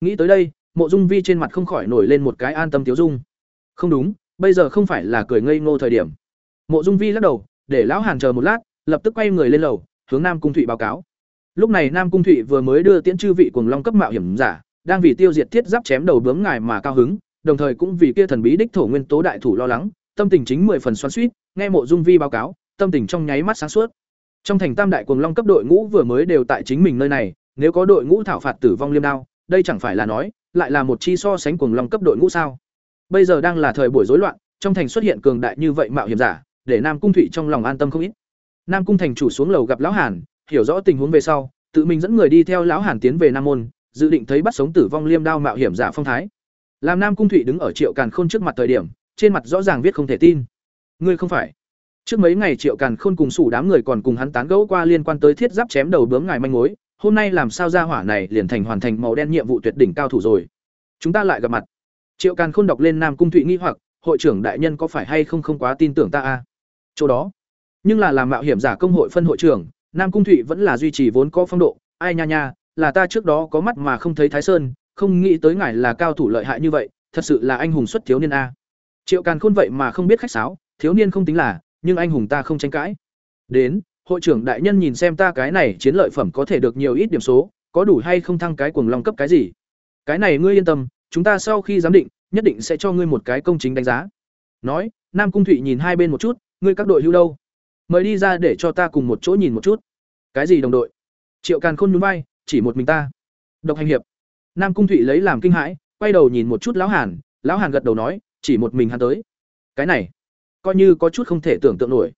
Nghĩ tới đây, mộ dung vi trên mặt không khỏi nổi lên một cái an tâm tiếu dung. Không đúng, bây giờ không phải là cười ngây ngô thời điểm. Mộ dung vi lắc đầu, để lão hàn chờ một lát, lập tức quay người lên lầu, hướng nam cung thụy báo cáo. Lúc này nam cung thụy vừa mới đưa tiễn chư vị cuồng long cấp mạo hiểm giả, đang vì tiêu diệt thiết giáp chém đầu bướm ngài mà cao hứng, đồng thời cũng vì kia thần bí đích thổ nguyên tố đại thủ lo lắng, tâm tình chính mười phần xoắn suýt nghe mộ dung vi báo cáo, tâm tình trong nháy mắt sáng suốt trong thành tam đại cuồng long cấp đội ngũ vừa mới đều tại chính mình nơi này, nếu có đội ngũ thảo phạt tử vong liêm đao, đây chẳng phải là nói, lại là một chi so sánh cuồng long cấp đội ngũ sao? Bây giờ đang là thời buổi rối loạn, trong thành xuất hiện cường đại như vậy mạo hiểm giả, để nam cung thụy trong lòng an tâm không ít. Nam cung thành chủ xuống lầu gặp lão hàn, hiểu rõ tình huống về sau, tự mình dẫn người đi theo lão hàn tiến về nam môn, dự định thấy bắt sống tử vong liêm đao mạo hiểm giả phong thái. Làm nam cung thụy đứng ở triệu càn khôn trước mặt thời điểm, trên mặt rõ ràng viết không thể tin. Ngươi không phải trước mấy ngày triệu càn khôn cùng sủ đám người còn cùng hắn tán gẫu qua liên quan tới thiết giáp chém đầu bướm ngài manh mối, hôm nay làm sao ra hỏa này liền thành hoàn thành màu đen nhiệm vụ tuyệt đỉnh cao thủ rồi. Chúng ta lại gặp mặt. Triệu càn khôn đọc lên nam cung thụy nghi hoặc, hội trưởng đại nhân có phải hay không không quá tin tưởng ta a? Chỗ đó. Nhưng là làm mạo hiểm giả công hội phân hội trưởng, nam cung thụy vẫn là duy trì vốn có phong độ, ai nha nha, là ta trước đó có mắt mà không thấy thái sơn, không nghĩ tới ngài là cao thủ lợi hại như vậy, thật sự là anh hùng xuất thiếu niên a. Triệu càn khôn vậy mà không biết khách sáo, thiếu niên không tính là nhưng anh hùng ta không tranh cãi. Đến, hội trưởng đại nhân nhìn xem ta cái này chiến lợi phẩm có thể được nhiều ít điểm số, có đủ hay không thăng cái cuồng long cấp cái gì? Cái này ngươi yên tâm, chúng ta sau khi giám định, nhất định sẽ cho ngươi một cái công chính đánh giá. Nói, nam cung thụy nhìn hai bên một chút, ngươi các đội hưu đâu? Mời đi ra để cho ta cùng một chỗ nhìn một chút. Cái gì đồng đội? Triệu càn khôn nhún vai, chỉ một mình ta. Độc hành hiệp. Nam cung thụy lấy làm kinh hãi, quay đầu nhìn một chút lão hàn. Lão hàn gật đầu nói, chỉ một mình hắn tới. Cái này coi như có chút không thể tưởng tượng nổi.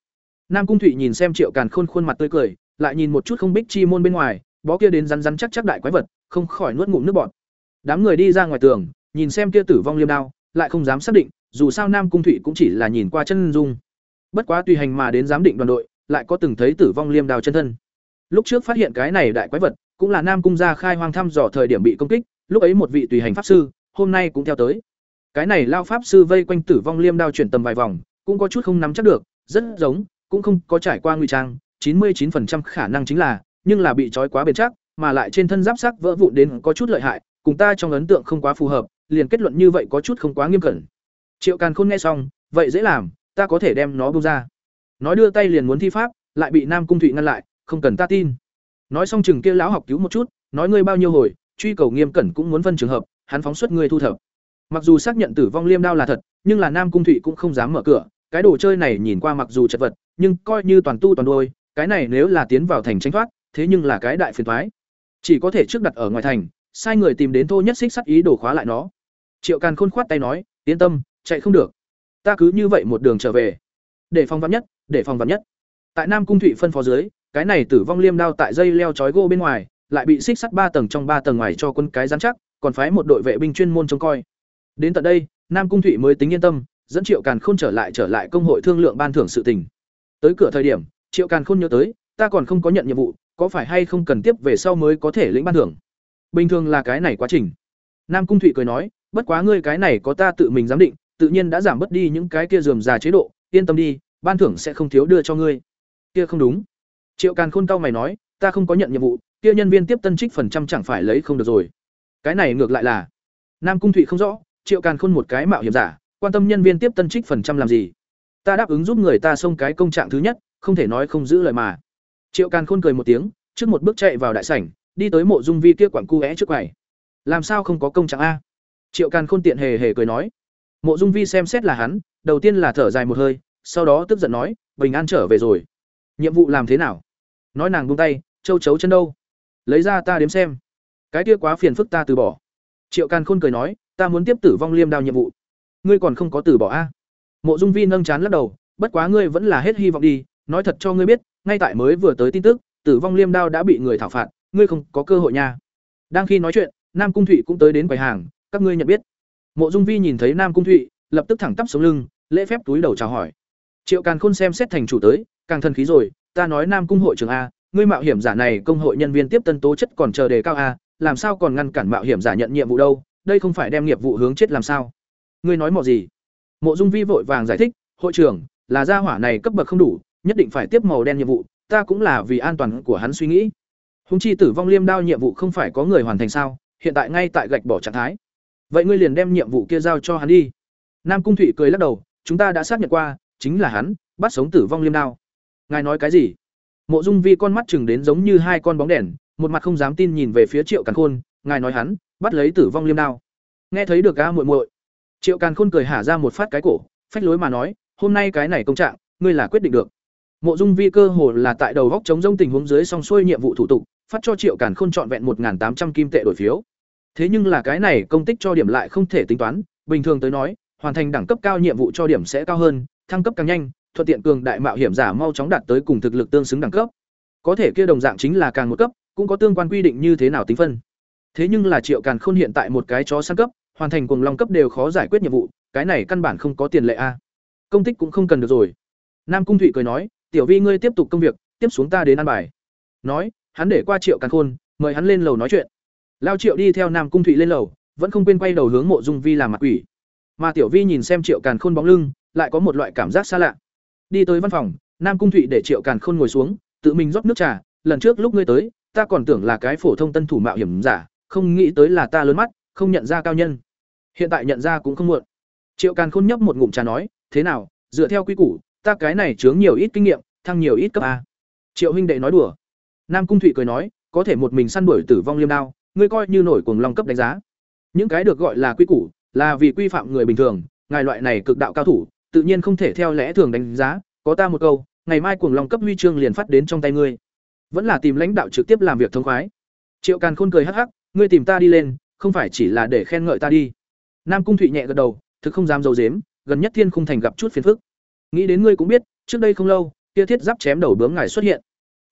Nam cung thụy nhìn xem triệu càn khôn khuôn mặt tươi cười, lại nhìn một chút không bích chi môn bên ngoài, bó kia đến rắn rắn chắc chắc đại quái vật, không khỏi nuốt ngụm nước bọt. Đám người đi ra ngoài tường, nhìn xem kia tử vong liêm đao, lại không dám xác định, dù sao nam cung thụy cũng chỉ là nhìn qua chân dung. Bất quá tùy hành mà đến giám định đoàn đội, lại có từng thấy tử vong liêm đao chân thân. Lúc trước phát hiện cái này đại quái vật, cũng là nam cung gia khai hoang thăm dò thời điểm bị công kích, lúc ấy một vị tùy hành pháp sư, hôm nay cũng theo tới. Cái này lao pháp sư vây quanh tử vong liêm đao chuyển tầm vài vòng cũng có chút không nắm chắc được rất giống cũng không có trải qua nguy trang chín mươi 99% khả năng chính là nhưng là bị trói quá bền chắc mà lại trên thân giáp sắc vỡ vụn đến có chút lợi hại, cùng ta trong ấn tượng không quá phù hợp, liền kết luận như vậy có chút không quá nghiêm cẩn. Triệu Càn Khôn nghe xong, vậy dễ làm, ta có thể đem nó buông ra. Nói đưa tay liền muốn thi pháp, lại bị Nam Cung Thụy ngăn lại, không cần ta tin. Nói xong chừng kia lão học cứu một chút, nói ngươi bao nhiêu hồi, truy cầu nghiêm cẩn cũng muốn phân trường hợp, hắn phóng xuất ngươi thu thập. Mặc dù xác nhận tử vong liêm đao là thật, nhưng là Nam Cung Thụy cũng không dám mở cửa, cái đồ chơi này nhìn qua mặc dù chật vật, nhưng coi như toàn tu toàn đôi, cái này nếu là tiến vào thành tranh thoát, thế nhưng là cái đại phiền toái. Chỉ có thể trước đặt ở ngoài thành, sai người tìm đến Thô Nhất Xích sắt ý đồ khóa lại nó. Triệu Càn khôn khoát tay nói, yên tâm, chạy không được. Ta cứ như vậy một đường trở về. Để phòng vạn nhất, để phòng vạn nhất. Tại Nam Cung Thụy phân phó dưới, cái này tử vong liêm đao tại dây leo chói gô bên ngoài, lại bị xích sắt ba tầng trong ba tầng ngoài cho quân cái giám chắc, còn phái một đội vệ binh chuyên môn trông coi. Đến tận đây, Nam Cung Thụy mới tính yên tâm, dẫn Triệu Càn Khôn trở lại trở lại công hội thương lượng ban thưởng sự tình. Tới cửa thời điểm, Triệu Càn Khôn nhớ tới, ta còn không có nhận nhiệm vụ, có phải hay không cần tiếp về sau mới có thể lĩnh ban thưởng? Bình thường là cái này quá trình. Nam Cung Thụy cười nói, bất quá ngươi cái này có ta tự mình giám định, tự nhiên đã giảm bớt đi những cái kia rườm rà chế độ, yên tâm đi, ban thưởng sẽ không thiếu đưa cho ngươi. Kia không đúng. Triệu Càn Khôn cao mày nói, ta không có nhận nhiệm vụ, kia nhân viên tiếp tân trích phần trăm chẳng phải lấy không được rồi. Cái này ngược lại là. Nam Cung Thụy không rõ, Triệu Càn Khôn một cái mạo hiểm giả, quan tâm nhân viên tiếp tân trích phần trăm làm gì? Ta đáp ứng giúp người ta xông cái công trạng thứ nhất, không thể nói không giữ lời mà. Triệu Càn Khôn cười một tiếng, trước một bước chạy vào đại sảnh, đi tới mộ dung vi kia quặng cu é trước quầy. Làm sao không có công trạng a? Triệu Càn Khôn tiện hề hề cười nói. Mộ Dung Vi xem xét là hắn, đầu tiên là thở dài một hơi, sau đó tức giận nói, "Bình an trở về rồi. Nhiệm vụ làm thế nào?" Nói nàng buông tay, châu chấu chân đâu? Lấy ra ta đếm xem. Cái kia quá phiền phức ta từ bỏ. Triệu Càn Khôn cười nói, "Ta muốn tiếp tử vong liêm đao nhiệm vụ." Ngươi còn không có từ bỏ a? Mộ Dung Vi nâng chán lắc đầu, "Bất quá ngươi vẫn là hết hy vọng đi, nói thật cho ngươi biết, ngay tại mới vừa tới tin tức, tử vong liêm đao đã bị người thảo phạt, ngươi không có cơ hội nha." Đang khi nói chuyện, Nam Cung Thụy cũng tới đến quầy hàng, các ngươi nhận biết. Mộ Dung Vi nhìn thấy Nam Cung Thụy, lập tức thẳng tắp sống lưng, lễ phép túi đầu chào hỏi. Triệu Càn Khôn xem xét thành chủ tới, càng thần khí rồi, ta nói Nam Cung hội trưởng a, ngươi mạo hiểm giả này công hội nhân viên tiếp tân tố chất còn chờ đề cao a, làm sao còn ngăn cản mạo hiểm giả nhận nhiệm vụ đâu, đây không phải đem nghiệp vụ hướng chết làm sao? Ngươi nói mọ gì? Mộ Dung Vi vội vàng giải thích, hội trưởng, là gia hỏa này cấp bậc không đủ, nhất định phải tiếp màu đen nhiệm vụ, ta cũng là vì an toàn của hắn suy nghĩ. húng chi tử vong liêm đao nhiệm vụ không phải có người hoàn thành sao, hiện tại ngay tại gạch bỏ trạng thái. Vậy ngươi liền đem nhiệm vụ kia giao cho hắn đi. Nam cung thụy cười lắc đầu chúng ta đã xác nhận qua chính là hắn bắt sống tử vong liêm đao. Ngài nói cái gì? Mộ dung vi con mắt chừng đến giống như hai con bóng đèn một mặt không dám tin nhìn về phía triệu càn khôn ngài nói hắn bắt lấy tử vong liêm đao. Nghe thấy được ga muội muội triệu càn khôn cười hả ra một phát cái cổ phách lối mà nói hôm nay cái này công trạng ngươi là quyết định được mộ dung vi cơ hồ là tại đầu góc chống rông tình huống dưới song xuôi nhiệm vụ thủ tục phát cho triệu càn khôn trọn vẹn một tám trăm kim tệ đổi phiếu Thế nhưng là cái này công tích cho điểm lại không thể tính toán, bình thường tới nói, hoàn thành đẳng cấp cao nhiệm vụ cho điểm sẽ cao hơn, thăng cấp càng nhanh, thuận tiện cường đại mạo hiểm giả mau chóng đạt tới cùng thực lực tương xứng đẳng cấp. Có thể kia đồng dạng chính là càng một cấp, cũng có tương quan quy định như thế nào tính phân. Thế nhưng là Triệu Càn Khôn hiện tại một cái chó săn cấp, hoàn thành cuồng long cấp đều khó giải quyết nhiệm vụ, cái này căn bản không có tiền lệ a. Công tích cũng không cần được rồi. Nam Cung Thụy cười nói, "Tiểu Vi ngươi tiếp tục công việc, tiếp xuống ta đến ăn bài." Nói, hắn để qua Triệu Càn Khôn, mời hắn lên lầu nói chuyện lao triệu đi theo nam cung thụy lên lầu vẫn không quên quay đầu hướng mộ dung vi làm mặt quỷ mà tiểu vi nhìn xem triệu càn khôn bóng lưng lại có một loại cảm giác xa lạ đi tới văn phòng nam cung thụy để triệu càn khôn ngồi xuống tự mình rót nước trà lần trước lúc ngươi tới ta còn tưởng là cái phổ thông tân thủ mạo hiểm giả không nghĩ tới là ta lớn mắt không nhận ra cao nhân hiện tại nhận ra cũng không muộn. Triệu càn khôn nhấp một ngụm trà nói, thế nào, dựa theo quy củ, ta cái này chướng nhiều ít kinh nghiệm, thăng nhiều ít cấp a. Triệu huynh đệ nói đùa. Nam cung thụy cười nói, có thể một mình săn đuổi tử vong liêm đao, ngươi coi như nổi cuồng long cấp đánh giá. Những cái được gọi là quy củ, là vì quy phạm người bình thường, ngài loại này cực đạo cao thủ, tự nhiên không thể theo lẽ thường đánh giá. Có ta một câu, ngày mai cuồng long cấp huy chương liền phát đến trong tay ngươi. Vẫn là tìm lãnh đạo trực tiếp làm việc thông khoái. Triệu càn khôn cười hắc hắc, ngươi tìm ta đi lên, không phải chỉ là để khen ngợi ta đi nam cung thụy nhẹ gật đầu thực không dám dầu giếm, gần nhất thiên khung thành gặp chút phiền phức nghĩ đến ngươi cũng biết trước đây không lâu kia thiết giáp chém đầu bướm ngài xuất hiện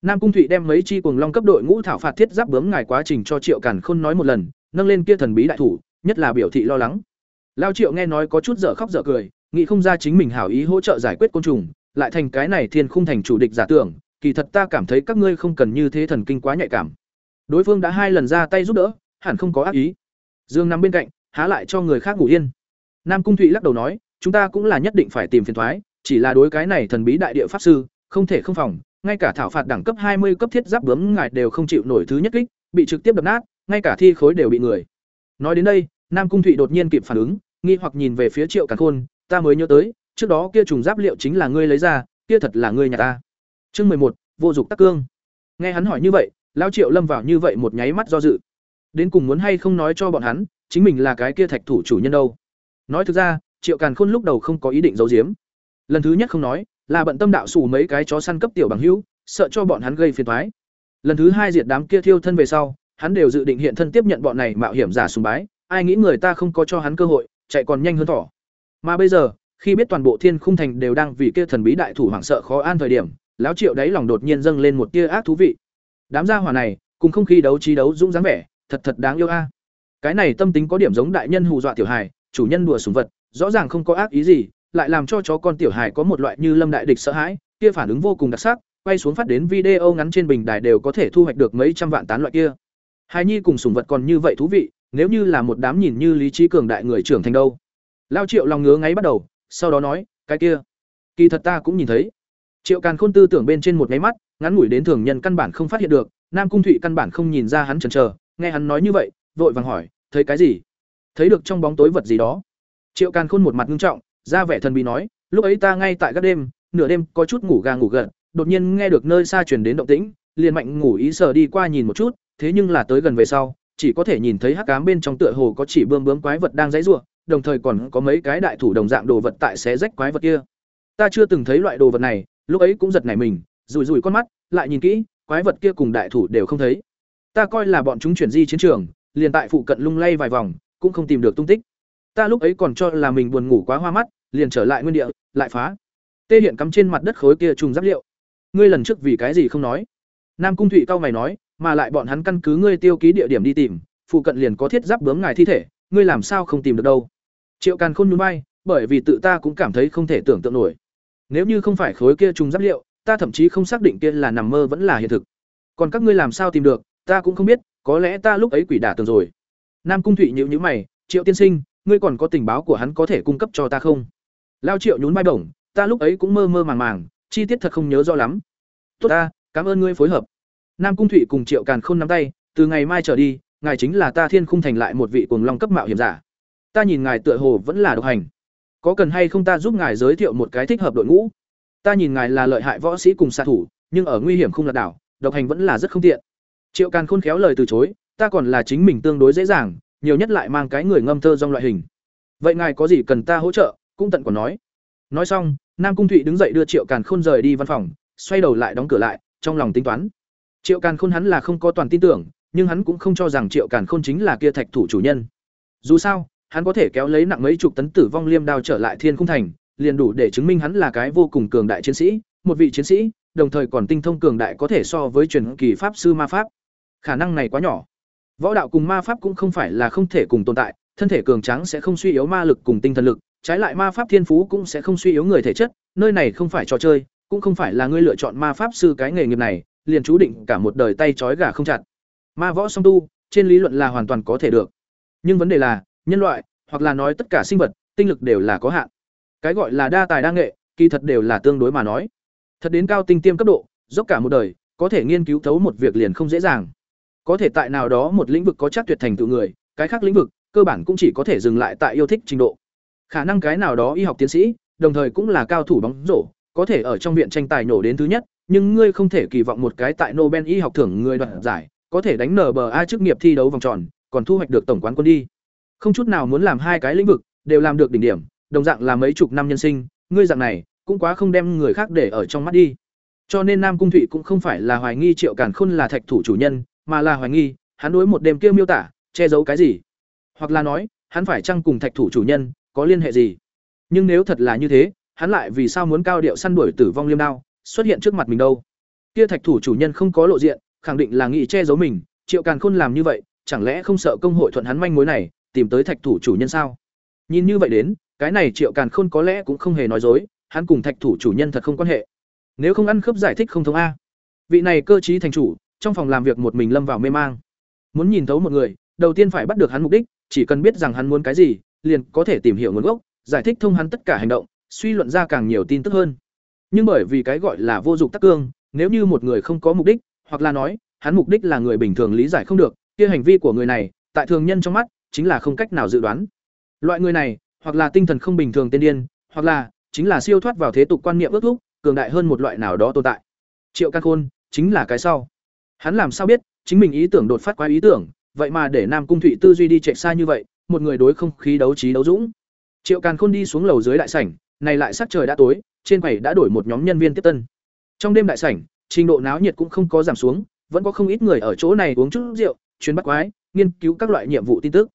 Nam Cung Thụy đem mấy chi cuồng long cấp đội ngũ thảo phạt thiết giáp bướm ngài quá trình cho Triệu cản Khôn nói một lần, nâng lên kia thần bí đại thủ, nhất là biểu thị lo lắng. Lao Triệu nghe nói có chút dở khóc dở cười, nghĩ không ra chính mình hảo ý hỗ trợ giải quyết côn trùng, lại thành cái này thiên khung thành chủ địch giả tưởng, kỳ thật ta cảm thấy các ngươi không cần như thế thần kinh quá nhạy cảm. Đối phương đã hai lần ra tay giúp đỡ, hẳn không có ác ý. Dương nằm bên cạnh, há lại cho người khác ngủ yên. Nam Cung Thụy lắc đầu nói, chúng ta cũng là nhất định phải tìm phiền thoái chỉ là đối cái này thần bí đại địa pháp sư, không thể không phòng, ngay cả thảo phạt đẳng cấp 20 cấp thiết giáp bướm ngài đều không chịu nổi thứ nhất kích, bị trực tiếp đập nát, ngay cả thi khối đều bị người. Nói đến đây, Nam Cung Thụy đột nhiên kịp phản ứng, nghi hoặc nhìn về phía Triệu Càn Khôn, ta mới nhớ tới, trước đó kia trùng giáp liệu chính là ngươi lấy ra, kia thật là ngươi nhà ta. Chương mười một, vô dụng tắc cương. Nghe hắn hỏi như vậy, lão Triệu lâm vào như vậy một nháy mắt do dự. Đến cùng muốn hay không nói cho bọn hắn, chính mình là cái kia thạch thủ chủ nhân đâu. Nói thực ra, Triệu Càn Khôn lúc đầu không có ý định giấu giếm. Lần thứ nhất không nói, là bận tâm đạo sủ mấy cái chó săn cấp tiểu bằng hữu, sợ cho bọn hắn gây phiền toái. Lần thứ hai diệt đám kia thiêu thân về sau, hắn đều dự định hiện thân tiếp nhận bọn này mạo hiểm giả sùng bái, ai nghĩ người ta không có cho hắn cơ hội, chạy còn nhanh hơn thỏ. Mà bây giờ, khi biết toàn bộ Thiên Khung Thành đều đang vì kia thần bí đại thủ hoảng sợ khó an thời điểm, lão Triệu đáy lòng đột nhiên dâng lên một tia ác thú vị. Đám gia hỏa này, cùng không khí đấu trí đấu dũng dáng vẻ, thật thật đáng yêu a. Cái này tâm tính có điểm giống đại nhân hù dọa tiểu hài, chủ nhân đùa sủng vật, rõ ràng không có ác ý gì, lại làm cho chó con tiểu hài có một loại như lâm đại địch sợ hãi, kia phản ứng vô cùng đặc sắc, quay xuống phát đến video ngắn trên bình đài đều có thể thu hoạch được mấy trăm vạn tán loại kia. Hài nhi cùng sủng vật còn như vậy thú vị, nếu như là một đám nhìn như lý trí cường đại người trưởng thành đâu. Lao Triệu lòng ngứa ngáy bắt đầu, sau đó nói, cái kia, kỳ thật ta cũng nhìn thấy. Triệu Càn Khôn tư tưởng bên trên một cái mắt, ngắn ngủi đến thường nhân căn bản không phát hiện được, Nam Cung Thụy căn bản không nhìn ra hắn chần chờ, nghe hắn nói như vậy, vội vàng hỏi, thấy cái gì? Thấy được trong bóng tối vật gì đó. Triệu Càn Khôn một mặt ngưng trọng, ra vẻ thần bí nói, lúc ấy ta ngay tại các đêm, nửa đêm có chút ngủ gà ngủ gật, đột nhiên nghe được nơi xa truyền đến động tĩnh, liền mạnh ngủ ý sờ đi qua nhìn một chút, thế nhưng là tới gần về sau, chỉ có thể nhìn thấy hắc ám bên trong tựa hồ có chỉ bươm bướm quái vật đang dãy giụa, đồng thời còn có mấy cái đại thủ đồng dạng đồ vật tại xé rách quái vật kia. Ta chưa từng thấy loại đồ vật này, lúc ấy cũng giật nảy mình, rủi rủi con mắt, lại nhìn kỹ, quái vật kia cùng đại thủ đều không thấy. Ta coi là bọn chúng chuyển di chiến trường, liền tại phụ cận lung lay vài vòng, cũng không tìm được tung tích. Ta lúc ấy còn cho là mình buồn ngủ quá hoa mắt, liền trở lại nguyên địa, lại phá. Tê hiện cắm trên mặt đất khối kia trùng giáp liệu. Ngươi lần trước vì cái gì không nói? Nam Cung Thụy cao mày nói, mà lại bọn hắn căn cứ ngươi tiêu ký địa điểm đi tìm, phụ cận liền có thiết giáp bướm ngài thi thể, ngươi làm sao không tìm được đâu? Triệu Càn Khôn núi bay bởi vì tự ta cũng cảm thấy không thể tưởng tượng nổi. Nếu như không phải khối kia trùng giáp liệu, ta thậm chí không xác định kia là nằm mơ vẫn là hiện thực. Còn các ngươi làm sao tìm được, ta cũng không biết, có lẽ ta lúc ấy quỷ đả tường rồi. Nam Cung Thụy nhữ nhữ mày, Triệu tiên sinh, ngươi còn có tình báo của hắn có thể cung cấp cho ta không? Lao Triệu nhún vai bổng, ta lúc ấy cũng mơ mơ màng màng, chi tiết thật không nhớ rõ lắm. Tốt ta, cảm ơn ngươi phối hợp. Nam Cung Thụy cùng Triệu Càn Khôn nắm tay, từ ngày mai trở đi, ngài chính là ta Thiên Khung thành lại một vị cuồng long cấp mạo hiểm giả. Ta nhìn ngài tựa hồ vẫn là độc hành, có cần hay không ta giúp ngài giới thiệu một cái thích hợp đội ngũ? Ta nhìn ngài là lợi hại võ sĩ cùng xạ thủ, nhưng ở nguy hiểm không lạc đảo, độc hành vẫn là rất không tiện. Triệu Càn Khôn khéo lời từ chối, ta còn là chính mình tương đối dễ dàng, nhiều nhất lại mang cái người ngâm thơ trong loại hình. Vậy ngài có gì cần ta hỗ trợ, cũng tận còn nói. Nói xong, Nam Cung Thụy đứng dậy đưa Triệu Càn Khôn rời đi văn phòng, xoay đầu lại đóng cửa lại, trong lòng tính toán. Triệu Càn Khôn hắn là không có toàn tin tưởng, nhưng hắn cũng không cho rằng Triệu Càn Khôn chính là kia thạch thủ chủ nhân. Dù sao, hắn có thể kéo lấy nặng mấy chục tấn tử vong liêm đao trở lại Thiên Cung thành, liền đủ để chứng minh hắn là cái vô cùng cường đại chiến sĩ, một vị chiến sĩ, đồng thời còn tinh thông cường đại có thể so với truyền kỳ pháp sư ma pháp. Khả năng này quá nhỏ. Võ đạo cùng ma pháp cũng không phải là không thể cùng tồn tại, thân thể cường tráng sẽ không suy yếu ma lực cùng tinh thần lực, trái lại ma pháp thiên phú cũng sẽ không suy yếu người thể chất, nơi này không phải trò chơi, cũng không phải là ngươi lựa chọn ma pháp sư cái nghề nghiệp này, liền chú định cả một đời tay trói gà không chặt. Ma võ song tu, trên lý luận là hoàn toàn có thể được. Nhưng vấn đề là, nhân loại, hoặc là nói tất cả sinh vật, tinh lực đều là có hạn. Cái gọi là đa tài đa nghệ, kỳ thật đều là tương đối mà nói. Thật đến cao tinh tiêm cấp độ, dốc cả một đời, có thể nghiên cứu thấu một việc liền không dễ dàng. Có thể tại nào đó một lĩnh vực có chắc tuyệt thành tựu người, cái khác lĩnh vực, cơ bản cũng chỉ có thể dừng lại tại yêu thích trình độ. Khả năng cái nào đó y học tiến sĩ, đồng thời cũng là cao thủ bóng rổ, có thể ở trong viện tranh tài nổ đến thứ nhất, nhưng ngươi không thể kỳ vọng một cái tại Nobel y học thưởng người đoạt giải, có thể đánh NBA chức nghiệp thi đấu vòng tròn, còn thu hoạch được tổng quán quân đi. Không chút nào muốn làm hai cái lĩnh vực, đều làm được đỉnh điểm, đồng dạng là mấy chục năm nhân sinh, ngươi dạng này, cũng quá không đem người khác để ở trong mắt đi. Cho nên Nam Cung Thụy cũng không phải là hoài nghi Triệu Càn Khôn là thạch thủ chủ nhân, mà là hoài nghi, hắn đối một đêm kia miêu tả, che giấu cái gì? Hoặc là nói, hắn phải chăng cùng thạch thủ chủ nhân có liên hệ gì? Nhưng nếu thật là như thế, hắn lại vì sao muốn cao điệu săn đuổi tử vong liêm đao, xuất hiện trước mặt mình đâu? Kia thạch thủ chủ nhân không có lộ diện, khẳng định là nghĩ che giấu mình, Triệu Càn Khôn làm như vậy, chẳng lẽ không sợ công hội thuận hắn manh mối này, tìm tới thạch thủ chủ nhân sao? Nhìn như vậy đến, cái này Triệu Càn Khôn có lẽ cũng không hề nói dối, hắn cùng thạch thủ chủ nhân thật không quan hệ. Nếu không ăn khớp giải thích không thông a. Vị này cơ trí thành chủ, trong phòng làm việc một mình lâm vào mê mang. Muốn nhìn thấu một người, đầu tiên phải bắt được hắn mục đích, chỉ cần biết rằng hắn muốn cái gì, liền có thể tìm hiểu nguồn gốc, giải thích thông hắn tất cả hành động, suy luận ra càng nhiều tin tức hơn. Nhưng bởi vì cái gọi là vô dụng tắc cương, nếu như một người không có mục đích, hoặc là nói, hắn mục đích là người bình thường lý giải không được, kia hành vi của người này, tại thường nhân trong mắt, chính là không cách nào dự đoán. Loại người này, hoặc là tinh thần không bình thường tiên điên, hoặc là chính là siêu thoát vào thế tục quan niệm ước thúc, cường đại hơn một loại nào đó tồn tại. Triệu căn Khôn chính là cái sau. Hắn làm sao biết, chính mình ý tưởng đột phát quá ý tưởng, vậy mà để Nam Cung Thụy tư duy đi chạy xa như vậy, một người đối không khí đấu trí đấu dũng. Triệu Càn Khôn đi xuống lầu dưới đại sảnh, này lại sắc trời đã tối, trên quầy đã đổi một nhóm nhân viên tiếp tân. Trong đêm đại sảnh, trình độ náo nhiệt cũng không có giảm xuống, vẫn có không ít người ở chỗ này uống chút rượu, chuyên bắt quái, nghiên cứu các loại nhiệm vụ tin tức.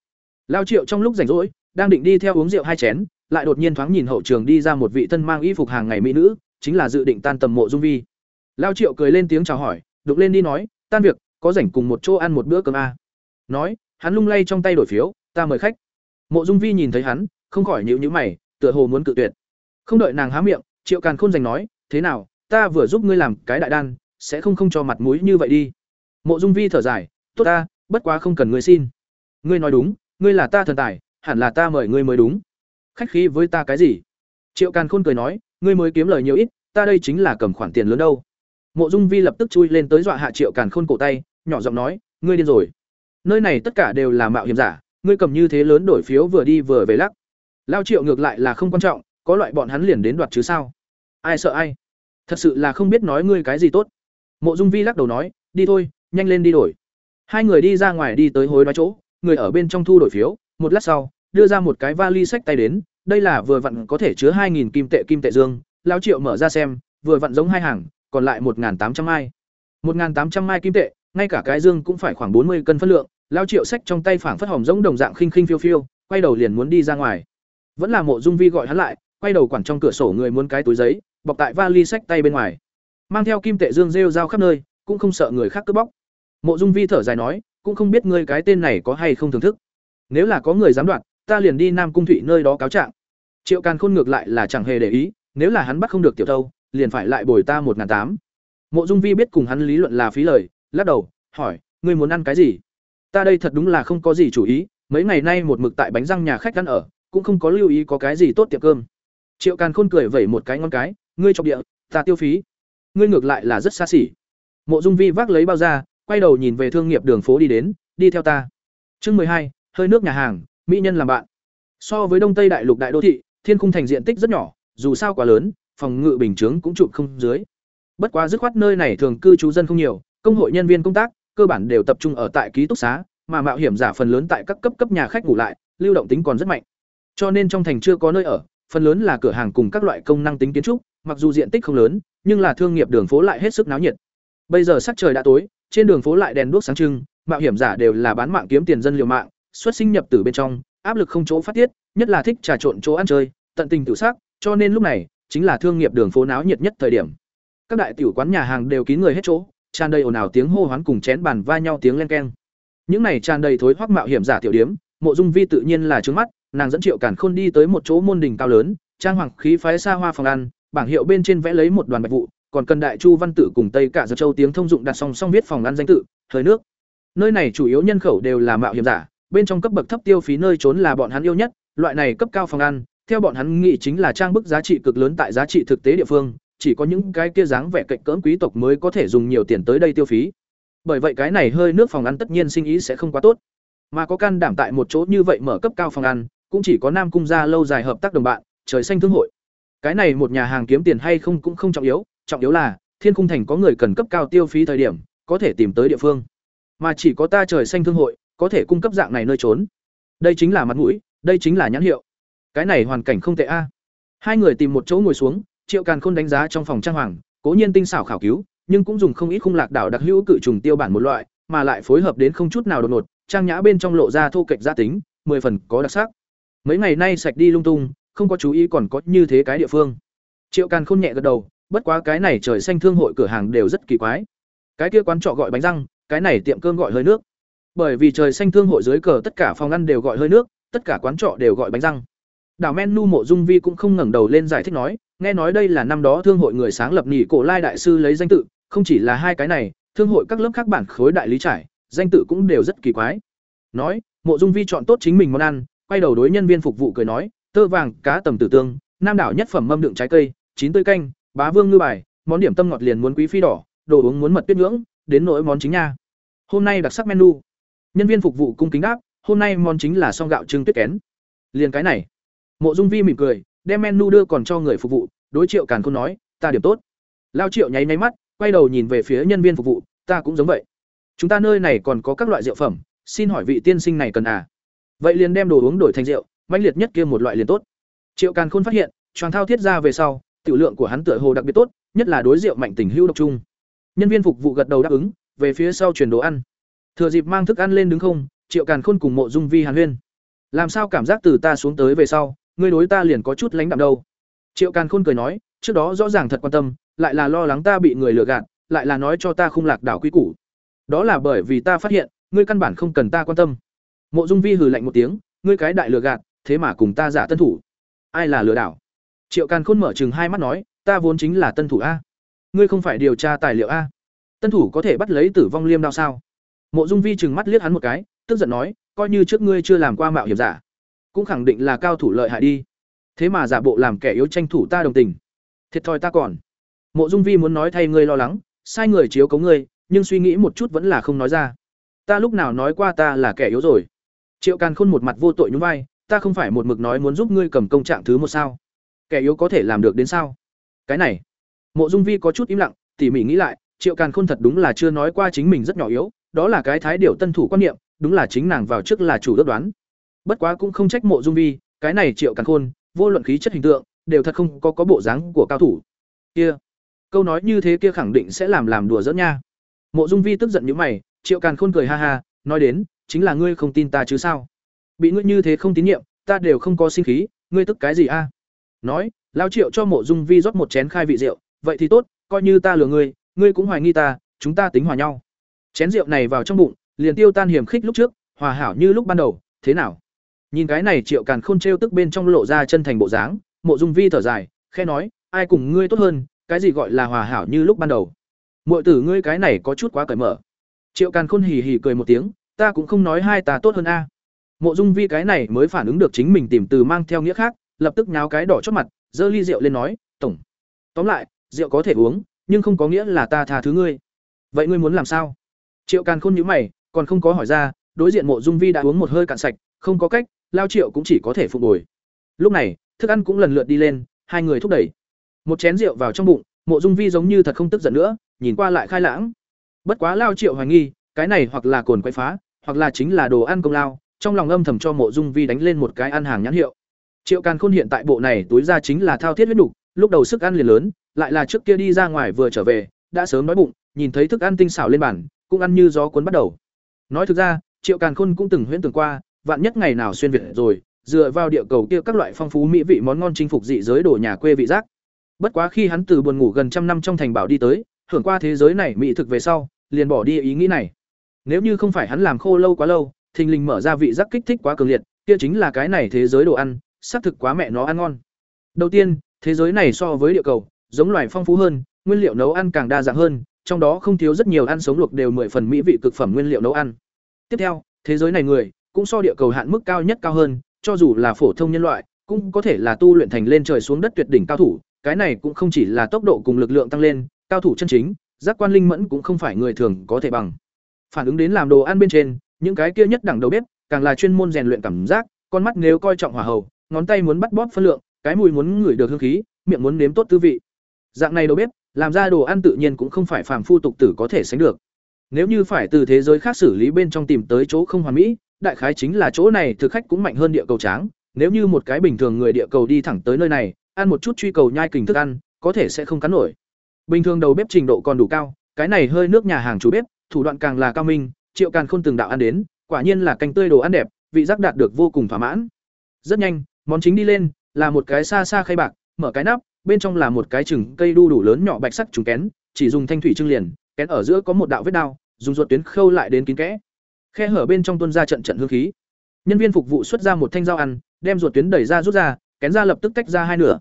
Lao Triệu trong lúc rảnh rỗi, đang định đi theo uống rượu hai chén, lại đột nhiên thoáng nhìn hậu trường đi ra một vị thân mang y phục hàng ngày mỹ nữ, chính là dự định tan tầm mộ dung vi. Lao Triệu cười lên tiếng chào hỏi, đục lên đi nói, tan việc, có rảnh cùng một chỗ ăn một bữa cơm a. À. Nói, hắn lung lay trong tay đổi phiếu, ta mời khách. Mộ Dung Vi nhìn thấy hắn, không khỏi nhíu nhíu mày, tựa hồ muốn cự tuyệt. Không đợi nàng há miệng, Triệu Càn Khôn giành nói, "Thế nào, ta vừa giúp ngươi làm cái đại đan, sẽ không không cho mặt mũi như vậy đi." Mộ Dung Vi thở dài, "Tốt ta, bất quá không cần ngươi xin." "Ngươi nói đúng, ngươi là ta thần tài, hẳn là ta mời ngươi mới đúng." Khách khí với ta cái gì? Triệu Càn Khôn cười nói, "Ngươi mới kiếm lời nhiều ít, ta đây chính là cầm khoản tiền lớn đâu." Mộ Dung Vi lập tức chui lên tới dọa hạ Triệu Càn Khôn cổ tay, nhỏ giọng nói, "Ngươi điên rồi. Nơi này tất cả đều là mạo hiểm giả, ngươi cầm như thế lớn đổi phiếu vừa đi vừa về lắc." Lao Triệu ngược lại là không quan trọng, có loại bọn hắn liền đến đoạt chứ sao? Ai sợ ai? Thật sự là không biết nói ngươi cái gì tốt. Mộ Dung Vi lắc đầu nói, "Đi thôi, nhanh lên đi đổi." Hai người đi ra ngoài đi tới hối đoái chỗ, người ở bên trong thu đổi phiếu, một lát sau, đưa ra một cái vali sách tay đến, đây là vừa vặn có thể chứa 2000 kim tệ kim tệ dương, Lao Triệu mở ra xem, vừa vặn giống hai hàng, còn lại 1800 mai. 1800 mai kim tệ, ngay cả cái dương cũng phải khoảng 40 cân phân lượng, Lao Triệu sách trong tay phảng phất hồng giống đồng dạng khinh khinh phiêu phiêu, quay đầu liền muốn đi ra ngoài. Vẫn là mộ dung vi gọi hắn lại quay đầu quản trong cửa sổ người muốn cái túi giấy bọc tại vali sách tay bên ngoài. Mang theo kim tệ dương rêu rao khắp nơi cũng không sợ người khác cướp bóc. Mộ dung vi thở dài nói cũng không biết ngươi cái tên này có hay không thưởng thức. Nếu là có người dám đoạt ta liền đi nam cung thụy nơi đó cáo trạng. Triệu càn khôn ngược lại là chẳng hề để ý nếu là hắn bắt không được tiểu thâu liền phải lại bồi ta một ngàn tám. Mộ dung vi biết cùng hắn lý luận là phí lời, lắc đầu, hỏi, ngươi muốn ăn cái gì? Ta đây thật đúng là không có gì chủ ý, mấy ngày nay một mực tại bánh răng nhà khách ăn ở, cũng không có lưu ý có cái gì tốt tiệm cơm. Triệu càn khôn cười vẩy một cái ngon cái, ngươi chọc địa, ta tiêu phí. Ngươi ngược lại là rất xa xỉ. Mộ dung vi vác lấy bao ra quay đầu nhìn về thương nghiệp đường phố đi đến, đi theo ta. Chương mười hai, hơi nước nhà hàng, mỹ nhân làm bạn. So với đông tây đại lục đại đô thị, thiên khung thành diện tích rất nhỏ, dù sao quá lớn phòng ngự bình chướng cũng chụp không dưới bất quá dứt khoát nơi này thường cư trú dân không nhiều công hội nhân viên công tác cơ bản đều tập trung ở tại ký túc xá mà mạo hiểm giả phần lớn tại các cấp cấp nhà khách ngủ lại lưu động tính còn rất mạnh cho nên trong thành chưa có nơi ở, phần lớn là cửa hàng cùng các loại công năng tính kiến trúc, mặc dù diện tích không lớn, nhưng là thương nghiệp đường phố lại hết sức náo nhiệt. Bây giờ sắc trời đã tối, trên đường phố lại đèn đuốc sáng trưng, mạo hiểm giả đều là bán mạng kiếm tiền dân liều mạng, xuất sinh nhập tử bên trong, áp lực không chỗ phát tiết, nhất là thích trà trộn chỗ ăn chơi, tận tình tự sắc, cho nên lúc này chính là thương nghiệp đường phố náo nhiệt nhất thời điểm. Các đại tiểu quán nhà hàng đều kín người hết chỗ, tràn đầy ồn ào tiếng hô hoán cùng chén bàn va nhau tiếng len keng. Những này tràn đầy thối hoắc mạo hiểm giả tiểu điếm, Mộ Dung Vi tự nhiên là trướng mắt, nàng dẫn Triệu Cản Khôn đi tới một chỗ môn đình cao lớn, trang hoàng khí phái xa hoa phòng ăn, bảng hiệu bên trên vẽ lấy một đoàn bạch vụ, còn cần đại chu văn tự cùng tây cả giật châu tiếng thông dụng đặt song song viết phòng ăn danh tự, thời nước. Nơi này chủ yếu nhân khẩu đều là mạo hiểm giả, bên trong cấp bậc thấp tiêu phí nơi trốn là bọn hắn yêu nhất, loại này cấp cao phòng ăn, theo bọn hắn nghĩ chính là trang bức giá trị cực lớn tại giá trị thực tế địa phương, chỉ có những cái kia dáng vẻ cạnh cỡn quý tộc mới có thể dùng nhiều tiền tới đây tiêu phí. Bởi vậy cái này hơi nước phòng ăn tất nhiên sinh ý sẽ không quá tốt. Mà có can đảm tại một chỗ như vậy mở cấp cao phòng ăn, cũng chỉ có Nam cung gia lâu dài hợp tác đồng bạn, trời xanh thương hội. Cái này một nhà hàng kiếm tiền hay không cũng không trọng yếu, trọng yếu là Thiên Cung thành có người cần cấp cao tiêu phí thời điểm, có thể tìm tới địa phương. Mà chỉ có ta trời xanh thương hội có thể cung cấp dạng này nơi trốn. Đây chính là mặt mũi, đây chính là nhãn hiệu. Cái này hoàn cảnh không tệ a. Hai người tìm một chỗ ngồi xuống, Triệu Càn Khôn đánh giá trong phòng trang hoàng, cố nhiên tinh xảo khảo cứu, nhưng cũng dùng không ít khung lạc đảo đặc hữu cự trùng tiêu bản một loại, mà lại phối hợp đến không chút nào đột ngột, trang nhã bên trong lộ ra thô kệch gia tính, mười phần có đặc sắc. Mấy ngày nay sạch đi lung tung không có chú ý còn có như thế cái địa phương. Triệu càn khôn nhẹ gật đầu bất quá cái này trời xanh thương hội cửa hàng đều rất kỳ quái. Cái kia quán trọ gọi bánh răng cái này tiệm cơm gọi hơi nước. Bởi vì trời xanh thương hội dưới cờ tất cả phòng ăn đều gọi hơi nước tất cả quán trọ đều gọi bánh răng đảo men nu mộ dung vi cũng không ngẩng đầu lên giải thích nói nghe nói đây là năm đó thương hội người sáng lập nhị cổ lai đại sư lấy danh tự không chỉ là hai cái này thương hội các lớp khác bản khối đại lý trải danh tự cũng đều rất kỳ quái. Nói mộ dung vi chọn tốt chính mình món ăn quay đầu đối nhân viên phục vụ cười nói, tơ vàng, cá tầm tử tương, nam đảo nhất phẩm mâm đựng trái cây, chín tươi canh, bá vương ngư bài, món điểm tâm ngọt liền muốn quý phi đỏ, đồ uống muốn mật tuyết ngưỡng đến nỗi món chính nha. Hôm nay đặc sắc menu. Nhân viên phục vụ cung kính đáp hôm nay món chính là song gạo trưng tuyết kén. Liền cái này mộ dung vi mỉm cười, đem menu đưa còn cho người phục vụ, đối triệu càn khôn nói, ta điểm tốt. Lao triệu nháy nháy mắt, quay đầu nhìn về phía nhân viên phục vụ, ta cũng giống vậy. Chúng ta nơi này còn có các loại rượu phẩm, xin hỏi vị tiên sinh này cần à? Vậy liền đem đồ uống đổi thành rượu mạnh liệt nhất kia một loại liền tốt. Triệu càn khôn phát hiện, choàng thao thiết ra về sau, tiểu lượng của hắn tựa hồ đặc biệt tốt, nhất là đối rượu mạnh tình hữu độc trung nhân viên phục vụ gật đầu đáp ứng, về phía sau chuyển đồ ăn. Thừa dịp mang thức ăn lên đứng không, triệu càn khôn cùng mộ dung vi hàn huyên. Làm sao cảm giác từ ta xuống tới về sau ngươi đối ta liền có chút lánh đạm đâu. Triệu càn khôn cười nói, trước đó rõ ràng thật quan tâm, lại là lo lắng ta bị người lừa gạt, lại là nói cho ta không lạc đảo quý củ. Đó là bởi vì ta phát hiện, ngươi căn bản không cần ta quan tâm. Mộ dung vi hừ lạnh một tiếng, ngươi cái đại lừa gạt, thế mà cùng ta giả tân thủ. Ai là lừa đảo? Triệu càn khôn mở chừng hai mắt nói, ta vốn chính là tân thủ a. Ngươi không phải điều tra tài liệu a. Tân thủ có thể bắt lấy tử vong liêm đao sao? Mộ dung vi chừng mắt liếc hắn một cái, tức giận nói, coi như trước ngươi chưa làm qua mạo hiểm giả cũng khẳng định là cao thủ lợi hại đi. Thế mà giả bộ làm kẻ yếu tranh thủ ta đồng tình. Thiệt thòi ta còn. Mộ dung vi muốn nói thay ngươi lo lắng, sai người chiếu cấu ngươi, nhưng suy nghĩ một chút vẫn là không nói ra. Ta lúc nào nói qua ta là kẻ yếu rồi. Triệu càn khôn một mặt vô tội nhún vai, ta không phải một mực nói muốn giúp ngươi cầm công trạng thứ một sao. Kẻ yếu có thể làm được đến sao? Cái này. Mộ dung vi có chút im lặng, tỉ mỉ nghĩ lại, triệu càn khôn thật đúng là chưa nói qua chính mình rất nhỏ yếu, đó là cái thái điều tân thủ quan niệm, đúng là chính nàng vào trước là chủ đất đoán bất quá cũng không trách mộ dung vi, cái này triệu càng khôn, vô luận khí chất hình tượng, đều thật không có có bộ dáng của cao thủ. Kia, câu nói như thế kia khẳng định sẽ làm làm đùa dẫn nha. Mộ dung vi tức giận như mày, triệu càng khôn cười ha ha, nói đến, chính là ngươi không tin ta chứ sao? Bị ngươi như thế không tín nhiệm, ta đều không có sinh khí, ngươi tức cái gì a? Nói, lao triệu cho mộ dung vi rót một chén khai vị rượu, vậy thì tốt, coi như ta lừa ngươi ngươi cũng hoài nghi ta, chúng ta tính hòa nhau. Chén rượu này vào trong bụng, liền tiêu tan hiểm khích lúc trước, hòa hảo như lúc ban đầu, thế nào? Nhìn cái này triệu càn khôn trêu tức bên trong lộ ra chân thành bộ dáng, mộ dung vi thở dài khe nói, ai cùng ngươi tốt hơn, cái gì gọi là hòa hảo như lúc ban đầu? Muội tử ngươi cái này có chút quá cởi mở. Triệu càn khôn hì hì cười một tiếng, ta cũng không nói hai ta tốt hơn a. Mộ dung vi cái này mới phản ứng được chính mình tìm từ mang theo nghĩa khác, lập tức nháo cái đỏ chót mặt, giơ ly rượu lên nói, tổng, tóm lại, rượu có thể uống, nhưng không có nghĩa là ta tha thứ ngươi. Vậy ngươi muốn làm sao? Triệu càn khôn nhíu mày, còn không có hỏi ra, đối diện mộ dung vi đã uống một hơi cạn sạch, không có cách lao triệu cũng chỉ có thể phục hồi. Lúc này, thức ăn cũng lần lượt đi lên, hai người thúc đẩy. Một chén rượu vào trong bụng, mộ dung vi giống như thật không tức giận nữa, nhìn qua lại khai lãng. Bất quá lao triệu hoài nghi, cái này hoặc là cồn quay phá, hoặc là chính là đồ ăn công lao, trong lòng âm thầm cho mộ dung vi đánh lên một cái ăn hàng nhãn hiệu. Triệu càn khôn hiện tại bộ này túi ra chính là thao thiết huyết đục lúc đầu sức ăn liền lớn, lại là trước kia đi ra ngoài vừa trở về, đã sớm đói bụng, nhìn thấy thức ăn tinh xảo lên bàn, cũng ăn như gió cuốn bắt đầu. Nói thực ra, triệu càn khôn cũng từng huyễn tưởng qua vạn nhất ngày nào xuyên việt rồi, dựa vào địa cầu kia các loại phong phú mỹ vị món ngon chinh phục dị giới đồ nhà quê vị giác. Bất quá khi hắn từ buồn ngủ gần trăm năm trong thành bảo đi tới, hưởng qua thế giới này mỹ thực về sau, liền bỏ đi ý nghĩ này. Nếu như không phải hắn làm khô lâu quá lâu, thình lình mở ra vị giác kích thích quá cường liệt, kia chính là cái này thế giới đồ ăn, xác thực quá mẹ nó ăn ngon. Đầu tiên, thế giới này so với địa cầu, giống loài phong phú hơn, nguyên liệu nấu ăn càng đa dạng hơn, trong đó không thiếu rất nhiều ăn sống luộc đều mười phần mỹ vị cực phẩm nguyên liệu nấu ăn. Tiếp theo, thế giới này người cũng so địa cầu hạn mức cao nhất cao hơn, cho dù là phổ thông nhân loại, cũng có thể là tu luyện thành lên trời xuống đất tuyệt đỉnh cao thủ, cái này cũng không chỉ là tốc độ cùng lực lượng tăng lên, cao thủ chân chính, giác quan linh mẫn cũng không phải người thường có thể bằng. Phản ứng đến làm đồ ăn bên trên, những cái kia nhất đẳng đầu bếp, càng là chuyên môn rèn luyện cảm giác, con mắt nếu coi trọng hỏa hầu, ngón tay muốn bắt bóp phân lượng, cái mùi muốn ngửi được hương khí, miệng muốn nếm tốt tư vị. Dạng này đầu bếp, làm ra đồ ăn tự nhiên cũng không phải phàm phu tục tử có thể sánh được. Nếu như phải từ thế giới khác xử lý bên trong tìm tới chỗ không hoàn mỹ đại khái chính là chỗ này thực khách cũng mạnh hơn địa cầu tráng, nếu như một cái bình thường người địa cầu đi thẳng tới nơi này, ăn một chút truy cầu nhai kình thức ăn, có thể sẽ không cắn nổi. Bình thường đầu bếp trình độ còn đủ cao, cái này hơi nước nhà hàng chủ bếp, thủ đoạn càng là cao minh, triệu càn khôn từng đạo ăn đến, quả nhiên là canh tươi đồ ăn đẹp, vị giác đạt được vô cùng thỏa mãn. Rất nhanh, món chính đi lên, là một cái xa xa khay bạc, mở cái nắp, bên trong là một cái chừng cây đu đủ lớn nhỏ bạch sắc trùng kén, chỉ dùng thanh thủy trưng liền, kén ở giữa có một đạo vết đao, dùng ruột tuyến khâu lại đến kín kẽ khe hở bên trong tuôn ra trận trận hương khí. Nhân viên phục vụ xuất ra một thanh dao ăn, đem ruột tuyến đẩy ra rút ra, kén ra lập tức tách ra hai nửa.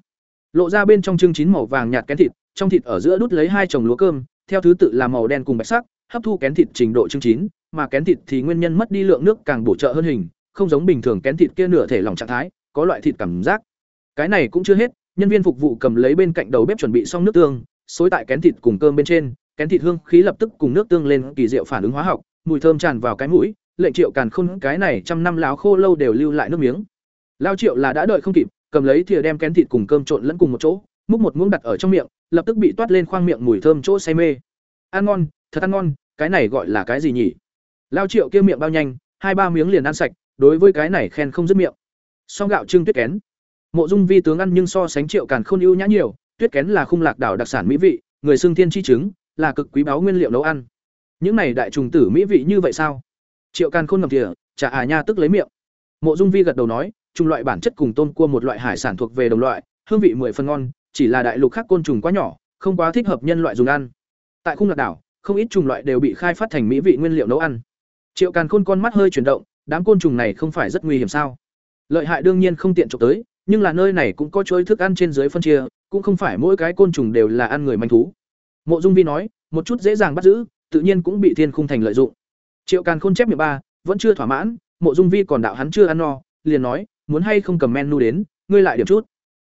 Lộ ra bên trong trưng chín màu vàng nhạt kén thịt, trong thịt ở giữa đút lấy hai chồng lúa cơm, theo thứ tự là màu đen cùng bạch sắc, hấp thu kén thịt trình độ trưng chín, mà kén thịt thì nguyên nhân mất đi lượng nước càng bổ trợ hơn hình, không giống bình thường kén thịt kia nửa thể lỏng trạng thái, có loại thịt cảm giác. Cái này cũng chưa hết, nhân viên phục vụ cầm lấy bên cạnh đầu bếp chuẩn bị xong nước tương, xối tại kén thịt cùng cơm bên trên, kén thịt hương khí lập tức cùng nước tương lên kỳ diệu phản ứng hóa học mùi thơm tràn vào cái mũi, lệnh triệu càn khôn cái này trăm năm láo khô lâu đều lưu lại nước miếng. Lao triệu là đã đợi không kịp, cầm lấy thìa đem kén thịt cùng cơm trộn lẫn cùng một chỗ, múc một muỗng đặt ở trong miệng, lập tức bị toát lên khoang miệng mùi thơm chỗ say mê. Ăn ngon, thật ăn ngon, cái này gọi là cái gì nhỉ? Lao triệu kia miệng bao nhanh, hai ba miếng liền ăn sạch, đối với cái này khen không dứt miệng. Song gạo trưng tuyết kén. Mộ dung vi tướng ăn nhưng so sánh triệu càn khôn ưu nhã nhiều, tuyết kén là khung lạc đảo đặc sản mỹ vị, người xương thiên chi trứng, là cực quý báu nguyên liệu nấu ăn những này đại trùng tử mỹ vị như vậy sao? Triệu càn khôn ngầm thìa, chả à nha tức lấy miệng. Mộ dung vi gật đầu nói trùng loại bản chất cùng tôm cua một loại hải sản thuộc về đồng loại, hương vị mười phần ngon, chỉ là đại lục khác côn trùng quá nhỏ, không quá thích hợp nhân loại dùng ăn. Tại khung lạc đảo, không ít trùng loại đều bị khai phát thành mỹ vị nguyên liệu nấu ăn. Triệu càn khôn con mắt hơi chuyển động, đám côn trùng này không phải rất nguy hiểm sao? Lợi hại đương nhiên không tiện trộm tới, nhưng là nơi này cũng có chuỗi thức ăn trên dưới phân chia, cũng không phải mỗi cái côn trùng đều là ăn người manh thú. Mộ dung vi nói, một chút dễ dàng bắt giữ tự nhiên cũng bị thiên khung thành lợi dụng. Triệu càn khôn chép miệng ba, vẫn chưa thỏa mãn, mộ dung vi còn đạo hắn chưa ăn no, liền nói, muốn hay không cầm menu đến, ngươi lại điểm chút.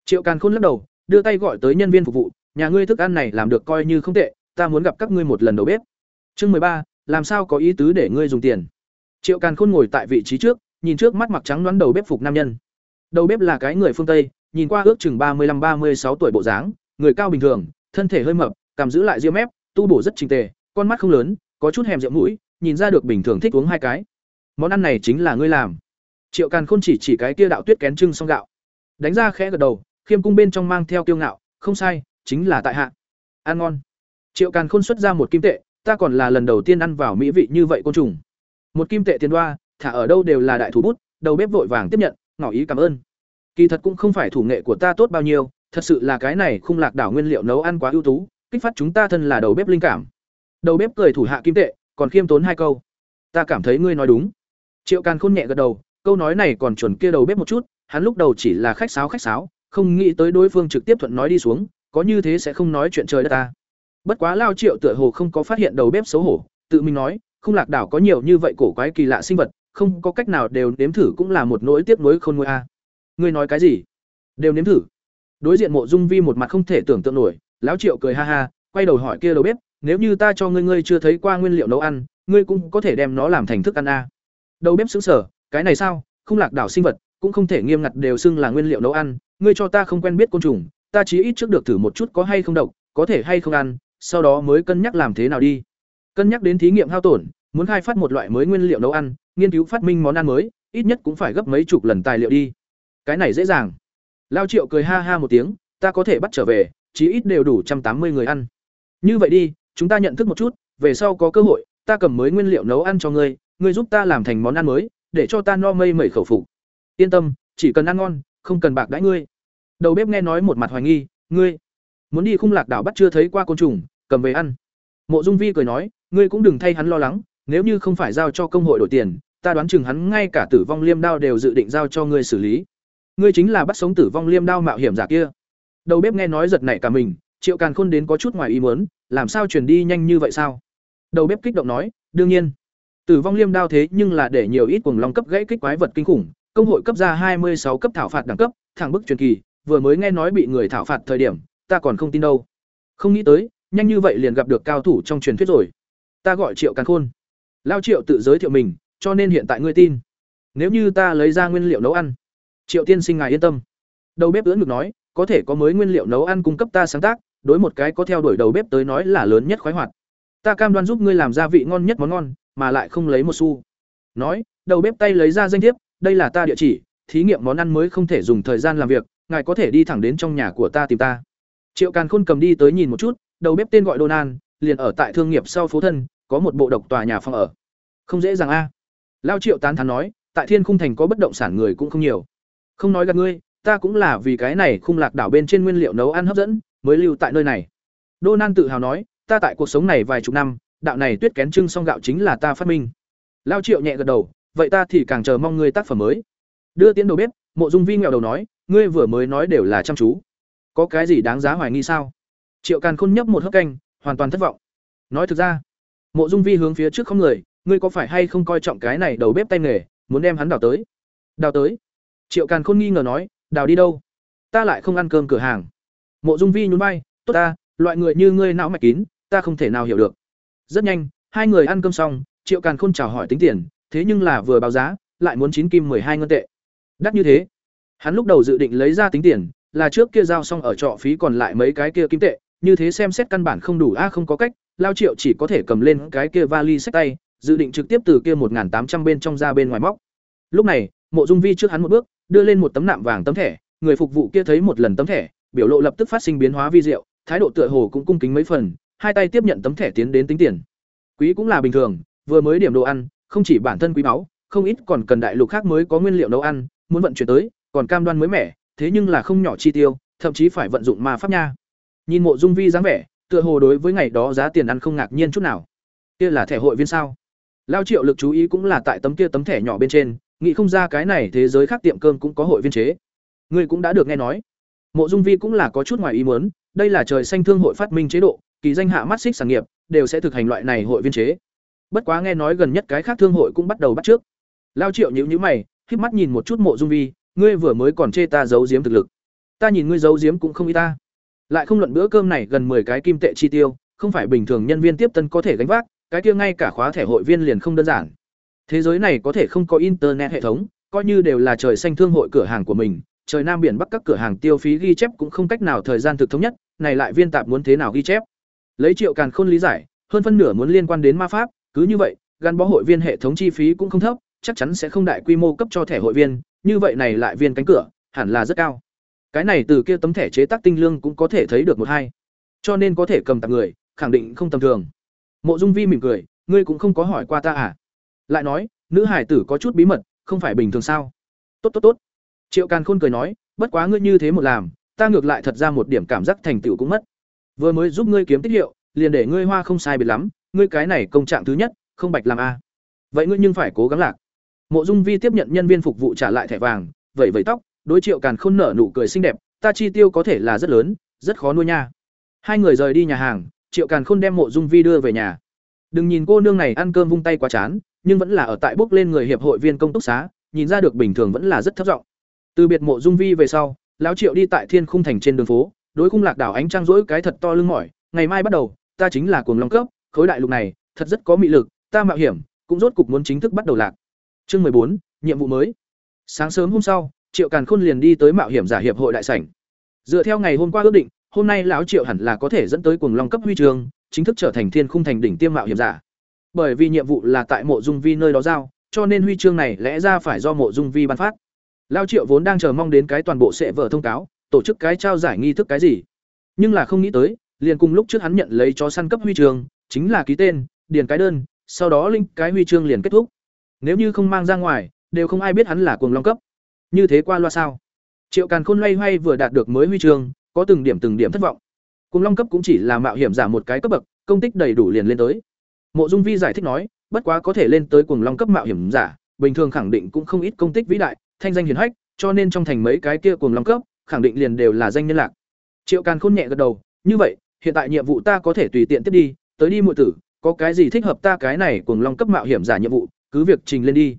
Triệu càn khôn lắc đầu, đưa tay gọi tới nhân viên phục vụ, nhà ngươi thức ăn này làm được coi như không tệ, ta muốn gặp các ngươi một lần đầu bếp. Chương mười ba, làm sao có ý tứ để ngươi dùng tiền? Triệu càn khôn ngồi tại vị trí trước, nhìn trước mắt mặc trắng đoán đầu bếp phục nam nhân. Đầu bếp là cái người phương tây, nhìn qua ước chừng ba mươi năm ba mươi sáu tuổi bộ dáng, người cao bình thường, thân thể hơi mập cảm giữ lại ria mép, tu bổ rất trình tề con mắt không lớn, có chút hèm rượu mũi, nhìn ra được bình thường thích uống hai cái. Món ăn này chính là ngươi làm. Triệu càn khôn chỉ chỉ cái kia đạo tuyết kén trưng xong gạo. Đánh ra khẽ gật đầu, khiêm cung bên trong mang theo kiêu ngạo, không sai, chính là tại hạ. Ăn ngon. Triệu càn khôn xuất ra một kim tệ, ta còn là lần đầu tiên ăn vào mỹ vị như vậy côn trùng. Một kim tệ tiền đoa, thả ở đâu đều là đại thủ bút, đầu bếp vội vàng tiếp nhận, ngỏ ý cảm ơn. Kỳ thật cũng không phải thủ nghệ của ta tốt bao nhiêu, thật sự là cái này không lạc đảo nguyên liệu nấu ăn quá ưu tú, kích phát chúng ta thân là đầu bếp linh cảm đầu bếp cười thủ hạ kim tệ, còn khiêm tốn hai câu. Ta cảm thấy ngươi nói đúng. Triệu càn khôn nhẹ gật đầu, câu nói này còn chuẩn kia đầu bếp một chút, hắn lúc đầu chỉ là khách sáo khách sáo, không nghĩ tới đối phương trực tiếp thuận nói đi xuống, có như thế sẽ không nói chuyện trời đất ta. Bất quá lao triệu tựa hồ không có phát hiện đầu bếp xấu hổ, tự mình nói không lạc đảo có nhiều như vậy cổ quái kỳ lạ sinh vật, không có cách nào đều nếm thử cũng là một nỗi tiếc nuối khôn nguôi a. Ngươi nói cái gì? Đều nếm thử. Đối diện mộ dung vi một mặt không thể tưởng tượng nổi, lão triệu cười ha ha, quay đầu hỏi kia đầu bếp nếu như ta cho ngươi ngươi chưa thấy qua nguyên liệu nấu ăn, ngươi cũng có thể đem nó làm thành thức ăn a. Đầu bếp xứng sở cái này sao? Không lạc đảo sinh vật, cũng không thể nghiêm ngặt đều xưng là nguyên liệu nấu ăn. Ngươi cho ta không quen biết côn trùng, ta chỉ ít trước được thử một chút có hay không độc, có thể hay không ăn, sau đó mới cân nhắc làm thế nào đi. Cân nhắc đến thí nghiệm hao tổn, muốn khai phát một loại mới nguyên liệu nấu ăn, nghiên cứu phát minh món ăn mới, ít nhất cũng phải gấp mấy chục lần tài liệu đi. Cái này dễ dàng. Lao triệu cười ha ha một tiếng, ta có thể bắt trở về chí ít đều đủ trăm tám mươi người ăn. Như vậy đi chúng ta nhận thức một chút, về sau có cơ hội, ta cầm mới nguyên liệu nấu ăn cho ngươi ngươi giúp ta làm thành món ăn mới, để cho ta no mây mẩy khẩu phục. Yên tâm, chỉ cần ăn ngon, không cần bạc đãi ngươi. Đầu bếp nghe nói một mặt hoài nghi, ngươi muốn đi khung lạc đảo bắt chưa thấy qua côn trùng, cầm về ăn. Mộ dung vi cười nói, ngươi cũng đừng thay hắn lo lắng, nếu như không phải giao cho công hội đổi tiền, ta đoán chừng hắn ngay cả tử vong liêm đao đều dự định giao cho ngươi xử lý. Ngươi chính là bắt sống tử vong liêm đao mạo hiểm giả kia. Đầu bếp nghe nói giật nảy cả mình, triệu càn khôn đến có chút ngoài ý muốn làm sao truyền đi nhanh như vậy sao? Đầu bếp kích động nói, đương nhiên. Tử vong liêm đao thế nhưng là để nhiều ít cuồng long cấp gãy kích quái vật kinh khủng, công hội cấp ra hai mươi sáu cấp thảo phạt đẳng cấp, thẳng bức truyền kỳ, vừa mới nghe nói bị người thảo phạt thời điểm, ta còn không tin đâu. Không nghĩ tới, nhanh như vậy liền gặp được cao thủ trong truyền thuyết rồi. Ta gọi triệu càn khôn. Lao triệu tự giới thiệu mình, cho nên hiện tại ngươi tin. Nếu như ta lấy ra nguyên liệu nấu ăn. Triệu tiên sinh ngài yên tâm. Đầu bếp ưỡn ngực nói, có thể có mới nguyên liệu nấu ăn cung cấp ta sáng tác đối một cái có theo đuổi đầu bếp tới nói là lớn nhất khoái hoạt ta cam đoan giúp ngươi làm gia vị ngon nhất món ngon mà lại không lấy một xu nói đầu bếp tay lấy ra danh thiếp đây là ta địa chỉ thí nghiệm món ăn mới không thể dùng thời gian làm việc ngài có thể đi thẳng đến trong nhà của ta tìm ta triệu càn khôn cầm đi tới nhìn một chút đầu bếp tên gọi Donan, liền ở tại thương nghiệp sau phố thân, có một bộ độc tòa nhà phòng ở. Không dễ dàng a. Lao Triệu tán thán nói, tại Thiên Khung thành có bất động sản người cũng không nhiều. Không nói gạt ngươi, ta cũng là vì cái này khung lạc đảo bên trên nguyên liệu nấu ăn hấp dẫn, mới lưu tại nơi này. Đô Nan tự hào nói, ta tại cuộc sống này vài chục năm, đạo này tuyết kén trưng xong gạo chính là ta phát minh. Lao Triệu nhẹ gật đầu, vậy ta thì càng chờ mong ngươi tác phẩm mới. Đưa tiến đầu bếp, Mộ Dung Vi nghèo đầu nói, ngươi vừa mới nói đều là chăm chú. Có cái gì đáng giá hoài nghi sao? triệu càn khôn nhấp một hớp canh hoàn toàn thất vọng nói thực ra mộ dung vi hướng phía trước không người ngươi có phải hay không coi trọng cái này đầu bếp tay nghề muốn đem hắn đào tới đào tới triệu càn khôn nghi ngờ nói đào đi đâu ta lại không ăn cơm cửa hàng mộ dung vi nhún vai, tốt ta, loại người như ngươi não mạch kín, ta không thể nào hiểu được. Rất nhanh, hai người ăn cơm xong, triệu càn khôn chào hỏi tính tiền, thế nhưng là vừa báo giá, lại muốn chín kim hai ngân tệ. Đắt như thế. Hắn lúc đầu dự định lấy ra tính tiền, là trước kia giao xong ở trọ phí còn lại mấy cái kia kim tệ, như thế xem xét căn bản không đủ, a, không có cách, lao triệu chỉ có thể cầm lên cái kia vali sách tay, dự định trực tiếp từ kia một tám trăm bên trong ra bên ngoài móc. Lúc này, mộ dung vi trước hắn một bước, đưa lên một tấm nạm vàng tấm thẻ, người phục vụ kia thấy một lần tấm thẻ biểu lộ lập tức phát sinh biến hóa vi diệu, thái độ tựa hồ cũng cung kính mấy phần, hai tay tiếp nhận tấm thẻ tiến đến tính tiền. Quý cũng là bình thường, vừa mới điểm đồ ăn, không chỉ bản thân quý báu, không ít còn cần đại lục khác mới có nguyên liệu nấu ăn, muốn vận chuyển tới, còn cam đoan mới mẻ, thế nhưng là không nhỏ chi tiêu, thậm chí phải vận dụng ma pháp nha. Nhìn mộ dung vi dáng vẻ, tựa hồ đối với ngày đó giá tiền ăn không ngạc nhiên chút nào. Kia là thẻ hội viên sao? Lao triệu lực chú ý cũng là tại tấm kia tấm thẻ nhỏ bên trên, nghĩ không ra cái này thế giới khác tiệm cơm cũng có hội viên chế. Ngươi cũng đã được nghe nói mộ dung vi cũng là có chút ngoài ý muốn, đây là trời xanh thương hội phát minh chế độ, kỳ danh hạ mắt xích sản nghiệp, đều sẽ thực hành loại này hội viên chế. Bất quá nghe nói gần nhất cái khác thương hội cũng bắt đầu bắt trước. Lao triệu nhữ nhữ mày, híp mắt nhìn một chút mộ dung vi, ngươi vừa mới còn chê ta giấu giếm thực lực. Ta nhìn ngươi giấu giếm cũng không y ta. Lại không luận bữa cơm này gần 10 cái kim tệ chi tiêu, không phải bình thường nhân viên tiếp tân có thể gánh vác, cái kia ngay cả khóa thẻ hội viên liền không đơn giản. Thế giới này có thể không có internet hệ thống, coi như đều là trời xanh thương hội cửa hàng của mình trời nam biển bắc các cửa hàng tiêu phí ghi chép cũng không cách nào thời gian thực thống nhất, này lại viên tạp muốn thế nào ghi chép? Lấy triệu càn khôn lý giải, hơn phân nửa muốn liên quan đến ma pháp, cứ như vậy, gắn bó hội viên hệ thống chi phí cũng không thấp, chắc chắn sẽ không đại quy mô cấp cho thẻ hội viên, như vậy này lại viên cánh cửa, hẳn là rất cao. Cái này từ kia tấm thẻ chế tác tinh lương cũng có thể thấy được một hai. Cho nên có thể cầm tạp người, khẳng định không tầm thường. Mộ dung vi mỉm cười, ngươi cũng không có hỏi qua ta à? Lại nói, nữ hải tử có chút bí mật, không phải bình thường sao? Tốt tốt tốt triệu càn khôn cười nói, bất quá ngươi như thế một làm, ta ngược lại thật ra một điểm cảm giác thành tựu cũng mất. Vừa mới giúp ngươi kiếm tích hiệu, liền để ngươi hoa không sai biệt lắm, ngươi cái này công trạng thứ nhất, không bạch làm a. Vậy ngươi nhưng phải cố gắng lạc. Mộ dung vi tiếp nhận nhân viên phục vụ trả lại thẻ vàng vẩy vẩy tóc, đối triệu càn khôn nở nụ cười xinh đẹp, ta chi tiêu có thể là rất lớn, rất khó nuôi nha. Hai người rời đi nhà hàng, triệu càn khôn đem mộ dung vi đưa về nhà. Đừng nhìn cô nương này ăn cơm vung tay quá chán, nhưng vẫn là ở tại bước lên người hiệp hội viên công tốc xá, nhìn ra được bình thường vẫn là rất thấp giọng từ biệt mộ dung vi về sau, lão triệu đi tại thiên khung thành trên đường phố, đối khung lạc đảo ánh trăng rỗi cái thật to lưng mỏi. Ngày mai bắt đầu, ta chính là cuồng long cấp, khối đại lục này, thật rất có mị lực, ta mạo hiểm, cũng rốt cục muốn chính thức bắt đầu lạc. Chương mười bốn, nhiệm vụ mới. Sáng sớm hôm sau, triệu càn khôn liền đi tới mạo hiểm giả hiệp hội đại sảnh. Dựa theo ngày hôm qua ước định, hôm nay lão triệu hẳn là có thể dẫn tới cuồng long cấp huy trường chính thức trở thành thiên khung thành đỉnh tiêm mạo hiểm giả. Bởi vì nhiệm vụ là tại mộ dung vi nơi đó giao, cho nên huy chương này lẽ ra phải do mộ dung vi ban phát lao triệu vốn đang chờ mong đến cái toàn bộ sẽ vở thông cáo, tổ chức cái trao giải nghi thức cái gì. Nhưng là không nghĩ tới, liền cùng lúc trước hắn nhận lấy cho săn cấp huy chương, chính là ký tên, điền cái đơn, sau đó linh cái huy chương liền kết thúc. Nếu như không mang ra ngoài, đều không ai biết hắn là cuồng long cấp. Như thế qua loa sao? Triệu càn khôn loay hoay vừa đạt được mới huy chương, có từng điểm từng điểm thất vọng. Cuồng long cấp cũng chỉ là mạo hiểm giả một cái cấp bậc, công tích đầy đủ liền lên tới. Mộ dung vi giải thích nói, bất quá có thể lên tới cuồng long cấp mạo hiểm giả, bình thường khẳng định cũng không ít công tích vĩ đại thanh danh hiển hách, cho nên trong thành mấy cái kia cuồng long cấp, khẳng định liền đều là danh nhân lạc. Triệu càn khôn nhẹ gật đầu, như vậy, hiện tại nhiệm vụ ta có thể tùy tiện tiếp đi, tới đi muội tử, có cái gì thích hợp ta cái này cuồng long cấp mạo hiểm giả nhiệm vụ, cứ việc trình lên đi.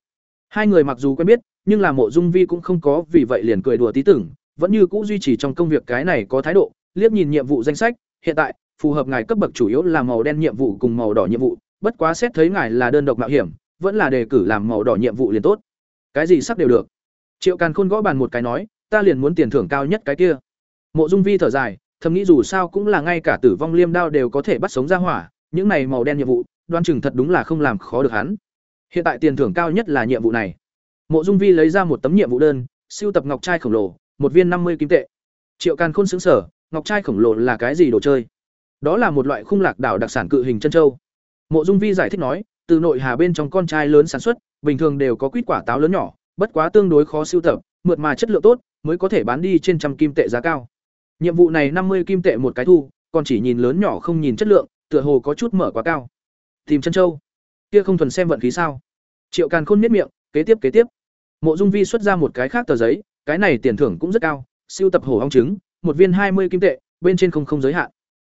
Hai người mặc dù quen biết, nhưng là mộ dung vi cũng không có, vì vậy liền cười đùa tí tưởng, vẫn như cũ duy trì trong công việc cái này có thái độ, liếc nhìn nhiệm vụ danh sách, hiện tại, phù hợp ngài cấp bậc chủ yếu là màu đen nhiệm vụ cùng màu đỏ nhiệm vụ, bất quá xét thấy ngài là đơn độc mạo hiểm, vẫn là đề cử làm màu đỏ nhiệm vụ liền tốt. Cái gì sắc đều được triệu càn khôn gõ bàn một cái nói, ta liền muốn tiền thưởng cao nhất cái kia. Mộ dung vi thở dài, thầm nghĩ dù sao cũng là ngay cả tử vong liêm đao đều có thể bắt sống ra hỏa, những này màu đen nhiệm vụ, đoan chừng thật đúng là không làm khó được hắn. Hiện tại tiền thưởng cao nhất là nhiệm vụ này. Mộ dung vi lấy ra một tấm nhiệm vụ đơn, siêu tập ngọc trai khổng lồ, một viên năm mươi kim tệ. Triệu càn khôn xứng sở ngọc trai khổng lồ là cái gì đồ chơi? Đó là một loại khung lạc đảo đặc sản cự hình chân châu. Mộ dung vi giải thích nói, từ nội hà bên trong con trai lớn sản xuất, bình thường đều có quýt quả táo lớn nhỏ bất quá tương đối khó siêu tập, mượt mà chất lượng tốt, mới có thể bán đi trên trăm kim tệ giá cao. Nhiệm vụ này năm mươi kim tệ một cái thu, còn chỉ nhìn lớn nhỏ không nhìn chất lượng, tựa hồ có chút mở quá cao. Tìm chân châu. Kia không thuần xem vận khí sao? Triệu càn khôn miết miệng, kế tiếp kế tiếp. Mộ dung vi xuất ra một cái khác tờ giấy, cái này tiền thưởng cũng rất cao siêu tập hổ ong trứng, một viên hai mươi kim tệ, bên trên không không giới hạn.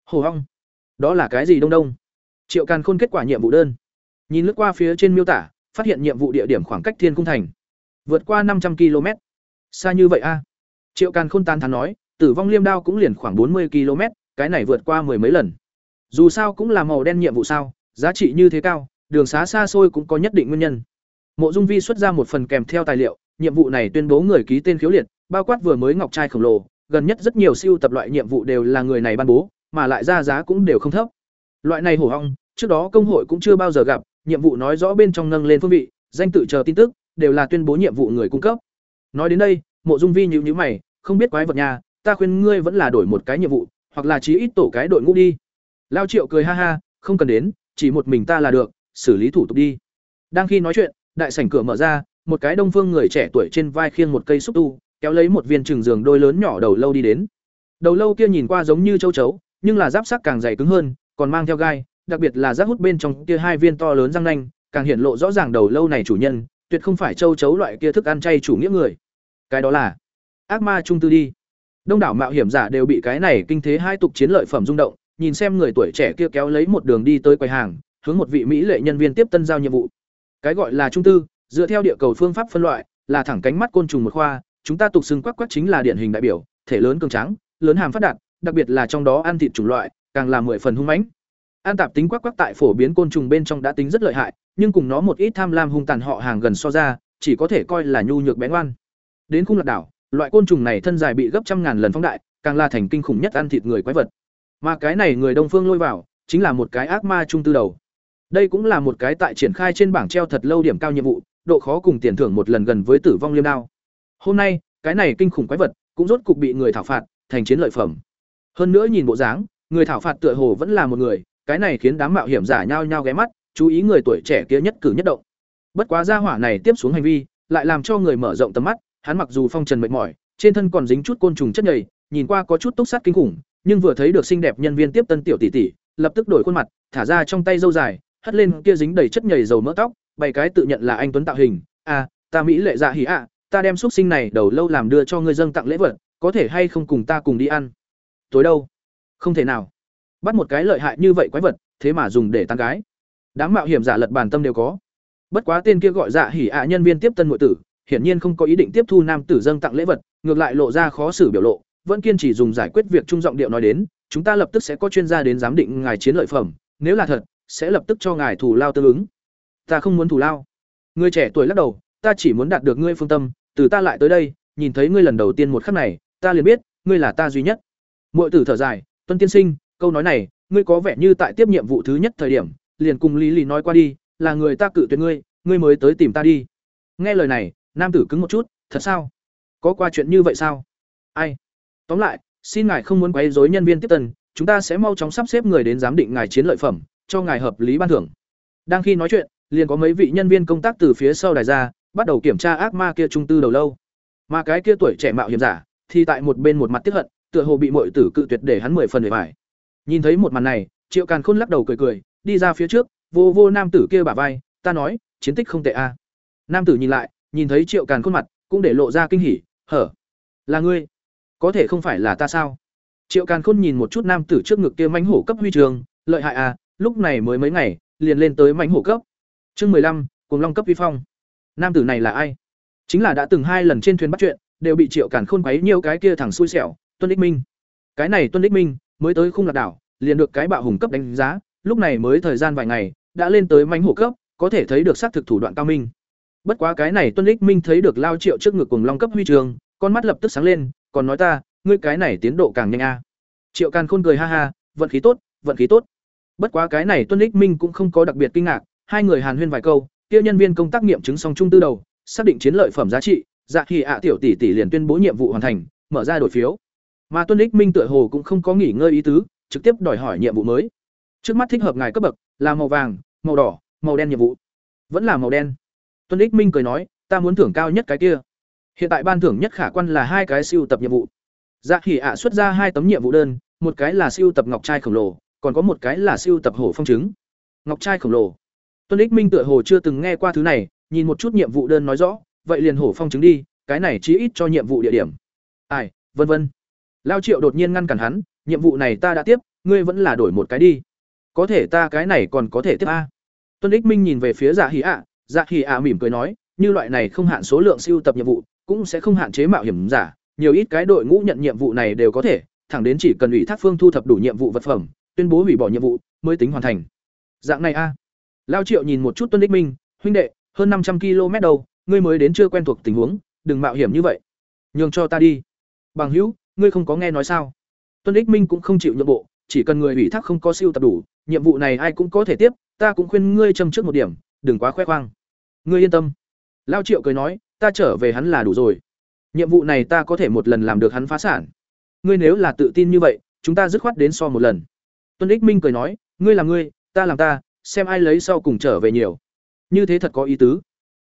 Hổ ong. Đó là cái gì đông đông? Triệu càn khôn kết quả nhiệm vụ đơn. Nhìn lướt qua phía trên miêu tả, phát hiện nhiệm vụ địa điểm khoảng cách thiên cung thành vượt qua năm trăm km. Xa như vậy a triệu càn khôn tan thắn nói, tử vong liêm đao cũng liền khoảng bốn mươi km, cái này vượt qua mười mấy lần. Dù sao cũng là màu đen nhiệm vụ sao, giá trị như thế cao, đường xá xa xôi cũng có nhất định nguyên nhân. Mộ dung vi xuất ra một phần kèm theo tài liệu, nhiệm vụ này tuyên bố người ký tên khiếu liệt, bao quát vừa mới ngọc trai khổng lồ, gần nhất rất nhiều siêu tập loại nhiệm vụ đều là người này ban bố, mà lại ra giá cũng đều không thấp. Loại này hổ hong, trước đó công hội cũng chưa bao giờ gặp, nhiệm vụ nói rõ bên trong nâng lên phương vị, danh tự chờ tin tức đều là tuyên bố nhiệm vụ người cung cấp. Nói đến đây, mộ dung vi nhíu nhíu mày, không biết quái vật nhà, ta khuyên ngươi vẫn là đổi một cái nhiệm vụ, hoặc là chí ít tổ cái đội ngũ đi. Lao triệu cười ha ha, không cần đến, chỉ một mình ta là được, xử lý thủ tục đi. Đang khi nói chuyện, đại sảnh cửa mở ra, một cái đông phương người trẻ tuổi trên vai khiêng một cây xúc tu, kéo lấy một viên trừng giường đôi lớn nhỏ đầu lâu đi đến. Đầu lâu kia nhìn qua giống như châu chấu, nhưng là giáp sắc càng dày cứng hơn, còn mang theo gai, đặc biệt là giáp hút bên trong kia hai viên to lớn răng nanh, càng hiện lộ rõ ràng đầu lâu này chủ nhân tuyệt không phải châu chấu loại kia thức ăn chay chủ nghĩa người. Cái đó là ác ma trung tư đi. Đông đảo mạo hiểm giả đều bị cái này kinh thế hai tục chiến lợi phẩm rung động, nhìn xem người tuổi trẻ kia kéo lấy một đường đi tới quầy hàng, hướng một vị mỹ lệ nhân viên tiếp tân giao nhiệm vụ. Cái gọi là trung tư, dựa theo địa cầu phương pháp phân loại, là thẳng cánh mắt côn trùng một khoa, chúng ta tục xưng quắc quắc chính là điển hình đại biểu, thể lớn cường trắng lớn hàm phát đạt, đặc biệt là trong đó ăn thịt chủng loại, càng là mười phần hung mãnh an tạp tính quắc quắc tại phổ biến côn trùng bên trong đã tính rất lợi hại, nhưng cùng nó một ít tham lam hung tàn họ hàng gần so ra, chỉ có thể coi là nhu nhược bén ngoan. Đến khung lạc đảo, loại côn trùng này thân dài bị gấp trăm ngàn lần phóng đại, càng là thành kinh khủng nhất ăn thịt người quái vật. Mà cái này người đông phương lôi vào, chính là một cái ác ma trung tư đầu. Đây cũng là một cái tại triển khai trên bảng treo thật lâu điểm cao nhiệm vụ, độ khó cùng tiền thưởng một lần gần với tử vong liêm đao. Hôm nay, cái này kinh khủng quái vật cũng rốt cục bị người thảo phạt, thành chiến lợi phẩm. Hơn nữa nhìn bộ dáng, người thảo phạt tựa hồ vẫn là một người cái này khiến đám mạo hiểm giả nhao nhao ghé mắt, chú ý người tuổi trẻ kia nhất cử nhất động. Bất quá gia hỏa này tiếp xuống hành vi, lại làm cho người mở rộng tầm mắt, hắn mặc dù phong trần mệt mỏi, trên thân còn dính chút côn trùng chất nhầy, nhìn qua có chút túc sát kinh khủng, nhưng vừa thấy được xinh đẹp nhân viên tiếp tân tiểu tỷ tỷ, lập tức đổi khuôn mặt, thả ra trong tay dâu dài, hất lên kia dính đầy chất nhầy dầu mỡ tóc, bày cái tự nhận là anh tuấn tạo hình. À ta mỹ lệ dạ hỉ ạ, ta đem xúc sinh này đầu lâu làm đưa cho ngươi dâng tặng lễ vật, có thể hay không cùng ta cùng đi ăn? Tối đâu? Không thể nào bắt một cái lợi hại như vậy quái vật, thế mà dùng để tán gái. Đám mạo hiểm giả lật bàn tâm đều có. Bất quá tên kia gọi dạ hỉ ạ nhân viên tiếp tân ngụy tử, hiển nhiên không có ý định tiếp thu nam tử dâng tặng lễ vật, ngược lại lộ ra khó xử biểu lộ, vẫn kiên trì dùng giải quyết việc trung giọng điệu nói đến, chúng ta lập tức sẽ có chuyên gia đến giám định ngài chiến lợi phẩm, nếu là thật, sẽ lập tức cho ngài thủ lao tương ứng. Ta không muốn thủ lao. Người trẻ tuổi lắc đầu, ta chỉ muốn đạt được ngươi phương tâm, từ ta lại tới đây, nhìn thấy ngươi lần đầu tiên một khắc này, ta liền biết, ngươi là ta duy nhất. Mọi tử thở dài, tuân tiên sinh câu nói này, ngươi có vẻ như tại tiếp nhiệm vụ thứ nhất thời điểm, liền cùng lý lý nói qua đi, là người ta cự tuyệt ngươi ngươi mới tới tìm ta đi. Nghe lời này, nam tử cứng một chút, thật sao? Có qua chuyện như vậy sao? Ai? Tóm lại, xin ngài không muốn quấy rối nhân viên tiếp tân, chúng ta sẽ mau chóng sắp xếp người đến giám định ngài chiến lợi phẩm, cho ngài hợp lý ban thưởng. Đang khi nói chuyện, liền có mấy vị nhân viên công tác từ phía sau đài ra, bắt đầu kiểm tra ác ma kia trung tư đầu lâu. Mà cái kia tuổi trẻ mạo hiểm giả, thì tại một bên một mặt tiếp hận, tựa hồ bị mọi tử cự tuyệt để hắn mười phần để bài nhìn thấy một màn này, triệu càn khôn lắc đầu cười cười, đi ra phía trước, vô vô nam tử kia bả vai, ta nói, chiến tích không tệ a nam tử nhìn lại, nhìn thấy triệu càn khôn mặt, cũng để lộ ra kinh hỉ, hở, là ngươi, có thể không phải là ta sao? Triệu càn khôn nhìn một chút nam tử trước ngực kia mánh hổ cấp huy trường, lợi hại à lúc này mới mấy ngày, liền lên tới mánh hổ cấp. Chương mười lăm cùng long cấp vi phong. Nam tử này là ai? Chính là đã từng hai lần trên thuyền bắt chuyện, đều bị triệu càn khôn quấy nhiều cái kia thẳng xui xẻo, tuân ích minh. Cái này tuân ích minh mới tới khung lạc đảo, liền được cái bạo hùng cấp đánh giá, lúc này mới thời gian vài ngày, đã lên tới mánh hổ cấp, có thể thấy được xác thực thủ đoạn cao minh. Bất quá cái này tuân ích minh thấy được lao triệu trước ngực cùng long cấp huy trường, con mắt lập tức sáng lên, còn nói ta, ngươi cái này tiến độ càng nhanh a. Triệu càn khôn cười ha ha, vận khí tốt, vận khí tốt. Bất quá cái này tuân ích minh cũng không có đặc biệt kinh ngạc, hai người hàn huyên vài câu, kia nhân viên công tác nghiệm chứng song trung tư đầu, xác định chiến lợi phẩm giá trị dạ khi ạ tiểu tỷ tỷ liền tuyên bố nhiệm vụ hoàn thành, mở ra đổi phiếu mà tuân ích minh tựa hồ cũng không có nghỉ ngơi ý tứ, trực tiếp đòi hỏi nhiệm vụ mới. Trước mắt thích hợp ngài cấp bậc, là màu vàng, màu đỏ, màu đen nhiệm vụ. Vẫn là màu đen. Tuân ích minh cười nói, ta muốn thưởng cao nhất cái kia. Hiện tại ban thưởng nhất khả quan là hai cái siêu tập nhiệm vụ. Dạ khỉ ạ xuất ra hai tấm nhiệm vụ đơn, một cái là siêu tập ngọc trai khổng lồ, còn có một cái là siêu tập hổ phong trứng. Ngọc trai khổng lồ. Tuân ích minh tựa hồ chưa từng nghe qua thứ này, nhìn một chút nhiệm vụ đơn nói rõ, vậy liền hổ phong trứng đi, cái này chí ít cho nhiệm vụ địa điểm. Ai, vân vân lao triệu đột nhiên ngăn cản hắn, nhiệm vụ này ta đã tiếp, ngươi vẫn là đổi một cái đi. Có thể ta cái này còn có thể tiếp a. Tuân ích minh nhìn về phía dạ hỉ ạ. Dạ hỉ ạ mỉm cười nói, như loại này không hạn số lượng siêu tập nhiệm vụ, cũng sẽ không hạn chế mạo hiểm giả. Nhiều ít cái đội ngũ nhận nhiệm vụ này đều có thể, thẳng đến chỉ cần ủy thác phương thu thập đủ nhiệm vụ vật phẩm, tuyên bố hủy bỏ nhiệm vụ, mới tính hoàn thành. Dạng này a. Lao triệu nhìn một chút tuân ích minh, huynh đệ, hơn năm trăm km đâu, ngươi mới đến chưa quen thuộc tình huống, đừng mạo hiểm như vậy. Nhường cho ta đi. Bằng hữu ngươi không có nghe nói sao? Tuân ích minh cũng không chịu nhượng bộ, chỉ cần người ủy thác không có siêu tập đủ, nhiệm vụ này ai cũng có thể tiếp, ta cũng khuyên ngươi châm trước một điểm, đừng quá khoe khoang. Ngươi yên tâm. Lao triệu cười nói, ta trở về hắn là đủ rồi. Nhiệm vụ này ta có thể một lần làm được hắn phá sản. Ngươi nếu là tự tin như vậy, chúng ta dứt khoát đến so một lần. Tuân ích minh cười nói, ngươi làm ngươi, ta làm ta, xem ai lấy sau cùng trở về nhiều. Như thế thật có ý tứ.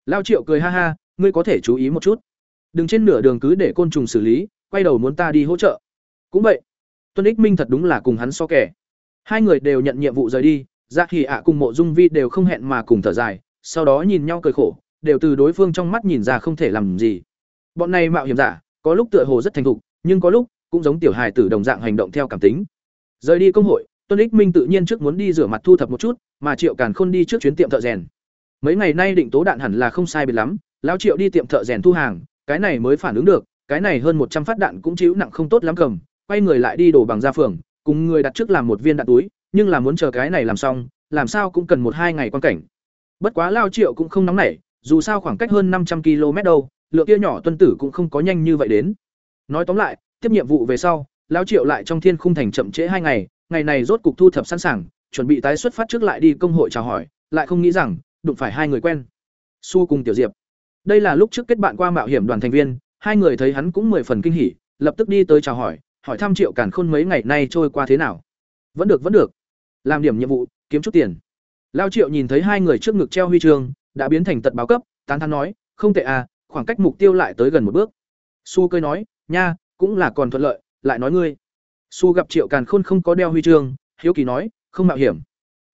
Lao triệu cười ha ha, ngươi có thể chú ý một chút. Đừng trên nửa đường cứ để côn trùng xử lý quay đầu muốn ta đi hỗ trợ. Cũng vậy, tuân ích minh thật đúng là cùng hắn so kẻ hai người đều nhận nhiệm vụ rời đi dạ hỉ ạ cùng mộ dung vi đều không hẹn mà cùng thở dài, sau đó nhìn nhau cười khổ, đều từ đối phương trong mắt nhìn ra không thể làm gì. Bọn này mạo hiểm giả, có lúc tựa hồ rất thành thục, nhưng có lúc cũng giống tiểu hài tử đồng dạng hành động theo cảm tính. Rời đi công hội, tuân ích minh tự nhiên trước muốn đi rửa mặt thu thập một chút, mà triệu càn khôn đi trước chuyến tiệm thợ rèn. Mấy ngày nay định tố đạn hẳn là không sai biệt lắm, lão triệu đi tiệm thợ rèn thu hàng, cái này mới phản ứng được cái này hơn một trăm phát đạn cũng chịu nặng không tốt lắm cầm, quay người lại đi đổ bằng ra phường, cùng người đặt trước làm một viên đạn túi, nhưng là muốn chờ cái này làm xong, làm sao cũng cần một hai ngày quan cảnh. Bất quá lao triệu cũng không nóng nảy, dù sao khoảng cách hơn năm trăm km đâu, lượng kia nhỏ tuân tử cũng không có nhanh như vậy đến. Nói tóm lại, tiếp nhiệm vụ về sau, lao triệu lại trong thiên khung thành chậm trễ hai ngày ngày này rốt cục thu thập sẵn sàng, chuẩn bị tái xuất phát trước lại đi công hội chào hỏi, lại không nghĩ rằng, đụng phải hai người quen. Su cùng tiểu diệp. Đây là lúc trước kết bạn qua mạo hiểm đoàn thành viên hai người thấy hắn cũng mười phần kinh hỉ, lập tức đi tới chào hỏi hỏi thăm triệu càn khôn mấy ngày nay trôi qua thế nào. Vẫn được vẫn được. Làm điểm nhiệm vụ, kiếm chút tiền. Lao triệu nhìn thấy hai người trước ngực treo huy chương, đã biến thành tật báo cấp, tán thán nói, không tệ à khoảng cách mục tiêu lại tới gần một bước. Su cơi nói, nha, cũng là còn thuận lợi, lại nói ngươi. Su gặp triệu càn khôn không có đeo huy chương, hiếu kỳ nói, không mạo hiểm.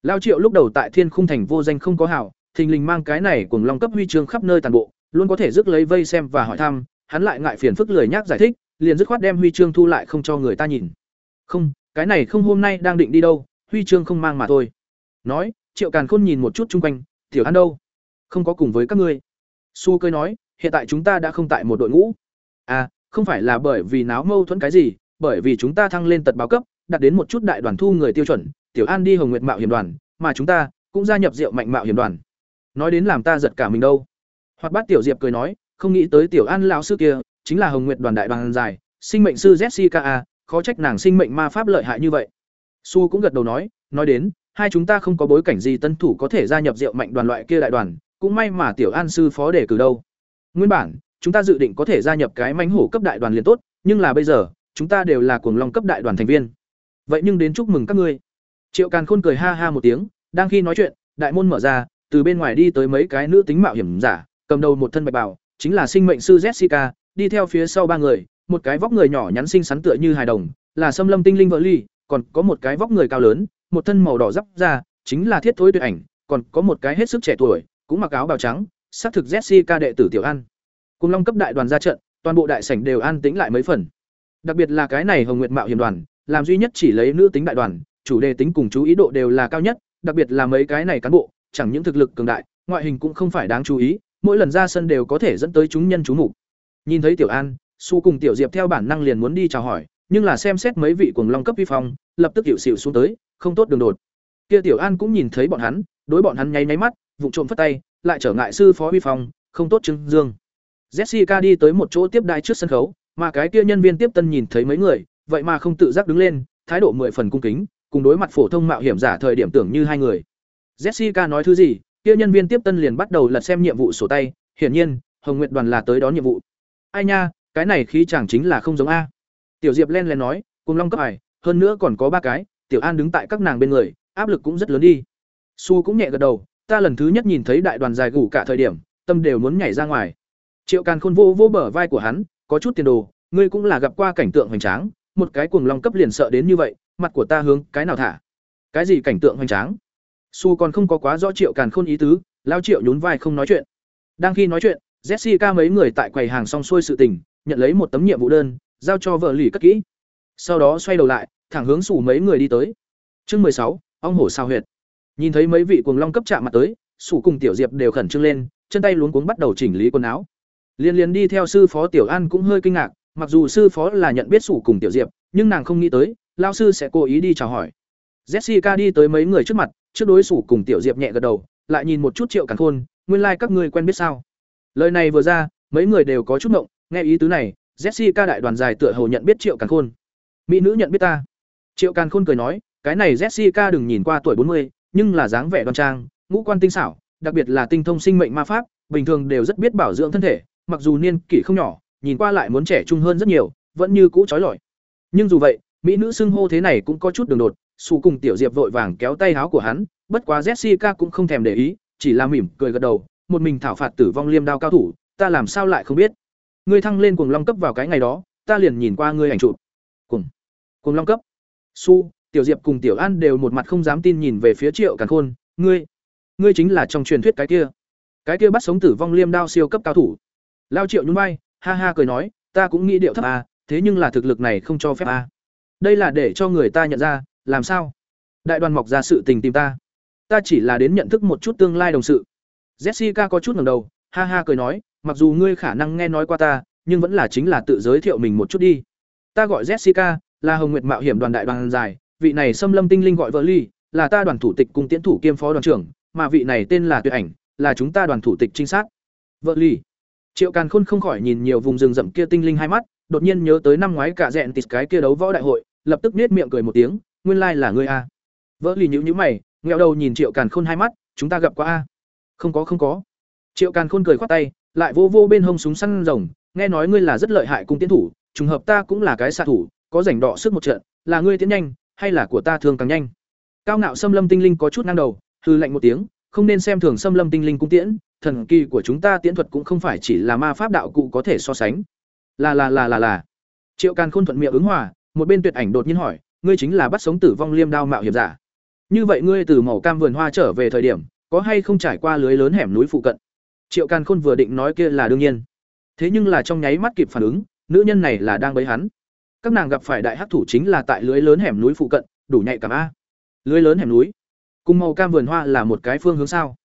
Lao triệu lúc đầu tại thiên khung thành vô danh không có hảo, thình lình mang cái này cùng long cấp huy chương khắp nơi toàn bộ, luôn có thể rước lấy vây xem và hỏi thăm hắn lại ngại phiền phức lười nhác giải thích, liền dứt khoát đem huy chương thu lại không cho người ta nhìn. Không, cái này không hôm nay đang định đi đâu, huy chương không mang mà thôi. Nói, triệu càn khôn nhìn một chút xung quanh, tiểu an đâu? Không có cùng với các ngươi. Su cười nói, hiện tại chúng ta đã không tại một đội ngũ. À không phải là bởi vì náo mâu thuẫn cái gì, bởi vì chúng ta thăng lên tật báo cấp, đạt đến một chút đại đoàn thu người tiêu chuẩn, tiểu an đi hồng nguyệt mạo hiểm đoàn, mà chúng ta cũng gia nhập rượu mạnh mạo hiểm đoàn. Nói đến làm ta giật cả mình đâu. Hoạt bát tiểu diệp cười nói không nghĩ tới tiểu an lão sư kia, chính là hồng nguyệt đoàn đại đoàn dài sinh mệnh sư jessica, khó trách nàng sinh mệnh ma pháp lợi hại như vậy. Su cũng gật đầu nói nói đến, hai chúng ta không có bối cảnh gì tân thủ có thể gia nhập rượu mạnh đoàn loại kia đại đoàn, cũng may mà tiểu an sư phó đề cử đâu. Nguyên bản, chúng ta dự định có thể gia nhập cái mánh hổ cấp đại đoàn liền tốt, nhưng là bây giờ, chúng ta đều là cuồng long cấp đại đoàn thành viên. Vậy nhưng đến chúc mừng các ngươi. Triệu càn khôn cười ha ha một tiếng, đang khi nói chuyện, đại môn mở ra, từ bên ngoài đi tới mấy cái nữ tính mạo hiểm giả, cầm đầu một thân bạch bảo chính là sinh mệnh sư jessica, đi theo phía sau ba người, một cái vóc người nhỏ nhắn xinh xắn tựa như hài đồng, là sâm lâm tinh linh vợ ly, còn có một cái vóc người cao lớn, một thân màu đỏ giáp ra chính là thiết thối tuyệt ảnh, còn có một cái hết sức trẻ tuổi, cũng mặc áo bào trắng, xác thực jessica đệ tử tiểu an. Cùng long cấp đại đoàn ra trận, toàn bộ đại sảnh đều an tĩnh lại mấy phần. Đặc biệt là cái này hồng nguyệt mạo hiểm đoàn, làm duy nhất chỉ lấy nữ tính đại đoàn, chủ đề tính cùng chú ý độ đều là cao nhất, đặc biệt là mấy cái này cán bộ, chẳng những thực lực cường đại, ngoại hình cũng không phải đáng chú ý mỗi lần ra sân đều có thể dẫn tới chúng nhân chú mục. Nhìn thấy tiểu an, su cùng tiểu diệp theo bản năng liền muốn đi chào hỏi, nhưng là xem xét mấy vị cuồng long cấp vi phong, lập tức hiệu xịu xuống tới, không tốt đường đột. Kia tiểu an cũng nhìn thấy bọn hắn, đối bọn hắn nháy nháy mắt, vụng trộm phất tay, lại trở ngại sư phó vi phong, không tốt chứng dương. Jessica đi tới một chỗ tiếp đai trước sân khấu, mà cái kia nhân viên tiếp tân nhìn thấy mấy người, vậy mà không tự giác đứng lên, thái độ mười phần cung kính, cùng đối mặt phổ thông mạo hiểm giả thời điểm tưởng như hai người. Jessica nói thứ gì kia nhân viên tiếp tân liền bắt đầu lật xem nhiệm vụ sổ tay, hiển nhiên, hồng nguyệt đoàn là tới đón nhiệm vụ. Ai nha, cái này khí chẳng chính là không giống a. Tiểu diệp len len nói, cùng long cấp ải hơn nữa còn có ba cái, tiểu an đứng tại các nàng bên người, áp lực cũng rất lớn đi. Su cũng nhẹ gật đầu, ta lần thứ nhất nhìn thấy đại đoàn dài gủ cả thời điểm, tâm đều muốn nhảy ra ngoài. Triệu càn khôn vô vô bờ vai của hắn, có chút tiền đồ, ngươi cũng là gặp qua cảnh tượng hoành tráng, một cái cuồng long cấp liền sợ đến như vậy, mặt của ta hướng cái nào thả? Cái gì cảnh tượng hoành tráng? Su còn không có quá rõ triệu càn khôn ý tứ lao triệu nhún vai không nói chuyện. Đang khi nói chuyện jessica mấy người tại quầy hàng xong xuôi sự tình nhận lấy một tấm nhiệm vụ đơn giao cho vợ lì cất kỹ. Sau đó xoay đầu lại thẳng hướng sủ mấy người đi tới. Chương mười sáu ong hổ sao huyệt. Nhìn thấy mấy vị cuồng long cấp chạm mặt tới sủ cùng tiểu diệp đều khẩn trương lên chân tay luống cuống bắt đầu chỉnh lý quần áo. Liên liên đi theo sư phó tiểu an cũng hơi kinh ngạc mặc dù sư phó là nhận biết sủ cùng tiểu diệp nhưng nàng không nghĩ tới lao sư sẽ cố ý đi chào hỏi. Jessica đi tới mấy người trước mặt, trước đối xử cùng Tiểu Diệp nhẹ gật đầu, lại nhìn một chút Triệu Càn Khôn, nguyên lai các ngươi quen biết sao? Lời này vừa ra, mấy người đều có chút ngộng, nghe ý tứ này, Jessica đại đoàn dài tựa hầu nhận biết Triệu Càn Khôn. Mỹ nữ nhận biết ta. Triệu Càn Khôn cười nói, cái này Jessica đừng nhìn qua tuổi bốn mươi, nhưng là dáng vẻ đoan trang, ngũ quan tinh xảo, đặc biệt là tinh thông sinh mệnh ma pháp, bình thường đều rất biết bảo dưỡng thân thể, mặc dù niên kỷ không nhỏ, nhìn qua lại muốn trẻ trung hơn rất nhiều, vẫn như cũ trói lọi. Nhưng dù vậy, mỹ nữ xưng hô thế này cũng có chút đường đột, xù cùng Tiểu Diệp vội vàng kéo tay áo của hắn, bất quá Jessica cũng không thèm để ý, chỉ là mỉm cười gật đầu, một mình thảo phạt tử vong liêm đao cao thủ, ta làm sao lại không biết. Ngươi thăng lên cuồng long cấp vào cái ngày đó, ta liền nhìn qua ngươi ảnh chụp. Cuồng, cuồng long cấp. Su, Tiểu Diệp cùng Tiểu An đều một mặt không dám tin nhìn về phía Triệu Càn Khôn, ngươi, ngươi chính là trong truyền thuyết cái kia. Cái kia bắt sống tử vong liêm đao siêu cấp cao thủ. Lao Triệu nhún vai, ha ha cười nói, ta cũng nghĩ điệu thấp à, thế nhưng là thực lực này không cho phép à. Đây là để cho người ta nhận ra, làm sao? Đại đoàn mọc ra sự tình tìm ta. Ta chỉ là đến nhận thức một chút tương lai đồng sự. Jessica có chút ngẩng đầu, ha ha cười nói, mặc dù ngươi khả năng nghe nói qua ta, nhưng vẫn là chính là tự giới thiệu mình một chút đi. Ta gọi Jessica, là Hồng Nguyệt Mạo hiểm đoàn đại đoàn dài, vị này Xâm Lâm Tinh Linh gọi vợ Ly, là ta đoàn thủ tịch cùng tiến thủ kiêm phó đoàn trưởng, mà vị này tên là Tuyệt Ảnh, là chúng ta đoàn thủ tịch trinh sát. Vợ Ly. Triệu Càn Khôn không khỏi nhìn nhiều vùng rừng rậm kia tinh linh hai mắt, đột nhiên nhớ tới năm ngoái cả dẹn tịt cái kia đấu võ đại hội, lập tức nết miệng cười một tiếng, nguyên lai là ngươi a. Vỡ lì nhíu nhíu mày, nghẹo đầu nhìn Triệu Càn Khôn hai mắt, chúng ta gặp qua a. Không có không có. Triệu Càn Khôn cười khoát tay, lại vô vô bên hông súng săn rồng, nghe nói ngươi là rất lợi hại cung tiến thủ, trùng hợp ta cũng là cái xạ thủ, có rảnh đọ sức một trận, là ngươi tiến nhanh, hay là của ta thường càng nhanh. Cao ngạo xâm lâm tinh linh có chút ngang đầu, hư lạnh một tiếng, không nên xem thường xâm lâm tinh linh cung tiễn, thần kỳ của chúng ta tiễn thuật cũng không phải chỉ là ma pháp đạo cụ có thể so sánh. Là là là là là. Triệu Càn Khôn thuận miệng ứng hòa, một bên tuyệt ảnh đột nhiên hỏi, ngươi chính là bắt sống tử vong liêm đao mạo hiểm giả. Như vậy ngươi từ màu cam vườn hoa trở về thời điểm, có hay không trải qua lưới lớn hẻm núi phụ cận? Triệu Càn Khôn vừa định nói kia là đương nhiên. Thế nhưng là trong nháy mắt kịp phản ứng, nữ nhân này là đang bấy hắn. Các nàng gặp phải đại hắc thủ chính là tại lưới lớn hẻm núi phụ cận, đủ nhạy cảm a. Lưới lớn hẻm núi, cùng màu cam vườn hoa là một cái phương hướng sao?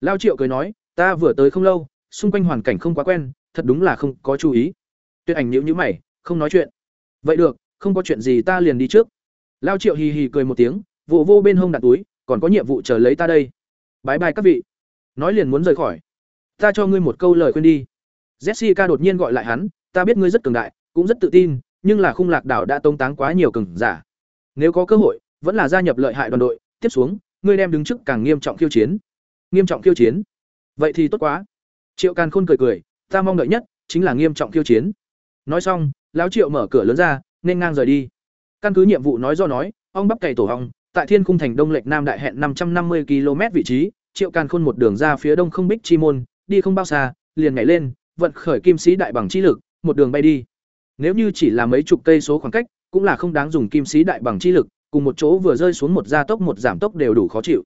Lao Triệu cười nói, ta vừa tới không lâu, xung quanh hoàn cảnh không quá quen, thật đúng là không có chú ý. Tuyệt ảnh nhíu nhíu mày, không nói chuyện. Vậy được, không có chuyện gì ta liền đi trước. Lao Triệu hì hì cười một tiếng, vụ vô bên hông đặt túi, còn có nhiệm vụ chờ lấy ta đây. Bái bai các vị. Nói liền muốn rời khỏi. Ta cho ngươi một câu lời khuyên đi. Jessica đột nhiên gọi lại hắn, ta biết ngươi rất cường đại, cũng rất tự tin, nhưng là khung lạc đảo đã tông táng quá nhiều cường giả. Nếu có cơ hội, vẫn là gia nhập lợi hại đoàn đội, tiếp xuống, ngươi đem đứng trước càng nghiêm trọng khiêu chiến. Nghiêm trọng khiêu chiến? Vậy thì tốt quá. Triệu Càn Khôn cười cười, ta mong đợi nhất chính là nghiêm trọng khiêu chiến. Nói xong, lão Triệu mở cửa lớn ra, nên ngang rời đi. Căn cứ nhiệm vụ nói do nói, ông bắp cày tổ hong, tại Thiên Cung thành Đông Lệch Nam đại hẹn năm trăm năm mươi km vị trí, Triệu Càn Khôn một đường ra phía đông không bích chi môn, đi không bao xa, liền nhảy lên, vận khởi kim sĩ đại bằng chi lực, một đường bay đi. Nếu như chỉ là mấy chục cây số khoảng cách, cũng là không đáng dùng kim sĩ đại bằng chi lực, cùng một chỗ vừa rơi xuống một gia tốc một giảm tốc đều đủ khó chịu.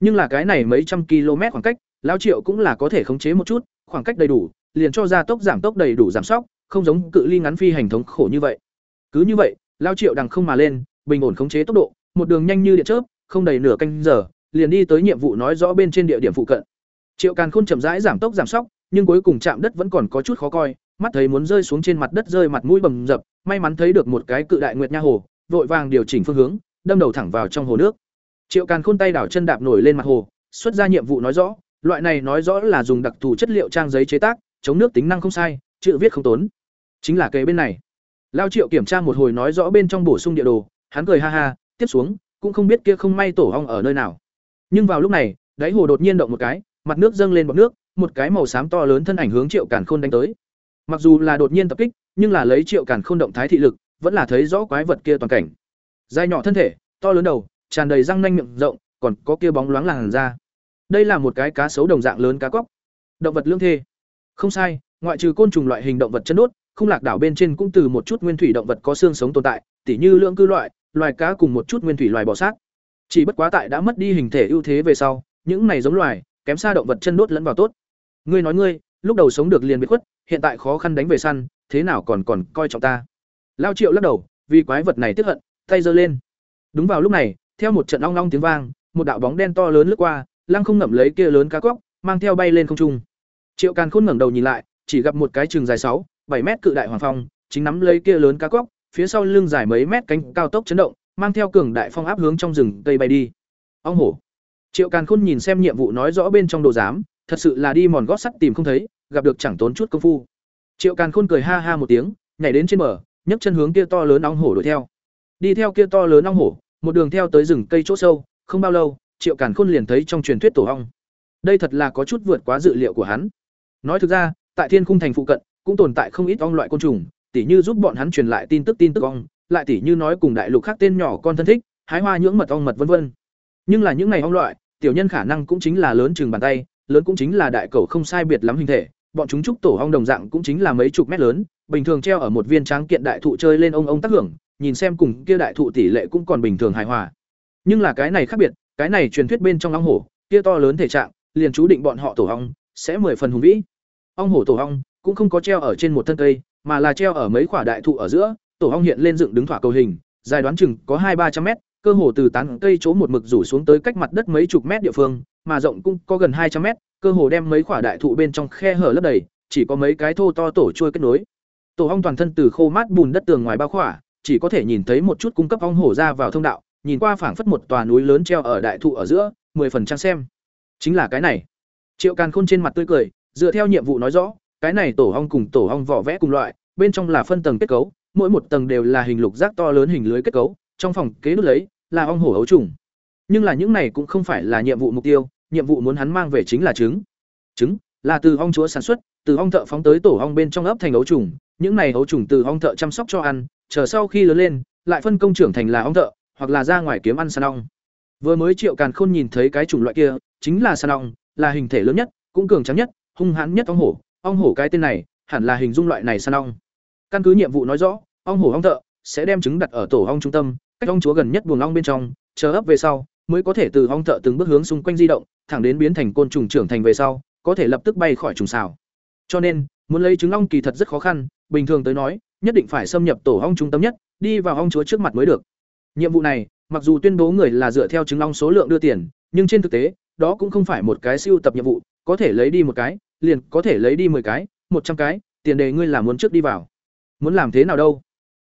Nhưng là cái này mấy trăm km khoảng cách, lão Triệu cũng là có thể khống chế một chút, khoảng cách đầy đủ, liền cho gia tốc giảm tốc đầy đủ giảm sóc, không giống cự ly ngắn phi hành thống khổ như vậy. Cứ như vậy, lão Triệu đằng không mà lên, bình ổn khống chế tốc độ, một đường nhanh như điện chớp, không đầy nửa canh giờ, liền đi tới nhiệm vụ nói rõ bên trên địa điểm phụ cận. Triệu Càn Khôn chậm rãi giảm tốc giảm sóc, nhưng cuối cùng chạm đất vẫn còn có chút khó coi, mắt thấy muốn rơi xuống trên mặt đất rơi mặt mũi bầm dập, may mắn thấy được một cái cự đại nguyệt nha hồ, vội vàng điều chỉnh phương hướng, đâm đầu thẳng vào trong hồ nước. Triệu Càn Khôn tay đảo chân đạp nổi lên mặt hồ, xuất ra nhiệm vụ nói rõ, loại này nói rõ là dùng đặc thù chất liệu trang giấy chế tác, chống nước tính năng không sai, chữ viết không tốn. Chính là kề bên này. Lao Triệu kiểm tra một hồi nói rõ bên trong bổ sung địa đồ, hắn cười ha ha, tiếp xuống, cũng không biết kia không may tổ ong ở nơi nào. Nhưng vào lúc này, đáy hồ đột nhiên động một cái, mặt nước dâng lên bọt nước, một cái màu xám to lớn thân ảnh hướng Triệu Càn Khôn đánh tới. Mặc dù là đột nhiên tập kích, nhưng là lấy Triệu Càn Khôn động thái thị lực, vẫn là thấy rõ quái vật kia toàn cảnh. Dài nhỏ thân thể, to lớn đầu, tràn đầy răng nanh miệng rộng, còn có kia bóng loáng làn da. Đây là một cái cá sấu đồng dạng lớn cá cóc. Động vật lương thê. Không sai, ngoại trừ côn trùng loại hình động vật chân đốt, không lạc đảo bên trên cũng từ một chút nguyên thủy động vật có xương sống tồn tại, tỉ như lượng cư loại, loài cá cùng một chút nguyên thủy loài bò sát. Chỉ bất quá tại đã mất đi hình thể ưu thế về sau, những này giống loài, kém xa động vật chân đốt lẫn vào tốt. Ngươi nói ngươi, lúc đầu sống được liền biệt khuất, hiện tại khó khăn đánh về săn, thế nào còn còn coi trọng ta? Lao Triệu lắc đầu, vì quái vật này tức hận, tay giơ lên. Đúng vào lúc này, theo một trận ong ong tiếng vang, một đạo bóng đen to lớn lướt qua, lăng không ngậm lấy kia lớn cá quóc, mang theo bay lên không trung. Triệu Càn Khôn ngẩng đầu nhìn lại, chỉ gặp một cái trường dài sáu, bảy mét cự đại hoàng phong, chính nắm lấy kia lớn cá quóc, phía sau lưng dài mấy mét cánh cao tốc chấn động, mang theo cường đại phong áp hướng trong rừng cây bay đi. Ong hổ. Triệu Càn Khôn nhìn xem nhiệm vụ nói rõ bên trong đồ giám, thật sự là đi mòn gót sắt tìm không thấy, gặp được chẳng tốn chút công phu. Triệu Càn Khôn cười ha ha một tiếng, nhảy đến trên bờ, nhấc chân hướng kia to lớn ong hổ đuổi theo. Đi theo kia to lớn ong hổ, một đường theo tới rừng cây chỗ sâu, không bao lâu, Triệu Càn Khôn liền thấy trong truyền thuyết tổ ong. Đây thật là có chút vượt quá dự liệu của hắn. Nói thực ra, tại Thiên Khung thành phụ cận, cũng tồn tại không ít ong loại côn trùng, tỉ như giúp bọn hắn truyền lại tin tức tin tức ong, lại tỉ như nói cùng đại lục khác tên nhỏ con thân thích, hái hoa nhưỡng mật ong mật vân vân. Nhưng là những ngày ong loại, tiểu nhân khả năng cũng chính là lớn chừng bàn tay, lớn cũng chính là đại cầu không sai biệt lắm hình thể, bọn chúng trúc tổ ong đồng dạng cũng chính là mấy chục mét lớn, bình thường treo ở một viên tráng kiện đại thụ chơi lên ông ông tác hưởng, nhìn xem cùng kia đại thụ tỷ lệ cũng còn bình thường hài hòa. Nhưng là cái này khác biệt, cái này truyền thuyết bên trong ong hổ, kia to lớn thể trạng, liền chú định bọn họ tổ ong sẽ mười phần hùng vĩ. Ong hổ tổ ong cũng không có treo ở trên một thân cây, mà là treo ở mấy quả đại thụ ở giữa, tổ ong hiện lên dựng đứng thỏa cầu hình, dài đoán chừng có hai ba trăm mét, cơ hồ từ tán cây chỗ một mực rủ xuống tới cách mặt đất mấy chục mét địa phương, mà rộng cũng có gần hai trăm mét, cơ hồ đem mấy quả đại thụ bên trong khe hở lấp đầy, chỉ có mấy cái thô to tổ chui kết nối. Tổ ong toàn thân từ khô mát bùn đất tường ngoài bao khỏa, chỉ có thể nhìn thấy một chút cung cấp ong hổ ra vào thông đạo, nhìn qua phảng phất một tòa núi lớn treo ở đại thụ ở giữa, mười phần trang xem. Chính là cái này. Triệu Càn Khôn trên mặt tươi cười, dựa theo nhiệm vụ nói rõ, cái này tổ ong cùng tổ ong vỏ vẽ cùng loại, bên trong là phân tầng kết cấu, mỗi một tầng đều là hình lục giác to lớn hình lưới kết cấu, trong phòng kế đốt lấy là ong hổ ấu trùng. Nhưng là những này cũng không phải là nhiệm vụ mục tiêu, nhiệm vụ muốn hắn mang về chính là trứng. Trứng là từ ong chúa sản xuất, từ ong thợ phóng tới tổ ong bên trong ấp thành ấu trùng, những này ấu trùng từ ong thợ chăm sóc cho ăn, chờ sau khi lớn lên, lại phân công trưởng thành là ong thợ, hoặc là ra ngoài kiếm ăn săn ong. Vừa mới Triệu Càn Khôn nhìn thấy cái chủng loại kia, chính là săn ong, là hình thể lớn nhất, cũng cường tráng nhất, hung hãn nhất ong hổ. Ong hổ cái tên này, hẳn là hình dung loại này săn ong. Căn cứ nhiệm vụ nói rõ, ong hổ ong thợ sẽ đem trứng đặt ở tổ ong trung tâm, cách ong chúa gần nhất buồng ong bên trong, chờ ấp về sau, mới có thể từ ong thợ từng bước hướng xung quanh di động, thẳng đến biến thành côn trùng trưởng thành về sau, có thể lập tức bay khỏi trùng xào. Cho nên, muốn lấy trứng ong kỳ thật rất khó khăn, bình thường tới nói, nhất định phải xâm nhập tổ ong trung tâm nhất, đi vào ong chúa trước mặt mới được. Nhiệm vụ này, mặc dù tuyên bố người là dựa theo trứng ong số lượng đưa tiền, nhưng trên thực tế, đó cũng không phải một cái siêu tập nhiệm vụ, có thể lấy đi một cái, liền có thể lấy đi 10 cái, một trăm cái, tiền đề ngươi là muốn trước đi vào. Muốn làm thế nào đâu?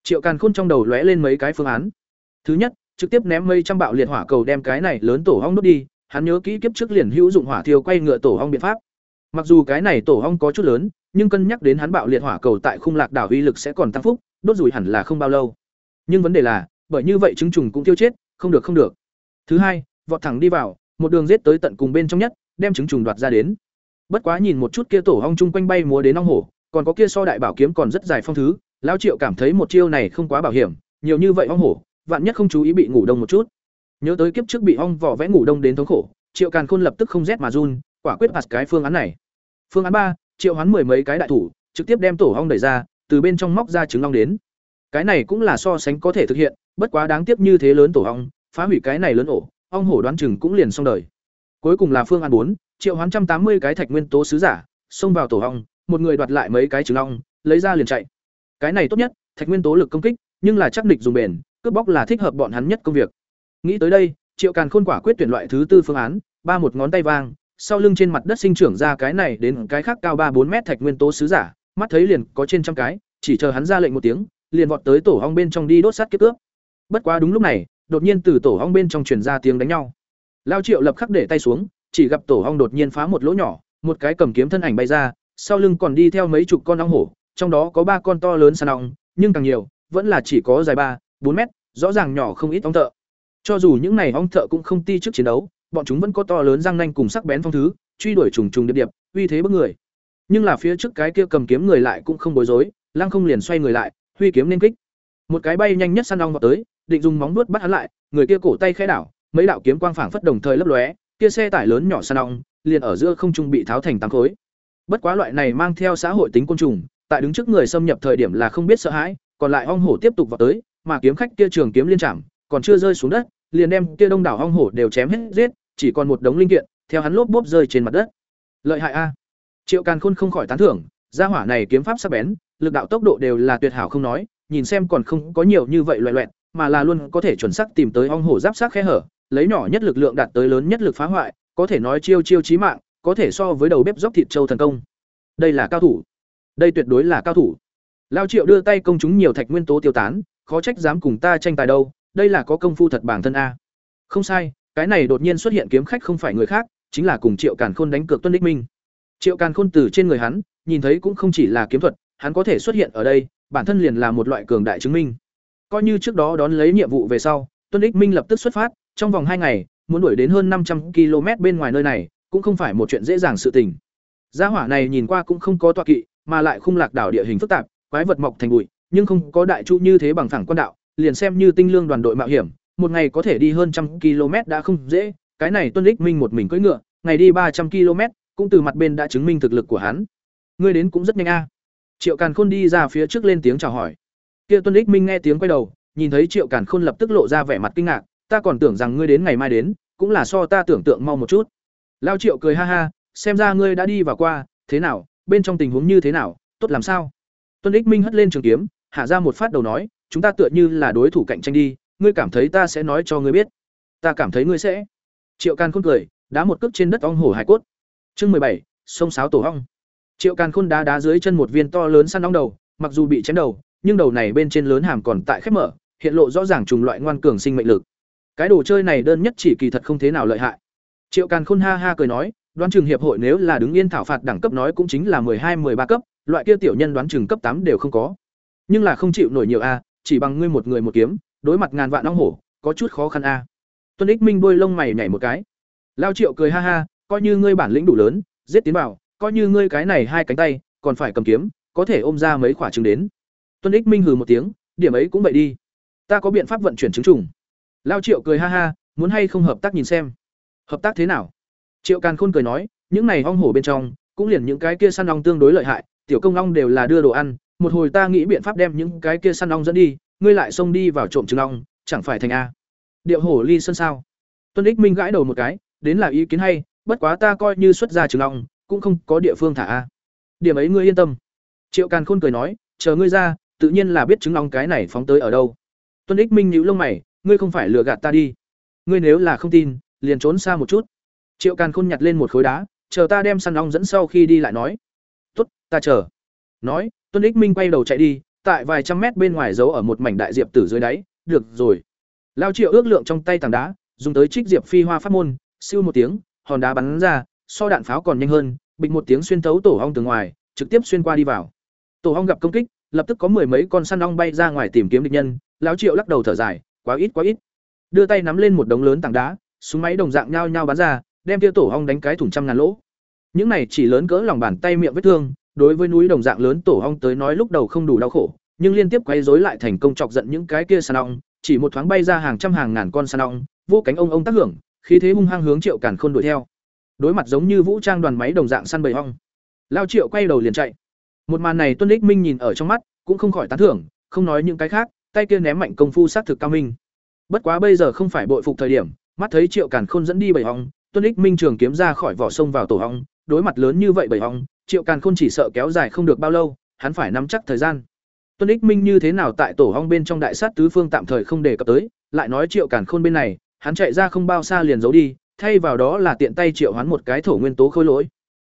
Triệu Càn Khôn trong đầu lóe lên mấy cái phương án. Thứ nhất, trực tiếp ném mây trăm bạo liệt hỏa cầu đem cái này lớn tổ ong đốt đi, hắn nhớ kỹ kiếp trước liền hữu dụng hỏa thiêu quay ngựa tổ ong biện pháp. Mặc dù cái này tổ ong có chút lớn, nhưng cân nhắc đến hắn bạo liệt hỏa cầu tại khung lạc đảo uy lực sẽ còn tăng phúc, đốt rủi hẳn là không bao lâu. Nhưng vấn đề là, bởi như vậy trứng trùng cũng tiêu chết, không được không được. Thứ hai, vọt thẳng đi vào, một đường giết tới tận cùng bên trong nhất, đem trứng trùng đoạt ra đến. Bất quá nhìn một chút kia tổ ong chung quanh bay múa đến ong hổ, còn có kia so đại bảo kiếm còn rất dài phong thứ, lão Triệu cảm thấy một chiêu này không quá bảo hiểm, nhiều như vậy ong hổ, vạn nhất không chú ý bị ngủ đông một chút. Nhớ tới kiếp trước bị ong vỏ vẽ ngủ đông đến thống khổ, Triệu Càn Khôn lập tức không rét mà run, quả quyết phạt cái phương án này. Phương án ba, Triệu hoán mười mấy cái đại thủ, trực tiếp đem tổ ong đẩy ra, từ bên trong móc ra trứng ong đến. Cái này cũng là so sánh có thể thực hiện, bất quá đáng tiếc như thế lớn tổ ong, phá hủy cái này lớn ổ, ong hổ đoán chừng cũng liền xong đời. Cuối cùng là phương án bốn, Triệu hoán trăm tám mươi cái thạch nguyên tố sứ giả, xông vào tổ ong, một người đoạt lại mấy cái trứng ong, lấy ra liền chạy. Cái này tốt nhất, thạch nguyên tố lực công kích, nhưng là chắc địch dùng bền, cướp bóc là thích hợp bọn hắn nhất công việc. Nghĩ tới đây, Triệu Càn Khôn quả quyết tuyển loại thứ tư phương án, ba một ngón tay vang, sau lưng trên mặt đất sinh trưởng ra cái này đến cái khác cao ba bốn mét thạch nguyên tố sứ giả, mắt thấy liền có trên trăm cái, chỉ chờ hắn ra lệnh một tiếng, liền vọt tới tổ ong bên trong đi đốt sát kiếp cướp. Bất quá đúng lúc này, đột nhiên từ tổ ong bên trong truyền ra tiếng đánh nhau. Lao Triệu lập khắc để tay xuống, chỉ gặp tổ ong đột nhiên phá một lỗ nhỏ, một cái cầm kiếm thân ảnh bay ra, sau lưng còn đi theo mấy chục con ong hổ, trong đó có ba con to lớn săn ong, nhưng càng nhiều, vẫn là chỉ có dài ba, bốn mét, rõ ràng nhỏ không ít ong thợ. Cho dù những này ong thợ cũng không ti trước chiến đấu, bọn chúng vẫn có to lớn răng nanh cùng sắc bén phong thứ, truy đuổi trùng trùng điệp điệp, uy thế bức người. Nhưng là phía trước cái kia cầm kiếm người lại cũng không bối rối, lăng không liền xoay người lại, huy kiếm nên kích. Một cái bay nhanh nhất săn ong vào tới, định dùng móng vuốt bắt hắn lại, người kia cổ tay khẽ đảo, mấy đạo kiếm quang phảng phất đồng thời lấp lóe, kia xe tải lớn nhỏ san ong, liền ở giữa không trung bị tháo thành tám khối. Bất quá loại này mang theo xã hội tính côn trùng, tại đứng trước người xâm nhập thời điểm là không biết sợ hãi, còn lại ong hổ tiếp tục vào tới, mà kiếm khách kia trường kiếm liên chạm, còn chưa rơi xuống đất, liền đem kia đông đảo ong hổ đều chém hết giết, chỉ còn một đống linh kiện, theo hắn lốp bốp rơi trên mặt đất. Lợi hại a. Triệu Càn Khôn không khỏi tán thưởng, gia hỏa này kiếm pháp sắc bén, lực đạo tốc độ đều là tuyệt hảo không nói, nhìn xem còn không có nhiều như vậy loẹt loẹt, mà là luôn có thể chuẩn xác tìm tới ong hổ giáp sát khe hở, lấy nhỏ nhất lực lượng đạt tới lớn nhất lực phá hoại, có thể nói chiêu chiêu chí mạng, có thể so với đầu bếp dốc thịt châu thần công. Đây là cao thủ. Đây tuyệt đối là cao thủ. Lao Triệu đưa tay công chúng nhiều thạch nguyên tố tiêu tán, khó trách dám cùng ta tranh tài đâu, đây là có công phu thật bản thân a. Không sai, cái này đột nhiên xuất hiện kiếm khách không phải người khác, chính là cùng Triệu Càn Khôn đánh cược Tuân đích Minh. Triệu Càn Khôn từ trên người hắn, nhìn thấy cũng không chỉ là kiếm thuật, hắn có thể xuất hiện ở đây, bản thân liền là một loại cường đại chứng minh. Coi như trước đó đón lấy nhiệm vụ về sau, Tuân Ích Minh lập tức xuất phát, trong vòng hai ngày, muốn đuổi đến hơn năm trăm km bên ngoài nơi này, cũng không phải một chuyện dễ dàng sự tình. Gia hỏa này nhìn qua cũng không có tọa kỵ, mà lại khung lạc đảo địa hình phức tạp, quái vật mọc thành bụi, nhưng không có đại trụ như thế bằng phẳng quan đạo, liền xem như tinh lương đoàn đội mạo hiểm, một ngày có thể đi hơn trăm km đã không dễ, cái này Tuân Lịch Minh một mình cưỡi ngựa, ngày đi ba trăm km, cũng từ mặt bên đã chứng minh thực lực của hắn. Ngươi đến cũng rất nhanh a. Triệu Càn Khôn đi ra phía trước lên tiếng chào hỏi. Kia Tuân ích Minh nghe tiếng quay đầu, nhìn thấy Triệu Càn Khôn lập tức lộ ra vẻ mặt kinh ngạc, ta còn tưởng rằng ngươi đến ngày mai đến, cũng là so ta tưởng tượng mau một chút. Lao Triệu cười ha ha, xem ra ngươi đã đi vào qua, thế nào, bên trong tình huống như thế nào, tốt làm sao? Tuân ích Minh hất lên trường kiếm, hạ ra một phát đầu nói, chúng ta tựa như là đối thủ cạnh tranh đi, ngươi cảm thấy ta sẽ nói cho ngươi biết. Ta cảm thấy ngươi sẽ. Triệu Càn Khôn cười, đá một cước trên đất ong hổ hải cốt. Chương mười bảy, sông sáo tổ ong. Triệu Càn Khôn đá đá dưới chân một viên to lớn săn ong đầu, mặc dù bị chém đầu, nhưng đầu này bên trên lớn hàm còn tại khép mở, hiện lộ rõ ràng trùng loại ngoan cường sinh mệnh lực. Cái đồ chơi này đơn nhất chỉ kỳ thật không thế nào lợi hại. Triệu Càn Khôn ha ha cười nói, đoán trường hiệp hội nếu là đứng yên thảo phạt đẳng cấp nói cũng chính là hai, ba cấp, loại kia tiểu nhân đoán trường cấp tám đều không có. Nhưng là không chịu nổi nhiều a, chỉ bằng ngươi một người một kiếm, đối mặt ngàn vạn ong hổ, có chút khó khăn a. Tuân Ích Minh đôi lông mày nhảy một cái. Lao Triệu cười ha ha, coi như ngươi bản lĩnh đủ lớn, giết tiến vào, coi như ngươi cái này hai cánh tay, còn phải cầm kiếm, có thể ôm ra mấy quả trứng đến. Tuân Ích Minh hừ một tiếng, điểm ấy cũng vậy đi. Ta có biện pháp vận chuyển trứng trùng. Lao Triệu cười ha ha, muốn hay không hợp tác nhìn xem. Hợp tác thế nào? Triệu Càn Khôn cười nói, những này ong hổ bên trong, cũng liền những cái kia săn ong tương đối lợi hại, tiểu công ong đều là đưa đồ ăn, một hồi ta nghĩ biện pháp đem những cái kia săn ong dẫn đi, ngươi lại xông đi vào trộm trứng ong, chẳng phải thành a. Điệu hổ ly sân sao? Tuân Ích Minh gãi đầu một cái, đến là ý kiến hay, bất quá ta coi như xuất ra trứng ong, cũng không có địa phương thả a. Điểm ấy ngươi yên tâm. Triệu Càn Khôn cười nói, chờ ngươi ra, tự nhiên là biết trứng ong cái này phóng tới ở đâu. Tuân Ích Minh nhíu lông mày, ngươi không phải lừa gạt ta đi. Ngươi nếu là không tin, liền trốn xa một chút. Triệu Càn Khôn nhặt lên một khối đá, chờ ta đem săn ong dẫn sau khi đi lại nói. Tốt, ta chờ. Nói, Tuân Ích Minh quay đầu chạy đi, tại vài trăm mét bên ngoài giấu ở một mảnh đại diệp tử dưới đáy, được rồi. Lao Triệu ước lượng trong tay tảng đá, dùng tới trích diệp phi hoa pháp môn, siêu một tiếng, hòn đá bắn ra, so đạn pháo còn nhanh hơn, bịch một tiếng xuyên thấu tổ ong từ ngoài, trực tiếp xuyên qua đi vào. Tổ ong gặp công kích, lập tức có mười mấy con săn ong bay ra ngoài tìm kiếm địch nhân, lão Triệu lắc đầu thở dài, quá ít quá ít. Đưa tay nắm lên một đống lớn tảng đá, súng máy đồng dạng nhao nhao bắn ra, đem kia tổ ong đánh cái thủng trăm ngàn lỗ. Những này chỉ lớn cỡ lòng bàn tay miệng vết thương, đối với núi đồng dạng lớn tổ ong tới nói lúc đầu không đủ đau khổ, nhưng liên tiếp quấy rối lại thành công chọc giận những cái kia săn ong, chỉ một thoáng bay ra hàng trăm hàng ngàn con săn ong, vô cánh ông ông tác hưởng, khí thế hung hăng hướng Triệu Càn Khôn đuổi theo. Đối mặt giống như vũ trang đoàn máy đồng dạng săn bầy ong. Lao Triệu quay đầu liền chạy. Một màn này Tuân Lịch Minh nhìn ở trong mắt, cũng không khỏi tán thưởng, không nói những cái khác, tay kia ném mạnh công phu sát thực cao minh. Bất quá bây giờ không phải bội phục thời điểm, mắt thấy Triệu Càn Khôn dẫn đi bảy hóng Tuân Lịch Minh trường kiếm ra khỏi vỏ sông vào tổ hóng đối mặt lớn như vậy bảy hóng Triệu Càn Khôn chỉ sợ kéo dài không được bao lâu, hắn phải nắm chắc thời gian. Tuân Ích Minh như thế nào tại tổ hóng bên trong đại sát tứ phương tạm thời không đề cập tới, lại nói Triệu Càn Khôn bên này, hắn chạy ra không bao xa liền giấu đi, thay vào đó là tiện tay triệu hoán một cái thổ nguyên tố khôi lỗi.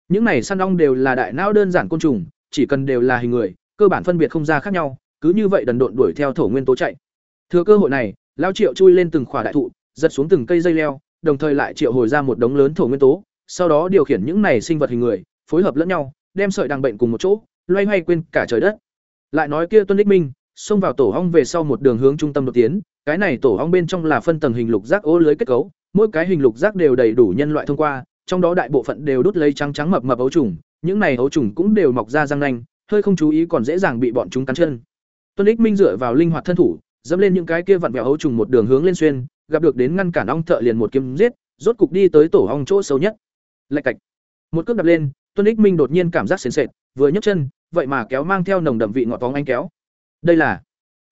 Những này săn ong đều là đại não đơn giản côn trùng, chỉ cần đều là hình người, cơ bản phân biệt không ra khác nhau, cứ như vậy đần độn đuổi theo thổ nguyên tố chạy. Thừa cơ hội này, lão Triệu chui lên từng khỏa đại thụ, giật xuống từng cây dây leo, đồng thời lại triệu hồi ra một đống lớn thổ nguyên tố, sau đó điều khiển những này sinh vật hình người, phối hợp lẫn nhau, đem sợi đằng bệnh cùng một chỗ, loay hoay quên cả trời đất. Lại nói kia Tuân Lịch Minh, xông vào tổ ong về sau một đường hướng trung tâm đột tiến, cái này tổ ong bên trong là phân tầng hình lục giác ô lưới kết cấu, mỗi cái hình lục giác đều đầy đủ nhân loại thông qua, trong đó đại bộ phận đều đút lấy trắng trắng mập mập ấu trùng, những này ấu trùng cũng đều mọc ra răng nanh, hơi không chú ý còn dễ dàng bị bọn chúng cắn chân. Tuân Lịch Minh dựa vào linh hoạt thân thủ, dẫm lên những cái kia vặn vẹo ấu trùng một đường hướng lên xuyên, gặp được đến ngăn cản ong thợ liền một kiếm giết, rốt cục đi tới tổ ong chỗ sâu nhất. Lạch cạch. Một cước đập lên, Tuân Lịch Minh đột nhiên cảm giác sền sệt, vừa nhấc chân, vậy mà kéo mang theo nồng đậm vị ngọt bóng anh kéo. Đây là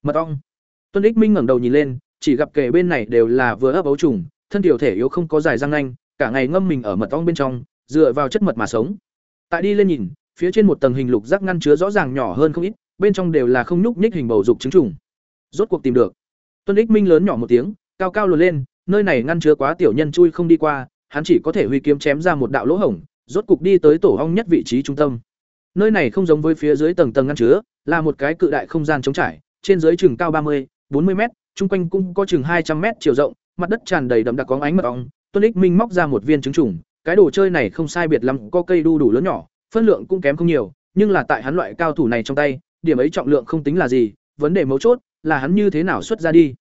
mật ong. Tuân Ích Minh ngẩng đầu nhìn lên, chỉ gặp kề bên này đều là vừa ấp ấu trùng, thân tiểu thể yếu không có dài răng nanh, cả ngày ngâm mình ở mật ong bên trong, dựa vào chất mật mà sống. Tại đi lên nhìn, phía trên một tầng hình lục giác ngăn chứa rõ ràng nhỏ hơn không ít, bên trong đều là không nhúc nhích hình bầu dục trứng trùng. Rốt cuộc tìm được. Tuân Ích Minh lớn nhỏ một tiếng, cao cao luồn lên, nơi này ngăn chứa quá tiểu nhân chui không đi qua, hắn chỉ có thể huy kiếm chém ra một đạo lỗ hổng, rốt cục đi tới tổ ong nhất vị trí trung tâm. Nơi này không giống với phía dưới tầng tầng ngăn chứa, là một cái cự đại không gian trống trải, trên dưới chừng cao ba mươi, bốn mươi mét, chung quanh cũng có chừng hai trăm mét chiều rộng, mặt đất tràn đầy đậm đặc có ánh mật ong, Tuân Ích Minh móc ra một viên trứng trùng, cái đồ chơi này không sai biệt lắm, có cây đu đủ lớn nhỏ, phân lượng cũng kém không nhiều, nhưng là tại hắn loại cao thủ này trong tay, điểm ấy trọng lượng không tính là gì, vấn đề mấu chốt là hắn như thế nào xuất ra đi.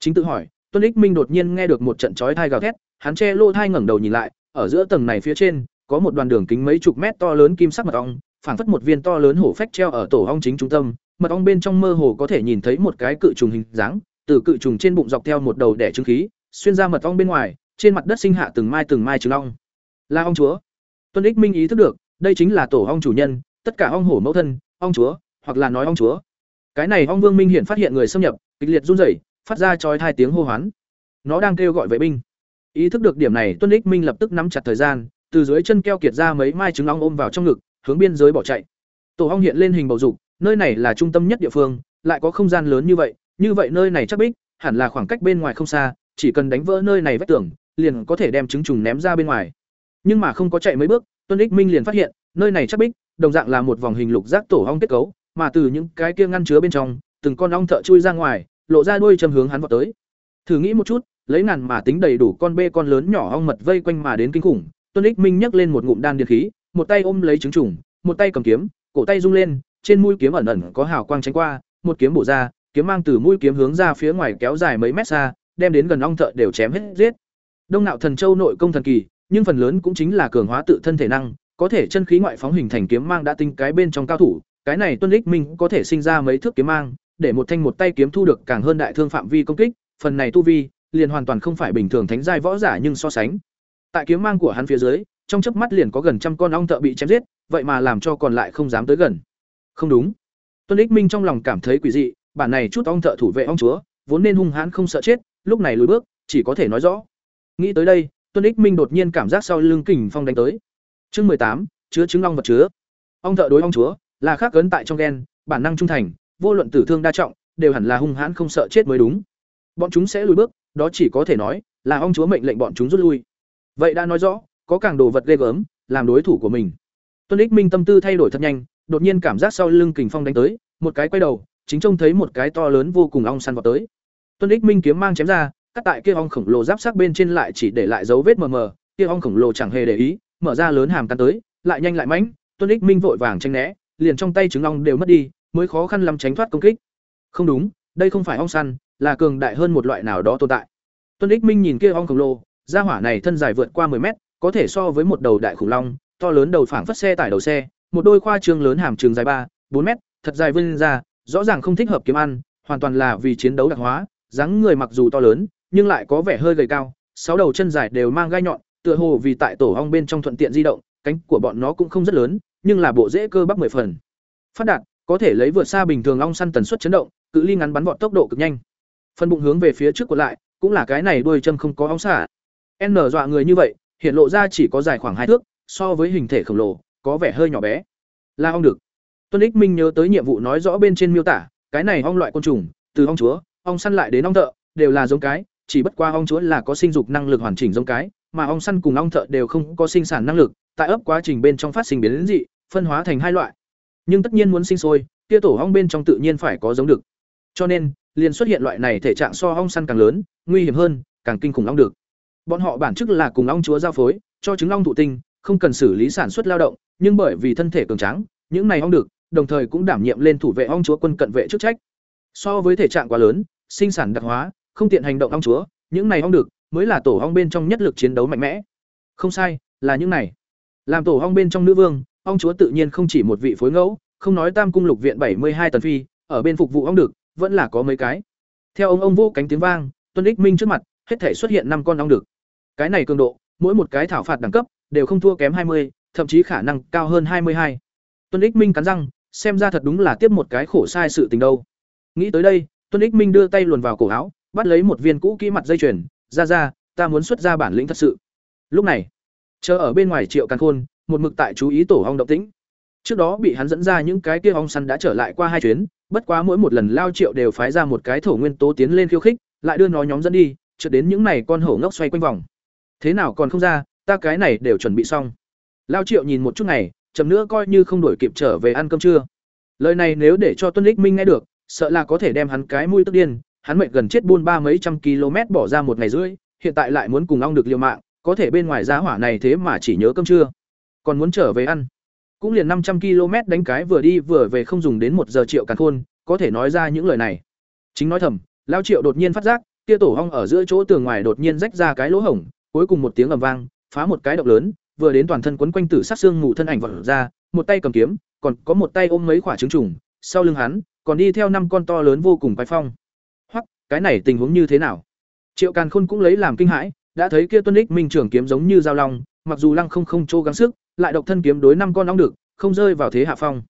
Chính tự hỏi, Tuân Ích Minh đột nhiên nghe được một trận chói tai gào thét, hắn che lô thai ngẩng đầu nhìn lại, ở giữa tầng này phía trên, có một đoàn đường kính mấy chục mét to lớn kim sắc mật ong, phảng phất một viên to lớn hổ phách treo ở tổ ong chính trung tâm, mật ong bên trong mơ hồ có thể nhìn thấy một cái cự trùng hình dáng, từ cự trùng trên bụng dọc theo một đầu đẻ trứng khí, xuyên ra mật ong bên ngoài, trên mặt đất sinh hạ từng mai từng mai trứng ong. Là ong chúa. Tuân Ích Minh ý thức được, đây chính là tổ ong chủ nhân, tất cả ong hổ mẫu thân, ong chúa, hoặc là nói ong chúa. Cái này ong Vương Minh hiện phát hiện người xâm nhập, kịch liệt run rẩy, phát ra chói hai tiếng hô hoán. Nó đang kêu gọi vệ binh. Ý thức được điểm này, Tuân Ích Minh lập tức nắm chặt thời gian, từ dưới chân keo kiệt ra mấy mai trứng ong ôm vào trong ngực, hướng biên giới bỏ chạy. Tổ ong hiện lên hình bầu dục, nơi này là trung tâm nhất địa phương, lại có không gian lớn như vậy, như vậy nơi này chắc bích, hẳn là khoảng cách bên ngoài không xa, chỉ cần đánh vỡ nơi này vách tường, liền có thể đem trứng trùng ném ra bên ngoài. Nhưng mà không có chạy mấy bước, Tuân Ích Minh liền phát hiện, nơi này chắc bích, đồng dạng là một vòng hình lục giác tổ ong kết cấu, mà từ những cái kia ngăn chứa bên trong, từng con ong thợ chui ra ngoài, lộ ra đuôi châm hướng hắn vọt tới. Thử nghĩ một chút, lấy ngàn mà tính đầy đủ con bê con lớn nhỏ ong mật vây quanh mà đến kinh khủng, Tuân Ích Minh nhấc lên một ngụm đan điện khí, một tay ôm lấy trứng trùng, một tay cầm kiếm, cổ tay rung lên, trên mũi kiếm ẩn ẩn có hào quang tránh qua, một kiếm bổ ra, kiếm mang từ mũi kiếm hướng ra phía ngoài kéo dài mấy mét xa, đem đến gần ong thợ đều chém hết giết. Đông Nạo Thần Châu nội công thần kỳ, nhưng phần lớn cũng chính là cường hóa tự thân thể năng, có thể chân khí ngoại phóng hình thành kiếm mang đã tinh cái bên trong cao thủ, cái này Tuân Lịch Minh có thể sinh ra mấy thước kiếm mang, để một thanh một tay kiếm thu được càng hơn đại thương phạm vi công kích, phần này tu vi liền hoàn toàn không phải bình thường thánh giai võ giả nhưng so sánh. Tại kiếm mang của hắn phía dưới, trong chớp mắt liền có gần trăm con ong thợ bị chém giết, vậy mà làm cho còn lại không dám tới gần. Không đúng. Tuân Lịch Minh trong lòng cảm thấy quỷ dị, bản này chút ong thợ thủ vệ ong chúa, vốn nên hung hãn không sợ chết, lúc này lùi bước, chỉ có thể nói rõ. Nghĩ tới đây, Tuân Ích Minh đột nhiên cảm giác sau lưng kình phong đánh tới. Chương mười tám, chứa trứng ong vật chứa. Ong thợ đối ong chúa, là khác cấn tại trong gen, bản năng trung thành, vô luận tử thương đa trọng, đều hẳn là hung hãn không sợ chết mới đúng. Bọn chúng sẽ lùi bước, đó chỉ có thể nói là ong chúa mệnh lệnh bọn chúng rút lui. Vậy đã nói rõ, có càng đồ vật ghê gớm, làm đối thủ của mình. Tuân Ích Minh tâm tư thay đổi thật nhanh, đột nhiên cảm giác sau lưng kình phong đánh tới, một cái quay đầu, chính trông thấy một cái to lớn vô cùng ong săn vào tới. Tuân Ích Minh kiếm mang chém ra, cắt tại kia ong khổng lồ giáp sắc bên trên lại chỉ để lại dấu vết mờ mờ, kia ong khổng lồ chẳng hề để ý, mở ra lớn hàm cắn tới, lại nhanh lại mãnh, Tuân Ích Minh vội vàng tránh né, liền trong tay trứng ong đều mất đi, mới khó khăn lắm tránh thoát công kích. Không đúng, đây không phải ong săn, là cường đại hơn một loại nào đó tồn tại. Tuân Ích Minh nhìn kia ong khổng lồ, gia hỏa này thân dài vượt qua 10 mét, có thể so với một đầu đại khủng long, to lớn đầu phảng phất xe tải đầu xe, một đôi khoa trương lớn hàm trường dài ba, bốn mét, thật dài vươn ra, rõ ràng không thích hợp kiếm ăn, hoàn toàn là vì chiến đấu đặc hóa, dáng người mặc dù to lớn, nhưng lại có vẻ hơi gầy cao, sáu đầu chân dài đều mang gai nhọn, tựa hồ vì tại tổ ong bên trong thuận tiện di động, cánh của bọn nó cũng không rất lớn, nhưng là bộ rễ cơ bắp mười phần. Phát đạt, có thể lấy vượt xa bình thường ong săn tần suất chấn động, cự ly ngắn bắn vọt tốc độ cực nhanh. phần bụng hướng về phía trước của lại, cũng là cái này đuôi châm không có ong xả. N dọa người như vậy, hiện lộ ra chỉ có dài khoảng hai thước, so với hình thể khổng lồ, có vẻ hơi nhỏ bé. Là ong được. Tuân Ích Minh nhớ tới nhiệm vụ nói rõ bên trên miêu tả, cái này ong loại côn trùng, từ ong chúa, ong săn lại đến ong thợ, đều là giống cái, chỉ bất qua ong chúa là có sinh dục năng lực hoàn chỉnh giống cái, mà ong săn cùng ong thợ đều không có sinh sản năng lực, tại ấp quá trình bên trong phát sinh biến dị, phân hóa thành hai loại. Nhưng tất nhiên muốn sinh sôi, kia tổ ong bên trong tự nhiên phải có giống được. Cho nên, liền xuất hiện loại này thể trạng so ong săn càng lớn, nguy hiểm hơn, càng kinh khủng ong được. Bọn họ bản chức là cùng ong chúa giao phối, cho trứng ong thụ tinh, không cần xử lý sản xuất lao động, nhưng bởi vì thân thể cường tráng, những này ong được, đồng thời cũng đảm nhiệm lên thủ vệ ong chúa quân cận vệ chức trách. So với thể trạng quá lớn, sinh sản đặc hóa, không tiện hành động ong chúa, những này ong được mới là tổ ong bên trong nhất lực chiến đấu mạnh mẽ. Không sai, là những này. Làm tổ ong bên trong nữ vương, ong chúa tự nhiên không chỉ một vị phối ngẫu, không nói Tam cung lục viện bảy mươi hai tần phi, ở bên phục vụ ong được, vẫn là có mấy cái. Theo ông ông vô cánh tiếng vang, Tuân Ích Minh trước mặt, hết thể xuất hiện năm con ong được. Cái này cường độ, mỗi một cái thảo phạt đẳng cấp đều không thua kém hai mươi, thậm chí khả năng cao hơn hai mươi hai. Tuân Ích Minh cắn răng, xem ra thật đúng là tiếp một cái khổ sai sự tình đâu. Nghĩ tới đây, Tuân Ích Minh đưa tay luồn vào cổ áo, bắt lấy một viên cũ kỹ mặt dây chuyền, ra ra, ta muốn xuất ra bản lĩnh thật sự. Lúc này, chờ ở bên ngoài Triệu Càn Khôn, một mực tại chú ý tổ ong động tĩnh. Trước đó bị hắn dẫn ra những cái kia ong săn đã trở lại qua hai chuyến, bất quá mỗi một lần lao Triệu đều phái ra một cái thổ nguyên tố tiến lên khiêu khích, lại đưa nó nhóm dẫn đi, chợt đến những này con hổ ngốc xoay quanh vòng. Thế nào còn không ra, ta cái này đều chuẩn bị xong. Lao Triệu nhìn một chút này, chậm nữa coi như không đổi kịp trở về ăn cơm trưa. Lời này nếu để cho Tuân lích Minh nghe được, sợ là có thể đem hắn cái mũi tức điên, hắn mệt gần chết buôn ba mấy trăm km bỏ ra một ngày rưỡi, hiện tại lại muốn cùng ong được liều mạng, có thể bên ngoài giá hỏa này thế mà chỉ nhớ cơm trưa, còn muốn trở về ăn. Cũng liền năm trăm km đánh cái vừa đi vừa về không dùng đến một giờ triệu càn khôn, có thể nói ra những lời này. Chính nói thầm, lão Triệu đột nhiên phát giác, kia tổ ong ở giữa chỗ tường ngoài đột nhiên rách ra cái lỗ hổng, cuối cùng một tiếng ầm vang, phá một cái động lớn, vừa đến toàn thân quấn quanh tử sát xương ngủ thân ảnh vọt ra, một tay cầm kiếm, còn có một tay ôm mấy quả trứng trùng, sau lưng hắn còn đi theo năm con to lớn vô cùng quái phong. Cái này tình huống như thế nào? Triệu Càn Khôn cũng lấy làm kinh hãi, đã thấy kia Tuân Ích Minh trưởng kiếm giống như dao long, mặc dù lăng không không trô gắng sức, lại độc thân kiếm đối năm con ong được, không rơi vào thế hạ phong.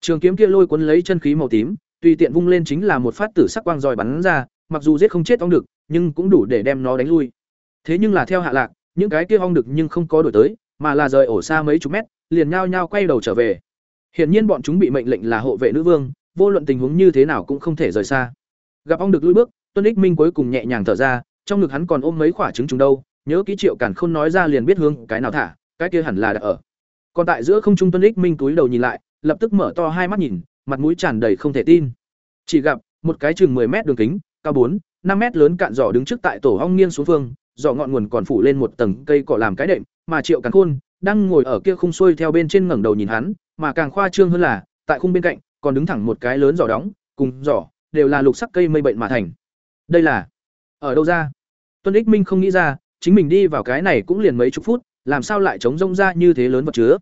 Trường kiếm kia lôi cuốn lấy chân khí màu tím, tùy tiện vung lên chính là một phát tử sắc quang giỏi bắn ra, mặc dù giết không chết ong được, nhưng cũng đủ để đem nó đánh lui. Thế nhưng là theo hạ lạc, những cái kia ong được nhưng không có đổi tới, mà là rời ổ xa mấy chục mét, liền nhao nhao quay đầu trở về. Hiển nhiên bọn chúng bị mệnh lệnh là hộ vệ nữ vương, vô luận tình huống như thế nào cũng không thể rời xa. Gặp ong được lùi bước, Tuân Ích Minh cuối cùng nhẹ nhàng thở ra, trong ngực hắn còn ôm mấy quả trứng trùng đâu, nhớ kỹ Triệu Cản Khôn nói ra liền biết hướng cái nào thả, cái kia hẳn là đã ở. Còn tại giữa không trung Tuân Ích Minh túi đầu nhìn lại, lập tức mở to hai mắt nhìn, mặt mũi tràn đầy không thể tin. Chỉ gặp một cái chừng 10 mét đường kính, cao 4, 5 mét lớn cạn giỏ đứng trước tại tổ ong nghiêng xuống phương, giỏ ngọn nguồn còn phủ lên một tầng cây cỏ làm cái đệm, mà Triệu Càn Khôn đang ngồi ở kia khung xuôi theo bên trên ngẩng đầu nhìn hắn, mà càng khoa trương hơn là, tại khung bên cạnh còn đứng thẳng một cái lớn giỏ đóng, cùng giỏ đều là lục sắc cây mây bệnh mà thành. Đây là ở đâu ra? Tuân Ích Minh không nghĩ ra, chính mình đi vào cái này cũng liền mấy chục phút, làm sao lại trống rông ra như thế lớn vật chứa.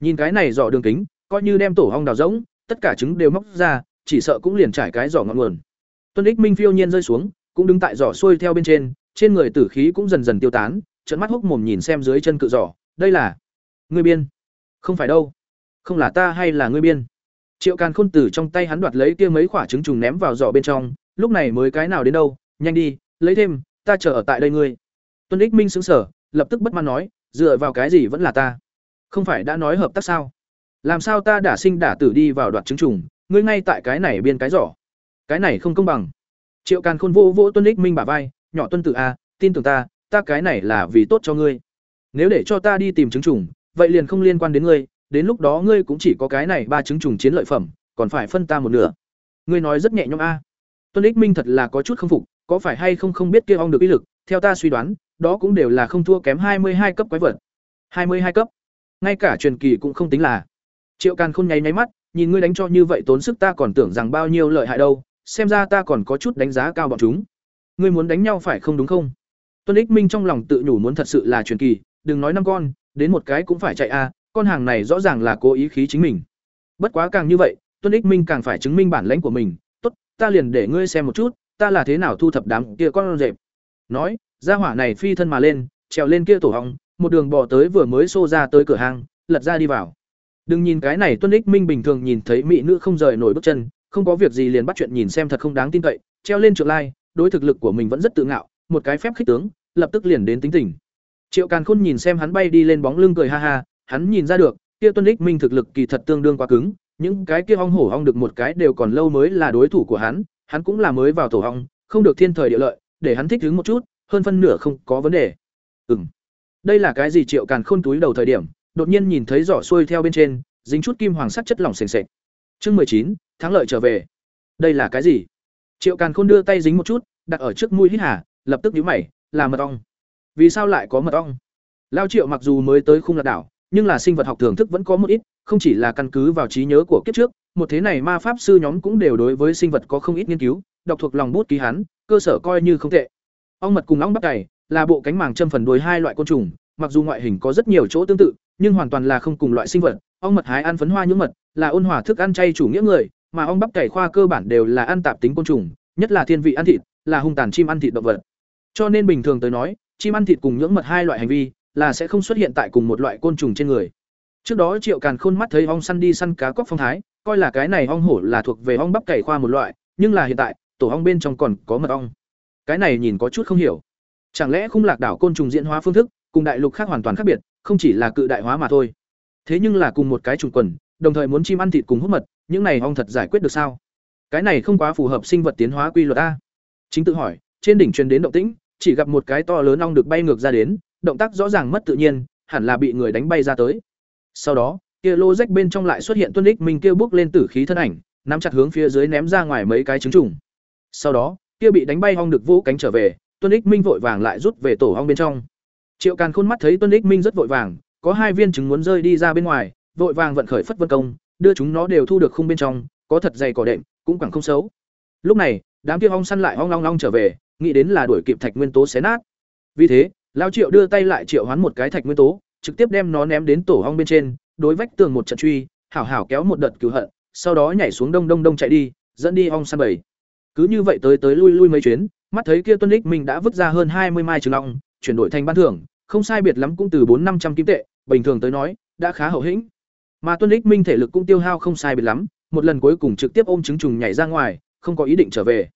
Nhìn cái này giỏ đường kính, coi như đem tổ hong đào rỗng, tất cả trứng đều móc ra, chỉ sợ cũng liền trải cái giỏ ngọn nguồn. Tuân Ích Minh phiêu nhiên rơi xuống, cũng đứng tại giỏ xuôi theo bên trên, trên người tử khí cũng dần dần tiêu tán, trợn mắt hốc mồm nhìn xem dưới chân cự giỏ, đây là ngươi biên? Không phải đâu, không là ta hay là ngươi biên? Triệu Càn Khôn tử trong tay hắn đoạt lấy kia mấy quả trứng trùng ném vào giỏ bên trong, lúc này mới cái nào đến đâu, nhanh đi, lấy thêm, ta chờ ở tại đây ngươi. Tuân Ích Minh sững sờ, lập tức bất mãn nói, dựa vào cái gì vẫn là ta? Không phải đã nói hợp tác sao? Làm sao ta đã sinh đả tử đi vào đoạt trứng trùng, ngươi ngay tại cái này biên cái giỏ. Cái này không công bằng. Triệu Càn Khôn vô vỗ Tuân Ích Minh bả vai, nhỏ Tuân Tử a, tin tưởng ta, ta cái này là vì tốt cho ngươi. Nếu để cho ta đi tìm trứng trùng, vậy liền không liên quan đến ngươi, đến lúc đó ngươi cũng chỉ có cái này ba trứng trùng chiến lợi phẩm, còn phải phân ta một nửa. Ngươi nói rất nhẹ nhõm a. Tuân Ích Minh thật là có chút không phục, có phải hay không không biết kia ong được uy lực, theo ta suy đoán, đó cũng đều là không thua kém hai mươi hai cấp quái vật. hai mươi hai cấp. Ngay cả truyền kỳ cũng không tính là. Triệu Càn Khôn nháy nháy mắt, nhìn ngươi đánh cho như vậy tốn sức ta còn tưởng rằng bao nhiêu lợi hại đâu, xem ra ta còn có chút đánh giá cao bọn chúng. Ngươi muốn đánh nhau phải không đúng không? Tuân Ích Minh trong lòng tự nhủ muốn thật sự là truyền kỳ, đừng nói năm con, đến một cái cũng phải chạy a, à, con hàng này rõ ràng là cố ý khí chính mình. Bất quá càng như vậy, Tuân Ích Minh càng phải chứng minh bản lãnh của mình, ta liền để ngươi xem một chút, ta là thế nào thu thập đám kia con rệp." Nói, gia hỏa này phi thân mà lên, trèo lên kia tổ hong, một đường bò tới vừa mới xô ra tới cửa hàng, lật ra đi vào. Đừng nhìn cái này Tuân Ích Minh bình thường nhìn thấy mỹ nữ không rời nổi bước chân, không có việc gì liền bắt chuyện nhìn xem thật không đáng tin cậy, treo lên trượng lai, đối thực lực của mình vẫn rất tự ngạo, một cái phép khích tướng, lập tức liền đến tính tình. Triệu Càn Khôn nhìn xem hắn bay đi lên bóng lưng cười ha ha, hắn nhìn ra được, kia Tuân Ích Minh thực lực kỳ thật tương đương quá cứng, những cái kia ong hổ ong được một cái đều còn lâu mới là đối thủ của hắn, hắn cũng là mới vào tổ ong, không được thiên thời địa lợi, để hắn thích ứng một chút, hơn phân nửa không có vấn đề. Ừm. Đây là cái gì Triệu Càn Khôn túi đầu thời điểm, đột nhiên nhìn thấy giỏ xuôi theo bên trên, dính chút kim hoàng sắt chất lỏng sền sệt. Chương mười chín, thắng lợi trở về. Đây là cái gì? Triệu Càn Khôn đưa tay dính một chút, đặt ở trước mũi hít hà, lập tức nhíu mày, là mật ong. Vì sao lại có mật ong? Lao Triệu mặc dù mới tới khung lạc đảo, nhưng là sinh vật học thưởng thức vẫn có một ít, không chỉ là căn cứ vào trí nhớ của kiếp trước, một thế này ma pháp sư nhóm cũng đều đối với sinh vật có không ít nghiên cứu, đọc thuộc lòng bút ký hắn, cơ sở coi như không tệ. Ong mật cùng ong bắp cày là bộ cánh màng châm phần đuôi hai loại côn trùng, mặc dù ngoại hình có rất nhiều chỗ tương tự, nhưng hoàn toàn là không cùng loại sinh vật. Ong mật hái ăn phấn hoa nhưỡng mật, là ôn hòa thức ăn chay chủ nghĩa người, mà ong bắp cày khoa cơ bản đều là ăn tạp tính côn trùng, nhất là thiên vị ăn thịt, là hung tàn chim ăn thịt động vật. Cho nên bình thường tới nói, chim ăn thịt cùng nhưỡng mật hai loại hành vi là sẽ không xuất hiện tại cùng một loại côn trùng trên người. Trước đó Triệu Càn Khôn mắt thấy ong săn đi săn cá cóc phong thái, coi là cái này ong hổ là thuộc về ong bắp cày khoa một loại, nhưng là hiện tại, tổ ong bên trong còn có mật ong. Cái này nhìn có chút không hiểu. Chẳng lẽ khung lạc đảo côn trùng diễn hóa phương thức cùng đại lục khác hoàn toàn khác biệt, không chỉ là cự đại hóa mà thôi. Thế nhưng là cùng một cái trùng quần, đồng thời muốn chim ăn thịt cùng hút mật, những này ong thật giải quyết được sao? Cái này không quá phù hợp sinh vật tiến hóa quy luật a. Chính tự hỏi, trên đỉnh truyền đến động tĩnh, chỉ gặp một cái to lớn ong được bay ngược ra đến, động tác rõ ràng mất tự nhiên, hẳn là bị người đánh bay ra tới. Sau đó, kia lô rách bên trong lại xuất hiện tuân ích minh kia bước lên tử khí thân ảnh, nắm chặt hướng phía dưới ném ra ngoài mấy cái trứng trùng. Sau đó, kia bị đánh bay ong được vũ cánh trở về tuân ích minh vội vàng lại rút về tổ ong bên trong triệu càn khôn mắt thấy tuân ích minh rất vội vàng có hai viên trứng muốn rơi đi ra bên ngoài vội vàng vận khởi phất vân công đưa chúng nó đều thu được khung bên trong có thật dày cỏ đệm cũng quẳng không xấu lúc này đám kia ong săn lại ong long long trở về nghĩ đến là đuổi kịp thạch nguyên tố xé nát vì thế lao triệu đưa tay lại triệu hoán một cái thạch nguyên tố trực tiếp đem nó ném đến tổ ong bên trên đối vách tường một trận truy hảo hảo kéo một đợt cứu hận sau đó nhảy xuống đông đông đông chạy đi dẫn đi ong san bảy. cứ như vậy tới tới lui lui mấy chuyến mắt thấy kia tuân ích mình đã vứt ra hơn hai mươi mai trứng long, chuyển đổi thành ban thưởng không sai biệt lắm cũng từ bốn năm trăm kim tệ bình thường tới nói đã khá hậu hĩnh mà tuân ích minh thể lực cũng tiêu hao không sai biệt lắm một lần cuối cùng trực tiếp ôm trứng trùng nhảy ra ngoài không có ý định trở về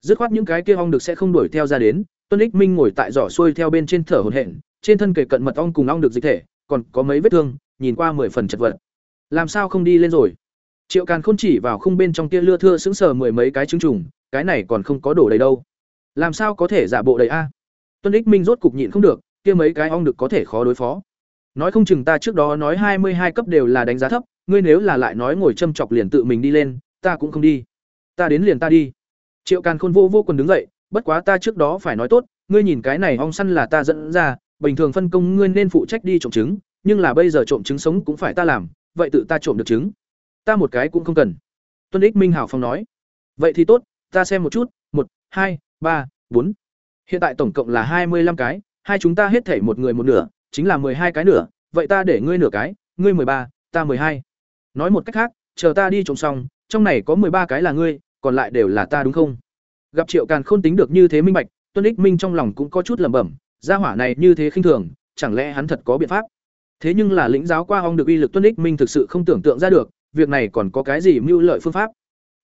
dứt khoát những cái kia ong được sẽ không đuổi theo ra đến tuân ích minh ngồi tại giỏ xuôi theo bên trên thở hổn hển, trên thân kề cận mật ong cùng ong được dịch thể, còn có mấy vết thương, nhìn qua mười phần chật vật. Làm sao không đi lên rồi? Triệu càn khôn chỉ vào khung bên trong kia lưa thưa sững sờ mười mấy cái trứng trùng, cái này còn không có đổ đầy đâu. Làm sao có thể giả bộ đầy a? Tuân ích minh rốt cục nhịn không được, kia mấy cái ong được có thể khó đối phó. Nói không chừng ta trước đó nói hai mươi hai cấp đều là đánh giá thấp, ngươi nếu là lại nói ngồi châm chọc liền tự mình đi lên, ta cũng không đi. Ta đến liền ta đi. Triệu càn khôn vô vô quần đứng dậy bất quá ta trước đó phải nói tốt ngươi nhìn cái này ong săn là ta dẫn ra bình thường phân công ngươi nên phụ trách đi trộm trứng nhưng là bây giờ trộm trứng sống cũng phải ta làm vậy tự ta trộm được trứng. Ta một cái cũng không cần. Tuân ích minh hảo phong nói. Vậy thì tốt ta xem một chút một hai ba bốn. Hiện tại tổng cộng là hai mươi lăm cái hai chúng ta hết thể một người một nửa chính là mười hai cái nửa vậy ta để ngươi nửa cái ngươi mười ba, ta mười hai. nói một cách khác chờ ta đi trộm xong trong này có mười ba cái là ngươi còn lại đều là ta đúng không? Gặp triệu càn khôn tính được như thế minh bạch, tuân ích minh trong lòng cũng có chút lẩm bẩm, gia hỏa này như thế khinh thường, chẳng lẽ hắn thật có biện pháp? Thế nhưng là lĩnh giáo qua ong được uy lực tuân ích minh thực sự không tưởng tượng ra được, việc này còn có cái gì mưu lợi phương pháp?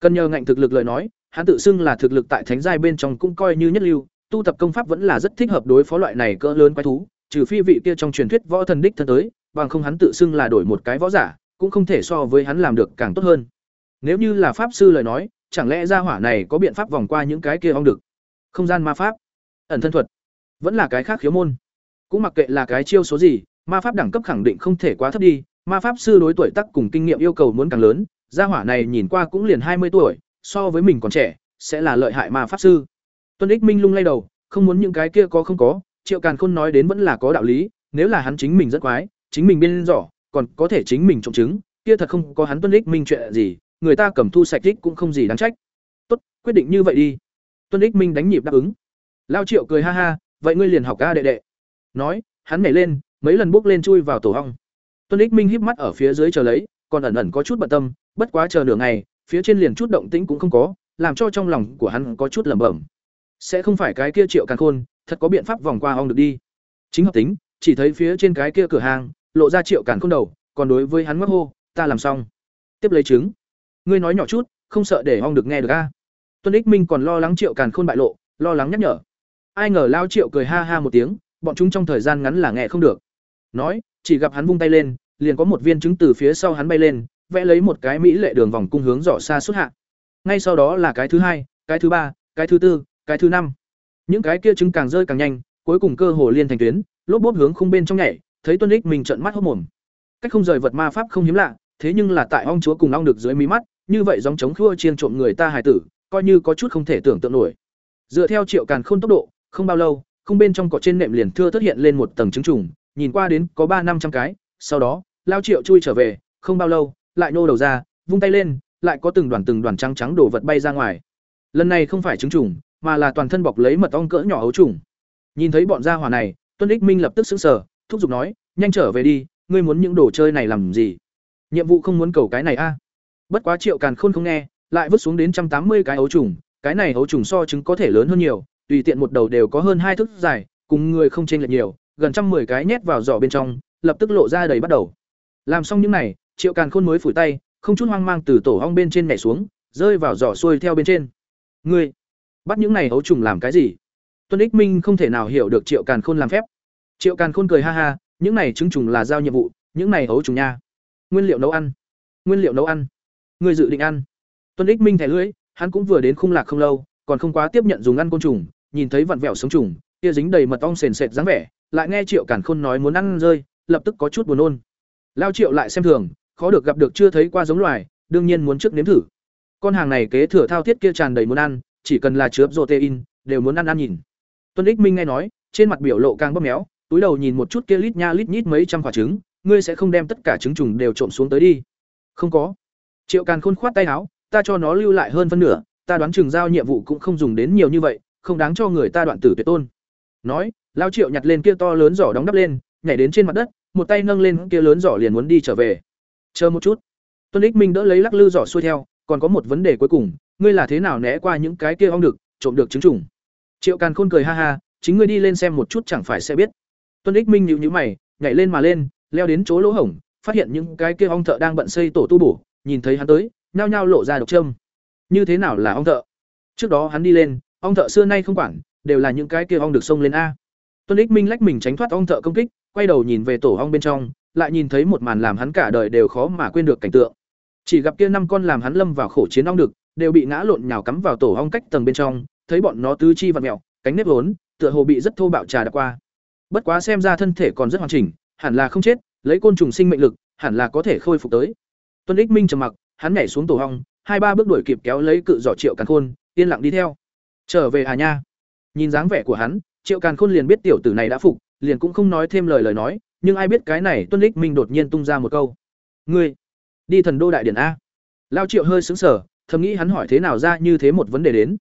Cần nhờ ngạnh thực lực lời nói, hắn tự xưng là thực lực tại thánh giai bên trong cũng coi như nhất lưu, tu tập công pháp vẫn là rất thích hợp đối phó loại này cỡ lớn quái thú, trừ phi vị kia trong truyền thuyết võ thần đích thân tới, bằng không hắn tự xưng là đổi một cái võ giả, cũng không thể so với hắn làm được càng tốt hơn. Nếu như là pháp sư lời nói chẳng lẽ gia hỏa này có biện pháp vòng qua những cái kia ong được không gian ma pháp. Ẩn thân thuật. Vẫn là cái khác khiếu môn. Cũng mặc kệ là cái chiêu số gì, ma pháp đẳng cấp khẳng định không thể quá thấp đi. Ma pháp sư đối tuổi tác cùng kinh nghiệm yêu cầu muốn càng lớn. Gia hỏa này nhìn qua cũng liền hai mươi tuổi, so với mình còn trẻ, sẽ là lợi hại ma pháp sư. Tuân ích minh lung lay đầu, không muốn những cái kia có không có. Triệu càn khôn nói đến vẫn là có đạo lý, nếu là hắn chính mình rất quái, chính mình biên rõ còn có thể chính mình trộm chứng kia thật không có hắn tuân ích minh chuyện gì người ta cầm thu sạch đích cũng không gì đáng trách. Tốt, quyết định như vậy đi. Tuân ích minh đánh nhịp đáp ứng. Lao triệu cười ha ha, vậy ngươi liền học ca đệ đệ. Nói, hắn nhảy lên, mấy lần bước lên chui vào tổ hong tuân ích minh híp mắt ở phía dưới chờ lấy, còn ẩn ẩn có chút bận tâm, bất quá chờ nửa ngày, phía trên liền chút động tĩnh cũng không có, làm cho trong lòng của hắn có chút lẩm bẩm. Sẽ không phải cái kia triệu càng khôn, thật có biện pháp vòng qua ong được đi. Chính hợp tính, chỉ thấy phía trên cái kia cửa hàng, lộ ra triệu càn khôn đầu, còn đối với hắn mắc hô, ta làm xong. Tiếp lấy trứng ngươi nói nhỏ chút, không sợ để ong được nghe được a? Tuân ích minh còn lo lắng triệu càn khôn bại lộ, lo lắng nhắc nhở. Ai ngờ lao triệu cười ha ha một tiếng, bọn chúng trong thời gian ngắn là nghe không được. Nói, chỉ gặp hắn vung tay lên, liền có một viên trứng từ phía sau hắn bay lên, vẽ lấy một cái mỹ lệ đường vòng cung hướng dò xa xuất hạ. Ngay sau đó là cái thứ hai, cái thứ ba, cái thứ tư, cái thứ năm. Những cái kia trứng càng rơi càng nhanh, cuối cùng cơ hồ liên thành tuyến, lốp bốp hướng khung bên trong nhảy, thấy tuân ích mình trợn mắt hốc mồm. Cách không rời vật ma pháp không hiếm lạ, thế nhưng là tại ong chúa cùng ong được dưới mí mắt như vậy dòng chống khua chiên trộm người ta hài tử, coi như có chút không thể tưởng tượng nổi. Dựa theo triệu càn khôn tốc độ, không bao lâu, không bên trong cỏ trên nệm liền thưa thất hiện lên một tầng trứng trùng, nhìn qua đến có ba năm trăm cái, sau đó, lao triệu chui trở về, không bao lâu, lại nô đầu ra, vung tay lên, lại có từng đoàn từng đoàn trắng trắng đổ vật bay ra ngoài. Lần này không phải trứng trùng, mà là toàn thân bọc lấy mật ong cỡ nhỏ ấu trùng. Nhìn thấy bọn gia hỏa này, tuân ích minh lập tức xứng sở thúc giục nói, nhanh trở về đi, ngươi muốn những đồ chơi này làm gì? Nhiệm vụ không muốn cầu cái này a bất quá triệu càn khôn không nghe, lại vứt xuống đến trăm tám mươi cái ấu trùng, cái này ấu trùng so trứng có thể lớn hơn nhiều, tùy tiện một đầu đều có hơn hai thước dài, cùng người không chênh lệch nhiều, gần trăm mười cái nhét vào giỏ bên trong, lập tức lộ ra đầy bắt đầu. Làm xong những này, triệu càn khôn mới phủi tay, không chút hoang mang từ tổ ong bên trên nhảy xuống, rơi vào giỏ xuôi theo bên trên. Ngươi, bắt những này ấu trùng làm cái gì? Tuân ích minh không thể nào hiểu được triệu càn khôn làm phép. Triệu càn khôn cười ha ha, những này trứng trùng là giao nhiệm vụ, những này ấu trùng nha. Nguyên liệu nấu ăn, nguyên liệu nấu ăn. Ngươi dự định ăn tuân ích minh thẻ lưỡi hắn cũng vừa đến khung lạc không lâu còn không quá tiếp nhận dùng ăn côn trùng nhìn thấy vặn vẹo sống trùng kia dính đầy mật ong sền sệt dáng vẻ lại nghe triệu cản khôn nói muốn ăn rơi lập tức có chút buồn nôn lao triệu lại xem thường khó được gặp được chưa thấy qua giống loài đương nhiên muốn trước nếm thử con hàng này kế thừa thao thiết kia tràn đầy muốn ăn chỉ cần là chứa protein, đều muốn ăn ăn nhìn. Tuân Ích Minh nghe nói, trên mặt biểu lộ càng bóp méo, túi đầu nhìn một chút kia lít nha lít nhít mấy trăm quả trứng, ngươi sẽ không đem tất cả trứng trùng đều trộm xuống tới đi. Không có. Triệu Càn Khôn khoát tay áo, ta cho nó lưu lại hơn phân nửa, ta đoán chừng giao nhiệm vụ cũng không dùng đến nhiều như vậy, không đáng cho người ta đoạn tử tuyệt tôn. Nói, Lao Triệu nhặt lên kia to lớn giỏ đóng đắp lên, nhảy đến trên mặt đất, một tay nâng lên kia lớn giỏ liền muốn đi trở về. Chờ một chút. Tuân Ích Minh đỡ lấy lắc lư giỏ xuôi theo, còn có một vấn đề cuối cùng, ngươi là thế nào né qua những cái kia ong được, trộm được trứng trùng. Triệu Càn Khôn cười ha ha, chính ngươi đi lên xem một chút chẳng phải sẽ biết. Tuân Ích Minh nhíu nhíu mày, nhảy lên mà lên, leo đến chỗ lỗ hổng, phát hiện những cái kia ong thợ đang bận xây tổ tu bổ, nhìn thấy hắn tới, nhao nhao lộ ra độc châm. Như thế nào là ong thợ? Trước đó hắn đi lên, ong thợ xưa nay không quản, đều là những cái kia ong được xông lên a. Tuân Ích Minh lách mình tránh thoát ong thợ công kích, quay đầu nhìn về tổ ong bên trong, lại nhìn thấy một màn làm hắn cả đời đều khó mà quên được cảnh tượng. Chỉ gặp kia năm con làm hắn lâm vào khổ chiến ong được, đều bị ngã lộn nhào cắm vào tổ ong cách tầng bên trong, thấy bọn nó tứ chi vặn mẹo cánh nếp vốn, tựa hồ bị rất thô bạo trà đã qua. Bất quá xem ra thân thể còn rất hoàn chỉnh, hẳn là không chết, lấy côn trùng sinh mệnh lực, hẳn là có thể khôi phục tới. Tuân Ích Minh trầm mặc, hắn nhảy xuống tổ hong hai ba bước đuổi kịp kéo lấy cự giỏ Triệu Càn Khôn, yên lặng đi theo. Trở về à nha. Nhìn dáng vẻ của hắn, Triệu Càn Khôn liền biết tiểu tử này đã phục, liền cũng không nói thêm lời lời nói, nhưng ai biết cái này Tuân Ích Minh đột nhiên tung ra một câu. "Ngươi, đi thần đô đại điển a?" Lao Triệu hơi sững sờ, thầm nghĩ hắn hỏi thế nào ra như thế một vấn đề đến.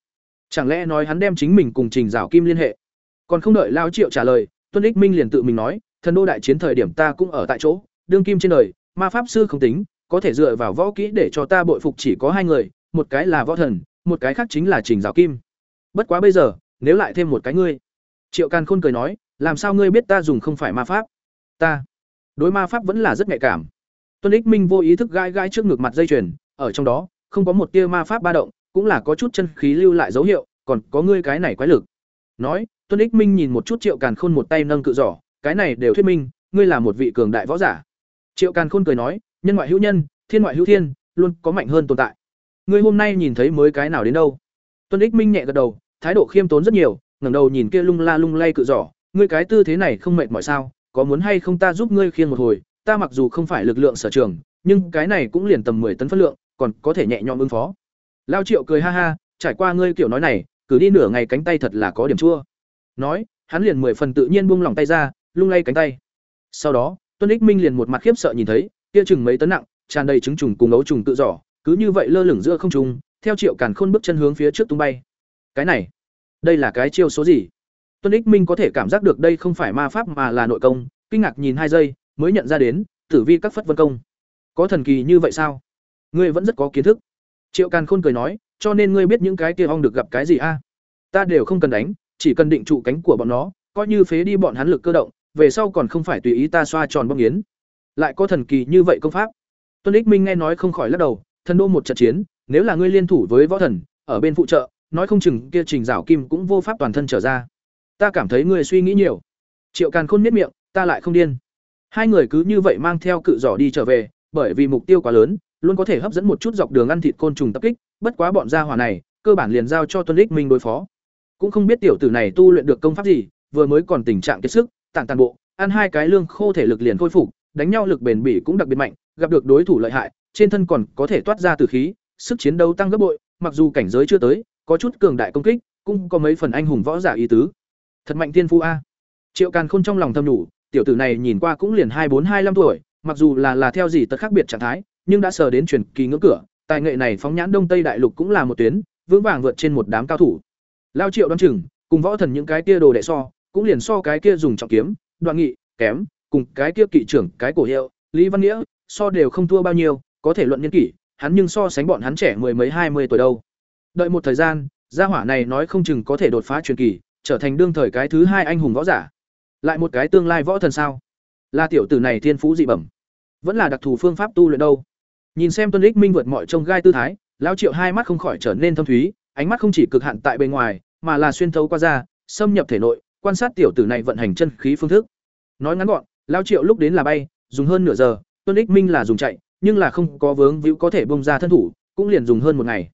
Chẳng lẽ nói hắn đem chính mình cùng Trình Giảo Kim liên hệ? Còn không đợi Lao Triệu trả lời, Tuân Ích Minh liền tự mình nói, thần đô đại chiến thời điểm ta cũng ở tại chỗ, đương kim trên đời, ma pháp sư không tính, có thể dựa vào võ kỹ để cho ta bội phục chỉ có hai người, một cái là võ thần, một cái khác chính là Trình Giảo Kim. Bất quá bây giờ, nếu lại thêm một cái ngươi. Triệu Càn Khôn cười nói, làm sao ngươi biết ta dùng không phải ma pháp? Ta, đối ma pháp vẫn là rất nhạy cảm. Tuân Ích Minh vô ý thức gãi gãi trước ngực mặt dây chuyền, ở trong đó, không có một tia ma pháp ba động, cũng là có chút chân khí lưu lại dấu hiệu, còn có ngươi cái này quái lực. Nói, Tuân Ích Minh nhìn một chút Triệu Càn Khôn một tay nâng cự giỏ, cái này đều thuyết minh, ngươi là một vị cường đại võ giả. Triệu Càn Khôn cười nói, nhân ngoại hữu nhân, thiên ngoại hữu thiên, luôn có mạnh hơn tồn tại. Ngươi hôm nay nhìn thấy mới cái nào đến đâu? Tuân Ích Minh nhẹ gật đầu, thái độ khiêm tốn rất nhiều, ngẩng đầu nhìn kia lung la lung lay cự giỏ, ngươi cái tư thế này không mệt mỏi sao? Có muốn hay không ta giúp ngươi khiêng một hồi? Ta mặc dù không phải lực lượng sở trường, nhưng cái này cũng liền tầm 10 tấn phân lượng, còn có thể nhẹ nhõm ứng phó. Lao Triệu cười ha ha, trải qua ngươi kiểu nói này, cứ đi nửa ngày cánh tay thật là có điểm chua. Nói, hắn liền mười phần tự nhiên buông lỏng tay ra, lung lay cánh tay. Sau đó, Tuân Ích Minh liền một mặt khiếp sợ nhìn thấy, kia chừng mấy tấn nặng, tràn đầy trứng trùng cùng ấu trùng tự giỏ, cứ như vậy lơ lửng giữa không trung, theo Triệu Càn Khôn bước chân hướng phía trước tung bay. Cái này, đây là cái chiêu số gì? Tuân Ích Minh có thể cảm giác được đây không phải ma pháp mà là nội công, kinh ngạc nhìn hai giây, mới nhận ra đến, tử vi các phất vân công. Có thần kỳ như vậy sao? Ngươi vẫn rất có kiến thức. Triệu Càn Khôn cười nói, cho nên ngươi biết những cái kia ong được gặp cái gì a? Ta đều không cần đánh, chỉ cần định trụ cánh của bọn nó, coi như phế đi bọn hắn lực cơ động, về sau còn không phải tùy ý ta xoa tròn bom yến. Lại có thần kỳ như vậy công pháp. Tuân Ích Minh nghe nói không khỏi lắc đầu, thần đô một trận chiến, nếu là ngươi liên thủ với võ thần, ở bên phụ trợ, nói không chừng kia Trình Giảo Kim cũng vô pháp toàn thân trở ra. Ta cảm thấy ngươi suy nghĩ nhiều. Triệu Càn Khôn miết miệng, ta lại không điên. Hai người cứ như vậy mang theo cự giỏ đi trở về, bởi vì mục tiêu quá lớn, luôn có thể hấp dẫn một chút dọc đường ăn thịt côn trùng tập kích, bất quá bọn gia hỏa này, cơ bản liền giao cho Tuân Ích Minh đối phó. Cũng không biết tiểu tử này tu luyện được công pháp gì, vừa mới còn tình trạng kiệt sức, tặng tàn bộ, ăn hai cái lương khô thể lực liền khôi phục, đánh nhau lực bền bỉ cũng đặc biệt mạnh, gặp được đối thủ lợi hại, trên thân còn có thể toát ra tử khí, sức chiến đấu tăng gấp bội, mặc dù cảnh giới chưa tới, có chút cường đại công kích, cũng có mấy phần anh hùng võ giả ý tứ. Thật mạnh tiên phu a. Triệu Càn Khôn trong lòng thầm nhủ, tiểu tử này nhìn qua cũng liền hai bốn hai 25 tuổi, mặc dù là là theo gì tật khác biệt trạng thái, nhưng đã sờ đến truyền kỳ ngưỡng cửa, tài nghệ này phóng nhãn Đông Tây đại lục cũng là một tuyến, vững vàng vượt trên một đám cao thủ. Lao Triệu đoán chừng, cùng võ thần những cái kia đồ đệ so, cũng liền so cái kia dùng trọng kiếm, đoạn nghị, kém, cùng cái kia kỵ trưởng, cái cổ hiệu, Lý Văn Nghĩa, so đều không thua bao nhiêu, có thể luận nhân kỷ, hắn nhưng so sánh bọn hắn trẻ mười mấy hai mươi tuổi đâu. Đợi một thời gian, gia hỏa này nói không chừng có thể đột phá truyền kỳ, trở thành đương thời cái thứ hai anh hùng võ giả. Lại một cái tương lai võ thần sao? Là tiểu tử này thiên phú dị bẩm, vẫn là đặc thù phương pháp tu luyện đâu. Nhìn xem Tuân Ích Minh vượt mọi trông gai tư thái, lão Triệu hai mắt không khỏi trở nên thâm thúy, ánh mắt không chỉ cực hạn tại bên ngoài, mà là xuyên thấu qua da, xâm nhập thể nội, quan sát tiểu tử này vận hành chân khí phương thức. Nói ngắn gọn, lão Triệu lúc đến là bay, dùng hơn nửa giờ, Tuân Ích Minh là dùng chạy, nhưng là không có vướng víu có thể bông ra thân thủ, cũng liền dùng hơn một ngày.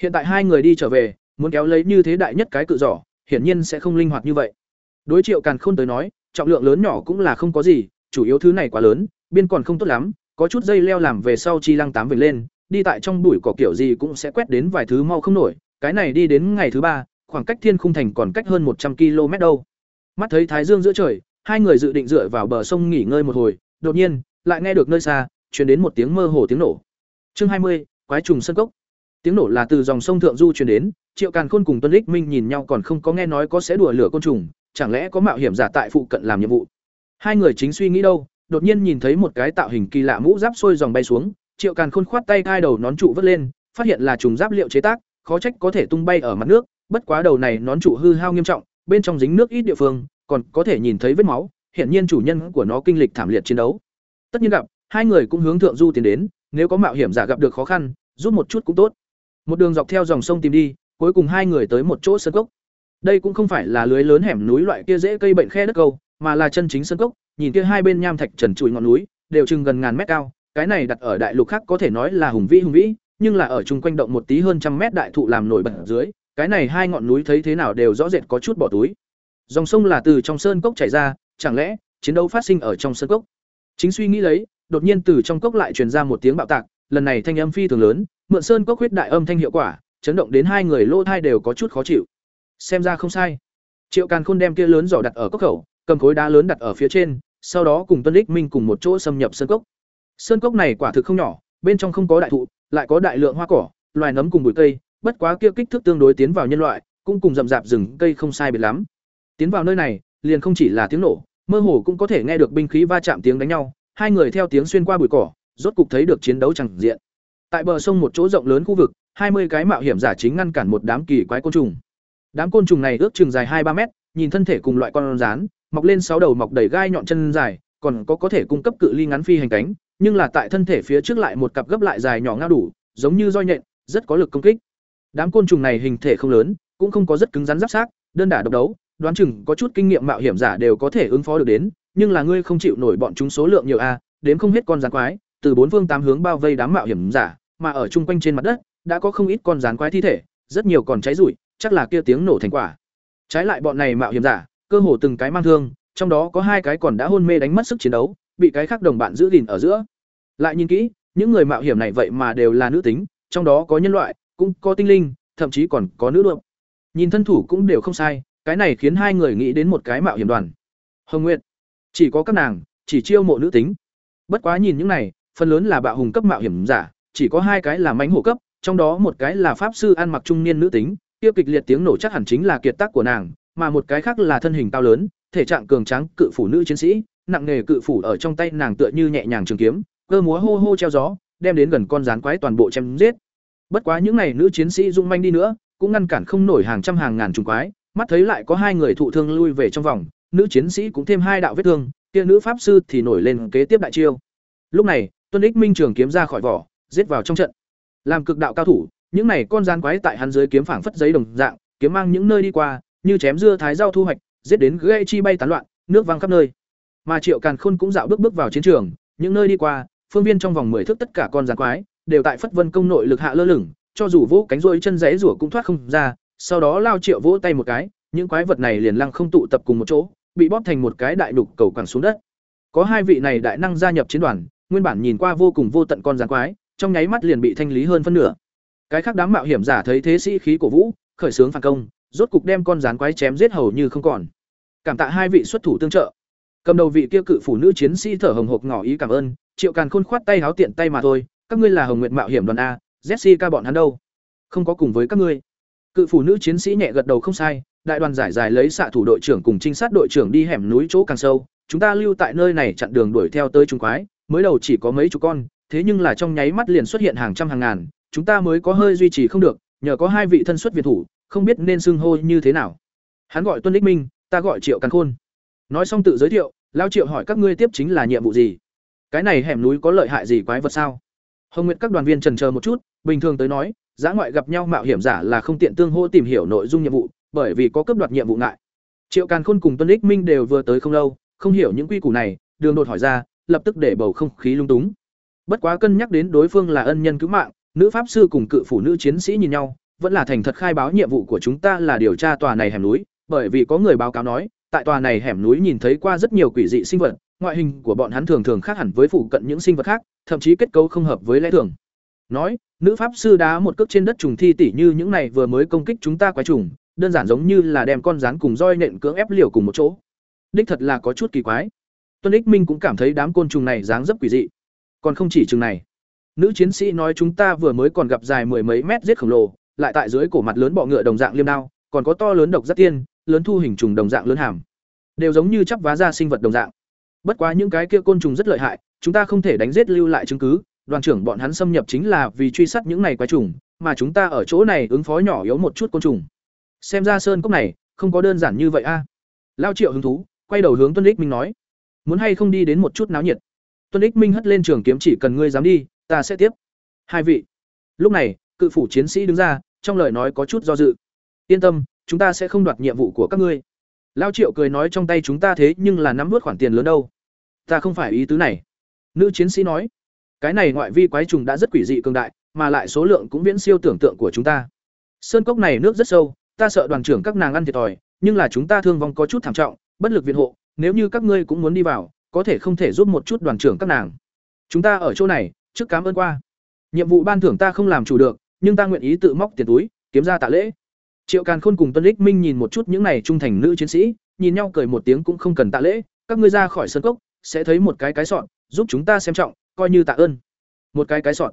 Hiện tại hai người đi trở về, muốn kéo lấy như thế đại nhất cái cự giỏ, hiển nhiên sẽ không linh hoạt như vậy. Đối Triệu Càn Khôn tới nói, trọng lượng lớn nhỏ cũng là không có gì, chủ yếu thứ này quá lớn, biên còn không tốt lắm, có chút dây leo làm về sau chi lăng tám về lên, đi tại trong bụi cỏ kiểu gì cũng sẽ quét đến vài thứ mau không nổi, cái này đi đến ngày thứ ba khoảng cách thiên khung thành còn cách hơn một trăm km đâu mắt thấy thái dương giữa trời hai người dự định dựa vào bờ sông nghỉ ngơi một hồi, đột nhiên, lại nghe được nơi xa chuyển đến một tiếng mơ hồ tiếng nổ. Chương hai mươi, quái trùng sân cốc. Tiếng nổ là từ dòng sông thượng du chuyển đến, triệu càn khôn cùng tuân lích minh nhìn nhau còn không có nghe nói có sẽ đùa lửa côn trùng, chẳng lẽ có mạo hiểm giả tại phụ cận làm nhiệm vụ. Hai người chính suy nghĩ đâu, đột nhiên nhìn thấy một cái tạo hình kỳ lạ mũ giáp sôi dòng bay xuống, triệu càn khôn khoát tay hai đầu nón trụ vớt lên, phát hiện là trùng giáp liệu chế tác, khó trách có thể tung bay ở mặt nước, bất quá đầu này nón trụ hư hao nghiêm trọng, bên trong dính nước ít địa phương còn có thể nhìn thấy vết máu hiển nhiên chủ nhân của nó kinh lịch thảm liệt chiến đấu. Tất nhiên gặp hai người cũng hướng thượng du tiến đến nếu có mạo hiểm giả gặp được khó khăn giúp một chút cũng tốt. Một đường dọc theo dòng sông tìm đi cuối cùng hai người tới một chỗ sân cốc. Đây cũng không phải là lưới lớn hẻm núi loại kia dễ cây bệnh khe đất cầu, mà là chân chính sân cốc nhìn kia hai bên nham thạch trần trụi ngọn núi đều chừng gần ngàn mét cao cái này đặt ở đại lục khác có thể nói là hùng vĩ hùng vĩ nhưng là ở chung quanh động một tí hơn trăm mét đại thụ làm nổi bật dưới cái này hai ngọn núi thấy thế nào đều rõ rệt có chút bỏ túi dòng sông là từ trong sơn cốc chảy ra, chẳng lẽ chiến đấu phát sinh ở trong sơn cốc? Chính suy nghĩ lấy, đột nhiên từ trong cốc lại truyền ra một tiếng bạo tạc, lần này thanh âm phi thường lớn, mượn sơn cốc huyết đại âm thanh hiệu quả, chấn động đến hai người lỗ thai đều có chút khó chịu. Xem ra không sai. Triệu càn khôn đem kia lớn giỏ đặt ở cốc khẩu, cầm khối đá lớn đặt ở phía trên, sau đó cùng tuân lích minh cùng một chỗ xâm nhập sơn cốc. Sơn cốc này quả thực không nhỏ, bên trong không có đại thụ, lại có đại lượng hoa cỏ, loài nấm cùng bụi cây, bất quá kia kích thước tương đối tiến vào nhân loại, cũng cùng rậm rạp rừng cây không sai biệt lắm tiến vào nơi này liền không chỉ là tiếng nổ mơ hồ cũng có thể nghe được binh khí va chạm tiếng đánh nhau hai người theo tiếng xuyên qua bụi cỏ rốt cục thấy được chiến đấu chẳng diện. Tại bờ sông một chỗ rộng lớn khu vực hai mươi cái mạo hiểm giả chính ngăn cản một đám kỳ quái côn trùng. Đám côn trùng này ước chừng dài hai ba mét nhìn thân thể cùng loại con rán mọc lên sáu đầu mọc đầy gai nhọn chân dài còn có có thể cung cấp cự ly ngắn phi hành cánh nhưng là tại thân thể phía trước lại một cặp gấp lại dài nhỏ ngao đủ giống như roi nhện rất có lực công kích. Đám côn trùng này hình thể không lớn cũng không có rất cứng rắn giáp xác, đơn đả độc đấu đoán chừng có chút kinh nghiệm mạo hiểm giả đều có thể ứng phó được đến, nhưng là ngươi không chịu nổi bọn chúng số lượng nhiều a đến không hết con rắn quái, từ bốn phương tám hướng bao vây đám mạo hiểm giả, mà ở chung quanh trên mặt đất, đã có không ít con rắn quái thi thể, rất nhiều còn cháy rụi, chắc là kia tiếng nổ thành quả. Trái lại bọn này mạo hiểm giả, cơ hồ từng cái mang thương, trong đó có hai cái còn đã hôn mê đánh mất sức chiến đấu, bị cái khác đồng bạn giữ gìn ở giữa. Lại nhìn kỹ, những người mạo hiểm này vậy mà đều là nữ tính, trong đó có nhân loại, cũng có tinh linh, thậm chí còn có nữ đượm nhìn thân thủ cũng đều không sai cái này khiến hai người nghĩ đến một cái mạo hiểm đoàn. Hồng nguyệt, chỉ có các nàng, chỉ chiêu mộ nữ tính. Bất quá nhìn những này, phần lớn là bạo hùng cấp mạo hiểm giả, chỉ có hai cái là mánh hổ cấp, trong đó một cái là pháp sư ăn mặc trung niên nữ tính, tiêu kịch liệt tiếng nổ chắc hẳn chính là kiệt tác của nàng, mà một cái khác là thân hình cao lớn, thể trạng cường tráng cự phủ nữ chiến sĩ, nặng nghề cự phủ ở trong tay nàng tựa như nhẹ nhàng trường kiếm, cơ múa hô hô treo gió, đem đến gần con rán quái toàn bộ chém giết. Bất quá những này nữ chiến sĩ dung manh đi nữa, cũng ngăn cản không nổi hàng trăm hàng ngàn trùng quái mắt thấy lại có hai người thụ thương lui về trong vòng, nữ chiến sĩ cũng thêm hai đạo vết thương, kia nữ pháp sư thì nổi lên kế tiếp đại chiêu. Lúc này, tuân ích minh trường kiếm ra khỏi vỏ, giết vào trong trận. Làm cực đạo cao thủ, những này con gian quái tại hắn dưới kiếm phảng phất giấy đồng dạng, kiếm mang những nơi đi qua, như chém dưa thái rau thu hoạch, giết đến gây chi bay tán loạn, nước văng khắp nơi. Mà triệu càn khôn cũng dạo bước bước vào chiến trường, những nơi đi qua, phương viên trong vòng mười thước tất cả con gian quái, đều tại phất vân công nội lực hạ lơ lửng, cho dù vỗ cánh rôi chân rẽ rủa cũng thoát không ra sau đó lao triệu vỗ tay một cái, những quái vật này liền lăng không tụ tập cùng một chỗ, bị bóp thành một cái đại đục cầu quẳng xuống đất. Có hai vị này đại năng gia nhập chiến đoàn, nguyên bản nhìn qua vô cùng vô tận con gián quái, trong nháy mắt liền bị thanh lý hơn phân nửa. Cái khác đám mạo hiểm giả thấy thế sĩ khí cổ vũ, khởi xướng phản công, rốt cục đem con rắn quái chém giết hầu như không còn. Cảm tạ hai vị xuất thủ tương trợ. Cầm đầu vị kia cự phụ nữ chiến sĩ thở hồng hộc ngỏ ý cảm ơn, triệu càn khôn khoát tay háo tiện tay mà thôi, các ngươi là hồng nguyện mạo hiểm đoàn a, jessica bọn hắn đâu? Không có cùng với các ngươi cự phụ nữ chiến sĩ nhẹ gật đầu không sai, đại đoàn giải dài lấy xạ thủ đội trưởng cùng trinh sát đội trưởng đi hẻm núi chỗ càng sâu, chúng ta lưu tại nơi này chặn đường đuổi theo tới trung quái, mới đầu chỉ có mấy chục con, thế nhưng là trong nháy mắt liền xuất hiện hàng trăm hàng ngàn, chúng ta mới có hơi duy trì không được, nhờ có hai vị thân xuất việt thủ, không biết nên xưng hô như thế nào. Hắn gọi tuân đích minh, ta gọi triệu càn khôn. Nói xong tự giới thiệu, lao triệu hỏi các ngươi tiếp chính là nhiệm vụ gì? Cái này hẻm núi có lợi hại gì quái vật sao? Hồng nguyệt các đoàn viên trần chờ một chút, bình thường tới nói giã ngoại gặp nhau mạo hiểm giả là không tiện tương hô tìm hiểu nội dung nhiệm vụ, bởi vì có cấp đoạt nhiệm vụ ngại. Triệu càn khôn cùng tuân ích minh đều vừa tới không lâu, không hiểu những quy củ này, đường đột hỏi ra, lập tức để bầu không khí lung túng. Bất quá cân nhắc đến đối phương là ân nhân cứu mạng, nữ pháp sư cùng cự phủ nữ chiến sĩ nhìn nhau, vẫn là thành thật khai báo nhiệm vụ của chúng ta là điều tra tòa này hẻm núi, bởi vì có người báo cáo nói, tại tòa này hẻm núi nhìn thấy qua rất nhiều quỷ dị sinh vật, ngoại hình của bọn hắn thường thường khác hẳn với phụ cận những sinh vật khác, thậm chí kết cấu không hợp với lẽ thường nói, nữ pháp sư đá một cước trên đất trùng thi tỷ như những này vừa mới công kích chúng ta quái trùng, đơn giản giống như là đem con rắn cùng roi nện cưỡng ép liều cùng một chỗ. Đích thật là có chút kỳ quái. Tuân ích minh cũng cảm thấy đám côn trùng này dáng dấp quỷ dị. Còn không chỉ chừng này. Nữ chiến sĩ nói chúng ta vừa mới còn gặp dài mười mấy mét giết khổng lồ, lại tại dưới cổ mặt lớn bọ ngựa đồng dạng liêm đao, còn có to lớn độc giác tiên, lớn thu hình trùng đồng dạng lớn hàm. Đều giống như chắp vá ra sinh vật đồng dạng. Bất quá những cái kia côn trùng rất lợi hại, chúng ta không thể đánh giết lưu lại chứng cứ đoàn trưởng bọn hắn xâm nhập chính là vì truy sát những này quái trùng, mà chúng ta ở chỗ này ứng phó nhỏ yếu một chút côn trùng. Xem ra sơn cốc này không có đơn giản như vậy a. Lao triệu hứng thú, quay đầu hướng tuân Lịch minh nói. Muốn hay không đi đến một chút náo nhiệt? Tuân Lịch minh hất lên trường kiếm chỉ cần ngươi dám đi, ta sẽ tiếp. Hai vị. Lúc này, cự phủ chiến sĩ đứng ra, trong lời nói có chút do dự. Yên tâm, chúng ta sẽ không đoạt nhiệm vụ của các ngươi. Lao triệu cười nói trong tay chúng ta thế nhưng là nắm vớt khoản tiền lớn đâu. Ta không phải ý tứ này. Nữ chiến sĩ nói cái này ngoại vi quái trùng đã rất quỷ dị cường đại, mà lại số lượng cũng viễn siêu tưởng tượng của chúng ta. Sơn cốc này nước rất sâu, ta sợ đoàn trưởng các nàng ăn thiệt thòi, nhưng là chúng ta thương vong có chút thảm trọng, bất lực viện hộ, nếu như các ngươi cũng muốn đi vào, có thể không thể giúp một chút đoàn trưởng các nàng. Chúng ta ở chỗ này, trước cám ơn qua. Nhiệm vụ ban thưởng ta không làm chủ được, nhưng ta nguyện ý tự móc tiền túi, kiếm ra tạ lễ. Triệu càn khôn cùng tuân lích minh nhìn một chút những này trung thành nữ chiến sĩ, nhìn nhau cười một tiếng cũng không cần tạ lễ, các ngươi ra khỏi sân cốc, sẽ thấy một cái cái sọn, giúp chúng ta xem trọng coi như tạ ơn. Một cái cái sọn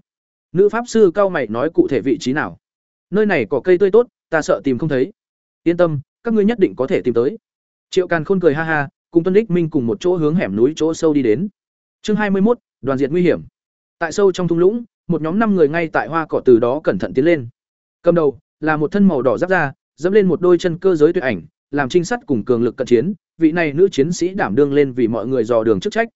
nữ pháp sư cao mày nói cụ thể vị trí nào? Nơi này có cây tươi tốt, ta sợ tìm không thấy. Yên tâm, các ngươi nhất định có thể tìm tới. Triệu càn khôn cười ha ha, cùng tuân đích minh cùng một chỗ hướng hẻm núi chỗ sâu đi đến. Chương hai mươi một đoàn diệt nguy hiểm. Tại sâu trong thung lũng, một nhóm năm người ngay tại hoa cỏ từ đó cẩn thận tiến lên. Cầm đầu là một thân màu đỏ giáp da, dẫm lên một đôi chân cơ giới tuyệt ảnh, làm trinh sát cùng cường lực cận chiến. Vị này nữ chiến sĩ đảm đương lên vì mọi người dò đường chức trách.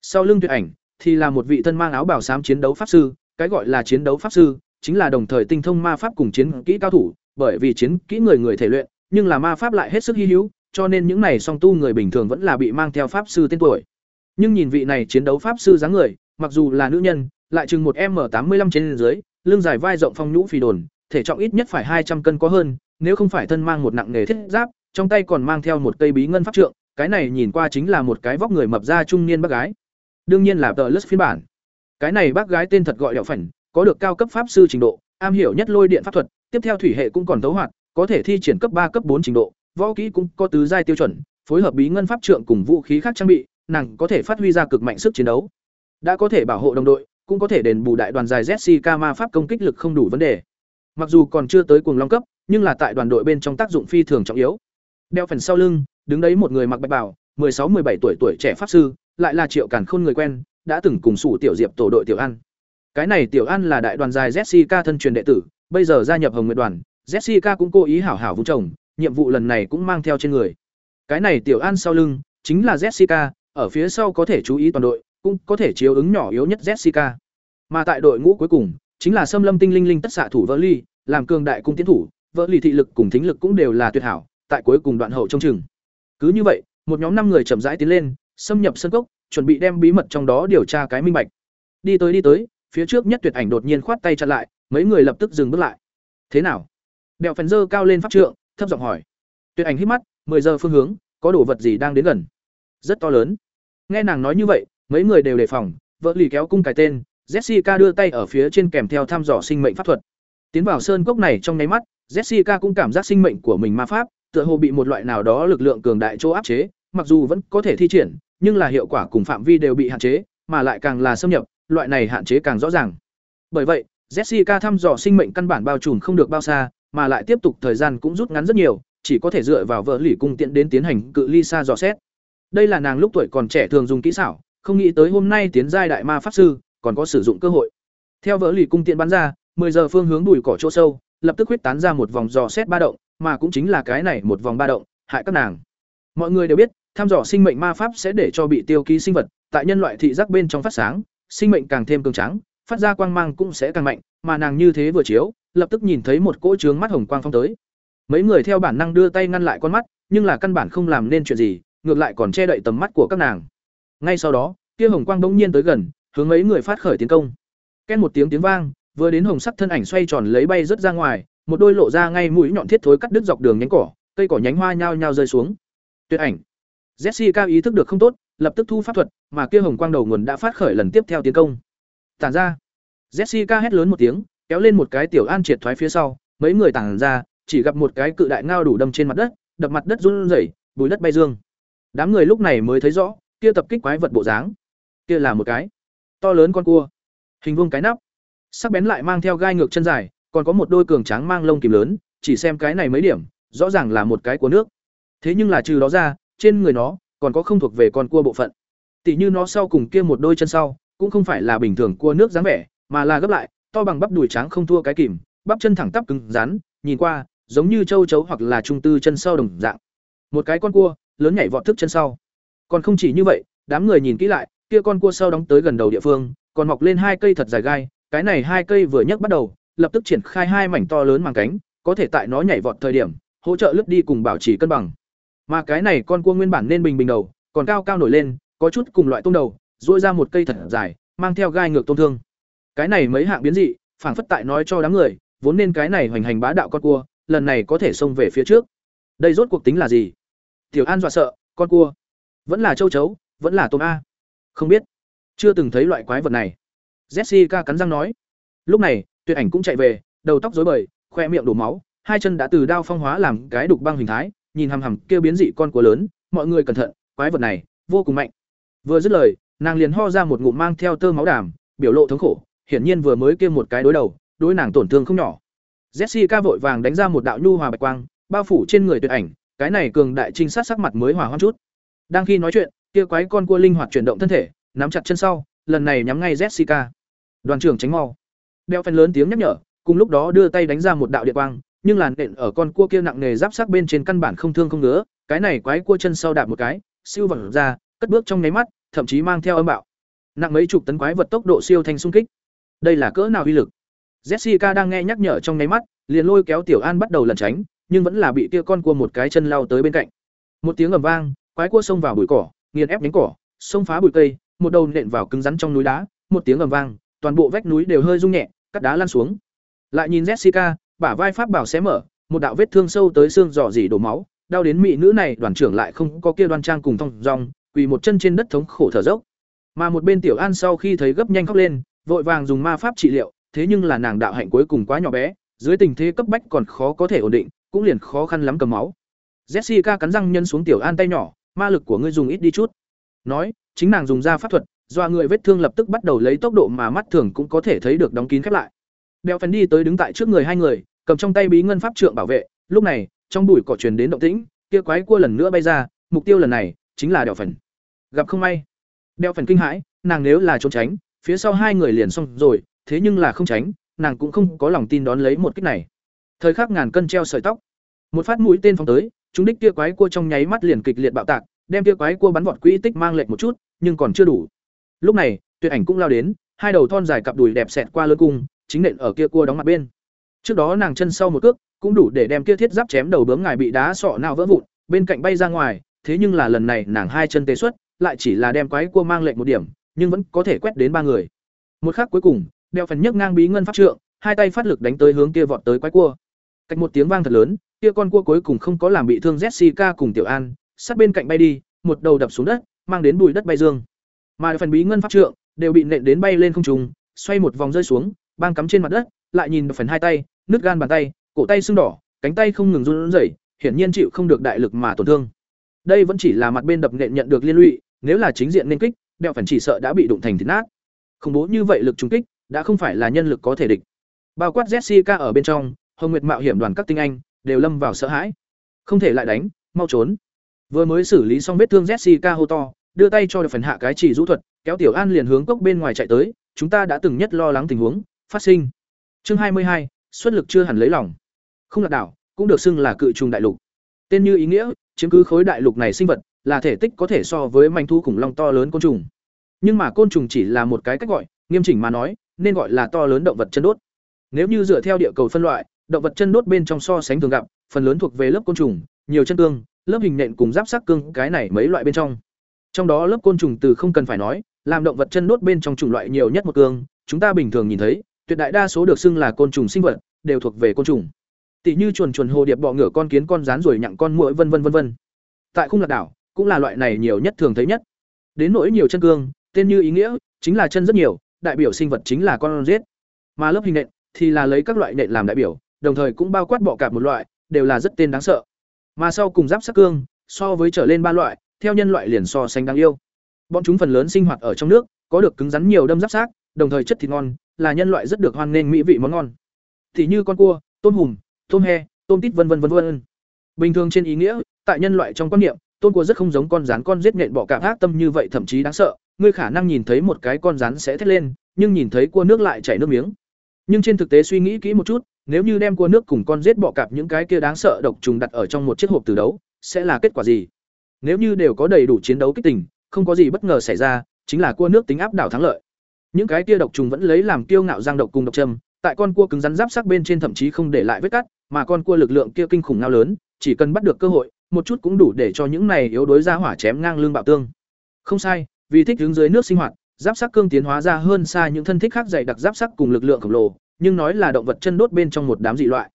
Sau lưng tuyệt ảnh thì là một vị thân mang áo bảo sám chiến đấu pháp sư, cái gọi là chiến đấu pháp sư, chính là đồng thời tinh thông ma pháp cùng chiến kỹ cao thủ, bởi vì chiến kỹ người người thể luyện, nhưng là ma pháp lại hết sức hy hữu, cho nên những này song tu người bình thường vẫn là bị mang theo pháp sư tên tuổi. Nhưng nhìn vị này chiến đấu pháp sư dáng người, mặc dù là nữ nhân, lại chừng một m tám mươi lăm trên dưới, lưng dài vai rộng phong nhũ phì đồn, thể trọng ít nhất phải hai trăm cân có hơn, nếu không phải thân mang một nặng nghề thiết giáp, trong tay còn mang theo một cây bí ngân pháp trượng, cái này nhìn qua chính là một cái vóc người mập ra trung niên bác gái đương nhiên là tờ lất phiên bản cái này bác gái tên thật gọi đẹo phảnh có được cao cấp pháp sư trình độ am hiểu nhất lôi điện pháp thuật tiếp theo thủy hệ cũng còn tấu hoạt có thể thi triển cấp ba cấp bốn trình độ võ kỹ cũng có tứ giai tiêu chuẩn phối hợp bí ngân pháp trượng cùng vũ khí khác trang bị nàng có thể phát huy ra cực mạnh sức chiến đấu đã có thể bảo hộ đồng đội cũng có thể đền bù đại đoàn dài Jessica ma pháp công kích lực không đủ vấn đề. Mặc dù còn chưa tới cuồng long cấp, nhưng là tại đoàn đội bên trong tác dụng phi thường trọng yếu. Đeo phần sau lưng, đứng đấy một người mặc bạch bào, 16-17 tuổi tuổi trẻ pháp sư, lại là Triệu Càn Khôn người quen, đã từng cùng sủ tiểu diệp tổ đội tiểu An. Cái này tiểu An là đại đoàn dài Jessica thân truyền đệ tử, bây giờ gia nhập Hồng Nguyệt đoàn, Jessica cũng cố ý hảo hảo vun trồng, nhiệm vụ lần này cũng mang theo trên người. Cái này tiểu An sau lưng chính là Jessica, ở phía sau có thể chú ý toàn đội, cũng có thể chiếu ứng nhỏ yếu nhất Jessica. Mà tại đội ngũ cuối cùng, chính là Sâm Lâm Tinh Linh Linh tất xạ thủ Vỡ Ly, làm cường đại cung tiến thủ, Vỡ Ly thị lực cùng thính lực cũng đều là tuyệt hảo, tại cuối cùng đoạn hậu trong chừng. Cứ như vậy, một nhóm năm người chậm rãi tiến lên, xâm nhập sân cốc, chuẩn bị đem bí mật trong đó điều tra cái minh bạch. Đi tới đi tới, phía trước nhất tuyệt ảnh đột nhiên khoát tay chặn lại, mấy người lập tức dừng bước lại. Thế nào? Đèo Phèn dơ cao lên pháp trượng, thấp giọng hỏi. Tuyệt ảnh hít mắt, 10 giờ phương hướng, có đồ vật gì đang đến gần? Rất to lớn. Nghe nàng nói như vậy, mấy người đều đề phòng, vợ lì kéo cung cái tên, Jessica đưa tay ở phía trên kèm theo thăm dò sinh mệnh pháp thuật. Tiến vào sơn cốc này trong nháy mắt, Jessica cũng cảm giác sinh mệnh của mình ma pháp, tựa hồ bị một loại nào đó lực lượng cường đại chỗ áp chế, mặc dù vẫn có thể thi triển, nhưng là hiệu quả cùng phạm vi đều bị hạn chế, mà lại càng là xâm nhập, loại này hạn chế càng rõ ràng. Bởi vậy, Jessica thăm dò sinh mệnh căn bản bao trùm không được bao xa, mà lại tiếp tục thời gian cũng rút ngắn rất nhiều, chỉ có thể dựa vào vợ lỷ cung tiện đến tiến hành cự ly xa dò xét. Đây là nàng lúc tuổi còn trẻ thường dùng kỹ xảo, không nghĩ tới hôm nay tiến giai đại ma pháp sư, còn có sử dụng cơ hội. Theo vỡ lì cung tiện bắn ra, 10 giờ phương hướng đùi cỏ chỗ sâu, lập tức huyết tán ra một vòng dò xét ba động, mà cũng chính là cái này một vòng ba động, hại các nàng. Mọi người đều biết, tham dò sinh mệnh ma pháp sẽ để cho bị tiêu ký sinh vật, tại nhân loại thị giác bên trong phát sáng, sinh mệnh càng thêm cường tráng, phát ra quang mang cũng sẽ càng mạnh, mà nàng như thế vừa chiếu, lập tức nhìn thấy một cỗ trướng mắt hồng quang phong tới. Mấy người theo bản năng đưa tay ngăn lại con mắt, nhưng là căn bản không làm nên chuyện gì, ngược lại còn che đậy tầm mắt của các nàng. Ngay sau đó, kia hồng quang bỗng nhiên tới gần, hướng mấy người phát khởi tiến công. Ken một tiếng tiếng vang, vừa đến hồng sắc thân ảnh xoay tròn lấy bay rớt ra ngoài, một đôi lộ ra ngay mũi nhọn thiết thối cắt đứt dọc đường nhánh cỏ, cây cỏ nhánh hoa nhao nhao rơi xuống. Tuyệt ảnh. Jessica ý thức được không tốt, lập tức thu pháp thuật, mà kia hồng quang đầu nguồn đã phát khởi lần tiếp theo tiến công. Tản ra. Jessica hét lớn một tiếng, kéo lên một cái tiểu an triệt thoái phía sau, mấy người tản ra, chỉ gặp một cái cự đại ngao đủ đâm trên mặt đất, đập mặt đất run rẩy, bùi đất bay dương. Đám người lúc này mới thấy rõ, kia tập kích quái vật bộ dáng. Kia là một cái to lớn con cua, hình vuông cái nắp, sắc bén lại mang theo gai ngược chân dài, còn có một đôi cường tráng mang lông kìm lớn, chỉ xem cái này mấy điểm, rõ ràng là một cái của nước. Thế nhưng là trừ đó ra, trên người nó còn có không thuộc về con cua bộ phận. Tỷ như nó sau cùng kia một đôi chân sau, cũng không phải là bình thường cua nước dáng vẻ, mà là gấp lại, to bằng bắp đùi trắng không thua cái kìm, bắp chân thẳng tắp cứng rắn, nhìn qua giống như châu chấu hoặc là trung tư chân sau đồng dạng. Một cái con cua, lớn nhảy vọt thức chân sau. Còn không chỉ như vậy, đám người nhìn kỹ lại, kia con cua sau đóng tới gần đầu địa phương, còn mọc lên hai cây thật dài gai, cái này hai cây vừa nhấc bắt đầu, lập tức triển khai hai mảnh to lớn màng cánh, có thể tại nó nhảy vọt thời điểm, hỗ trợ lướt đi cùng bảo trì cân bằng. Mà cái này con cua nguyên bản nên bình bình đầu, còn cao cao nổi lên, có chút cùng loại tôm đầu, duỗi ra một cây thật dài, mang theo gai ngược tôm thương. Cái này mấy hạng biến dị, phảng phất tại nói cho đám người, vốn nên cái này hoành hành bá đạo con cua, lần này có thể xông về phía trước. Đây rốt cuộc tính là gì? Tiểu An dọa sợ, con cua, vẫn là châu chấu, vẫn là tôm a. Không biết, chưa từng thấy loại quái vật này. Jessica cắn răng nói. Lúc này, Tuyệt Ảnh cũng chạy về, đầu tóc rối bời, khoe miệng đổ máu, hai chân đã từ đao phong hóa làm cái đục băng hình thái, nhìn hằm hằm kêu biến dị con cua lớn, mọi người cẩn thận, quái vật này vô cùng mạnh. Vừa dứt lời, nàng liền ho ra một ngụm mang theo tơ máu đàm, biểu lộ thống khổ, hiển nhiên vừa mới kêu một cái đối đầu, đối nàng tổn thương không nhỏ. Jessica vội vàng đánh ra một đạo nhu hòa bạch quang, bao phủ trên người tuyệt ảnh, cái này cường đại trinh sát sắc mặt mới hòa hoãn chút. Đang khi nói chuyện, kia quái con cua linh hoạt chuyển động thân thể, nắm chặt chân sau, lần này nhắm ngay Jessica. Đoàn trưởng tránh mau. Đeo phèn lớn tiếng nhắc nhở, cùng lúc đó đưa tay đánh ra một đạo điện quang, nhưng làn đện ở con cua kia nặng nề giáp sắc bên trên căn bản không thương không ngứa, cái này quái cua chân sau đạp một cái, siêu vẳng ra, cất bước trong nháy mắt, thậm chí mang theo âm bạo. Nặng mấy chục tấn quái vật tốc độ siêu thanh xung kích. Đây là cỡ nào uy lực? Jessica đang nghe nhắc nhở trong nháy mắt, liền lôi kéo Tiểu An bắt đầu lẩn tránh, nhưng vẫn là bị kia con cua một cái chân lao tới bên cạnh. Một tiếng ầm vang, quái cua xông vào bụi cỏ, nghiền ép nhánh cỏ, xông phá bụi cây, một đầu nện vào cứng rắn trong núi đá, một tiếng ầm vang, toàn bộ vách núi đều hơi rung nhẹ, cắt đá lăn xuống. Lại nhìn Jessica, bả vai pháp bảo xé mở, một đạo vết thương sâu tới xương dò rỉ đổ máu, đau đến mỹ nữ này đoàn trưởng lại không có kia đoan trang cùng thông dong, quỳ một chân trên đất thống khổ thở dốc. Mà một bên Tiểu An sau khi thấy gấp nhanh khóc lên, vội vàng dùng ma pháp trị liệu, thế nhưng là nàng đạo hạnh cuối cùng quá nhỏ bé, dưới tình thế cấp bách còn khó có thể ổn định, cũng liền khó khăn lắm cầm máu. Jessica cắn răng nhân xuống Tiểu An tay nhỏ, ma lực của ngươi dùng ít đi chút. Nói, chính nàng dùng ra pháp thuật, doa người vết thương lập tức bắt đầu lấy tốc độ mà mắt thường cũng có thể thấy được đóng kín khép lại. Đeo phần đi tới đứng tại trước người hai người, cầm trong tay bí ngân pháp trượng bảo vệ, lúc này, trong bụi cỏ truyền đến động tĩnh, kia quái cua lần nữa bay ra, mục tiêu lần này chính là đeo phần. Gặp không may, đeo phần kinh hãi, nàng nếu là trốn tránh, phía sau hai người liền xong rồi, thế nhưng là không tránh, nàng cũng không có lòng tin đón lấy một kích này. Thời khắc ngàn cân treo sợi tóc, một phát mũi tên phóng tới, chúng đích kia quái cua trong nháy mắt liền kịch liệt bạo tạc, đem kia quái cua bắn vọt quỹ tích mang lệch một chút, nhưng còn chưa đủ. Lúc này, Tuyệt Ảnh cũng lao đến, hai đầu thon dài cặp đùi đẹp xẹt qua lơ cung, chính nện ở kia cua đóng mặt bên. Trước đó nàng chân sau một cước, cũng đủ để đem kia thiết giáp chém đầu bướm ngài bị đá sọ nào vỡ vụn, bên cạnh bay ra ngoài, thế nhưng là lần này nàng hai chân tế xuất, lại chỉ là đem quái cua mang lệnh một điểm, nhưng vẫn có thể quét đến ba người. Một khắc cuối cùng, đeo phần nhấc ngang bí ngân pháp trượng, hai tay phát lực đánh tới hướng kia vọt tới quái cua. Cách một tiếng vang thật lớn, kia con cua cuối cùng không có làm bị thương Jessica cùng Tiểu An, sát bên cạnh bay đi, một đầu đập xuống đất, mang đến bụi đất bay dương. Mà phần bí ngân pháp trượng đều bị nện đến bay lên không trung, xoay một vòng rơi xuống, băng cắm trên mặt đất, lại nhìn phần hai tay, nứt gan bàn tay, cổ tay sưng đỏ, cánh tay không ngừng run rẩy, hiển nhiên chịu không được đại lực mà tổn thương. Đây vẫn chỉ là mặt bên đập nện nhận được liên lụy, nếu là chính diện nên kích, đeo phần chỉ sợ đã bị đụng thành thịt nát. Không bố như vậy lực trùng kích, đã không phải là nhân lực có thể địch. Bao quát Jessica ở bên trong, Hồng Nguyệt mạo hiểm đoàn các tinh anh đều lâm vào sợ hãi. Không thể lại đánh, mau trốn. Vừa mới xử lý xong vết thương Jessica hô to, đưa tay cho được phần hạ cái chỉ rũ thuật, kéo Tiểu An liền hướng cốc bên ngoài chạy tới, chúng ta đã từng nhất lo lắng tình huống phát sinh. Chương hai mươi hai, xuất lực chưa hẳn lấy lòng. Không lạc đảo, cũng được xưng là cự trùng đại lục. Tên như ý nghĩa, chiếm cứ khối đại lục này sinh vật, là thể tích có thể so với manh thu khủng long to lớn côn trùng. Nhưng mà côn trùng chỉ là một cái cách gọi, nghiêm chỉnh mà nói, nên gọi là to lớn động vật chân đốt. Nếu như dựa theo địa cầu phân loại, động vật chân đốt bên trong so sánh thường gặp, phần lớn thuộc về lớp côn trùng, nhiều chân tương, lớp hình nện cùng giáp sắc cương, cái này mấy loại bên trong. Trong đó lớp côn trùng từ không cần phải nói, làm động vật chân đốt bên trong chủng loại nhiều nhất một cương, chúng ta bình thường nhìn thấy, tuyệt đại đa số được xưng là côn trùng sinh vật, đều thuộc về côn trùng. Tỷ như chuồn chuồn hồ điệp bọ ngựa con kiến con rán ruồi nhặng con muỗi vân vân vân vân. Tại khung lạc đảo, cũng là loại này nhiều nhất thường thấy nhất. Đến nỗi nhiều chân cương, tên như ý nghĩa, chính là chân rất nhiều, đại biểu sinh vật chính là con rết. Mà lớp hình nện thì là lấy các loại nện làm đại biểu, đồng thời cũng bao quát bọ cạp một loại, đều là rất tên đáng sợ. Mà sau cùng giáp sắc cương, so với trở lên ba loại, theo nhân loại liền so sánh đáng yêu. Bọn chúng phần lớn sinh hoạt ở trong nước, có được cứng rắn nhiều đâm giáp xác, đồng thời chất thịt ngon, là nhân loại rất được hoan nghênh mỹ vị món ngon. Thì như con cua, tôm hùm, tôm he, tôm tít vân vân vân vân. Bình thường trên ý nghĩa, tại nhân loại trong quan niệm, tôm cua rất không giống con rắn con giết nện bọ cạp ác tâm như vậy thậm chí đáng sợ, ngươi khả năng nhìn thấy một cái con rắn sẽ thét lên, nhưng nhìn thấy cua nước lại chảy nước miếng. Nhưng trên thực tế suy nghĩ kỹ một chút, nếu như đem cua nước cùng con giết bọ cạp những cái kia đáng sợ độc trùng đặt ở trong một chiếc hộp từ đấu, sẽ là kết quả gì? Nếu như đều có đầy đủ chiến đấu kích tình, không có gì bất ngờ xảy ra, chính là cua nước tính áp đảo thắng lợi. Những cái kia độc trùng vẫn lấy làm kiêu ngạo giang độc cùng độc châm, tại con cua cứng rắn giáp sắc bên trên thậm chí không để lại vết cắt, mà con cua lực lượng kia kinh khủng ngao lớn, chỉ cần bắt được cơ hội, một chút cũng đủ để cho những này yếu đối ra hỏa chém ngang lưng bạo tương. Không sai, vì thích hướng dưới nước sinh hoạt, giáp sắc cương tiến hóa ra hơn xa những thân thích khác dày đặc giáp sắc cùng lực lượng khổng lồ, nhưng nói là động vật chân đốt bên trong một đám dị loại.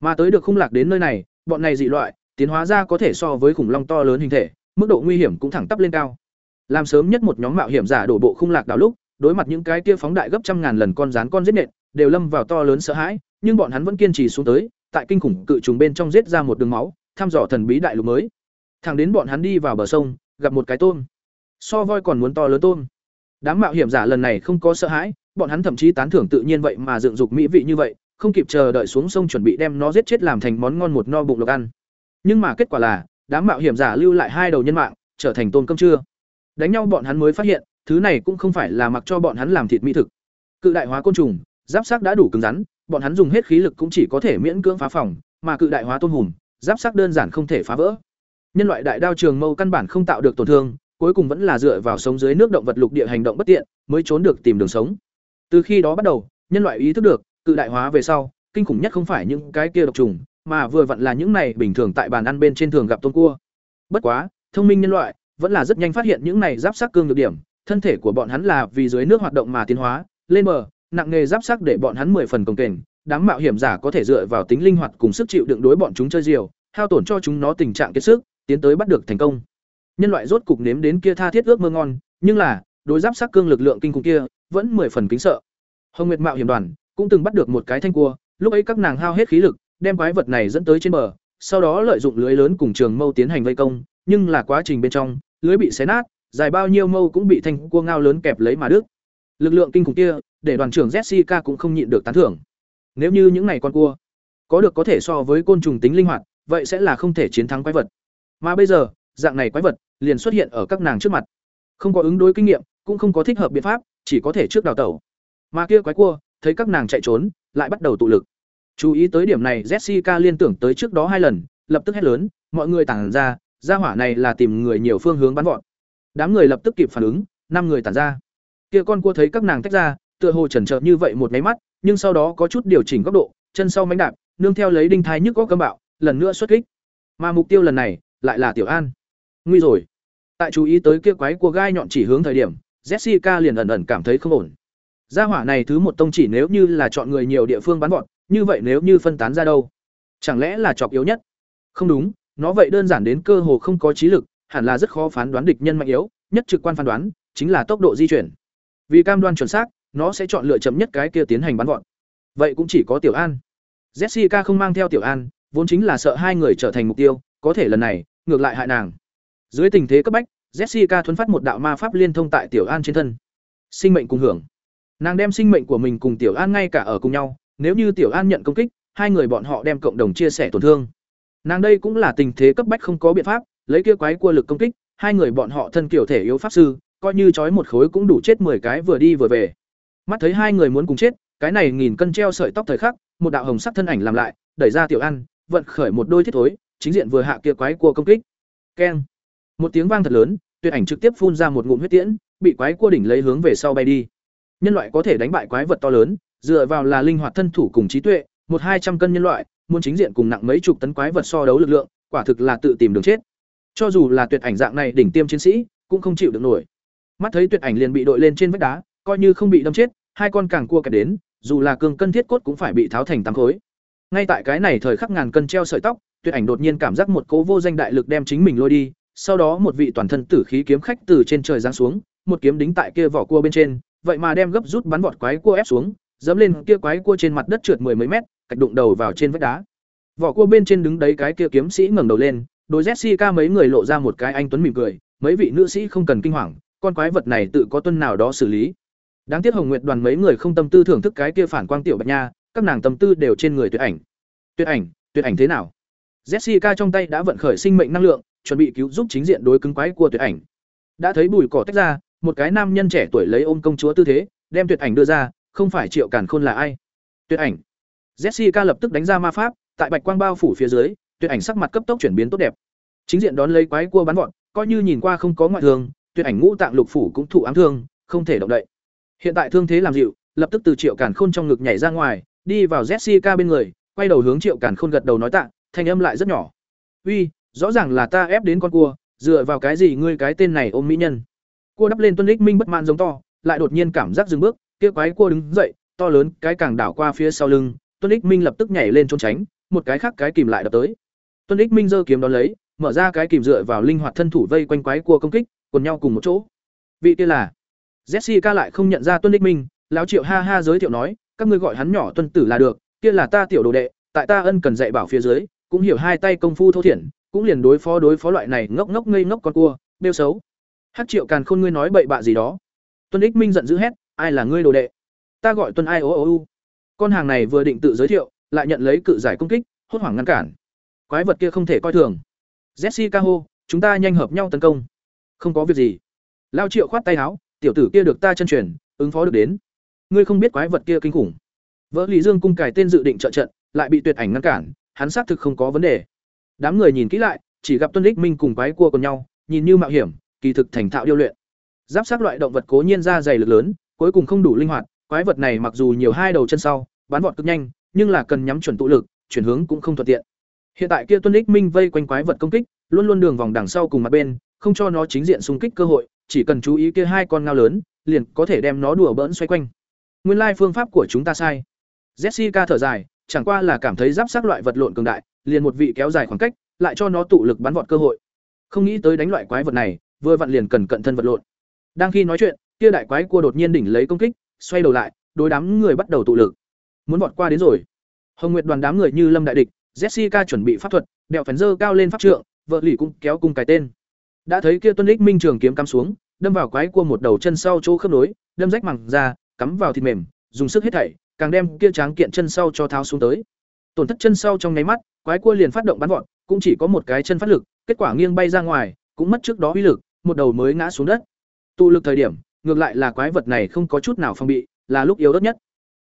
Mà tới được khung lạc đến nơi này, bọn này dị loại, tiến hóa ra có thể so với khủng long to lớn hình thể, mức độ nguy hiểm cũng thẳng tắp lên cao. Làm sớm nhất một nhóm mạo hiểm giả đổ bộ khung lạc đảo lúc, đối mặt những cái kia phóng đại gấp trăm ngàn lần con rắn con giết nện, đều lâm vào to lớn sợ hãi, nhưng bọn hắn vẫn kiên trì xuống tới, tại kinh khủng cự trùng bên trong giết ra một đường máu, thăm dò thần bí đại lục mới. Thẳng đến bọn hắn đi vào bờ sông, gặp một cái tôm. So voi còn muốn to lớn tôm. Đám mạo hiểm giả lần này không có sợ hãi, bọn hắn thậm chí tán thưởng tự nhiên vậy mà dựng dục mỹ vị như vậy, không kịp chờ đợi xuống sông chuẩn bị đem nó giết chết làm thành món ngon một no bụng lộc ăn. Nhưng mà kết quả là, đám mạo hiểm giả lưu lại hai đầu nhân mạng, trở thành tôm cơm trưa. Đánh nhau bọn hắn mới phát hiện, thứ này cũng không phải là mặc cho bọn hắn làm thịt mỹ thực. Cự đại hóa côn trùng, giáp xác đã đủ cứng rắn, bọn hắn dùng hết khí lực cũng chỉ có thể miễn cưỡng phá phòng, mà cự đại hóa tôn hùm, giáp xác đơn giản không thể phá vỡ. Nhân loại đại đao trường mâu căn bản không tạo được tổn thương, cuối cùng vẫn là dựa vào sống dưới nước động vật lục địa hành động bất tiện, mới trốn được tìm đường sống. Từ khi đó bắt đầu, nhân loại ý thức được, cự đại hóa về sau, kinh khủng nhất không phải những cái kia độc trùng, mà vừa vặn là những này bình thường tại bàn ăn bên trên thường gặp tôm cua. Bất quá, thông minh nhân loại vẫn là rất nhanh phát hiện những này giáp xác cương nhược điểm, thân thể của bọn hắn là vì dưới nước hoạt động mà tiến hóa, lên bờ, nặng nghề giáp sắc để bọn hắn mười phần công kềnh, đám mạo hiểm giả có thể dựa vào tính linh hoạt cùng sức chịu đựng đối bọn chúng chơi diều, hao tổn cho chúng nó tình trạng kiệt sức, tiến tới bắt được thành công. Nhân loại rốt cục nếm đến kia tha thiết ước mơ ngon, nhưng là, đối giáp sắc cương lực lượng kinh khủng kia, vẫn mười phần kính sợ. Hồng Nguyệt Mạo hiểm đoàn cũng từng bắt được một cái thanh cua, lúc ấy các nàng hao hết khí lực, đem quái vật này dẫn tới trên bờ, sau đó lợi dụng lưới lớn cùng trường mâu tiến hành vây công, nhưng là quá trình bên trong, lưới bị xé nát, dài bao nhiêu mâu cũng bị thanh cua ngao lớn kẹp lấy mà đứt. Lực lượng kinh khủng kia, để đoàn trưởng Jessica cũng không nhịn được tán thưởng. Nếu như những này con cua có được có thể so với côn trùng tính linh hoạt, vậy sẽ là không thể chiến thắng quái vật. Mà bây giờ, dạng này quái vật liền xuất hiện ở các nàng trước mặt. Không có ứng đối kinh nghiệm, cũng không có thích hợp biện pháp, chỉ có thể trước đào tẩu. Mà kia quái cua, thấy các nàng chạy trốn, lại bắt đầu tụ lực. Chú ý tới điểm này, Jessica liên tưởng tới trước đó hai lần, lập tức hét lớn, mọi người tản ra, ra hỏa này là tìm người nhiều phương hướng bắn vọt. Đám người lập tức kịp phản ứng, năm người tản ra. Kia con cua thấy các nàng tách ra, tựa hồ chần chờ như vậy một máy mắt, nhưng sau đó có chút điều chỉnh góc độ, chân sau mánh đạp, nương theo lấy đinh thai nhức góc cấm bạo, lần nữa xuất kích. Mà mục tiêu lần này lại là Tiểu An. Nguy rồi. Tại chú ý tới kia quái cua gai nhọn chỉ hướng thời điểm, Jessica liền ẩn ẩn cảm thấy không ổn. Gia hỏa này thứ một tông chỉ nếu như là chọn người nhiều địa phương bắn bọn, như vậy nếu như phân tán ra đâu? Chẳng lẽ là chọc yếu nhất? Không đúng, nó vậy đơn giản đến cơ hồ không có trí lực, hẳn là rất khó phán đoán địch nhân mạnh yếu, nhất trực quan phán đoán chính là tốc độ di chuyển. Vì cam đoan chuẩn xác, nó sẽ chọn lựa chậm nhất cái kia tiến hành bắn gọn. Vậy cũng chỉ có Tiểu An. Jessica không mang theo Tiểu An, vốn chính là sợ hai người trở thành mục tiêu, có thể lần này, ngược lại hại nàng. Dưới tình thế cấp bách, Jessica thuấn phát một đạo ma pháp liên thông tại Tiểu An trên thân. Sinh mệnh cùng hưởng. Nàng đem sinh mệnh của mình cùng Tiểu An ngay cả ở cùng nhau, nếu như Tiểu An nhận công kích, hai người bọn họ đem cộng đồng chia sẻ tổn thương. Nàng đây cũng là tình thế cấp bách không có biện pháp, lấy kia quái cua lực công kích, hai người bọn họ thân kiểu thể yếu pháp sư, coi như trói một khối cũng đủ chết 10 cái vừa đi vừa về. Mắt thấy hai người muốn cùng chết, cái này nghìn cân treo sợi tóc thời khắc, một đạo hồng sắc thân ảnh làm lại, đẩy ra Tiểu ăn, vận khởi một đôi thiết thối, chính diện vừa hạ kia quái cua công kích. Keng. Một tiếng vang thật lớn, Tuyệt ảnh trực tiếp phun ra một ngụm huyết tiễn, bị quái cua đỉnh lấy hướng về sau bay đi. Nhân loại có thể đánh bại quái vật to lớn, dựa vào là linh hoạt thân thủ cùng trí tuệ, một hai trăm cân nhân loại, muốn chính diện cùng nặng mấy chục tấn quái vật so đấu lực lượng, quả thực là tự tìm đường chết. Cho dù là tuyệt ảnh dạng này đỉnh tiêm chiến sĩ, cũng không chịu được nổi. Mắt thấy tuyệt ảnh liền bị đội lên trên vách đá, coi như không bị đâm chết, hai con càng cua kẹp đến, dù là cường cân thiết cốt cũng phải bị tháo thành tám khối. Ngay tại cái này thời khắc ngàn cân treo sợi tóc, tuyệt ảnh đột nhiên cảm giác một cố vô danh đại lực đem chính mình lôi đi, sau đó một vị toàn thân tử khí kiếm khách từ trên trời giáng xuống, một kiếm đính tại kia vỏ cua bên trên, vậy mà đem gấp rút bắn vọt quái cua ép xuống, dẫm lên kia quái cua trên mặt đất trượt mười mấy mét cạch đụng đầu vào trên vách đá vỏ cua bên trên đứng đấy cái kia kiếm sĩ ngẩng đầu lên Đối jessica mấy người lộ ra một cái anh tuấn mỉm cười, mấy vị nữ sĩ không cần kinh hoàng, con quái vật này tự có tuân nào đó xử lý. Đáng tiếc hồng nguyệt đoàn mấy người không tâm tư thưởng thức cái kia phản quang tiểu bạch nha, các nàng tâm tư đều trên người tuyệt ảnh. Tuyệt ảnh tuyệt ảnh thế nào? Jessica trong tay đã vận khởi sinh mệnh năng lượng, chuẩn bị cứu giúp chính diện đối cứng quái của tuyệt ảnh. Đã thấy bùi cỏ tách ra, một cái nam nhân trẻ tuổi lấy ôm công chúa tư thế, đem tuyệt ảnh đưa ra, không phải triệu cản khôn là ai? Tuyệt ảnh. Jessica lập tức đánh ra ma pháp, tại bạch quang bao phủ phía dưới tuyệt ảnh sắc mặt cấp tốc chuyển biến tốt đẹp. Chính diện đón lấy quái cua bắn vọt, coi như nhìn qua không có ngoại thương, tuyệt ảnh ngũ tạng lục phủ cũng thụ ám thương, không thể động đậy. Hiện tại thương thế làm dịu, lập tức từ triệu càn khôn trong ngực nhảy ra ngoài, đi vào jessica bên người, quay đầu hướng triệu càn khôn gật đầu nói tạ, thanh âm lại rất nhỏ. Uy, rõ ràng là ta ép đến con cua, dựa vào cái gì ngươi cái tên này ôm mỹ nhân? Cua đắp lên tuân ích minh bất mãn giống to, lại đột nhiên cảm giác dừng bước, kia quái cua đứng dậy, to lớn, cái càng đảo qua phía sau lưng, tuân ích minh lập tức nhảy lên trốn tránh, một cái khác cái kìm lại đập tới tuân ích minh giơ kiếm đón lấy, mở ra cái kìm dựa vào linh hoạt thân thủ vây quanh quái cua công kích, quần nhau cùng một chỗ. Vị kia là jessica lại không nhận ra tuân ích minh, lão triệu ha ha giới thiệu nói, các ngươi gọi hắn nhỏ tuân tử là được, kia là ta tiểu đồ đệ, tại ta ân cần dạy bảo phía dưới, cũng hiểu hai tay công phu thô thiển, cũng liền đối phó đối phó loại này ngốc ngốc ngây ngốc con cua bêu xấu. Hát triệu càn khôn ngươi nói bậy bạ gì đó. Tuân ích minh giận dữ hét, ai là ngươi đồ đệ? Ta gọi tuân ai ô ô u. Con hàng này vừa định tự giới thiệu, lại nhận lấy cự giải công kích, hốt hoảng ngăn cản quái vật kia không thể coi thường. Jessica hô, chúng ta nhanh hợp nhau tấn công. Không có việc gì. Lao triệu khoát tay áo, tiểu tử kia được ta chân truyền, ứng phó được đến. Ngươi không biết quái vật kia kinh khủng. Vỡ lý dương cung cài tên dự định trợ trận, lại bị tuyệt ảnh ngăn cản, hắn xác thực không có vấn đề. Đám người nhìn kỹ lại, chỉ gặp tuân lích minh cùng quái cua cùng nhau, nhìn như mạo hiểm, kỳ thực thành thạo điêu luyện. Giáp sát loại động vật cố nhiên ra dày lực lớn, cuối cùng không đủ linh hoạt, quái vật này mặc dù nhiều hai đầu chân sau, bắn vọt cực nhanh, nhưng là cần nhắm chuẩn tụ lực, chuyển hướng cũng không thuận tiện hiện tại kia tuân Lịch minh vây quanh quái vật công kích luôn luôn đường vòng đằng sau cùng mặt bên không cho nó chính diện xung kích cơ hội chỉ cần chú ý kia hai con ngao lớn liền có thể đem nó đùa bỡn xoay quanh nguyên lai phương pháp của chúng ta sai jessica thở dài chẳng qua là cảm thấy giáp sát loại vật lộn cường đại, liền một vị kéo dài khoảng cách, lại cho nó tụ lực bắn vọt cơ hội. Không nghĩ tới đánh loại quái vật này, vừa vặn liền cần cận thân vật lộn. Đang khi nói chuyện, kia đại quái cua đột nhiên đỉnh lấy công kích, xoay đầu lại, đối đám người bắt đầu tụ lực. Muốn vọt qua đến rồi. Hồng Nguyệt đoàn đám người như lâm đại địch, Jessica chuẩn bị pháp thuật, đeo phấn dơ cao lên pháp trượng, vợ lì cũng kéo cung cái tên. Đã thấy kia Tuân Lịch Minh trường kiếm cắm xuống, đâm vào quái cua một đầu chân sau chỗ khớp nối, đâm rách màng ra, cắm vào thịt mềm, dùng sức hết thảy, càng đem kia tráng kiện chân sau cho tháo xuống tới. Tổn thất chân sau trong nháy mắt, quái cua liền phát động bắn vọt, cũng chỉ có một cái chân phát lực, kết quả nghiêng bay ra ngoài, cũng mất trước đó uy lực, một đầu mới ngã xuống đất. Tụ lực thời điểm, ngược lại là quái vật này không có chút nào phòng bị, là lúc yếu đất nhất.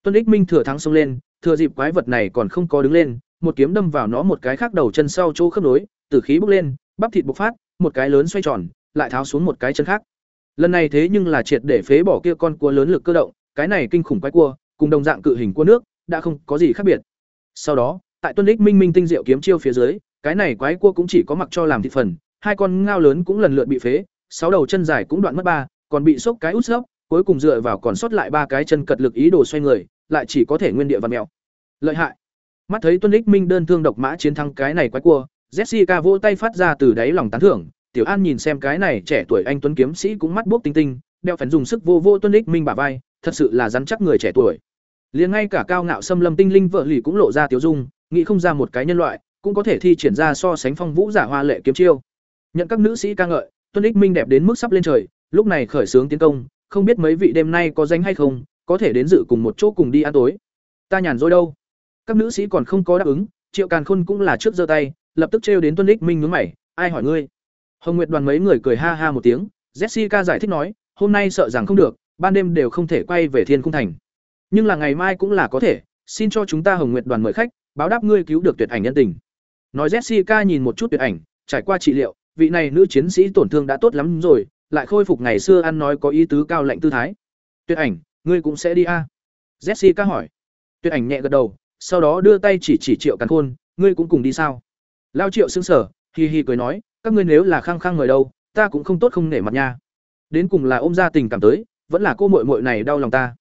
Tuân Ích Minh thừa thắng xông lên, thừa dịp quái vật này còn không có đứng lên, một kiếm đâm vào nó một cái khác đầu chân sau chỗ khớp nối, tử khí bốc lên, bắp thịt bộc phát, một cái lớn xoay tròn, lại tháo xuống một cái chân khác. Lần này thế nhưng là triệt để phế bỏ kia con cua lớn lực cơ động, cái này kinh khủng quái cua, cùng đồng dạng cự hình cua nước, đã không có gì khác biệt. Sau đó, tại tuân lịch minh minh tinh diệu kiếm chiêu phía dưới, cái này quái cua cũng chỉ có mặc cho làm thịt phần, hai con ngao lớn cũng lần lượt bị phế, sáu đầu chân dài cũng đoạn mất ba, còn bị sốc cái út sốc, cuối cùng dựa vào còn sót lại ba cái chân cật lực ý đồ xoay người, lại chỉ có thể nguyên địa vặn mèo. Lợi hại. Mắt thấy Tuân Lích Minh đơn thương độc mã chiến thắng cái này quái cua, Jessica vỗ tay phát ra từ đáy lòng tán thưởng, Tiểu An nhìn xem cái này trẻ tuổi anh tuấn kiếm sĩ cũng mắt buốc tinh tinh, đeo phèn dùng sức vô vô Tuân Lích Minh bả vai, thật sự là rắn chắc người trẻ tuổi. Liền ngay cả cao ngạo xâm lâm tinh linh vợ lì cũng lộ ra tiểu dung nghĩ không ra một cái nhân loại cũng có thể thi triển ra so sánh phong vũ giả hoa lệ kiếm chiêu. Nhận các nữ sĩ ca ngợi tuân ích minh đẹp đến mức sắp lên trời lúc này khởi xướng tiến công không biết mấy vị đêm nay có danh hay không có thể đến dự cùng một chỗ cùng đi ăn tối. Ta nhàn rỗi đâu? Các nữ sĩ còn không có đáp ứng, triệu càn khôn cũng là trước giơ tay, lập tức trêu đến tuân ích minh nhướng mày, ai hỏi ngươi? Hồng nguyệt đoàn mấy người cười ha ha một tiếng, jessica giải thích nói, hôm nay sợ rằng không được, ban đêm đều không thể quay về thiên cung thành. Nhưng là ngày mai cũng là có thể, xin cho chúng ta hồng nguyệt đoàn mời khách, báo đáp ngươi cứu được tuyệt ảnh nhân tình. Nói jessica nhìn một chút tuyệt ảnh, trải qua trị liệu, vị này nữ chiến sĩ tổn thương đã tốt lắm rồi, lại khôi phục ngày xưa ăn nói có ý tứ cao lạnh tư thái. Tuyệt ảnh, ngươi cũng sẽ đi a? À? jessica hỏi. Tuyệt ảnh nhẹ gật đầu sau đó đưa tay chỉ chỉ triệu càn khôn, ngươi cũng cùng đi sao? Lao triệu xứng sở hi hi cười nói, các ngươi nếu là khăng khăng người đâu, ta cũng không tốt không nể mặt nha. Đến cùng là ôm ra tình cảm tới, vẫn là cô muội muội này đau lòng ta.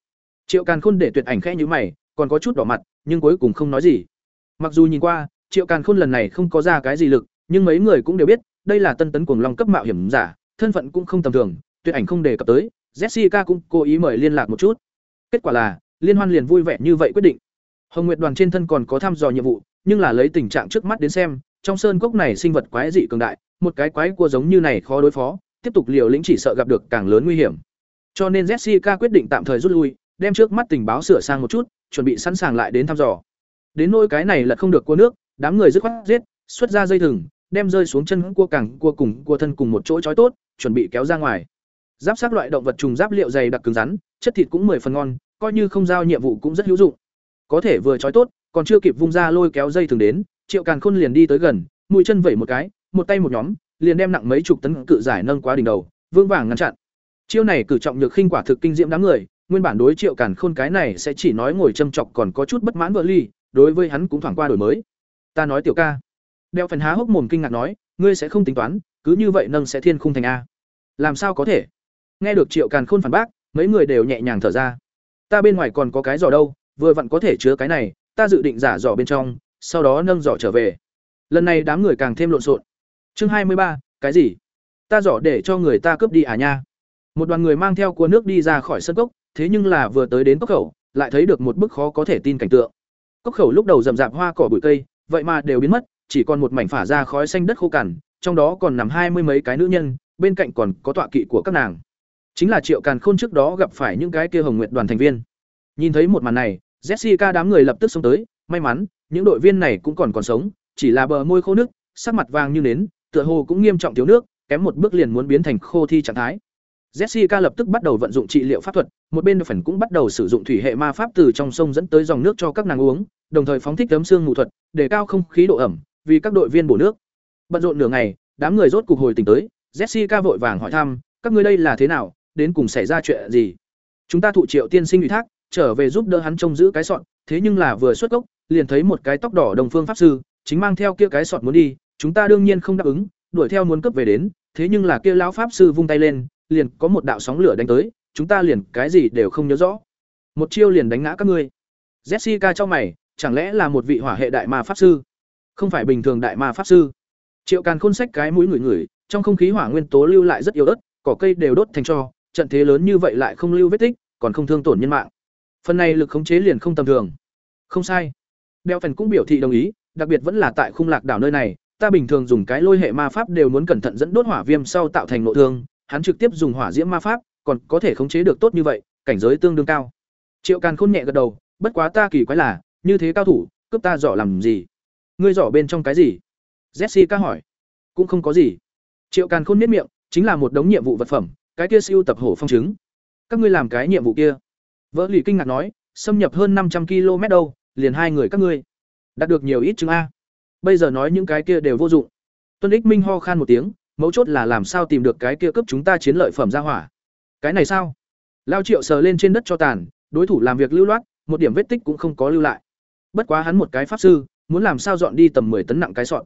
Triệu càn khôn để tuyệt ảnh khẽ nhữ mày, còn có chút đỏ mặt, nhưng cuối cùng không nói gì. Mặc dù nhìn qua, triệu càn khôn lần này không có ra cái gì lực, nhưng mấy người cũng đều biết, đây là tân tấn cuồng long cấp mạo hiểm giả, thân phận cũng không tầm thường, tuyệt ảnh không đề cập tới, jessica cũng cố ý mời liên lạc một chút. Kết quả là, liên hoan liền vui vẻ như vậy quyết định hồng nguyệt đoàn trên thân còn có thăm dò nhiệm vụ, nhưng là lấy tình trạng trước mắt đến xem, trong sơn cốc này sinh vật quái dị cường đại, một cái quái cua giống như này khó đối phó, tiếp tục liều lĩnh chỉ sợ gặp được càng lớn nguy hiểm. Cho nên jessica quyết định tạm thời rút lui, đem trước mắt tình báo sửa sang một chút, chuẩn bị sẵn sàng lại đến thăm dò. Đến nỗi cái này là không được cua nước, đám người dứt khoát giết, xuất ra dây thừng, đem rơi xuống chân cua cẳng, cua cùng cua thân cùng một chỗ trói tốt, chuẩn bị kéo ra ngoài. Giáp xác loại động vật trùng giáp liệu dày đặc cứng rắn, chất thịt cũng mười phần ngon, coi như không giao nhiệm vụ cũng rất hữu dụng có thể vừa trói tốt, còn chưa kịp vung ra lôi kéo dây thường đến, triệu càn khôn liền đi tới gần, mũi chân vẩy một cái, một tay một nhóm, liền đem nặng mấy chục tấn cự giải nâng quá đỉnh đầu vương vàng ngăn chặn. Chiêu này cử trọng nhược khinh quả thực kinh diễm đám người, nguyên bản đối triệu càn khôn cái này sẽ chỉ nói ngồi châm chọc còn có chút bất mãn vợ ly, đối với hắn cũng thoảng qua đổi mới. Ta nói tiểu ca. Đeo phần há hốc mồm kinh ngạc nói, ngươi sẽ không tính toán, cứ như vậy nâng sẽ thiên khung thành a. Làm sao có thể? Nghe được triệu càn khôn phản bác, mấy người đều nhẹ nhàng thở ra. Ta bên ngoài còn có cái giỏ đâu vừa vặn có thể chứa cái này, ta dự định giả giỏ bên trong, sau đó nâng giỏ trở về. Lần này đám người càng thêm lộn xộn. Chương hai mươi ba, cái gì? Ta giỏ để cho người ta cướp đi à nha? Một đoàn người mang theo cua nước đi ra khỏi sân cốc, thế nhưng là vừa tới đến cốc khẩu, lại thấy được một bức khó có thể tin cảnh tượng. Cốc khẩu lúc đầu rậm rạp hoa cỏ bụi cây, vậy mà đều biến mất, chỉ còn một mảnh phả ra khói xanh đất khô cằn, trong đó còn nằm hai mươi mấy cái nữ nhân, bên cạnh còn có tọa kỵ của các nàng. Chính là triệu càn khôn trước đó gặp phải những cái kia hồng nguyện đoàn thành viên nhìn thấy một màn này jessica đám người lập tức xông tới may mắn những đội viên này cũng còn còn sống chỉ là bờ môi khô nước sắc mặt vàng như nến tựa hồ cũng nghiêm trọng thiếu nước kém một bước liền muốn biến thành khô thi trạng thái Jessica lập tức bắt đầu vận dụng trị liệu pháp thuật, một bên phần cũng bắt đầu sử dụng thủy hệ ma pháp từ trong sông dẫn tới dòng nước cho các nàng uống, đồng thời phóng thích tấm xương mù thuật, để cao không khí độ ẩm, vì các đội viên bổ nước. Bận rộn nửa ngày, đám người rốt cục hồi tỉnh tới, Jessica vội vàng hỏi thăm, các ngươi đây là thế nào, đến cùng xảy ra chuyện gì? Chúng ta thụ Triệu tiên sinh ủy thác, trở về giúp đỡ hắn trông giữ cái sọt thế nhưng là vừa xuất gốc, liền thấy một cái tóc đỏ đồng phương pháp sư, chính mang theo kia cái sọt muốn đi, chúng ta đương nhiên không đáp ứng, đuổi theo muốn cướp về đến, thế nhưng là kia lão pháp sư vung tay lên, liền có một đạo sóng lửa đánh tới, chúng ta liền cái gì đều không nhớ rõ. Một chiêu liền đánh ngã các ngươi. Jessica cho mày, chẳng lẽ là một vị hỏa hệ đại ma pháp sư? Không phải bình thường đại ma pháp sư. Triệu Càn Khôn sách cái mũi người người, trong không khí hỏa nguyên tố lưu lại rất yếu ớt, cỏ cây đều đốt thành tro, trận thế lớn như vậy lại không lưu vết tích, còn không thương tổn nhân mạng. Phần này lực khống chế liền không tầm thường. Không sai. Đeo Phần cũng biểu thị đồng ý, đặc biệt vẫn là tại khung lạc đảo nơi này, ta bình thường dùng cái lôi hệ ma pháp đều muốn cẩn thận dẫn đốt hỏa viêm sau tạo thành nội thương, hắn trực tiếp dùng hỏa diễm ma pháp, còn có thể khống chế được tốt như vậy, cảnh giới tương đương cao. Triệu Càn Khôn nhẹ gật đầu, bất quá ta kỳ quái là, như thế cao thủ, cướp ta giỏ làm gì? Ngươi giỏ bên trong cái gì? Jessica hỏi. Cũng không có gì. Triệu Càn Khôn nếp miệng, chính là một đống nhiệm vụ vật phẩm, cái kia siêu tập hổ phong chứng Các ngươi làm cái nhiệm vụ kia? Vỡ lì kinh ngạc nói, xâm nhập hơn năm trăm km đâu, liền hai người các ngươi. Đạt được nhiều ít chứng a. Bây giờ nói những cái kia đều vô dụng. Tuân Ích Minh ho khan một tiếng, mấu chốt là làm sao tìm được cái kia cấp chúng ta chiến lợi phẩm ra hỏa cái này sao lao triệu sờ lên trên đất cho tàn đối thủ làm việc lưu loát một điểm vết tích cũng không có lưu lại bất quá hắn một cái pháp sư muốn làm sao dọn đi tầm 10 tấn nặng cái sọt?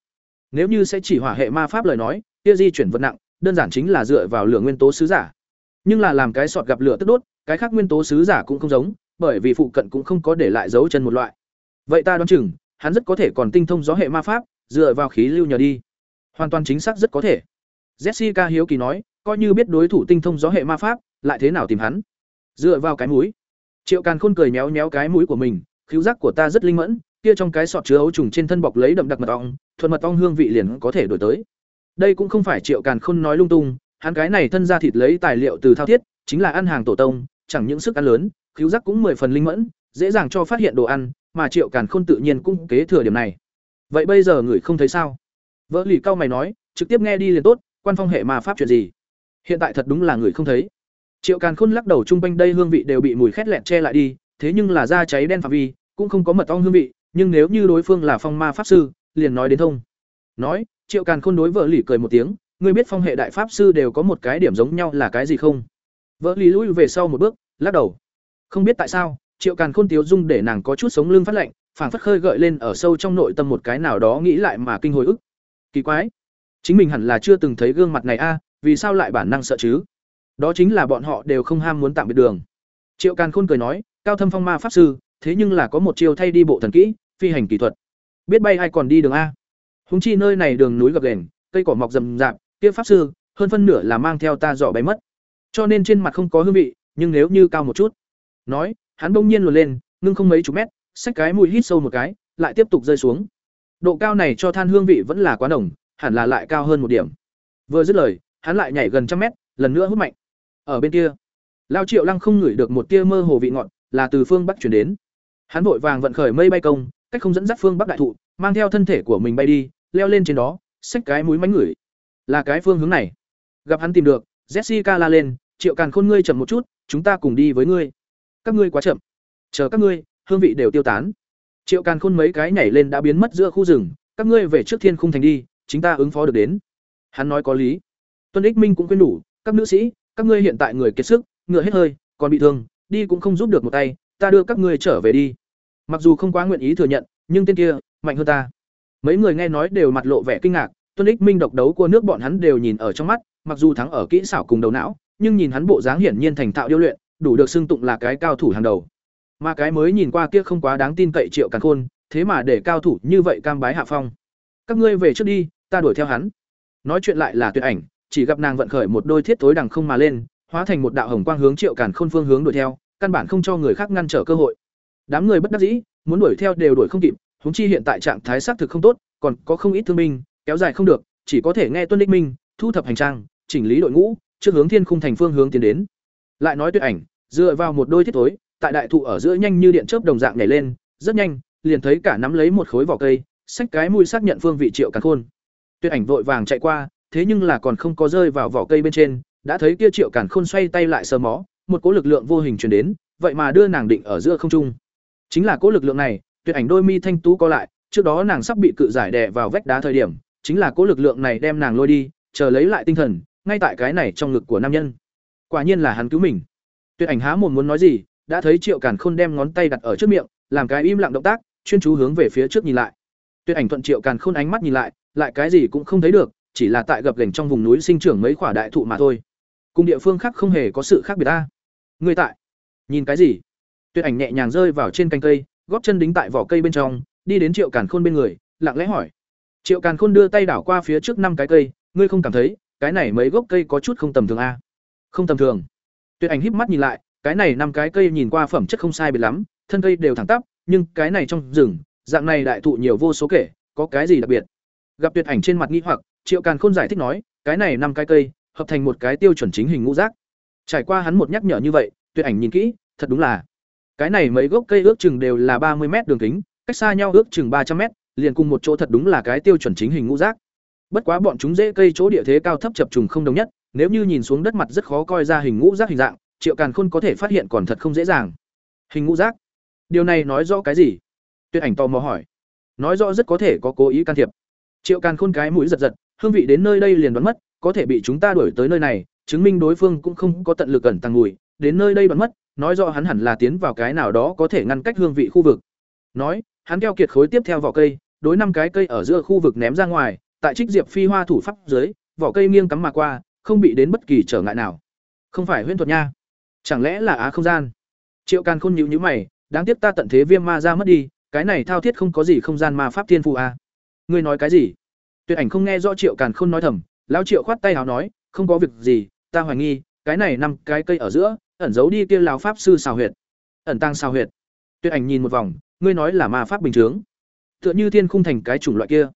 nếu như sẽ chỉ hỏa hệ ma pháp lời nói kia di chuyển vật nặng đơn giản chính là dựa vào lửa nguyên tố sứ giả nhưng là làm cái sọt gặp lửa tức đốt cái khác nguyên tố sứ giả cũng không giống bởi vì phụ cận cũng không có để lại dấu chân một loại vậy ta đoán chừng hắn rất có thể còn tinh thông gió hệ ma pháp dựa vào khí lưu nhờ đi hoàn toàn chính xác rất có thể Jessica hiếu kỳ nói, coi như biết đối thủ tinh thông gió hệ ma pháp, lại thế nào tìm hắn? Dựa vào cái mũi. Triệu Càn Khôn cười méo méo cái mũi của mình, khiếu giác của ta rất linh mẫn, kia trong cái sọt chứa ấu trùng trên thân bọc lấy đậm đặc mật ong, thuần mật ong hương vị liền có thể đổi tới. Đây cũng không phải Triệu Càn Khôn nói lung tung, hắn cái này thân ra thịt lấy tài liệu từ thao thiết, chính là ăn hàng tổ tông, chẳng những sức ăn lớn, khứu giác cũng mười phần linh mẫn, dễ dàng cho phát hiện đồ ăn, mà Triệu Càn Khôn tự nhiên cũng kế thừa điểm này. Vậy bây giờ người không thấy sao? Vỡ lì cao mày nói, trực tiếp nghe đi liền tốt, quan phong hệ mà pháp chuyện gì hiện tại thật đúng là người không thấy triệu càn khôn lắc đầu trung quanh đây hương vị đều bị mùi khét lẹt che lại đi thế nhưng là da cháy đen phạm vi cũng không có mật ong hương vị nhưng nếu như đối phương là phong ma pháp sư liền nói đến thông nói triệu càn khôn đối vợ lì cười một tiếng ngươi biết phong hệ đại pháp sư đều có một cái điểm giống nhau là cái gì không vợ lì lui về sau một bước, lắc đầu. Không biết tại sao, triệu càn khôn tiếu dung để nàng có chút sống lưng phát lạnh, phảng phất khơi gợi lên ở sâu trong nội tâm một cái nào đó nghĩ lại mà kinh hồi ức. Kỳ quái. Chính mình hẳn là chưa từng thấy gương mặt này a, vì sao lại bản năng sợ chứ? Đó chính là bọn họ đều không ham muốn tạm biệt đường. Triệu càn khôn cười nói, cao thâm phong ma pháp sư, thế nhưng là có một chiêu thay đi bộ thần kỹ, phi hành kỹ thuật. Biết bay ai còn đi đường a? Húng chi nơi này đường núi gập ghềnh, cây cỏ mọc rầm rạp, kia pháp sư, hơn phân nửa là mang theo ta dò bay mất cho nên trên mặt không có hương vị, nhưng nếu như cao một chút. Nói, hắn bỗng nhiên luồn lên, ngưng không mấy chục mét, xách cái mùi hít sâu một cái, lại tiếp tục rơi xuống. Độ cao này cho than hương vị vẫn là quá nồng, hẳn là lại cao hơn một điểm. Vừa dứt lời, hắn lại nhảy gần trăm mét, lần nữa hút mạnh. Ở bên kia, lao triệu lăng không ngửi được một tia mơ hồ vị ngọt, là từ phương bắc chuyển đến. Hắn vội vàng vận khởi mây bay công, cách không dẫn dắt phương bắc đại thụ, mang theo thân thể của mình bay đi, leo lên trên đó, xách cái mũi mánh ngửi. Là cái phương hướng này. Gặp hắn tìm được, jessica la lên triệu càn khôn ngươi chậm một chút, chúng ta cùng đi với ngươi. Các ngươi quá chậm. Chờ các ngươi, hương vị đều tiêu tán. Triệu càn khôn mấy cái nhảy lên đã biến mất giữa khu rừng, các ngươi về trước thiên khung thành đi chúng ta ứng phó được đến. Hắn nói có lý. Tuân ích minh cũng quên đủ, các nữ sĩ, các ngươi hiện tại người kiệt sức, ngựa hết hơi, còn bị thương, đi cũng không giúp được một tay, ta đưa các ngươi trở về đi. Mặc dù không quá nguyện ý thừa nhận, nhưng tên kia, mạnh hơn ta. Mấy người nghe nói đều mặt lộ vẻ kinh ngạc, tuân ích minh độc đấu của nước bọn hắn đều nhìn ở trong mắt, mặc dù thắng ở kỹ xảo cùng đầu não nhưng nhìn hắn bộ dáng hiển nhiên thành thạo điêu luyện, đủ được xưng tụng là cái cao thủ hàng đầu. Mà cái mới nhìn qua kia không quá đáng tin cậy triệu càn khôn, thế mà để cao thủ như vậy cam bái hạ phong. Các ngươi về trước đi, ta đuổi theo hắn. Nói chuyện lại là tuyệt ảnh, chỉ gặp nàng vận khởi một đôi thiết tối đằng không mà lên, hóa thành một đạo hồng quang hướng triệu càn khôn phương hướng đuổi theo, căn bản không cho người khác ngăn trở cơ hội. Đám người bất đắc dĩ, muốn đuổi theo đều đuổi không kịp, huống chi hiện tại trạng thái xác thực không tốt, còn có không ít thương binh, kéo dài không được, chỉ có thể nghe tuân đích minh, thu thập hành trang, chỉnh lý đội ngũ trước hướng thiên khung thành phương hướng tiến đến. Lại nói tuyệt ảnh, dựa vào một đôi thiết tối tại đại thụ ở giữa nhanh như điện chớp đồng dạng nhảy lên, rất nhanh, liền thấy cả nắm lấy một khối vỏ cây, xách cái mũi xác nhận phương vị triệu càn khôn. Tuyệt ảnh vội vàng chạy qua, thế nhưng là còn không có rơi vào vỏ cây bên trên, đã thấy kia triệu càn khôn xoay tay lại sờ mó, một cỗ lực lượng vô hình truyền đến, vậy mà đưa nàng định ở giữa không trung. Chính là cỗ lực lượng này, tuyệt ảnh đôi mi thanh tú co lại, trước đó nàng sắp bị cự giải đè vào vách đá thời điểm, chính là cỗ lực lượng này đem nàng lôi đi, chờ lấy lại tinh thần ngay tại cái này trong ngực của nam nhân. Quả nhiên là hắn cứu mình. Tuyệt ảnh há mồm muốn nói gì, đã thấy triệu càn khôn đem ngón tay đặt ở trước miệng, làm cái im lặng động tác, chuyên chú hướng về phía trước nhìn lại. Tuyệt ảnh thuận triệu càn khôn ánh mắt nhìn lại lại cái gì cũng không thấy được, chỉ là tại gập gành trong vùng núi sinh trưởng mấy quả đại thụ mà thôi. Cùng địa phương khác không hề có sự khác biệt ta người tại? Nhìn cái gì? Tuyệt ảnh nhẹ nhàng rơi vào trên cành cây, góp chân đính tại vỏ cây bên trong, đi đến triệu càn khôn bên người, lặng lẽ hỏi. Triệu càn khôn đưa tay đảo qua phía trước năm cái cây, ngươi không cảm thấy cái này mấy gốc cây có chút không tầm thường a. À? không tầm thường. Tuyệt ảnh híp mắt nhìn lại, cái này năm cái cây nhìn qua phẩm chất không sai biệt lắm, thân cây đều thẳng tắp, nhưng cái này trong rừng, dạng này đại thụ nhiều vô số kể, có cái gì đặc biệt? Gặp tuyệt ảnh trên mặt nghi hoặc, triệu càn khôn giải thích nói, cái này năm cái cây, hợp thành một cái tiêu chuẩn chính hình ngũ giác. Trải qua hắn một nhắc nhở như vậy, tuyệt ảnh nhìn kỹ, thật đúng là, cái này mấy gốc cây ước chừng đều là ba mươi m đường kính, cách xa nhau ước chừng ba trăm m liền cùng một chỗ thật đúng là cái tiêu chuẩn chính hình ngũ giác bất quá bọn chúng dễ cây chỗ địa thế cao thấp chập trùng không đồng nhất, nếu như nhìn xuống đất mặt rất khó coi ra hình ngũ giác hình dạng, triệu càn khôn có thể phát hiện còn thật không dễ dàng. Hình ngũ giác? Điều này nói rõ cái gì? Tuyệt ảnh tò mò hỏi. Nói rõ rất có thể có cố ý can thiệp. Triệu càn khôn cái mũi giật giật, hương vị đến nơi đây liền đoán mất, có thể bị chúng ta đuổi tới nơi này, chứng minh đối phương cũng không có tận lực cẩn tăng mùi đến nơi đây đoán mất, nói rõ hắn hẳn là tiến vào cái nào đó có thể ngăn cách hương vị khu vực. Nói, hắn keo kiệt khối tiếp theo vỏ cây, đối năm cái cây ở giữa khu vực ném ra ngoài tại trích diệp phi hoa thủ pháp dưới, vỏ cây nghiêng cắm mà qua, không bị đến bất kỳ trở ngại nào. Không phải huyễn thuật nha. Chẳng lẽ là á không gian? Triệu càn khôn nhịu nhữ mày, đáng tiếc ta tận thế viêm ma ra mất đi, cái này thao thiết không có gì không gian ma pháp thiên phù a. À. ngươi nói cái gì? Tuyệt ảnh không nghe rõ triệu càn khôn nói thầm, lão triệu khoát tay áo nói, không có việc gì, ta hoài nghi, cái này nằm cái cây ở giữa, ẩn giấu đi kia lão pháp sư xào huyệt. Ẩn tăng xào huyệt. Tuyệt ảnh nhìn một vòng, ngươi nói là ma pháp bình chướng tựa như thiên khung thành cái chủng loại kia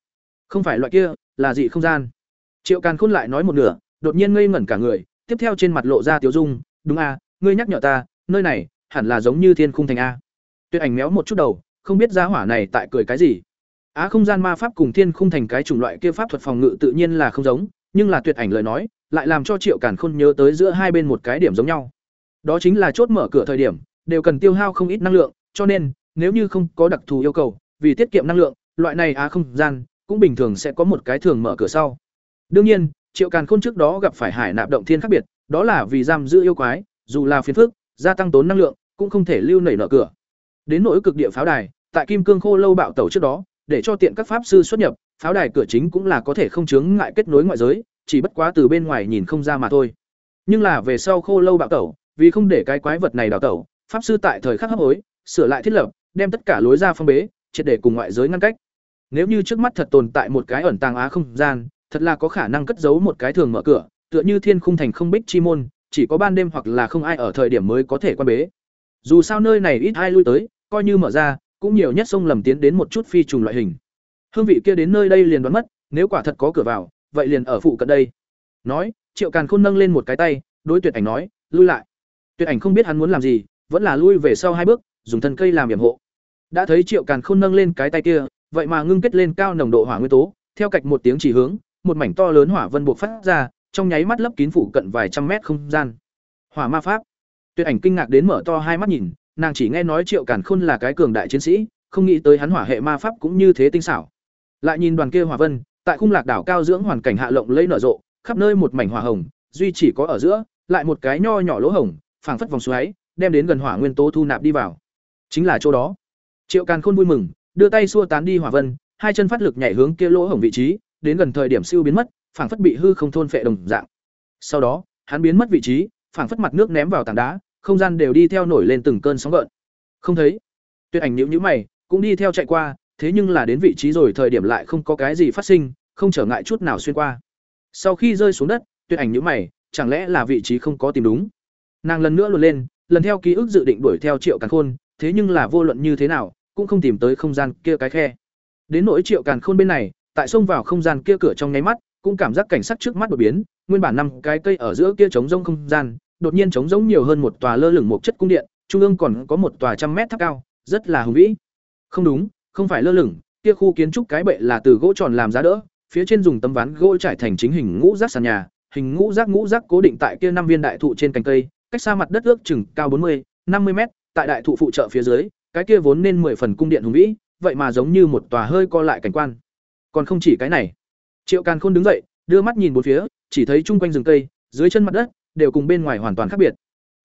không phải loại kia, là dị không gian. Triệu càn khôn lại nói một nửa, đột nhiên ngây ngẩn cả người, tiếp theo trên mặt lộ ra tiếu dung, đúng a, ngươi nhắc nhở ta, nơi này hẳn là giống như thiên khung thành a. Tuyệt ảnh méo một chút đầu, không biết giá hỏa này tại cười cái gì. Á không gian ma pháp cùng thiên khung thành cái chủng loại kia pháp thuật phòng ngự tự nhiên là không giống, nhưng là tuyệt ảnh lời nói, lại làm cho triệu càn khôn nhớ tới giữa hai bên một cái điểm giống nhau. Đó chính là chốt mở cửa thời điểm, đều cần tiêu hao không ít năng lượng, cho nên, nếu như không có đặc thù yêu cầu, vì tiết kiệm năng lượng, loại này á không gian cũng bình thường sẽ có một cái thường mở cửa sau. Đương nhiên, triệu càn khôn trước đó gặp phải hải nạp động thiên khác biệt, đó là vì giam giữ yêu quái, dù là phiền phức, gia tăng tốn năng lượng, cũng không thể lưu nảy nở cửa. Đến nỗi cực địa pháo đài, tại kim cương khô lâu bạo tẩu trước đó, để cho tiện các pháp sư xuất nhập, pháo đài cửa chính cũng là có thể không chướng ngại kết nối ngoại giới, chỉ bất quá từ bên ngoài nhìn không ra mà thôi. Nhưng là về sau khô lâu bạo tẩu, vì không để cái quái vật này đào tẩu, pháp sư tại thời khắc hấp hối, sửa lại thiết lập, đem tất cả lối ra phong bế, triệt để cùng ngoại giới ngăn cách nếu như trước mắt thật tồn tại một cái ẩn tàng á không gian, thật là có khả năng cất giấu một cái thường mở cửa, tựa như thiên khung thành không bích chi môn, chỉ có ban đêm hoặc là không ai ở thời điểm mới có thể quan bế. Dù sao nơi này ít ai lui tới, coi như mở ra, cũng nhiều nhất sông lầm tiến đến một chút phi trùng loại hình. Hương vị kia đến nơi đây liền đoán mất, nếu quả thật có cửa vào, vậy liền ở phụ cận đây. Nói, triệu càn khôn nâng lên một cái tay, đối tuyệt ảnh nói, lui lại. Tuyệt ảnh không biết hắn muốn làm gì, vẫn là lui về sau hai bước, dùng thân cây làm hiểm hộ. Đã thấy triệu càn khôn nâng lên cái tay kia vậy mà ngưng kết lên cao nồng độ hỏa nguyên tố, theo cạch một tiếng chỉ hướng, một mảnh to lớn hỏa vân buộc phát ra, trong nháy mắt lấp kín phủ cận vài trăm mét không gian. Hỏa ma pháp. Tuyệt ảnh kinh ngạc đến mở to hai mắt nhìn, nàng chỉ nghe nói triệu càn khôn là cái cường đại chiến sĩ, không nghĩ tới hắn hỏa hệ ma pháp cũng như thế tinh xảo. Lại nhìn đoàn kia hỏa vân, tại khung lạc đảo cao dưỡng hoàn cảnh hạ lộng lẫy nở rộ, khắp nơi một mảnh hỏa hồng, duy chỉ có ở giữa, lại một cái nho nhỏ lỗ hồng, phảng phất vòng xoáy, đem đến gần hỏa nguyên tố thu nạp đi vào. Chính là chỗ đó. Triệu càn khôn vui mừng đưa tay xua tán đi hỏa vân, hai chân phát lực nhảy hướng kia lỗ hổng vị trí, đến gần thời điểm siêu biến mất, phảng phất bị hư không thôn phệ đồng dạng. Sau đó, hắn biến mất vị trí, phảng phất mặt nước ném vào tảng đá, không gian đều đi theo nổi lên từng cơn sóng gợn. Không thấy. Tuyệt ảnh nhíu nhíu mày, cũng đi theo chạy qua, thế nhưng là đến vị trí rồi thời điểm lại không có cái gì phát sinh, không trở ngại chút nào xuyên qua. Sau khi rơi xuống đất tuyệt ảnh nhíu mày, chẳng lẽ là vị trí không có tìm đúng? Nàng lần nữa luồn lên, lần theo ký ức dự định đuổi theo triệu càn khôn, thế nhưng là vô luận như thế nào cũng không tìm tới không gian kia cái khe. Đến nỗi triệu càn khôn bên này, tại xông vào không gian kia cửa trong nháy mắt, cũng cảm giác cảnh sắc trước mắt đột biến, nguyên bản năm cái cây ở giữa kia trống rông không gian, đột nhiên trống rỗng nhiều hơn một tòa lơ lửng một chất cung điện, trung ương còn có một tòa trăm mét tháp cao, rất là hùng vĩ. Không đúng, không phải lơ lửng, kia khu kiến trúc cái bệ là từ gỗ tròn làm giá đỡ, phía trên dùng tấm ván gỗ trải thành chính hình ngũ giác sàn nhà, hình ngũ giác ngũ giác cố định tại kia năm viên đại thụ trên cành cây, cách xa mặt đất ước chừng cao bốn mươi, năm mươi mét, tại đại thụ phụ trợ phía dưới cái kia vốn nên mười phần cung điện hùng vĩ, vậy mà giống như một tòa hơi co lại cảnh quan. Còn không chỉ cái này. Triệu càn khôn đứng dậy, đưa mắt nhìn bốn phía, chỉ thấy chung quanh rừng cây, dưới chân mặt đất, đều cùng bên ngoài hoàn toàn khác biệt.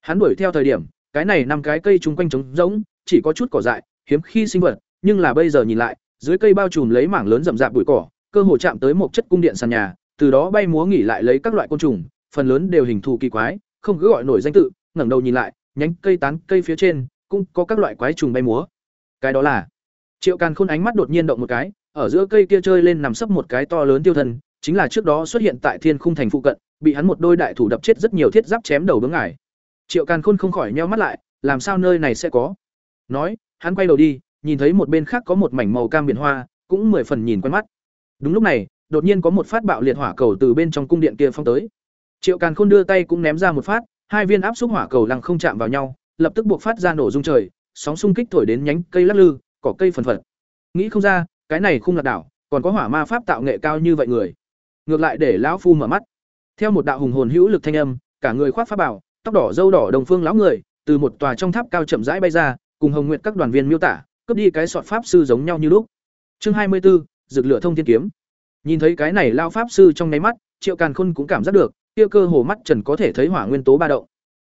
Hắn đuổi theo thời điểm, cái này năm cái cây chung quanh trống rỗng, chỉ có chút cỏ dại, hiếm khi sinh vật, nhưng là bây giờ nhìn lại, dưới cây bao trùm lấy mảng lớn rậm rạp bụi cỏ, cơ hồ chạm tới một chất cung điện sàn nhà, từ đó bay múa nghỉ lại lấy các loại côn trùng, phần lớn đều hình thù kỳ quái, không cứ gọi nổi danh tự, ngẩng đầu nhìn lại, nhánh cây tán cây phía trên cũng có các loại quái trùng bay múa. Cái đó là, triệu càn khôn ánh mắt đột nhiên động một cái, ở giữa cây kia chơi lên nằm sấp một cái to lớn tiêu thần, chính là trước đó xuất hiện tại thiên khung thành phụ cận, bị hắn một đôi đại thủ đập chết rất nhiều thiết giáp chém đầu bướng ngải. Triệu càn khôn không khỏi nheo mắt lại, làm sao nơi này sẽ có? Nói, hắn quay đầu đi, nhìn thấy một bên khác có một mảnh màu cam biển hoa, cũng mười phần nhìn quen mắt. Đúng lúc này, đột nhiên có một phát bạo liệt hỏa cầu từ bên trong cung điện kia phong tới. Triệu càn khôn đưa tay cũng ném ra một phát, hai viên áp xúc hỏa cầu lăng không chạm vào nhau lập tức buộc phát ra nổ rung trời sóng xung kích thổi đến nhánh cây lắc lư cỏ cây phần phật. Nghĩ không ra cái này không lạc đảo còn có hỏa ma pháp tạo nghệ cao như vậy người. Ngược lại để lão phu mở mắt. Theo một đạo hùng hồn hữu lực thanh âm cả người khoác pháp bảo tóc đỏ dâu đỏ đồng phương lão người từ một tòa trong tháp cao chậm rãi bay ra cùng hồng nguyện các đoàn viên miêu tả cướp đi cái sọt pháp sư giống nhau như lúc. Chương hai mươi 24, rực lửa thông thiên kiếm. Nhìn thấy cái này lao pháp sư trong nháy mắt triệu càn khôn cũng cảm giác được kia cơ hồ mắt trần có thể thấy hỏa nguyên tố ba động.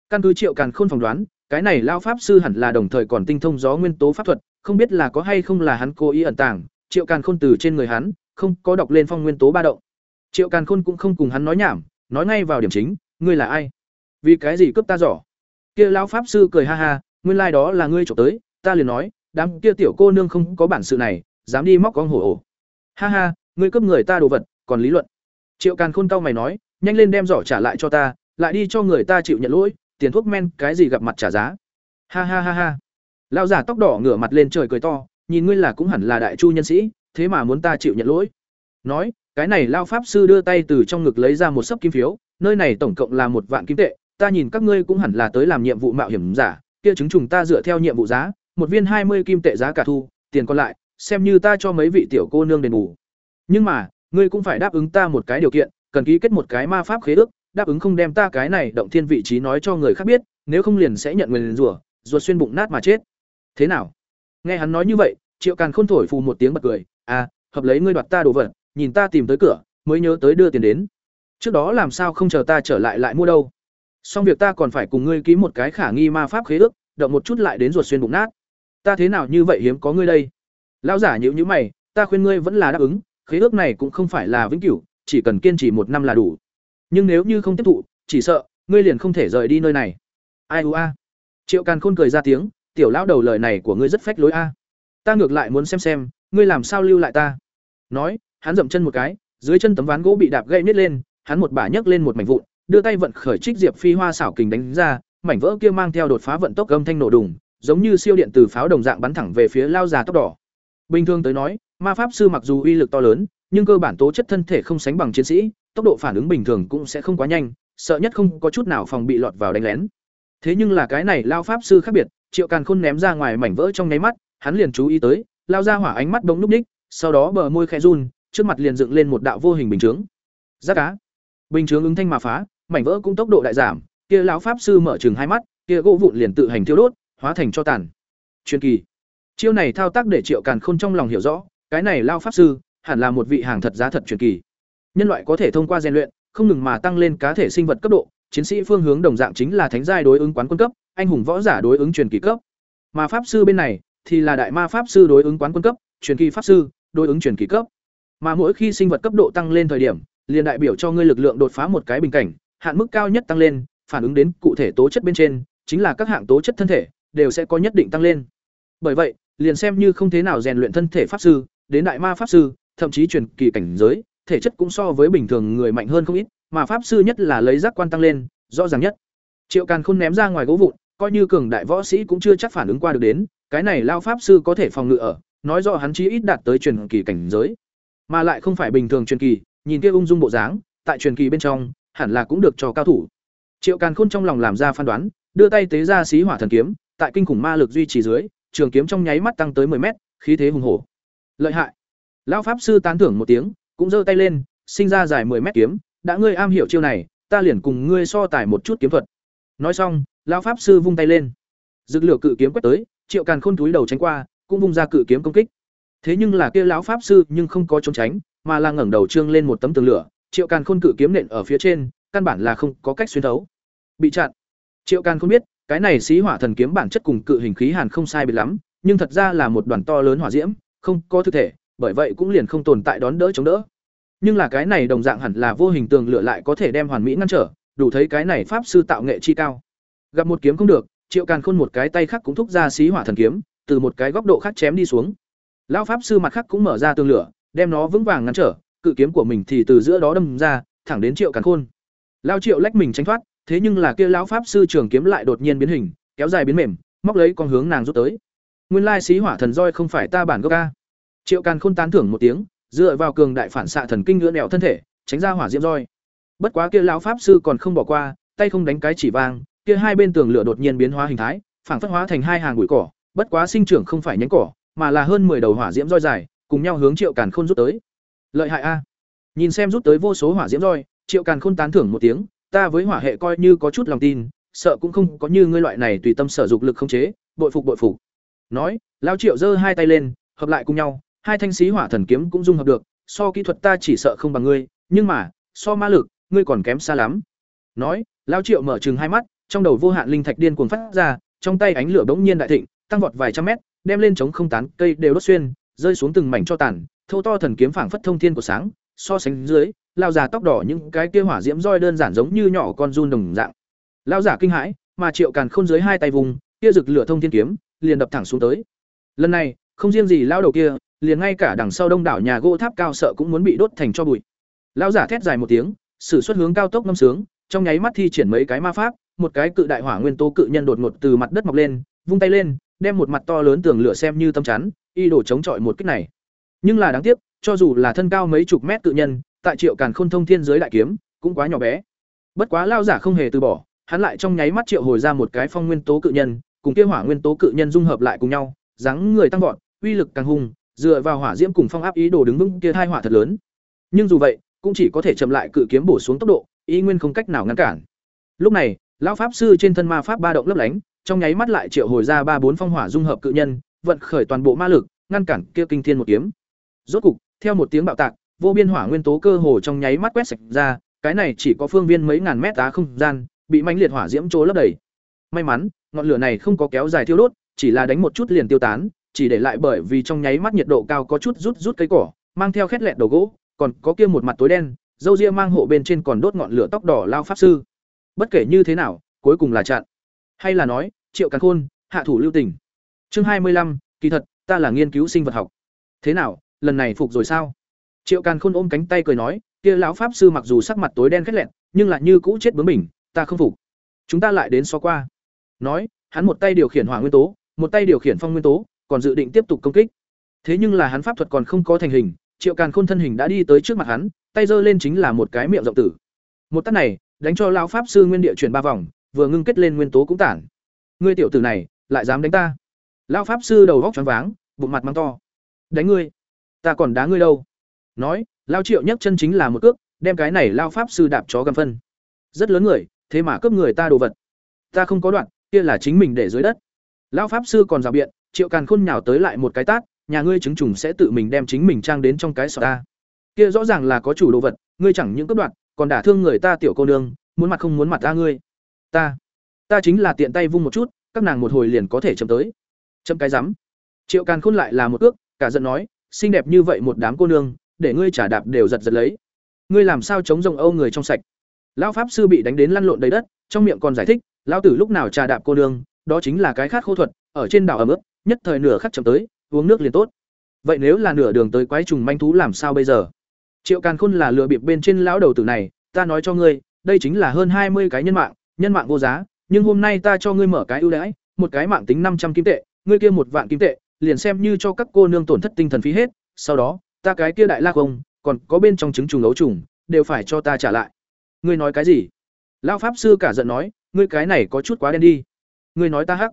Căn cứ triệu càn khôn phỏng đoán cái này lao pháp sư hẳn là đồng thời còn tinh thông gió nguyên tố pháp thuật, không biết là có hay không là hắn cố ý ẩn tàng, triệu càn khôn từ trên người hắn, không có đọc lên phong nguyên tố ba động. Triệu càn khôn cũng không cùng hắn nói nhảm, nói ngay vào điểm chính, ngươi là ai? Vì cái gì cướp ta giỏ? Kia lão pháp sư cười ha ha, nguyên lai đó là ngươi trộm tới, ta liền nói, đám kia tiểu cô nương không có bản sự này, dám đi móc con hổ ổ. Ha ha, ngươi cướp người ta đồ vật, còn lý luận. Triệu càn khôn cau mày nói, nhanh lên đem giỏ trả lại cho ta, lại đi cho người ta chịu nhận lỗi tiền thuốc men, cái gì gặp mặt trả giá? Ha ha ha ha. Lão giả tóc đỏ ngửa mặt lên trời cười to, nhìn ngươi là cũng hẳn là đại chu nhân sĩ, thế mà muốn ta chịu nhận lỗi. Nói, cái này lao pháp sư đưa tay từ trong ngực lấy ra một sấp kim phiếu, nơi này tổng cộng là một vạn kim tệ, ta nhìn các ngươi cũng hẳn là tới làm nhiệm vụ mạo hiểm giả, kia chứng trùng ta dựa theo nhiệm vụ giá, một viên hai mươi kim tệ giá cả thu, tiền còn lại, xem như ta cho mấy vị tiểu cô nương đền bù. Nhưng mà, ngươi cũng phải đáp ứng ta một cái điều kiện, cần ký kết một cái ma pháp khế ước đáp ứng không đem ta cái này động thiên vị trí nói cho người khác biết, nếu không liền sẽ nhận nguyền rủa, ruột xuyên bụng nát mà chết. Thế nào? Nghe hắn nói như vậy, triệu càn khôn thổi phù một tiếng bật cười. À hợp lấy ngươi đoạt ta đồ vật, nhìn ta tìm tới cửa, mới nhớ tới đưa tiền đến. Trước đó làm sao không chờ ta trở lại lại mua đâu. Xong việc ta còn phải cùng ngươi ký một cái khả nghi ma pháp khế ước, động một chút lại đến ruột xuyên bụng nát. Ta thế nào như vậy hiếm có ngươi đây? Lão giả nhữ nhữ mày, ta khuyên ngươi vẫn là đáp ứng, khế ước này cũng không phải là vĩnh cửu, chỉ cần kiên trì một năm là đủ nhưng nếu như không tiếp thụ chỉ sợ ngươi liền không thể rời đi nơi này. Ai u a? Triệu càn khôn cười ra tiếng tiểu lão đầu lời này của ngươi rất phách lối a. Ta ngược lại muốn xem xem ngươi làm sao lưu lại ta? Nói hắn dậm chân một cái dưới chân tấm ván gỗ bị đạp gậy nứt lên hắn một bả nhấc lên một mảnh vụn đưa tay vận khởi trích diệp phi hoa xảo kình đánh ra mảnh vỡ kia mang theo đột phá vận tốc âm thanh nổ đùng, giống như siêu điện từ pháo đồng dạng bắn thẳng về phía lao già tóc đỏ. Bình thường tới nói, ma pháp sư mặc dù uy lực to lớn, nhưng cơ bản tố chất thân thể không sánh bằng chiến sĩ, tốc độ phản ứng bình thường cũng sẽ không quá nhanh, sợ nhất không có chút nào phòng bị lọt vào đánh lén. Thế nhưng là cái này lao pháp sư khác biệt, Triệu Càn Khôn ném ra ngoài mảnh vỡ trong nháy mắt, hắn liền chú ý tới, lao ra hỏa ánh mắt bỗng núp ních, sau đó bờ môi khẽ run, trước mặt liền dựng lên một đạo vô hình bình chướng. Giác cá. Bình chướng ứng thanh mà phá, mảnh vỡ cũng tốc độ đại giảm, kia lão pháp sư mở chừng hai mắt, kia gỗ vụn liền tự hành thiêu đốt, hóa thành cho tàn. Truyền kỳ. Chiêu này thao tác để Triệu Càn Khôn trong lòng hiểu rõ, cái này lao pháp sư hẳn là một vị hàng thật giá thật truyền kỳ. Nhân loại có thể thông qua rèn luyện, không ngừng mà tăng lên cá thể sinh vật cấp độ, chiến sĩ phương hướng đồng dạng chính là thánh giai đối ứng quán quân cấp, anh hùng võ giả đối ứng truyền kỳ cấp. Mà pháp sư bên này thì là đại ma pháp sư đối ứng quán quân cấp, truyền kỳ pháp sư đối ứng truyền kỳ cấp. Mà mỗi khi sinh vật cấp độ tăng lên thời điểm, liền đại biểu cho ngươi lực lượng đột phá một cái bình cảnh, hạn mức cao nhất tăng lên, phản ứng đến cụ thể tố chất bên trên, chính là các hạng tố chất thân thể đều sẽ có nhất định tăng lên. Bởi vậy, liền xem như không thế nào rèn luyện thân thể pháp sư, đến đại ma pháp sư, thậm chí truyền kỳ cảnh giới, thể chất cũng so với bình thường người mạnh hơn không ít, mà pháp sư nhất là lấy giác quan tăng lên, rõ ràng nhất. Triệu Càn Khôn ném ra ngoài gỗ vụn, coi như cường đại võ sĩ cũng chưa chắc phản ứng qua được đến, cái này lao pháp sư có thể phòng ngự ở, nói rõ hắn chí ít đạt tới truyền kỳ cảnh giới, mà lại không phải bình thường truyền kỳ, nhìn kia ung dung bộ dáng, tại truyền kỳ bên trong, hẳn là cũng được cho cao thủ. Triệu Càn Khôn trong lòng làm ra phán đoán, đưa tay tế ra xí hỏa thần kiếm, tại kinh khủng ma lực duy trì dưới, trường kiếm trong nháy mắt tăng tới 10 mét, khí thế hùng hổ. Lợi hại. Lão pháp sư tán thưởng một tiếng, cũng giơ tay lên, sinh ra dài 10 mét kiếm, đã ngươi am hiểu chiêu này, ta liền cùng ngươi so tài một chút kiếm thuật. Nói xong, lão pháp sư vung tay lên. Dực lửa cự kiếm quét tới, Triệu Càn Khôn túi đầu tránh qua, cũng vung ra cự kiếm công kích. Thế nhưng là kia lão pháp sư nhưng không có trốn tránh, mà là ngẩng đầu trương lên một tấm tường lửa, Triệu Càn Khôn cự kiếm nện ở phía trên, căn bản là không có cách xuyên thấu. Bị chặn. Triệu Càn Khôn biết, cái này xí hỏa thần kiếm bản chất cùng cự hình khí hàn không sai biệt lắm, nhưng thật ra là một đoàn to lớn hỏa diễm, không có thực thể, bởi vậy cũng liền không tồn tại đón đỡ chống đỡ. Nhưng là cái này đồng dạng hẳn là vô hình tường lửa lại có thể đem hoàn mỹ ngăn trở, đủ thấy cái này pháp sư tạo nghệ chi cao. Gặp một kiếm không được, Triệu Càn Khôn một cái tay khác cũng thúc ra xí hỏa thần kiếm, từ một cái góc độ khác chém đi xuống. Lão pháp sư mặt khác cũng mở ra tường lửa, đem nó vững vàng ngăn trở, cự kiếm của mình thì từ giữa đó đâm ra, thẳng đến Triệu Càn Khôn. Lão Triệu lách mình tránh thoát, thế nhưng là kia lão pháp sư trường kiếm lại đột nhiên biến hình, kéo dài biến mềm, móc lấy con hướng nàng rút tới. Nguyên lai xí hỏa thần roi không phải ta bản gốc a. Triệu Càn Khôn tán thưởng một tiếng, dựa vào cường đại phản xạ thần kinh ngựa nẹo thân thể, tránh ra hỏa diễm roi. Bất quá kia lão pháp sư còn không bỏ qua, tay không đánh cái chỉ vang, kia hai bên tường lửa đột nhiên biến hóa hình thái, phản phất hóa thành hai hàng bụi cỏ, bất quá sinh trưởng không phải nhánh cỏ, mà là hơn 10 đầu hỏa diễm roi dài, cùng nhau hướng Triệu Càn Khôn rút tới. Lợi hại a. Nhìn xem rút tới vô số hỏa diễm roi, Triệu Càn Khôn tán thưởng một tiếng, ta với hỏa hệ coi như có chút lòng tin, sợ cũng không có như ngươi loại này tùy tâm sở dục lực không chế, bội phục bội phục. Nói, lão Triệu giơ hai tay lên, hợp lại cùng nhau, hai thanh xí hỏa thần kiếm cũng dung hợp được, so kỹ thuật ta chỉ sợ không bằng ngươi, nhưng mà, so ma lực, ngươi còn kém xa lắm. Nói, lão Triệu mở trừng hai mắt, trong đầu vô hạn linh thạch điên cuồng phát ra, trong tay ánh lửa bỗng nhiên đại thịnh, tăng vọt vài trăm mét, đem lên chống không tán cây đều đốt xuyên, rơi xuống từng mảnh cho tàn, thâu to thần kiếm phảng phất thông thiên của sáng, so sánh dưới, lao già tóc đỏ những cái kia hỏa diễm roi đơn giản giống như nhỏ con run đồng dạng. Lao giả kinh hãi, mà Triệu Càn không dưới hai tay vùng, kia rực lửa thông thiên kiếm, liền đập thẳng xuống tới. Lần này, không riêng gì lao đầu kia, liền ngay cả đằng sau đông đảo nhà gỗ tháp cao sợ cũng muốn bị đốt thành cho bụi. Lão giả thét dài một tiếng, sử xuất hướng cao tốc ngâm sướng, trong nháy mắt thi triển mấy cái ma pháp, một cái cự đại hỏa nguyên tố cự nhân đột ngột từ mặt đất mọc lên, vung tay lên, đem một mặt to lớn tường lửa xem như tâm chắn, y đổ chống chọi một kích này. Nhưng là đáng tiếc, cho dù là thân cao mấy chục mét cự nhân, tại Triệu Càn Khôn thông thiên giới đại kiếm, cũng quá nhỏ bé. Bất quá lao giả không hề từ bỏ, hắn lại trong nháy mắt triệu hồi ra một cái phong nguyên tố cự nhân, cùng kia hỏa nguyên tố cự nhân dung hợp lại cùng nhau, dáng người tăng vọt, uy lực càng hùng, dựa vào hỏa diễm cùng phong áp ý đồ đứng vững kia hai hỏa thật lớn. Nhưng dù vậy, cũng chỉ có thể chậm lại cự kiếm bổ xuống tốc độ, ý nguyên không cách nào ngăn cản. Lúc này, lão pháp sư trên thân ma pháp ba động lấp lánh, trong nháy mắt lại triệu hồi ra ba bốn phong hỏa dung hợp cự nhân, vận khởi toàn bộ ma lực, ngăn cản kia kinh thiên một kiếm. Rốt cục, theo một tiếng bạo tạc, vô biên hỏa nguyên tố cơ hồ trong nháy mắt quét sạch ra, cái này chỉ có phương viên mấy ngàn mét giá không gian, bị mãnh liệt hỏa diễm trố lấp đầy. May mắn, ngọn lửa này không có kéo dài thiêu đốt, chỉ là đánh một chút liền tiêu tán, chỉ để lại bởi vì trong nháy mắt nhiệt độ cao có chút rút rút cây cỏ, mang theo khét lẹt đầu gỗ, còn có kia một mặt tối đen, dâu ria mang hộ bên trên còn đốt ngọn lửa tóc đỏ lao pháp sư. Bất kể như thế nào, cuối cùng là chặn. Hay là nói, Triệu Càn Khôn, hạ thủ lưu tình. Chương hai mươi lăm, kỳ thật, ta là nghiên cứu sinh vật học. Thế nào, lần này phục rồi sao? Triệu Càn Khôn ôm cánh tay cười nói, kia lão pháp sư mặc dù sắc mặt tối đen khét lẹt, nhưng lại như cũ chết bướng bỉnh, ta không phục. chúng ta lại đến so qua nói hắn một tay điều khiển hỏa nguyên tố một tay điều khiển phong nguyên tố còn dự định tiếp tục công kích. Thế nhưng là hắn pháp thuật còn không có thành hình, triệu càn khôn thân hình đã đi tới trước mặt hắn, tay giơ lên chính là một cái miệng rộng tử. Một tát này, đánh cho lão pháp sư nguyên địa chuyển ba vòng, vừa ngưng kết lên nguyên tố cũng tản. Ngươi tiểu tử này, lại dám đánh ta? Lão pháp sư đầu góc choáng váng, bụng mặt mang to. Đánh ngươi? Ta còn đá ngươi đâu? Nói, lão triệu nhấc chân chính là một cước, đem cái này lão pháp sư đạp chó gầm phân. Rất lớn người, thế mà cướp người ta đồ vật. Ta không có đoạn, kia là chính mình để dưới đất. Lão pháp sư còn giảo biện triệu càn khôn nhào tới lại một cái tát, nhà ngươi chứng trùng sẽ tự mình đem chính mình trang đến trong cái sọ ta. Kia rõ ràng là có chủ đồ vật, ngươi chẳng những cướp đoạt, còn đả thương người ta tiểu cô nương, muốn mặt không muốn mặt ta ngươi. Ta ta chính là tiện tay vung một chút, các nàng một hồi liền có thể chậm tới. Chậm cái rắm. Triệu càn khôn lại là một ước cả giận nói, xinh đẹp như vậy một đám cô nương, để ngươi trả đạp đều giật giật lấy. Ngươi làm sao chống rồng âu người trong sạch? Lão pháp sư bị đánh đến lăn lộn đầy đất, trong miệng còn giải thích, lão tử lúc nào trà đạp cô nương, đó chính là cái khát khô thuật, ở trên đảo ẩm ướt nhất thời nửa khắc chậm tới, uống nước liền tốt. Vậy nếu là nửa đường tới quái trùng manh thú làm sao bây giờ? Triệu càn khôn là lừa bịp bên trên lão đầu tử này, ta nói cho ngươi, đây chính là hơn hai mươi cái nhân mạng nhân mạng vô giá, nhưng hôm nay ta cho ngươi mở cái ưu đãi, một cái mạng tính năm trăm kim tệ, ngươi kia một vạn kim tệ, liền xem như cho các cô nương tổn thất tinh thần phí hết, sau đó, ta cái kia đại la không còn có bên trong trứng trùng ấu trùng, đều phải cho ta trả lại. Ngươi nói cái gì? Lão pháp sư cả giận nói, ngươi cái này có chút quá đen đi. Ngươi nói ta hắc.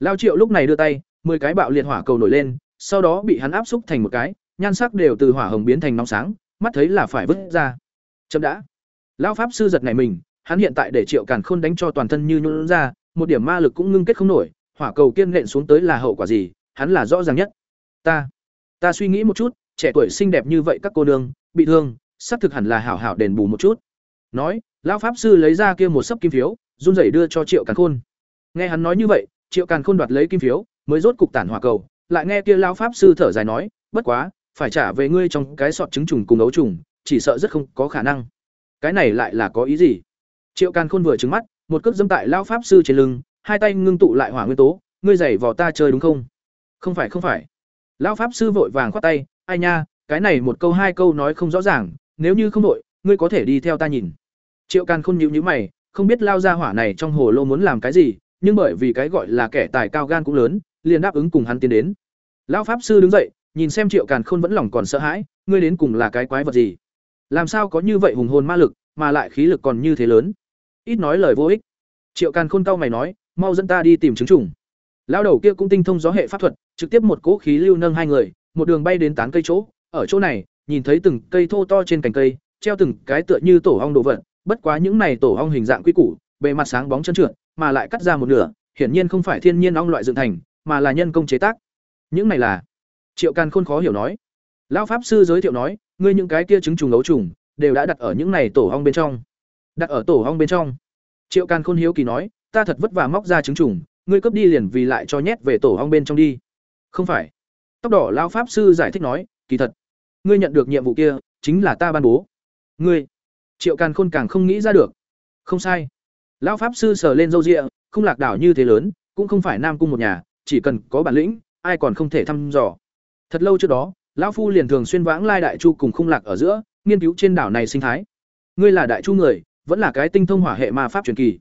Lao triệu lúc này đưa tay mười cái bạo liệt hỏa cầu nổi lên, sau đó bị hắn áp xúc thành một cái, nhan sắc đều từ hỏa hồng biến thành nóng sáng, mắt thấy là phải vứt ra. Chậm đã. Lão pháp sư giật này mình, hắn hiện tại để triệu càn khôn đánh cho toàn thân như nhún ra, một điểm ma lực cũng ngưng kết không nổi, hỏa cầu kiên nện xuống tới là hậu quả gì, hắn là rõ ràng nhất. Ta ta suy nghĩ một chút, trẻ tuổi xinh đẹp như vậy các cô nương, bị thương, xác thực hẳn là hảo hảo đền bù một chút. Nói, lão pháp sư lấy ra kia một sấp kim phiếu, run rẩy đưa cho triệu càn khôn. Nghe hắn nói như vậy, triệu càn khôn đoạt lấy kim phiếu mới rốt cục tản hỏa cầu, lại nghe kia lão pháp sư thở dài nói, bất quá, phải trả về ngươi trong cái sọt trứng trùng cùng ấu trùng, chỉ sợ rất không có khả năng. Cái này lại là có ý gì? Triệu càn khôn vừa trừng mắt, một cước dâm tại lão pháp sư trên lưng, hai tay ngưng tụ lại hỏa nguyên tố, ngươi giày vò ta chơi đúng không? Không phải không phải. Lão pháp sư vội vàng khoát tay, ai nha, cái này một câu hai câu nói không rõ ràng, nếu như không đội ngươi có thể đi theo ta nhìn. Triệu càn khôn nhíu nhíu mày, không biết lao ra hỏa này trong hồ lô muốn làm cái gì, nhưng bởi vì cái gọi là kẻ tài cao gan cũng lớn liền đáp ứng cùng hắn tiến đến. Lão pháp sư đứng dậy, nhìn xem triệu càn khôn vẫn lòng còn sợ hãi, ngươi đến cùng là cái quái vật gì? Làm sao có như vậy hùng hồn ma lực, mà lại khí lực còn như thế lớn? Ít nói lời vô ích. Triệu càn khôn cau mày nói, mau dẫn ta đi tìm chứng trùng. Lão đầu kia cũng tinh thông gió hệ pháp thuật, trực tiếp một cỗ khí lưu nâng hai người, một đường bay đến tán cây chỗ. Ở chỗ này, nhìn thấy từng cây thô to trên cành cây, treo từng cái tựa như tổ ong đồ vật, bất quá những này tổ ong hình dạng quy củ, bề mặt sáng bóng chân trượt, mà lại cắt ra một nửa, hiển nhiên không phải thiên nhiên ong loại dựng thành mà là nhân công chế tác. Những này là, triệu càn khôn khó hiểu nói. Lão pháp sư giới thiệu nói, ngươi những cái kia trứng trùng ấu trùng, đều đã đặt ở những này tổ ong bên trong. Đặt ở tổ ong bên trong. Triệu càn khôn hiếu kỳ nói, ta thật vất vả móc ra trứng trùng, ngươi cướp đi liền vì lại cho nhét về tổ ong bên trong đi. Không phải. Tóc đỏ lão pháp sư giải thích nói, kỳ thật, ngươi nhận được nhiệm vụ kia, chính là ta ban bố. Ngươi. Triệu càn khôn càng không nghĩ ra được. Không sai. Lão pháp sư sờ lên râu rịa, không lạc đảo như thế lớn, cũng không phải nam cung một nhà chỉ cần có bản lĩnh, ai còn không thể thăm dò. Thật lâu trước đó, lão phu liền thường xuyên vãng lai đại chu cùng không lạc ở giữa, nghiên cứu trên đảo này sinh thái. Ngươi là đại chu người, vẫn là cái tinh thông hỏa hệ ma pháp truyền kỳ.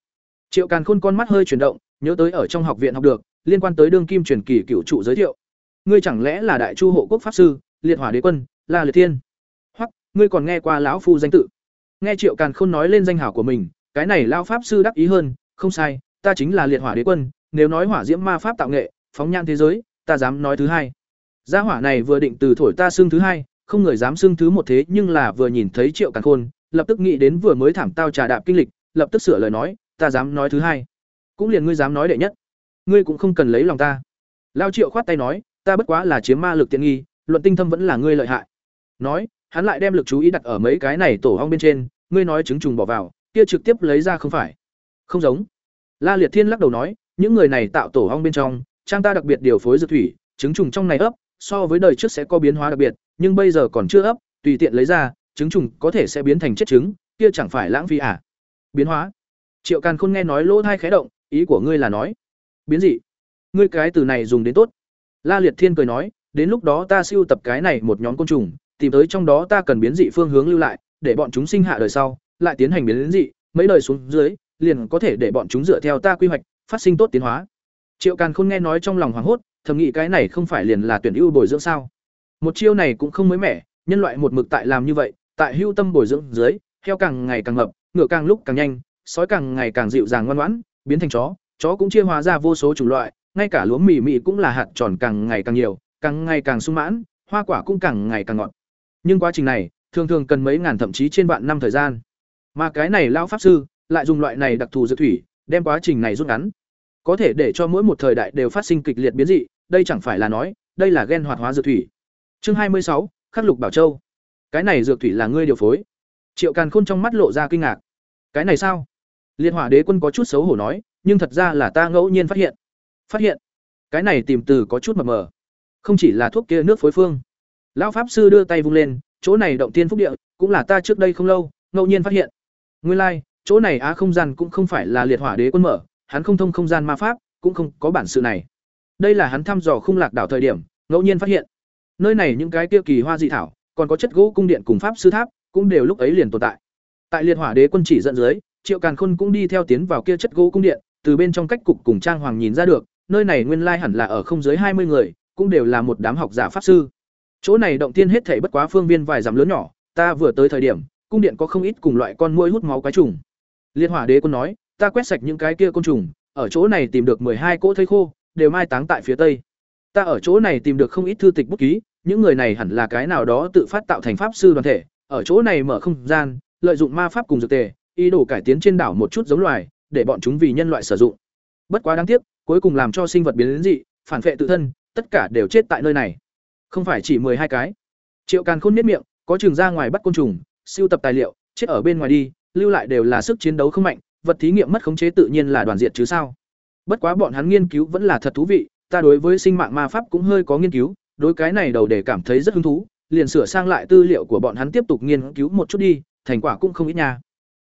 Triệu càn khôn con mắt hơi chuyển động, nhớ tới ở trong học viện học được, liên quan tới đương kim truyền kỳ cựu trụ giới thiệu. Ngươi chẳng lẽ là đại chu hộ quốc pháp sư, liệt hỏa đế quân, la liệt thiên? Hoặc, ngươi còn nghe qua lão phu danh tự? Nghe triệu càn khôn nói lên danh hảo của mình, cái này lao pháp sư đắc ý hơn, không sai, ta chính là liệt hỏa đế quân nếu nói hỏa diễm ma pháp tạo nghệ, phóng nhan thế giới, ta dám nói thứ hai. Gia hỏa này vừa định từ thổi ta xưng thứ hai, không người dám xưng thứ một thế nhưng là vừa nhìn thấy triệu càn khôn, lập tức nghĩ đến vừa mới thảm tao trà đạp kinh lịch, lập tức sửa lời nói, ta dám nói thứ hai. Cũng liền ngươi dám nói đệ nhất. Ngươi cũng không cần lấy lòng ta. Lao triệu khoát tay nói, ta bất quá là chiếm ma lực tiện nghi, luận tinh thâm vẫn là ngươi lợi hại. Nói, hắn lại đem lực chú ý đặt ở mấy cái này tổ hong bên trên, ngươi nói trứng trùng bỏ vào, kia trực tiếp lấy ra không phải. Không giống. La liệt thiên lắc đầu nói những người này tạo tổ ong bên trong trang ta đặc biệt điều phối dược thủy trứng trùng trong này ấp so với đời trước sẽ có biến hóa đặc biệt nhưng bây giờ còn chưa ấp tùy tiện lấy ra trứng trùng có thể sẽ biến thành chết trứng kia chẳng phải lãng phí à? Biến hóa. Triệu càn khôn nghe nói lỗ thai khé động ý của ngươi là nói. Biến dị. Ngươi cái từ này dùng đến tốt. La liệt thiên cười nói đến lúc đó ta siêu tập cái này một nhóm côn trùng tìm tới trong đó ta cần biến dị phương hướng lưu lại để bọn chúng sinh hạ đời sau lại tiến hành biến dị mấy đời xuống dưới liền có thể để bọn chúng dựa theo ta quy hoạch, phát sinh tốt tiến hóa. Triệu Càn Khôn nghe nói trong lòng hoảng hốt, thầm nghĩ cái này không phải liền là tuyển ưu bồi dưỡng sao? Một chiêu này cũng không mới mẻ, nhân loại một mực tại làm như vậy, tại hưu tâm bồi dưỡng dưới, heo càng ngày càng ngập, ngựa càng lúc càng nhanh, sói càng ngày càng dịu dàng ngoan ngoãn, biến thành chó, chó cũng chia hóa ra vô số chủng loại, ngay cả lúa mì mì cũng là hạt tròn càng ngày càng nhiều, càng ngày càng sung mãn, hoa quả cũng càng ngày càng ngọt. Nhưng quá trình này, thường thường cần mấy ngàn thậm chí trên vạn năm thời gian. Mà cái này lão pháp sư lại dùng loại này đặc thù dược thủy, đem quá trình này rút ngắn. Có thể để cho mỗi một thời đại đều phát sinh kịch liệt biến dị, đây chẳng phải là nói, đây là gen hoạt hóa dược thủy. Chương hai mươi sáu, Khắc Lục Bảo Châu. Cái này dược thủy là ngươi điều phối? Triệu Càn Khôn trong mắt lộ ra kinh ngạc. Cái này sao? liệt Hỏa Đế quân có chút xấu hổ nói, nhưng thật ra là ta ngẫu nhiên phát hiện. Phát hiện? Cái này tìm từ có chút mập mờ. Không chỉ là thuốc kia nước phối phương. Lão pháp sư đưa tay vung lên, chỗ này động tiên phúc địa, cũng là ta trước đây không lâu, ngẫu nhiên phát hiện. Nguyên lai, like, chỗ này á không gian cũng không phải là liệt hỏa đế quân mở, hắn không thông không gian ma pháp, cũng không có bản sự này. Đây là hắn thăm dò khung lạc đảo thời điểm, ngẫu nhiên phát hiện. Nơi này những cái kia kỳ hoa dị thảo, còn có chất gỗ cung điện cùng pháp sư tháp, cũng đều lúc ấy liền tồn tại. Tại liệt hỏa đế quân chỉ dẫn dưới, Triệu Càn Khôn cũng đi theo tiến vào kia chất gỗ cung điện, từ bên trong cách cục cùng trang hoàng nhìn ra được, nơi này nguyên lai hẳn là ở không dưới hai mươi người, cũng đều là một đám học giả pháp sư. Chỗ này động tiên hết thảy bất quá phương viên vài dặm lớn nhỏ, ta vừa tới thời điểm, cung điện có không ít cùng loại con muỗi hút máu quái trùng. liệt Hỏa Đế quân nói, ta quét sạch những cái kia côn trùng, ở chỗ này tìm được hai cỗ thây khô, đều mai táng tại phía tây. Ta ở chỗ này tìm được không ít thư tịch bút ký, những người này hẳn là cái nào đó tự phát tạo thành pháp sư đoàn thể, ở chỗ này mở không gian, lợi dụng ma pháp cùng dược tề, ý đồ cải tiến trên đảo một chút giống loài, để bọn chúng vì nhân loại sử dụng. Bất quá đáng tiếc, cuối cùng làm cho sinh vật biến đến dị, phản vệ tự thân, tất cả đều chết tại nơi này. Không phải chỉ hai cái. Triệu Càn Khôn niết miệng, có trường ra ngoài bắt côn trùng, siêu tập tài liệu, chết ở bên ngoài đi, lưu lại đều là sức chiến đấu không mạnh, vật thí nghiệm mất khống chế tự nhiên là đoàn diệt chứ sao. Bất quá bọn hắn nghiên cứu vẫn là thật thú vị, ta đối với sinh mạng ma pháp cũng hơi có nghiên cứu, đối cái này đầu để cảm thấy rất hứng thú, liền sửa sang lại tư liệu của bọn hắn tiếp tục nghiên cứu một chút đi, thành quả cũng không ít nha.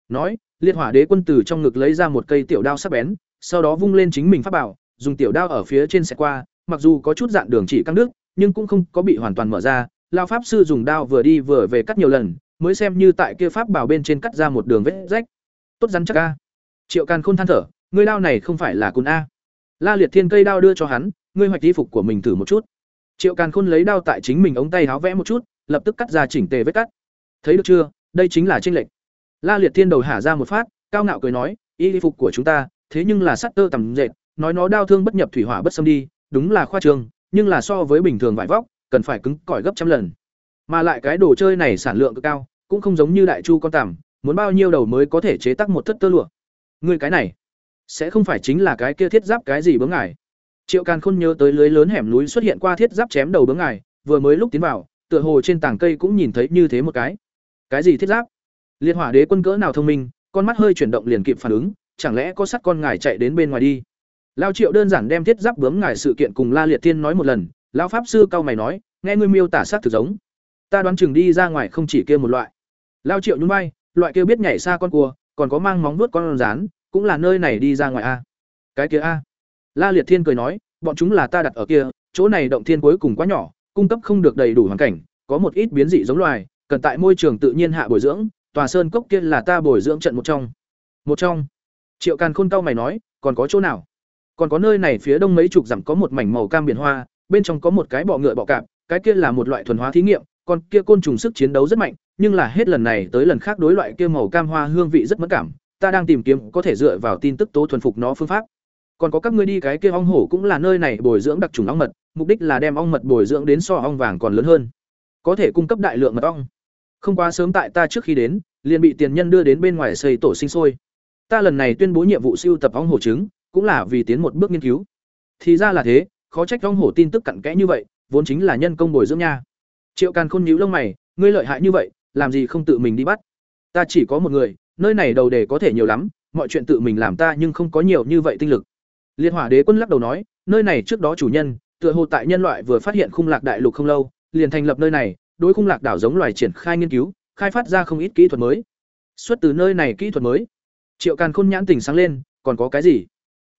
Nói, Liệt Hỏa Đế quân tử trong ngực lấy ra một cây tiểu đao sắc bén, sau đó vung lên chính mình pháp bảo, dùng tiểu đao ở phía trên sẽ qua, mặc dù có chút dạn đường chỉ căng nước, nhưng cũng không có bị hoàn toàn mở ra, lao pháp sư dùng đao vừa đi vừa về cắt nhiều lần, mới xem như tại kia pháp bảo bên trên cắt ra một đường vết rách. Tốt rắn chắc a. Triệu Càn Khôn than thở, ngươi đao này không phải là cùn a. La Liệt Thiên cây đao đưa cho hắn, ngươi hoạch y phục của mình thử một chút. Triệu Càn Khôn lấy đao tại chính mình ống tay háo vẽ một chút, lập tức cắt ra chỉnh tề vết cắt. Thấy được chưa, đây chính là tranh lệch. La Liệt Thiên đầu hả ra một phát, cao ngạo cười nói, y phục của chúng ta, thế nhưng là sắt tơ tầm dệt, nói nó đau thương bất nhập thủy hỏa bất xâm đi, đúng là khoa trương, nhưng là so với bình thường vải vóc, cần phải cứng cỏi gấp trăm lần. Mà lại cái đồ chơi này sản lượng cực cao, cũng không giống như đại chu con tằm, muốn bao nhiêu đầu mới có thể chế tác một thất tơ lụa. Ngươi cái này, sẽ không phải chính là cái kia thiết giáp cái gì bướng ngải Triệu Càn Khôn nhớ tới lưới lớn hẻm núi xuất hiện qua thiết giáp chém đầu bướng ngải vừa mới lúc tiến vào, tựa hồ trên tảng cây cũng nhìn thấy như thế một cái. Cái gì thiết giáp? Liệt Hỏa Đế quân cỡ nào thông minh, con mắt hơi chuyển động liền kịp phản ứng, chẳng lẽ có sắt con ngải chạy đến bên ngoài đi? Lao Triệu đơn giản đem thiết giáp bướm ngải sự kiện cùng La Liệt Thiên nói một lần, lão pháp sư cao mày nói, nghe ngươi miêu tả sát thực giống. Ta đoán chừng đi ra ngoài không chỉ kia một loại. Lao Triệu nhún vai, loại kia biết nhảy xa con cua, còn có mang móng vuốt con rán, cũng là nơi này đi ra ngoài a. Cái kia a. La Liệt Thiên cười nói, bọn chúng là ta đặt ở kia, chỗ này động thiên cuối cùng quá nhỏ, cung cấp không được đầy đủ hoàn cảnh, có một ít biến dị giống loài, cần tại môi trường tự nhiên hạ bồi dưỡng, tòa sơn cốc kia là ta bồi dưỡng trận một trong. Một trong. Triệu Càn Khôn cao mày nói, còn có chỗ nào? Còn có nơi này phía đông mấy chục dặm có một mảnh màu cam biển hoa, bên trong có một cái bọ ngựa bọ cạp, cái kia là một loại thuần hóa thí nghiệm, con kia côn trùng sức chiến đấu rất mạnh, nhưng là hết lần này tới lần khác đối loại kia màu cam hoa hương vị rất mất cảm, ta đang tìm kiếm có thể dựa vào tin tức tố thuần phục nó phương pháp. Còn có các ngươi đi cái kia ong hổ cũng là nơi này bồi dưỡng đặc trùng ong mật, mục đích là đem ong mật bồi dưỡng đến so ong vàng còn lớn hơn, có thể cung cấp đại lượng mật ong. Không quá sớm tại ta trước khi đến, liền bị tiền nhân đưa đến bên ngoài xây tổ sinh sôi. Ta lần này tuyên bố nhiệm vụ siêu tập ong hổ trứng, cũng là vì tiến một bước nghiên cứu. Thì ra là thế, khó trách ong hổ tin tức cặn kẽ như vậy, vốn chính là nhân công bồi dưỡng nha. Triệu Càn Khôn nhíu lông mày, ngươi lợi hại như vậy, làm gì không tự mình đi bắt? Ta chỉ có một người, nơi này đầu đề có thể nhiều lắm, mọi chuyện tự mình làm ta nhưng không có nhiều như vậy tinh lực. Liên Hỏa Đế quân lắc đầu nói, nơi này trước đó chủ nhân, tựa hồ tại nhân loại vừa phát hiện khung lạc đại lục không lâu, liền thành lập nơi này, đối khung lạc đảo giống loài triển khai nghiên cứu, khai phát ra không ít kỹ thuật mới. Xuất từ nơi này kỹ thuật mới. Triệu Càn Khôn nhãn tỉnh sáng lên, còn có cái gì?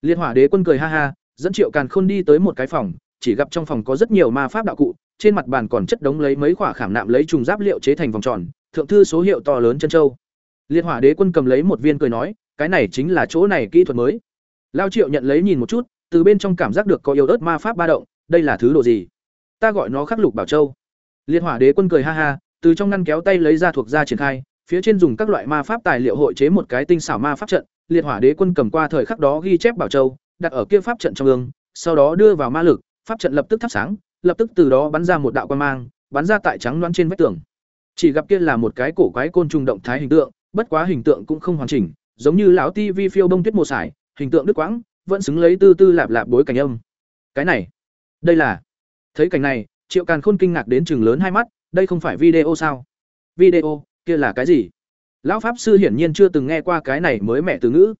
Liên Hỏa Đế quân cười ha ha, dẫn Triệu Càn Khôn đi tới một cái phòng, chỉ gặp trong phòng có rất nhiều ma pháp đạo cụ, trên mặt bàn còn chất đống lấy mấy quả khảm nạm lấy trùng giáp liệu chế thành vòng tròn, thượng thư số hiệu to lớn chân châu. Liệt Hỏa Đế quân cầm lấy một viên cười nói, cái này chính là chỗ này kỹ thuật mới. Lao triệu nhận lấy nhìn một chút từ bên trong cảm giác được có yêu ớt ma pháp ba động đây là thứ đồ gì? Ta gọi nó khắc lục bảo châu. Liệt hỏa đế quân cười ha ha từ trong ngăn kéo tay lấy ra thuộc ra triển khai phía trên dùng các loại ma pháp tài liệu hội chế một cái tinh xảo ma pháp trận liệt hỏa đế quân cầm qua thời khắc đó ghi chép bảo châu đặt ở kia pháp trận trong ương sau đó đưa vào ma lực pháp trận lập tức thắp sáng lập tức từ đó bắn ra một đạo quan mang, bắn ra tại trắng loãng trên vách tường. Chỉ gặp kia là một cái cổ quái côn trùng động thái hình tượng, bất quá hình tượng cũng không hoàn chỉnh, giống như lão ti vi phiêu bông tuyết mùa sải, hình tượng đứt quãng, vẫn xứng lấy tư tư lạp lạp bối cảnh âm. Cái này, đây là, thấy cảnh này, triệu càn khôn kinh ngạc đến trừng lớn hai mắt, đây không phải video sao? Video, kia là cái gì? Lão pháp sư hiển nhiên chưa từng nghe qua cái này mới mẹ từ ngữ.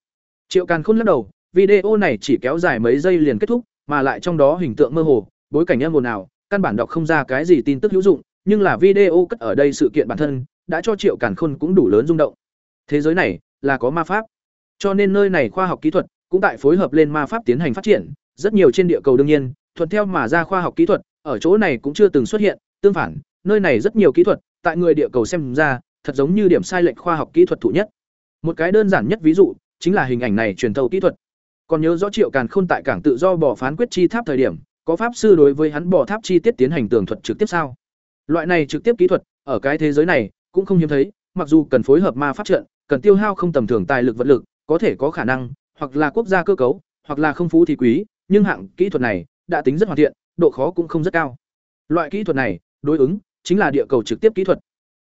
Triệu càn khôn lắc đầu, video này chỉ kéo dài mấy giây liền kết thúc, mà lại trong đó hình tượng mơ hồ bối cảnh âm ồn ào, căn bản đọc không ra cái gì tin tức hữu dụng, nhưng là video cất ở đây sự kiện bản thân, đã cho triệu càn khôn cũng đủ lớn rung động. Thế giới này là có ma pháp. Cho nên nơi này khoa học kỹ thuật cũng tại phối hợp lên ma pháp tiến hành phát triển, rất nhiều trên địa cầu đương nhiên, thuận theo mà ra khoa học kỹ thuật, ở chỗ này cũng chưa từng xuất hiện, tương phản, nơi này rất nhiều kỹ thuật, tại người địa cầu xem ra, thật giống như điểm sai lệch khoa học kỹ thuật thụ nhất. Một cái đơn giản nhất ví dụ, chính là hình ảnh này truyền thâu kỹ thuật. Còn nhớ rõ triệu càn khôn tại cảng tự do bỏ phán quyết chi tháp thời điểm có pháp sư đối với hắn bỏ tháp chi tiết tiến hành tường thuật trực tiếp sao? Loại này trực tiếp kỹ thuật, ở cái thế giới này, cũng không hiếm thấy, mặc dù cần phối hợp ma pháp trận, cần tiêu hao không tầm thường tài lực vật lực, có thể có khả năng, hoặc là quốc gia cơ cấu, hoặc là không phú thì quý, nhưng hạng kỹ thuật này đã tính rất hoàn thiện, độ khó cũng không rất cao. Loại kỹ thuật này, đối ứng chính là địa cầu trực tiếp kỹ thuật.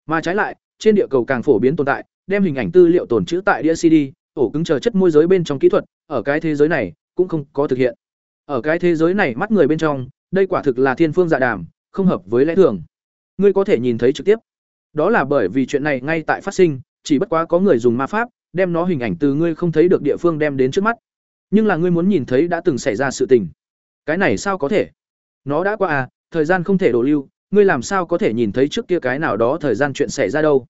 Mà trái lại, trên địa cầu càng phổ biến tồn tại, đem hình ảnh tư liệu tồn trữ tại đĩa cd ổ cứng chờ chất môi giới bên trong kỹ thuật, ở cái thế giới này cũng không có thực hiện ở cái thế giới này mắt người bên trong, đây quả thực là thiên phương dạ đàm, không hợp với lẽ thường. Ngươi có thể nhìn thấy trực tiếp. Đó là bởi vì chuyện này ngay tại phát sinh, chỉ bất quá có người dùng ma pháp, đem nó hình ảnh từ ngươi không thấy được địa phương đem đến trước mắt. Nhưng là ngươi muốn nhìn thấy đã từng xảy ra sự tình. Cái này sao có thể? Nó đã qua à thời gian không thể đổ lưu, ngươi làm sao có thể nhìn thấy trước kia cái nào đó thời gian chuyện xảy ra đâu?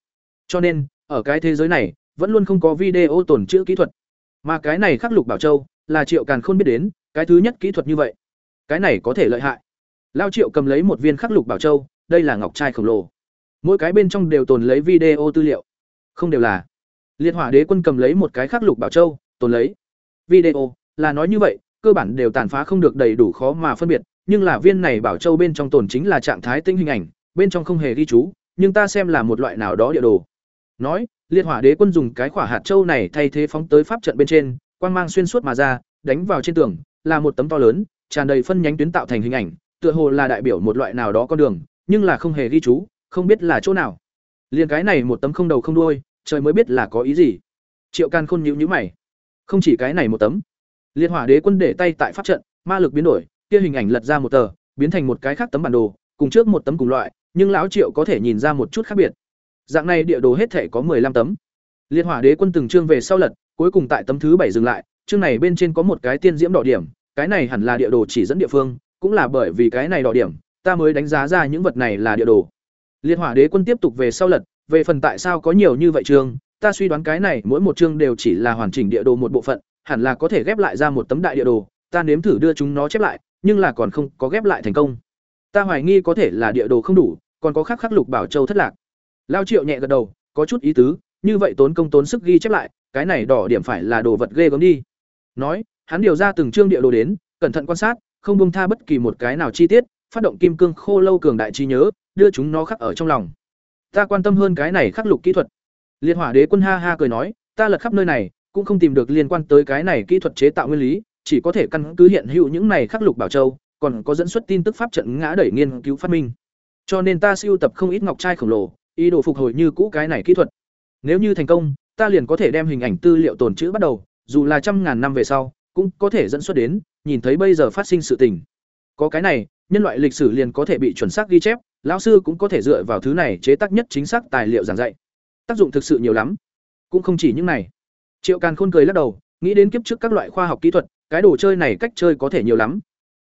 Cho nên, ở cái thế giới này, vẫn luôn không có video tồn chữ kỹ thuật. Mà cái này khắc lục bảo châu, là triệu càn khôn biết đến cái thứ nhất kỹ thuật như vậy. Cái này có thể lợi hại. Lao triệu cầm lấy một viên khắc lục bảo châu, đây là ngọc trai khổng lồ. Mỗi cái bên trong đều tồn lấy video tư liệu. Không đều là. Liệt hỏa đế quân cầm lấy một cái khắc lục bảo châu, tồn lấy. Video, là nói như vậy, cơ bản đều tàn phá không được đầy đủ khó mà phân biệt, nhưng là viên này bảo châu bên trong tồn chính là trạng thái tinh hình ảnh, bên trong không hề ghi chú, nhưng ta xem là một loại nào đó địa đồ. Nói, liệt hỏa đế quân dùng cái khỏa hạt châu này thay thế phóng tới pháp trận bên trên, quang mang xuyên suốt mà ra, đánh vào trên tường là một tấm to lớn, tràn đầy phân nhánh tuyến tạo thành hình ảnh, tựa hồ là đại biểu một loại nào đó con đường, nhưng là không hề ghi chú, không biết là chỗ nào. Liên cái này một tấm không đầu không đuôi, trời mới biết là có ý gì. Triệu can khôn nhíu nhíu mày. Không chỉ cái này một tấm. Liên hỏa đế quân để tay tại pháp trận, ma lực biến đổi, kia hình ảnh lật ra một tờ, biến thành một cái khác tấm bản đồ, cùng trước một tấm cùng loại, nhưng lão triệu có thể nhìn ra một chút khác biệt. Dạng này địa đồ hết thể có 15 tấm. Liên hỏa đế quân từng chương về sau lật, cuối cùng tại tấm thứ bảy dừng lại chương này bên trên có một cái tiên diễm đỏ điểm, cái này hẳn là địa đồ chỉ dẫn địa phương, cũng là bởi vì cái này đỏ điểm, ta mới đánh giá ra những vật này là địa đồ. Liệt hỏa đế quân tiếp tục về sau lật, về phần tại sao có nhiều như vậy chương, ta suy đoán cái này mỗi một chương đều chỉ là hoàn chỉnh địa đồ một bộ phận, hẳn là có thể ghép lại ra một tấm đại địa đồ, ta nếm thử đưa chúng nó chép lại, nhưng là còn không có ghép lại thành công. Ta hoài nghi có thể là địa đồ không đủ, còn có khắc khắc lục bảo châu thất lạc. Lao triệu nhẹ gật đầu, có chút ý tứ, như vậy tốn công tốn sức ghi chép lại, cái này đỏ điểm phải là đồ vật ghê gớm đi nói, hắn điều ra từng chương địa đồ đến, cẩn thận quan sát, không bông tha bất kỳ một cái nào chi tiết, phát động kim cương khô lâu cường đại trí nhớ, đưa chúng nó khắc ở trong lòng. Ta quan tâm hơn cái này khắc lục kỹ thuật. Liệt hỏa đế quân ha ha cười nói, ta lật khắp nơi này, cũng không tìm được liên quan tới cái này kỹ thuật chế tạo nguyên lý, chỉ có thể căn cứ hiện hữu những này khắc lục bảo châu, còn có dẫn xuất tin tức pháp trận ngã đẩy nghiên cứu phát minh. Cho nên ta siêu tập không ít ngọc trai khổng lồ, ý đồ phục hồi như cũ cái này kỹ thuật. Nếu như thành công, ta liền có thể đem hình ảnh tư liệu tồn trữ bắt đầu dù là trăm ngàn năm về sau, cũng có thể dẫn xuất đến, nhìn thấy bây giờ phát sinh sự tình. Có cái này, nhân loại lịch sử liền có thể bị chuẩn xác ghi chép, lão sư cũng có thể dựa vào thứ này chế tác nhất chính xác tài liệu giảng dạy. Tác dụng thực sự nhiều lắm. Cũng không chỉ những này. Triệu càn khôn cười lắc đầu, nghĩ đến kiếp trước các loại khoa học kỹ thuật, cái đồ chơi này cách chơi có thể nhiều lắm.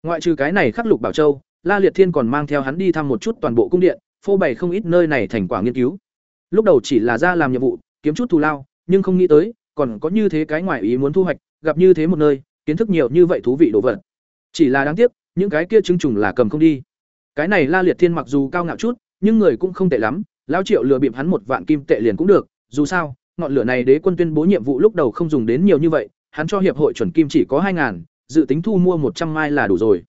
Ngoại trừ cái này khắc lục bảo châu, la liệt thiên còn mang theo hắn đi thăm một chút toàn bộ cung điện, phô bày không ít nơi này thành quả nghiên cứu. Lúc đầu chỉ là ra làm nhiệm vụ, kiếm chút thù lao, nhưng không nghĩ tới còn có như thế cái ngoài ý muốn thu hoạch gặp như thế một nơi kiến thức nhiều như vậy thú vị đồ vật chỉ là đáng tiếc những cái kia chứng trùng là cầm không đi cái này la liệt thiên mặc dù cao ngạo chút nhưng người cũng không tệ lắm Lão triệu lừa bịp hắn một vạn kim tệ liền cũng được dù sao ngọn lửa này đế quân tuyên bố nhiệm vụ lúc đầu không dùng đến nhiều như vậy, hắn cho hiệp hội chuẩn kim chỉ có hai ngàn, dự tính thu mua một trăm mai là đủ rồi.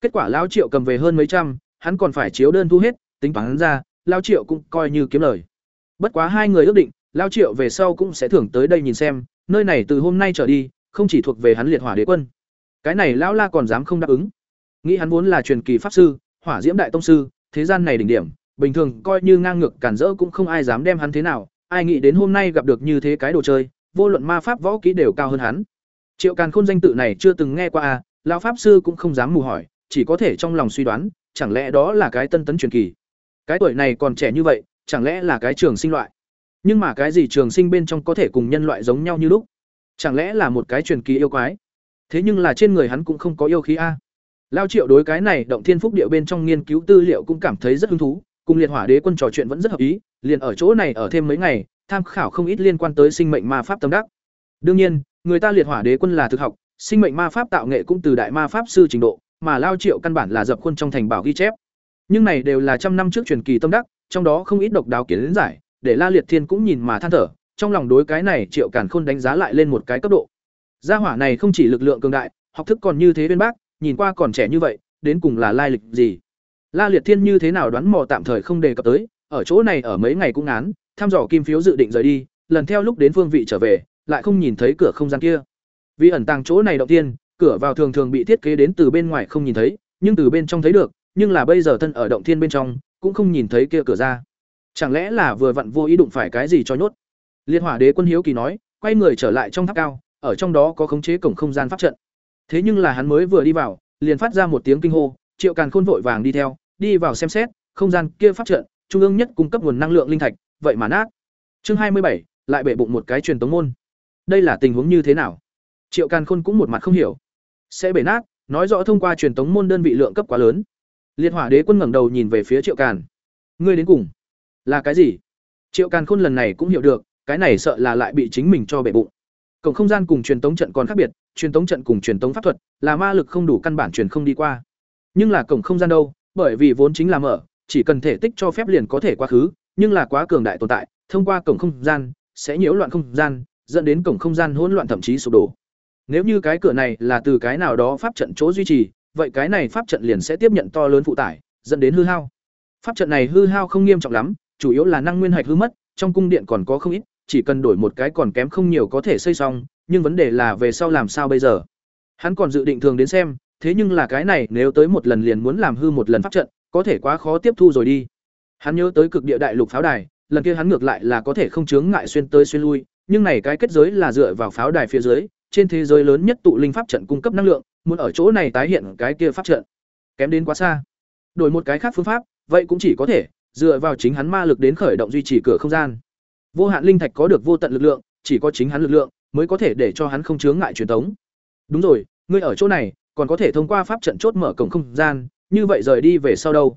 Kết quả lão Triệu cầm về hơn mấy trăm, hắn còn phải chiếu đơn thu hết, tính toán ra, lão Triệu cũng coi như kiếm lời. Bất quá hai người ước định, lão Triệu về sau cũng sẽ thưởng tới đây nhìn xem, nơi này từ hôm nay trở đi, không chỉ thuộc về hắn liệt hỏa đế quân. Cái này lão La còn dám không đáp ứng. Nghĩ hắn vốn là truyền kỳ pháp sư, hỏa diễm đại tông sư, thế gian này đỉnh điểm, bình thường coi như ngang ngược cản rỡ cũng không ai dám đem hắn thế nào, ai nghĩ đến hôm nay gặp được như thế cái đồ chơi, vô luận ma pháp võ kỹ đều cao hơn hắn. Triệu Càn Khôn danh tự này chưa từng nghe qua à, lão pháp sư cũng không dám mù hỏi, chỉ có thể trong lòng suy đoán, chẳng lẽ đó là cái tân tấn truyền kỳ. Cái tuổi này còn trẻ như vậy, chẳng lẽ là cái trường sinh loại. Nhưng mà cái gì trường sinh bên trong có thể cùng nhân loại giống nhau như lúc? Chẳng lẽ là một cái truyền kỳ yêu quái? Thế nhưng là trên người hắn cũng không có yêu khí a. Lao Triệu đối cái này động thiên phúc địa bên trong nghiên cứu tư liệu cũng cảm thấy rất hứng thú, cùng liệt hỏa đế quân trò chuyện vẫn rất hợp ý, liền ở chỗ này ở thêm mấy ngày, tham khảo không ít liên quan tới sinh mệnh ma pháp tâm đắc. Đương nhiên, người ta liệt hỏa đế quân là thực học, sinh mệnh ma pháp tạo nghệ cũng từ đại ma pháp sư trình độ, mà Lao Triệu căn bản là dập khuôn trong thành bảo ghi chép. Nhưng này đều là trăm năm trước truyền kỳ tâm đắc, trong đó không ít độc đáo kiến giải, để La Liệt Thiên cũng nhìn mà than thở, trong lòng đối cái này Triệu Càn Khôn đánh giá lại lên một cái cấp độ. Gia hỏa này không chỉ lực lượng cường đại, học thức còn như thế bên bác, nhìn qua còn trẻ như vậy, đến cùng là lai lịch gì? La Liệt Thiên như thế nào đoán mò tạm thời không đề cập tới, ở chỗ này ở mấy ngày cũng ngán, thăm dò kim phiếu dự định rời đi, lần theo lúc đến phương vị trở về, lại không nhìn thấy cửa không gian kia. Vì ẩn tàng chỗ này động tiên, cửa vào thường thường bị thiết kế đến từ bên ngoài không nhìn thấy, nhưng từ bên trong thấy được, nhưng là bây giờ thân ở động thiên bên trong, cũng không nhìn thấy kia cửa ra. Chẳng lẽ là vừa vặn vô ý đụng phải cái gì cho nhốt? Liệt Hỏa Đế quân hiếu kỳ nói, quay người trở lại trong tháp cao, ở trong đó có khống chế cổng không gian pháp trận. Thế nhưng là hắn mới vừa đi vào, liền phát ra một tiếng kinh hô, Triệu Càn Khôn vội vàng đi theo, đi vào xem xét, không gian kia pháp trận, trung ương nhất cung cấp nguồn năng lượng linh thạch, vậy mà nát. Chương hai mươi bảy lại bể bụng một cái truyền tống môn. Đây là tình huống như thế nào? Triệu Càn Khôn cũng một mặt không hiểu. Sẽ bể nát, nói rõ thông qua truyền tống môn đơn vị lượng cấp quá lớn. Liệt Hỏa Đế quân ngẩng đầu nhìn về phía Triệu Càn. Ngươi đến cùng là cái gì? Triệu Càn Khôn lần này cũng hiểu được, cái này sợ là lại bị chính mình cho bể bụng. Cổng không gian cùng truyền tống trận còn khác biệt, truyền tống trận cùng truyền tống pháp thuật là ma lực không đủ căn bản truyền không đi qua. Nhưng là cổng không gian đâu, bởi vì vốn chính là mở, chỉ cần thể tích cho phép liền có thể qua khứ, nhưng là quá cường đại tồn tại, thông qua cổng không gian sẽ nhiễu loạn không gian, dẫn đến cổng không gian hỗn loạn thậm chí sụp đổ. Nếu như cái cửa này là từ cái nào đó pháp trận chỗ duy trì, vậy cái này pháp trận liền sẽ tiếp nhận to lớn phụ tải, dẫn đến hư hao. Pháp trận này hư hao không nghiêm trọng lắm, chủ yếu là năng nguyên hạch hư mất, trong cung điện còn có không ít, chỉ cần đổi một cái còn kém không nhiều có thể xây xong, nhưng vấn đề là về sau làm sao bây giờ. Hắn còn dự định thường đến xem, thế nhưng là cái này nếu tới một lần liền muốn làm hư một lần pháp trận, có thể quá khó tiếp thu rồi đi. Hắn nhớ tới cực địa đại lục pháo đài, lần kia hắn ngược lại là có thể không chướng ngại xuyên tới xuyên lui, nhưng này cái kết giới là dựa vào pháo đài phía dưới, trên thế giới lớn nhất tụ linh pháp trận cung cấp năng lượng, muốn ở chỗ này tái hiện cái kia pháp trận, kém đến quá xa. Đổi một cái khác phương pháp, vậy cũng chỉ có thể dựa vào chính hắn ma lực đến khởi động duy trì cửa không gian. Vô hạn linh thạch có được vô tận lực lượng, chỉ có chính hắn lực lượng mới có thể để cho hắn không chướng ngại truyền tống. Đúng rồi, ngươi ở chỗ này, còn có thể thông qua pháp trận chốt mở cổng không gian, như vậy rời đi về sau đâu?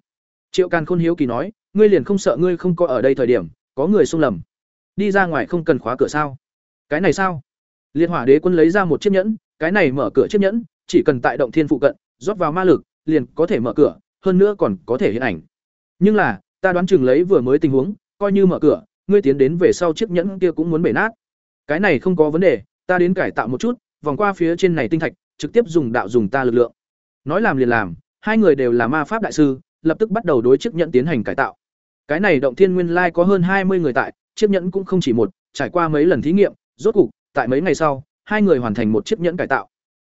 Triệu Càn Khôn hiếu kỳ nói, ngươi liền không sợ ngươi không có ở đây thời điểm, có người xung lầm. Đi ra ngoài không cần khóa cửa sao? Cái này sao? Liên Hỏa Đế quân lấy ra một chiếc nhẫn, cái này mở cửa chiếc nhẫn, chỉ cần tại động thiên phụ cận, rót vào ma lực, liền có thể mở cửa, hơn nữa còn có thể hiện ảnh. Nhưng là, ta đoán chừng lấy vừa mới tình huống, coi như mở cửa, ngươi tiến đến về sau chiếc nhẫn kia cũng muốn bể nát. Cái này không có vấn đề, ta đến cải tạo một chút, vòng qua phía trên này tinh thạch, trực tiếp dùng đạo dùng ta lực lượng. Nói làm liền làm, hai người đều là ma pháp đại sư, lập tức bắt đầu đối chiếc nhẫn tiến hành cải tạo. Cái này động thiên nguyên lai có hơn hai mươi người tại, chiếc nhẫn cũng không chỉ một, trải qua mấy lần thí nghiệm, rốt cục, tại mấy ngày sau, hai người hoàn thành một chiếc nhẫn cải tạo.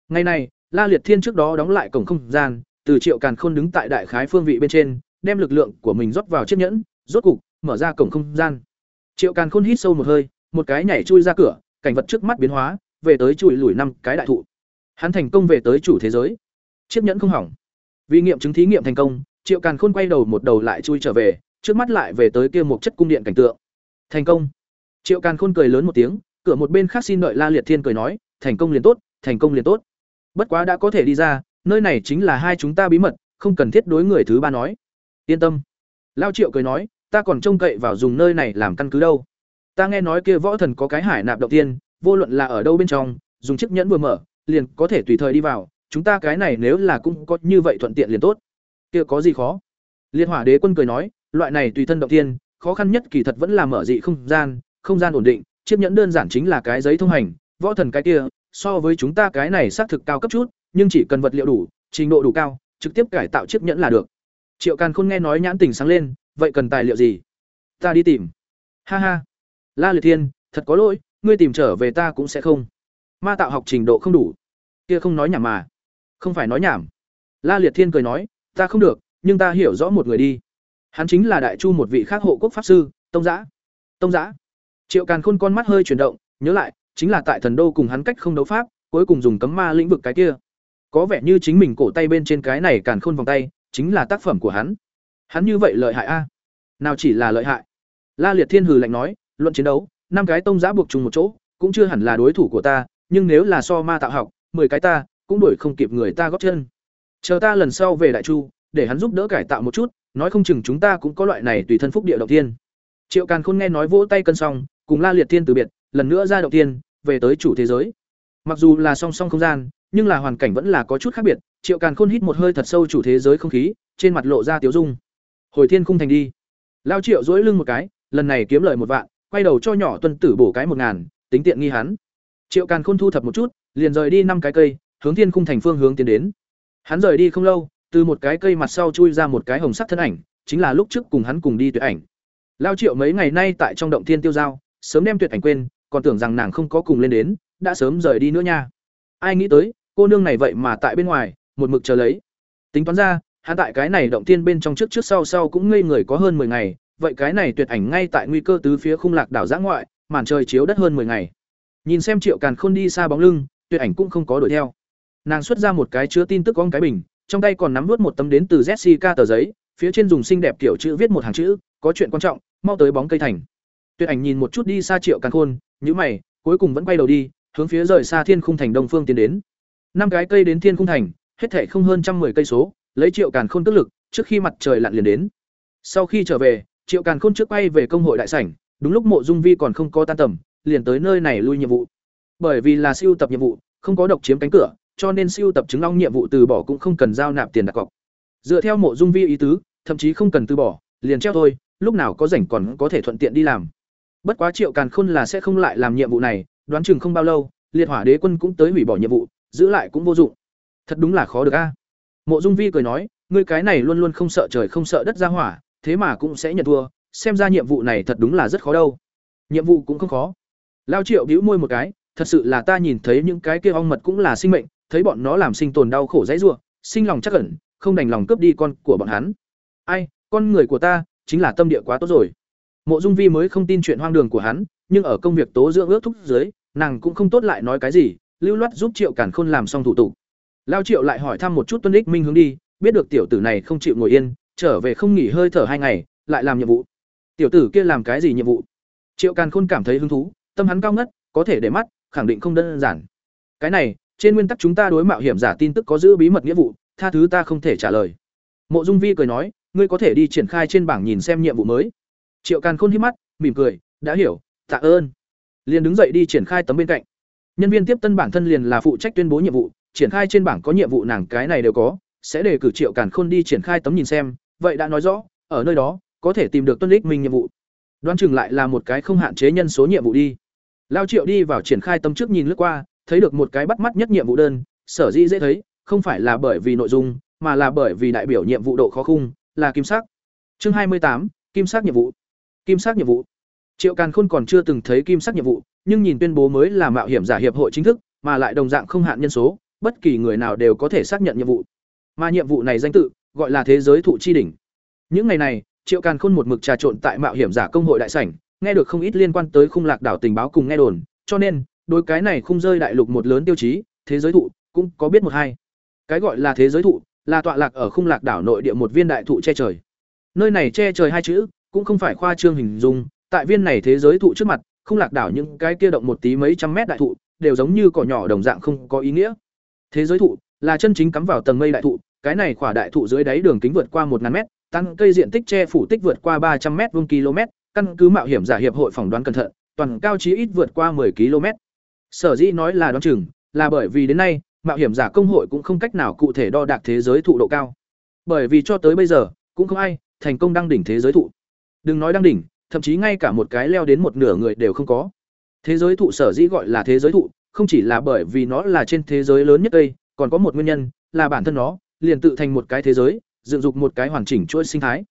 Ngày này, La Liệt Thiên trước đó đóng lại cổng không gian, từ Triệu Càn Khôn đứng tại đại khái phương vị bên trên, đem lực lượng của mình rót vào chiếc nhẫn, rốt cục mở ra cổng không gian. Triệu Càn Khôn hít sâu một hơi, một cái nhảy chui ra cửa, cảnh vật trước mắt biến hóa, về tới chùi lùi năm cái đại thụ. Hắn thành công về tới chủ thế giới. Chiếc nhẫn không hỏng. Vì nghiệm chứng thí nghiệm thành công, Triệu Càn Khôn quay đầu một đầu lại chui trở về, trước mắt lại về tới kia một chất cung điện cảnh tượng. Thành công. Triệu Càn Khôn cười lớn một tiếng, cửa một bên khác xin đợi La Liệt Thiên cười nói, thành công liền tốt, thành công liền tốt. Bất quá đã có thể đi ra, nơi này chính là hai chúng ta bí mật, không cần thiết đối người thứ ba nói. Yên tâm. Lao Triệu cười nói, ta còn trông cậy vào dùng nơi này làm căn cứ đâu. Ta nghe nói kia võ thần có cái hải nạp động tiên, vô luận là ở đâu bên trong, dùng chiếc nhẫn vừa mở, liền có thể tùy thời đi vào, chúng ta cái này nếu là cũng có như vậy thuận tiện liền tốt. Kia có gì khó? Liên Hỏa Đế quân cười nói, loại này tùy thân động tiên, khó khăn nhất kỳ thật vẫn là mở dị không gian, không gian ổn định, chiếc nhẫn đơn giản chính là cái giấy thông hành, võ thần cái kia, so với chúng ta cái này xác thực cao cấp chút, nhưng chỉ cần vật liệu đủ, trình độ đủ cao, trực tiếp cải tạo chiếc nhẫn là được. Triệu Càn Khôn nghe nói nhãn tình sáng lên, vậy cần tài liệu gì? Ta đi tìm. Ha ha. La Liệt Thiên, thật có lỗi, ngươi tìm trở về ta cũng sẽ không. Ma tạo học trình độ không đủ. Kia không nói nhảm mà. Không phải nói nhảm. La Liệt Thiên cười nói, ta không được, nhưng ta hiểu rõ một người đi. Hắn chính là đại chu một vị khác hộ quốc pháp sư, Tông Giã. Tông Giã. Triệu Càn Khôn con mắt hơi chuyển động, nhớ lại, chính là tại thần đô cùng hắn cách không đấu pháp, cuối cùng dùng cấm ma lĩnh vực cái kia. Có vẻ như chính mình cổ tay bên trên cái này Càn Khôn vòng tay, chính là tác phẩm của hắn. Hắn như vậy lợi hại a? Nào chỉ là lợi hại. La Liệt Thiên hừ lạnh nói, luận chiến đấu, năm cái tông giã buộc chung một chỗ, cũng chưa hẳn là đối thủ của ta, nhưng nếu là so ma tạo học, mười cái ta, cũng đuổi không kịp người ta góp chân. Chờ ta lần sau về Đại Chu, để hắn giúp đỡ cải tạo một chút, nói không chừng chúng ta cũng có loại này tùy thân phúc địa động tiên. Triệu Càn Khôn nghe nói vỗ tay cân xong, cùng La Liệt Thiên từ biệt, lần nữa ra động tiên, về tới chủ thế giới. Mặc dù là song song không gian, nhưng là hoàn cảnh vẫn là có chút khác biệt. Triệu Càn Khôn hít một hơi thật sâu chủ thế giới không khí, trên mặt lộ ra tiếu dung. Hồi Thiên khung thành đi. Lao Triệu duỗi lưng một cái, lần này kiếm lời một vạn, quay đầu cho nhỏ tuân tử bổ cái một ngàn, tính tiện nghi hắn. Triệu Càn Khôn thu thập một chút, liền rời đi năm cái cây, hướng Thiên khung thành phương hướng tiến đến. Hắn rời đi không lâu, từ một cái cây mặt sau chui ra một cái hồng sắc thân ảnh, chính là lúc trước cùng hắn cùng đi tuyệt ảnh. Lao Triệu mấy ngày nay tại trong động thiên tiêu giao, sớm đem tuyệt ảnh quên, còn tưởng rằng nàng không có cùng lên đến, đã sớm rời đi nữa nha. Ai nghĩ tới, cô nương này vậy mà tại bên ngoài, một mực chờ lấy. Tính toán ra, hắn tại cái này động thiên bên trong trước trước sau sau cũng ngây người có hơn 10 ngày, vậy cái này tuyệt ảnh ngay tại nguy cơ tứ phía khung lạc đảo giã ngoại, màn trời chiếu đất hơn 10 ngày. Nhìn xem Triệu Càn Khôn đi xa bóng lưng, tuyệt ảnh cũng không có đuổi theo. Nàng xuất ra một cái chứa tin tức con cái bình, trong tay còn nắm nuốt một tấm đến từ Jessica tờ giấy, phía trên dùng xinh đẹp kiểu chữ viết một hàng chữ, có chuyện quan trọng, mau tới bóng cây thành. Tuyệt ảnh nhìn một chút đi xa Triệu Càn Khôn, nhíu mày, cuối cùng vẫn quay đầu đi, hướng phía rời xa Thiên Khung thành đông phương tiến đến. Năm cái cây đến Thiên Khung thành, hết thảy không hơn trăm mười cây số, lấy Triệu Càn Khôn tức lực, trước khi mặt trời lặn liền đến. Sau khi trở về, Triệu Càn Khôn trước quay về công hội đại sảnh, đúng lúc Mộ Dung Vi còn không có tan tầm, liền tới nơi này lui nhiệm vụ. Bởi vì là siêu tập nhiệm vụ, không có độc chiếm cánh cửa, cho nên siêu tập chứng long nhiệm vụ từ bỏ cũng không cần giao nạp tiền đặt cọc. Dựa theo Mộ Dung Vi ý tứ, thậm chí không cần từ bỏ, liền treo thôi, lúc nào có rảnh còn có thể thuận tiện đi làm. Bất quá Triệu Càn Khôn là sẽ không lại làm nhiệm vụ này, đoán chừng không bao lâu, Liệt Hỏa Đế quân cũng tới hủy bỏ nhiệm vụ, giữ lại cũng vô dụng. Thật đúng là khó được a. Mộ Dung Vi cười nói, ngươi cái này luôn luôn không sợ trời không sợ đất ra hỏa, thế mà cũng sẽ nhận thua, xem ra nhiệm vụ này thật đúng là rất khó đâu. Nhiệm vụ cũng không khó. Lao Triệu bĩu môi một cái, thật sự là ta nhìn thấy những cái kia ong mật cũng là sinh mệnh, thấy bọn nó làm sinh tồn đau khổ dãy ruộng sinh lòng chắc ẩn, không đành lòng cướp đi con của bọn hắn. Ai, con người của ta, chính là tâm địa quá tốt rồi. Mộ Dung Vi mới không tin chuyện hoang đường của hắn, nhưng ở công việc tố dưỡng ước thúc dưới, nàng cũng không tốt lại nói cái gì, lưu loát giúp Triệu Cản Khôn làm xong thủ tục. Lao Triệu lại hỏi thăm một chút Tuân Ích Minh hướng đi, biết được tiểu tử này không chịu ngồi yên, trở về không nghỉ hơi thở hai ngày, lại làm nhiệm vụ. Tiểu tử kia làm cái gì nhiệm vụ? Triệu Càn Khôn cảm thấy hứng thú, tâm hắn cao ngất, có thể để mắt, khẳng định không đơn giản. Cái này, trên nguyên tắc chúng ta đối mạo hiểm giả tin tức có giữ bí mật nghĩa vụ, tha thứ ta không thể trả lời. Mộ Dung Vi cười nói, ngươi có thể đi triển khai trên bảng nhìn xem nhiệm vụ mới. Triệu Càn Khôn hít mắt, mỉm cười, đã hiểu, tạ ơn. Liền đứng dậy đi triển khai tấm bên cạnh. Nhân viên tiếp tân bản thân liền là phụ trách tuyên bố nhiệm vụ, triển khai trên bảng có nhiệm vụ nàng cái này đều có, sẽ để cử Triệu Càn Khôn đi triển khai tấm nhìn xem, vậy đã nói rõ, ở nơi đó có thể tìm được tuân Lịch mình nhiệm vụ. Đoán chừng lại là một cái không hạn chế nhân số nhiệm vụ đi. Lao Triệu đi vào triển khai tấm trước nhìn lướt qua, thấy được một cái bắt mắt nhất nhiệm vụ đơn, sở dĩ dễ thấy, không phải là bởi vì nội dung, mà là bởi vì đại biểu nhiệm vụ độ khó khung, là kim sắc. Chương hai mươi tám, kim sắc nhiệm vụ. Kim sắc nhiệm vụ. Triệu Càn Khôn còn chưa từng thấy kim sắc nhiệm vụ, nhưng nhìn tuyên bố mới là mạo hiểm giả hiệp hội chính thức, mà lại đồng dạng không hạn nhân số, bất kỳ người nào đều có thể xác nhận nhiệm vụ. Mà nhiệm vụ này danh tự gọi là thế giới thụ chi đỉnh. Những ngày này, Triệu Càn Khôn một mực trà trộn tại mạo hiểm giả công hội đại sảnh, nghe được không ít liên quan tới khung lạc đảo tình báo cùng nghe đồn, cho nên, đối cái này khung rơi đại lục một lớn tiêu chí, thế giới thụ cũng có biết một hai. Cái gọi là thế giới thụ, là tọa lạc ở khung lạc đảo nội địa một viên đại thụ che trời. Nơi này che trời hai chữ, cũng không phải khoa trương hình dung, tại viên này thế giới thụ trước mặt, khung lạc đảo những cái kia động một tí mấy trăm mét đại thụ, đều giống như cỏ nhỏ đồng dạng không có ý nghĩa. Thế giới thụ là chân chính cắm vào tầng mây đại thụ, cái này khỏa đại thụ dưới đáy đường kính vượt qua 1000 mét, tăng cây diện tích che phủ tích vượt qua 300 mét vuông km, căn cứ mạo hiểm giả hiệp hội phỏng đoán cẩn thận, toàn cao chí ít vượt qua 10 km. Sở dĩ nói là đoán chừng, là bởi vì đến nay, mạo hiểm giả công hội cũng không cách nào cụ thể đo đạc thế giới thụ độ cao. Bởi vì cho tới bây giờ, cũng không ai thành công đăng đỉnh thế giới thụ. Đừng nói đăng đỉnh, thậm chí ngay cả một cái leo đến một nửa người đều không có. Thế giới thụ sở dĩ gọi là thế giới thụ, không chỉ là bởi vì nó là trên thế giới lớn nhất cây, còn có một nguyên nhân, là bản thân nó liền tự thành một cái thế giới, dựng dục một cái hoàn chỉnh chuỗi sinh thái.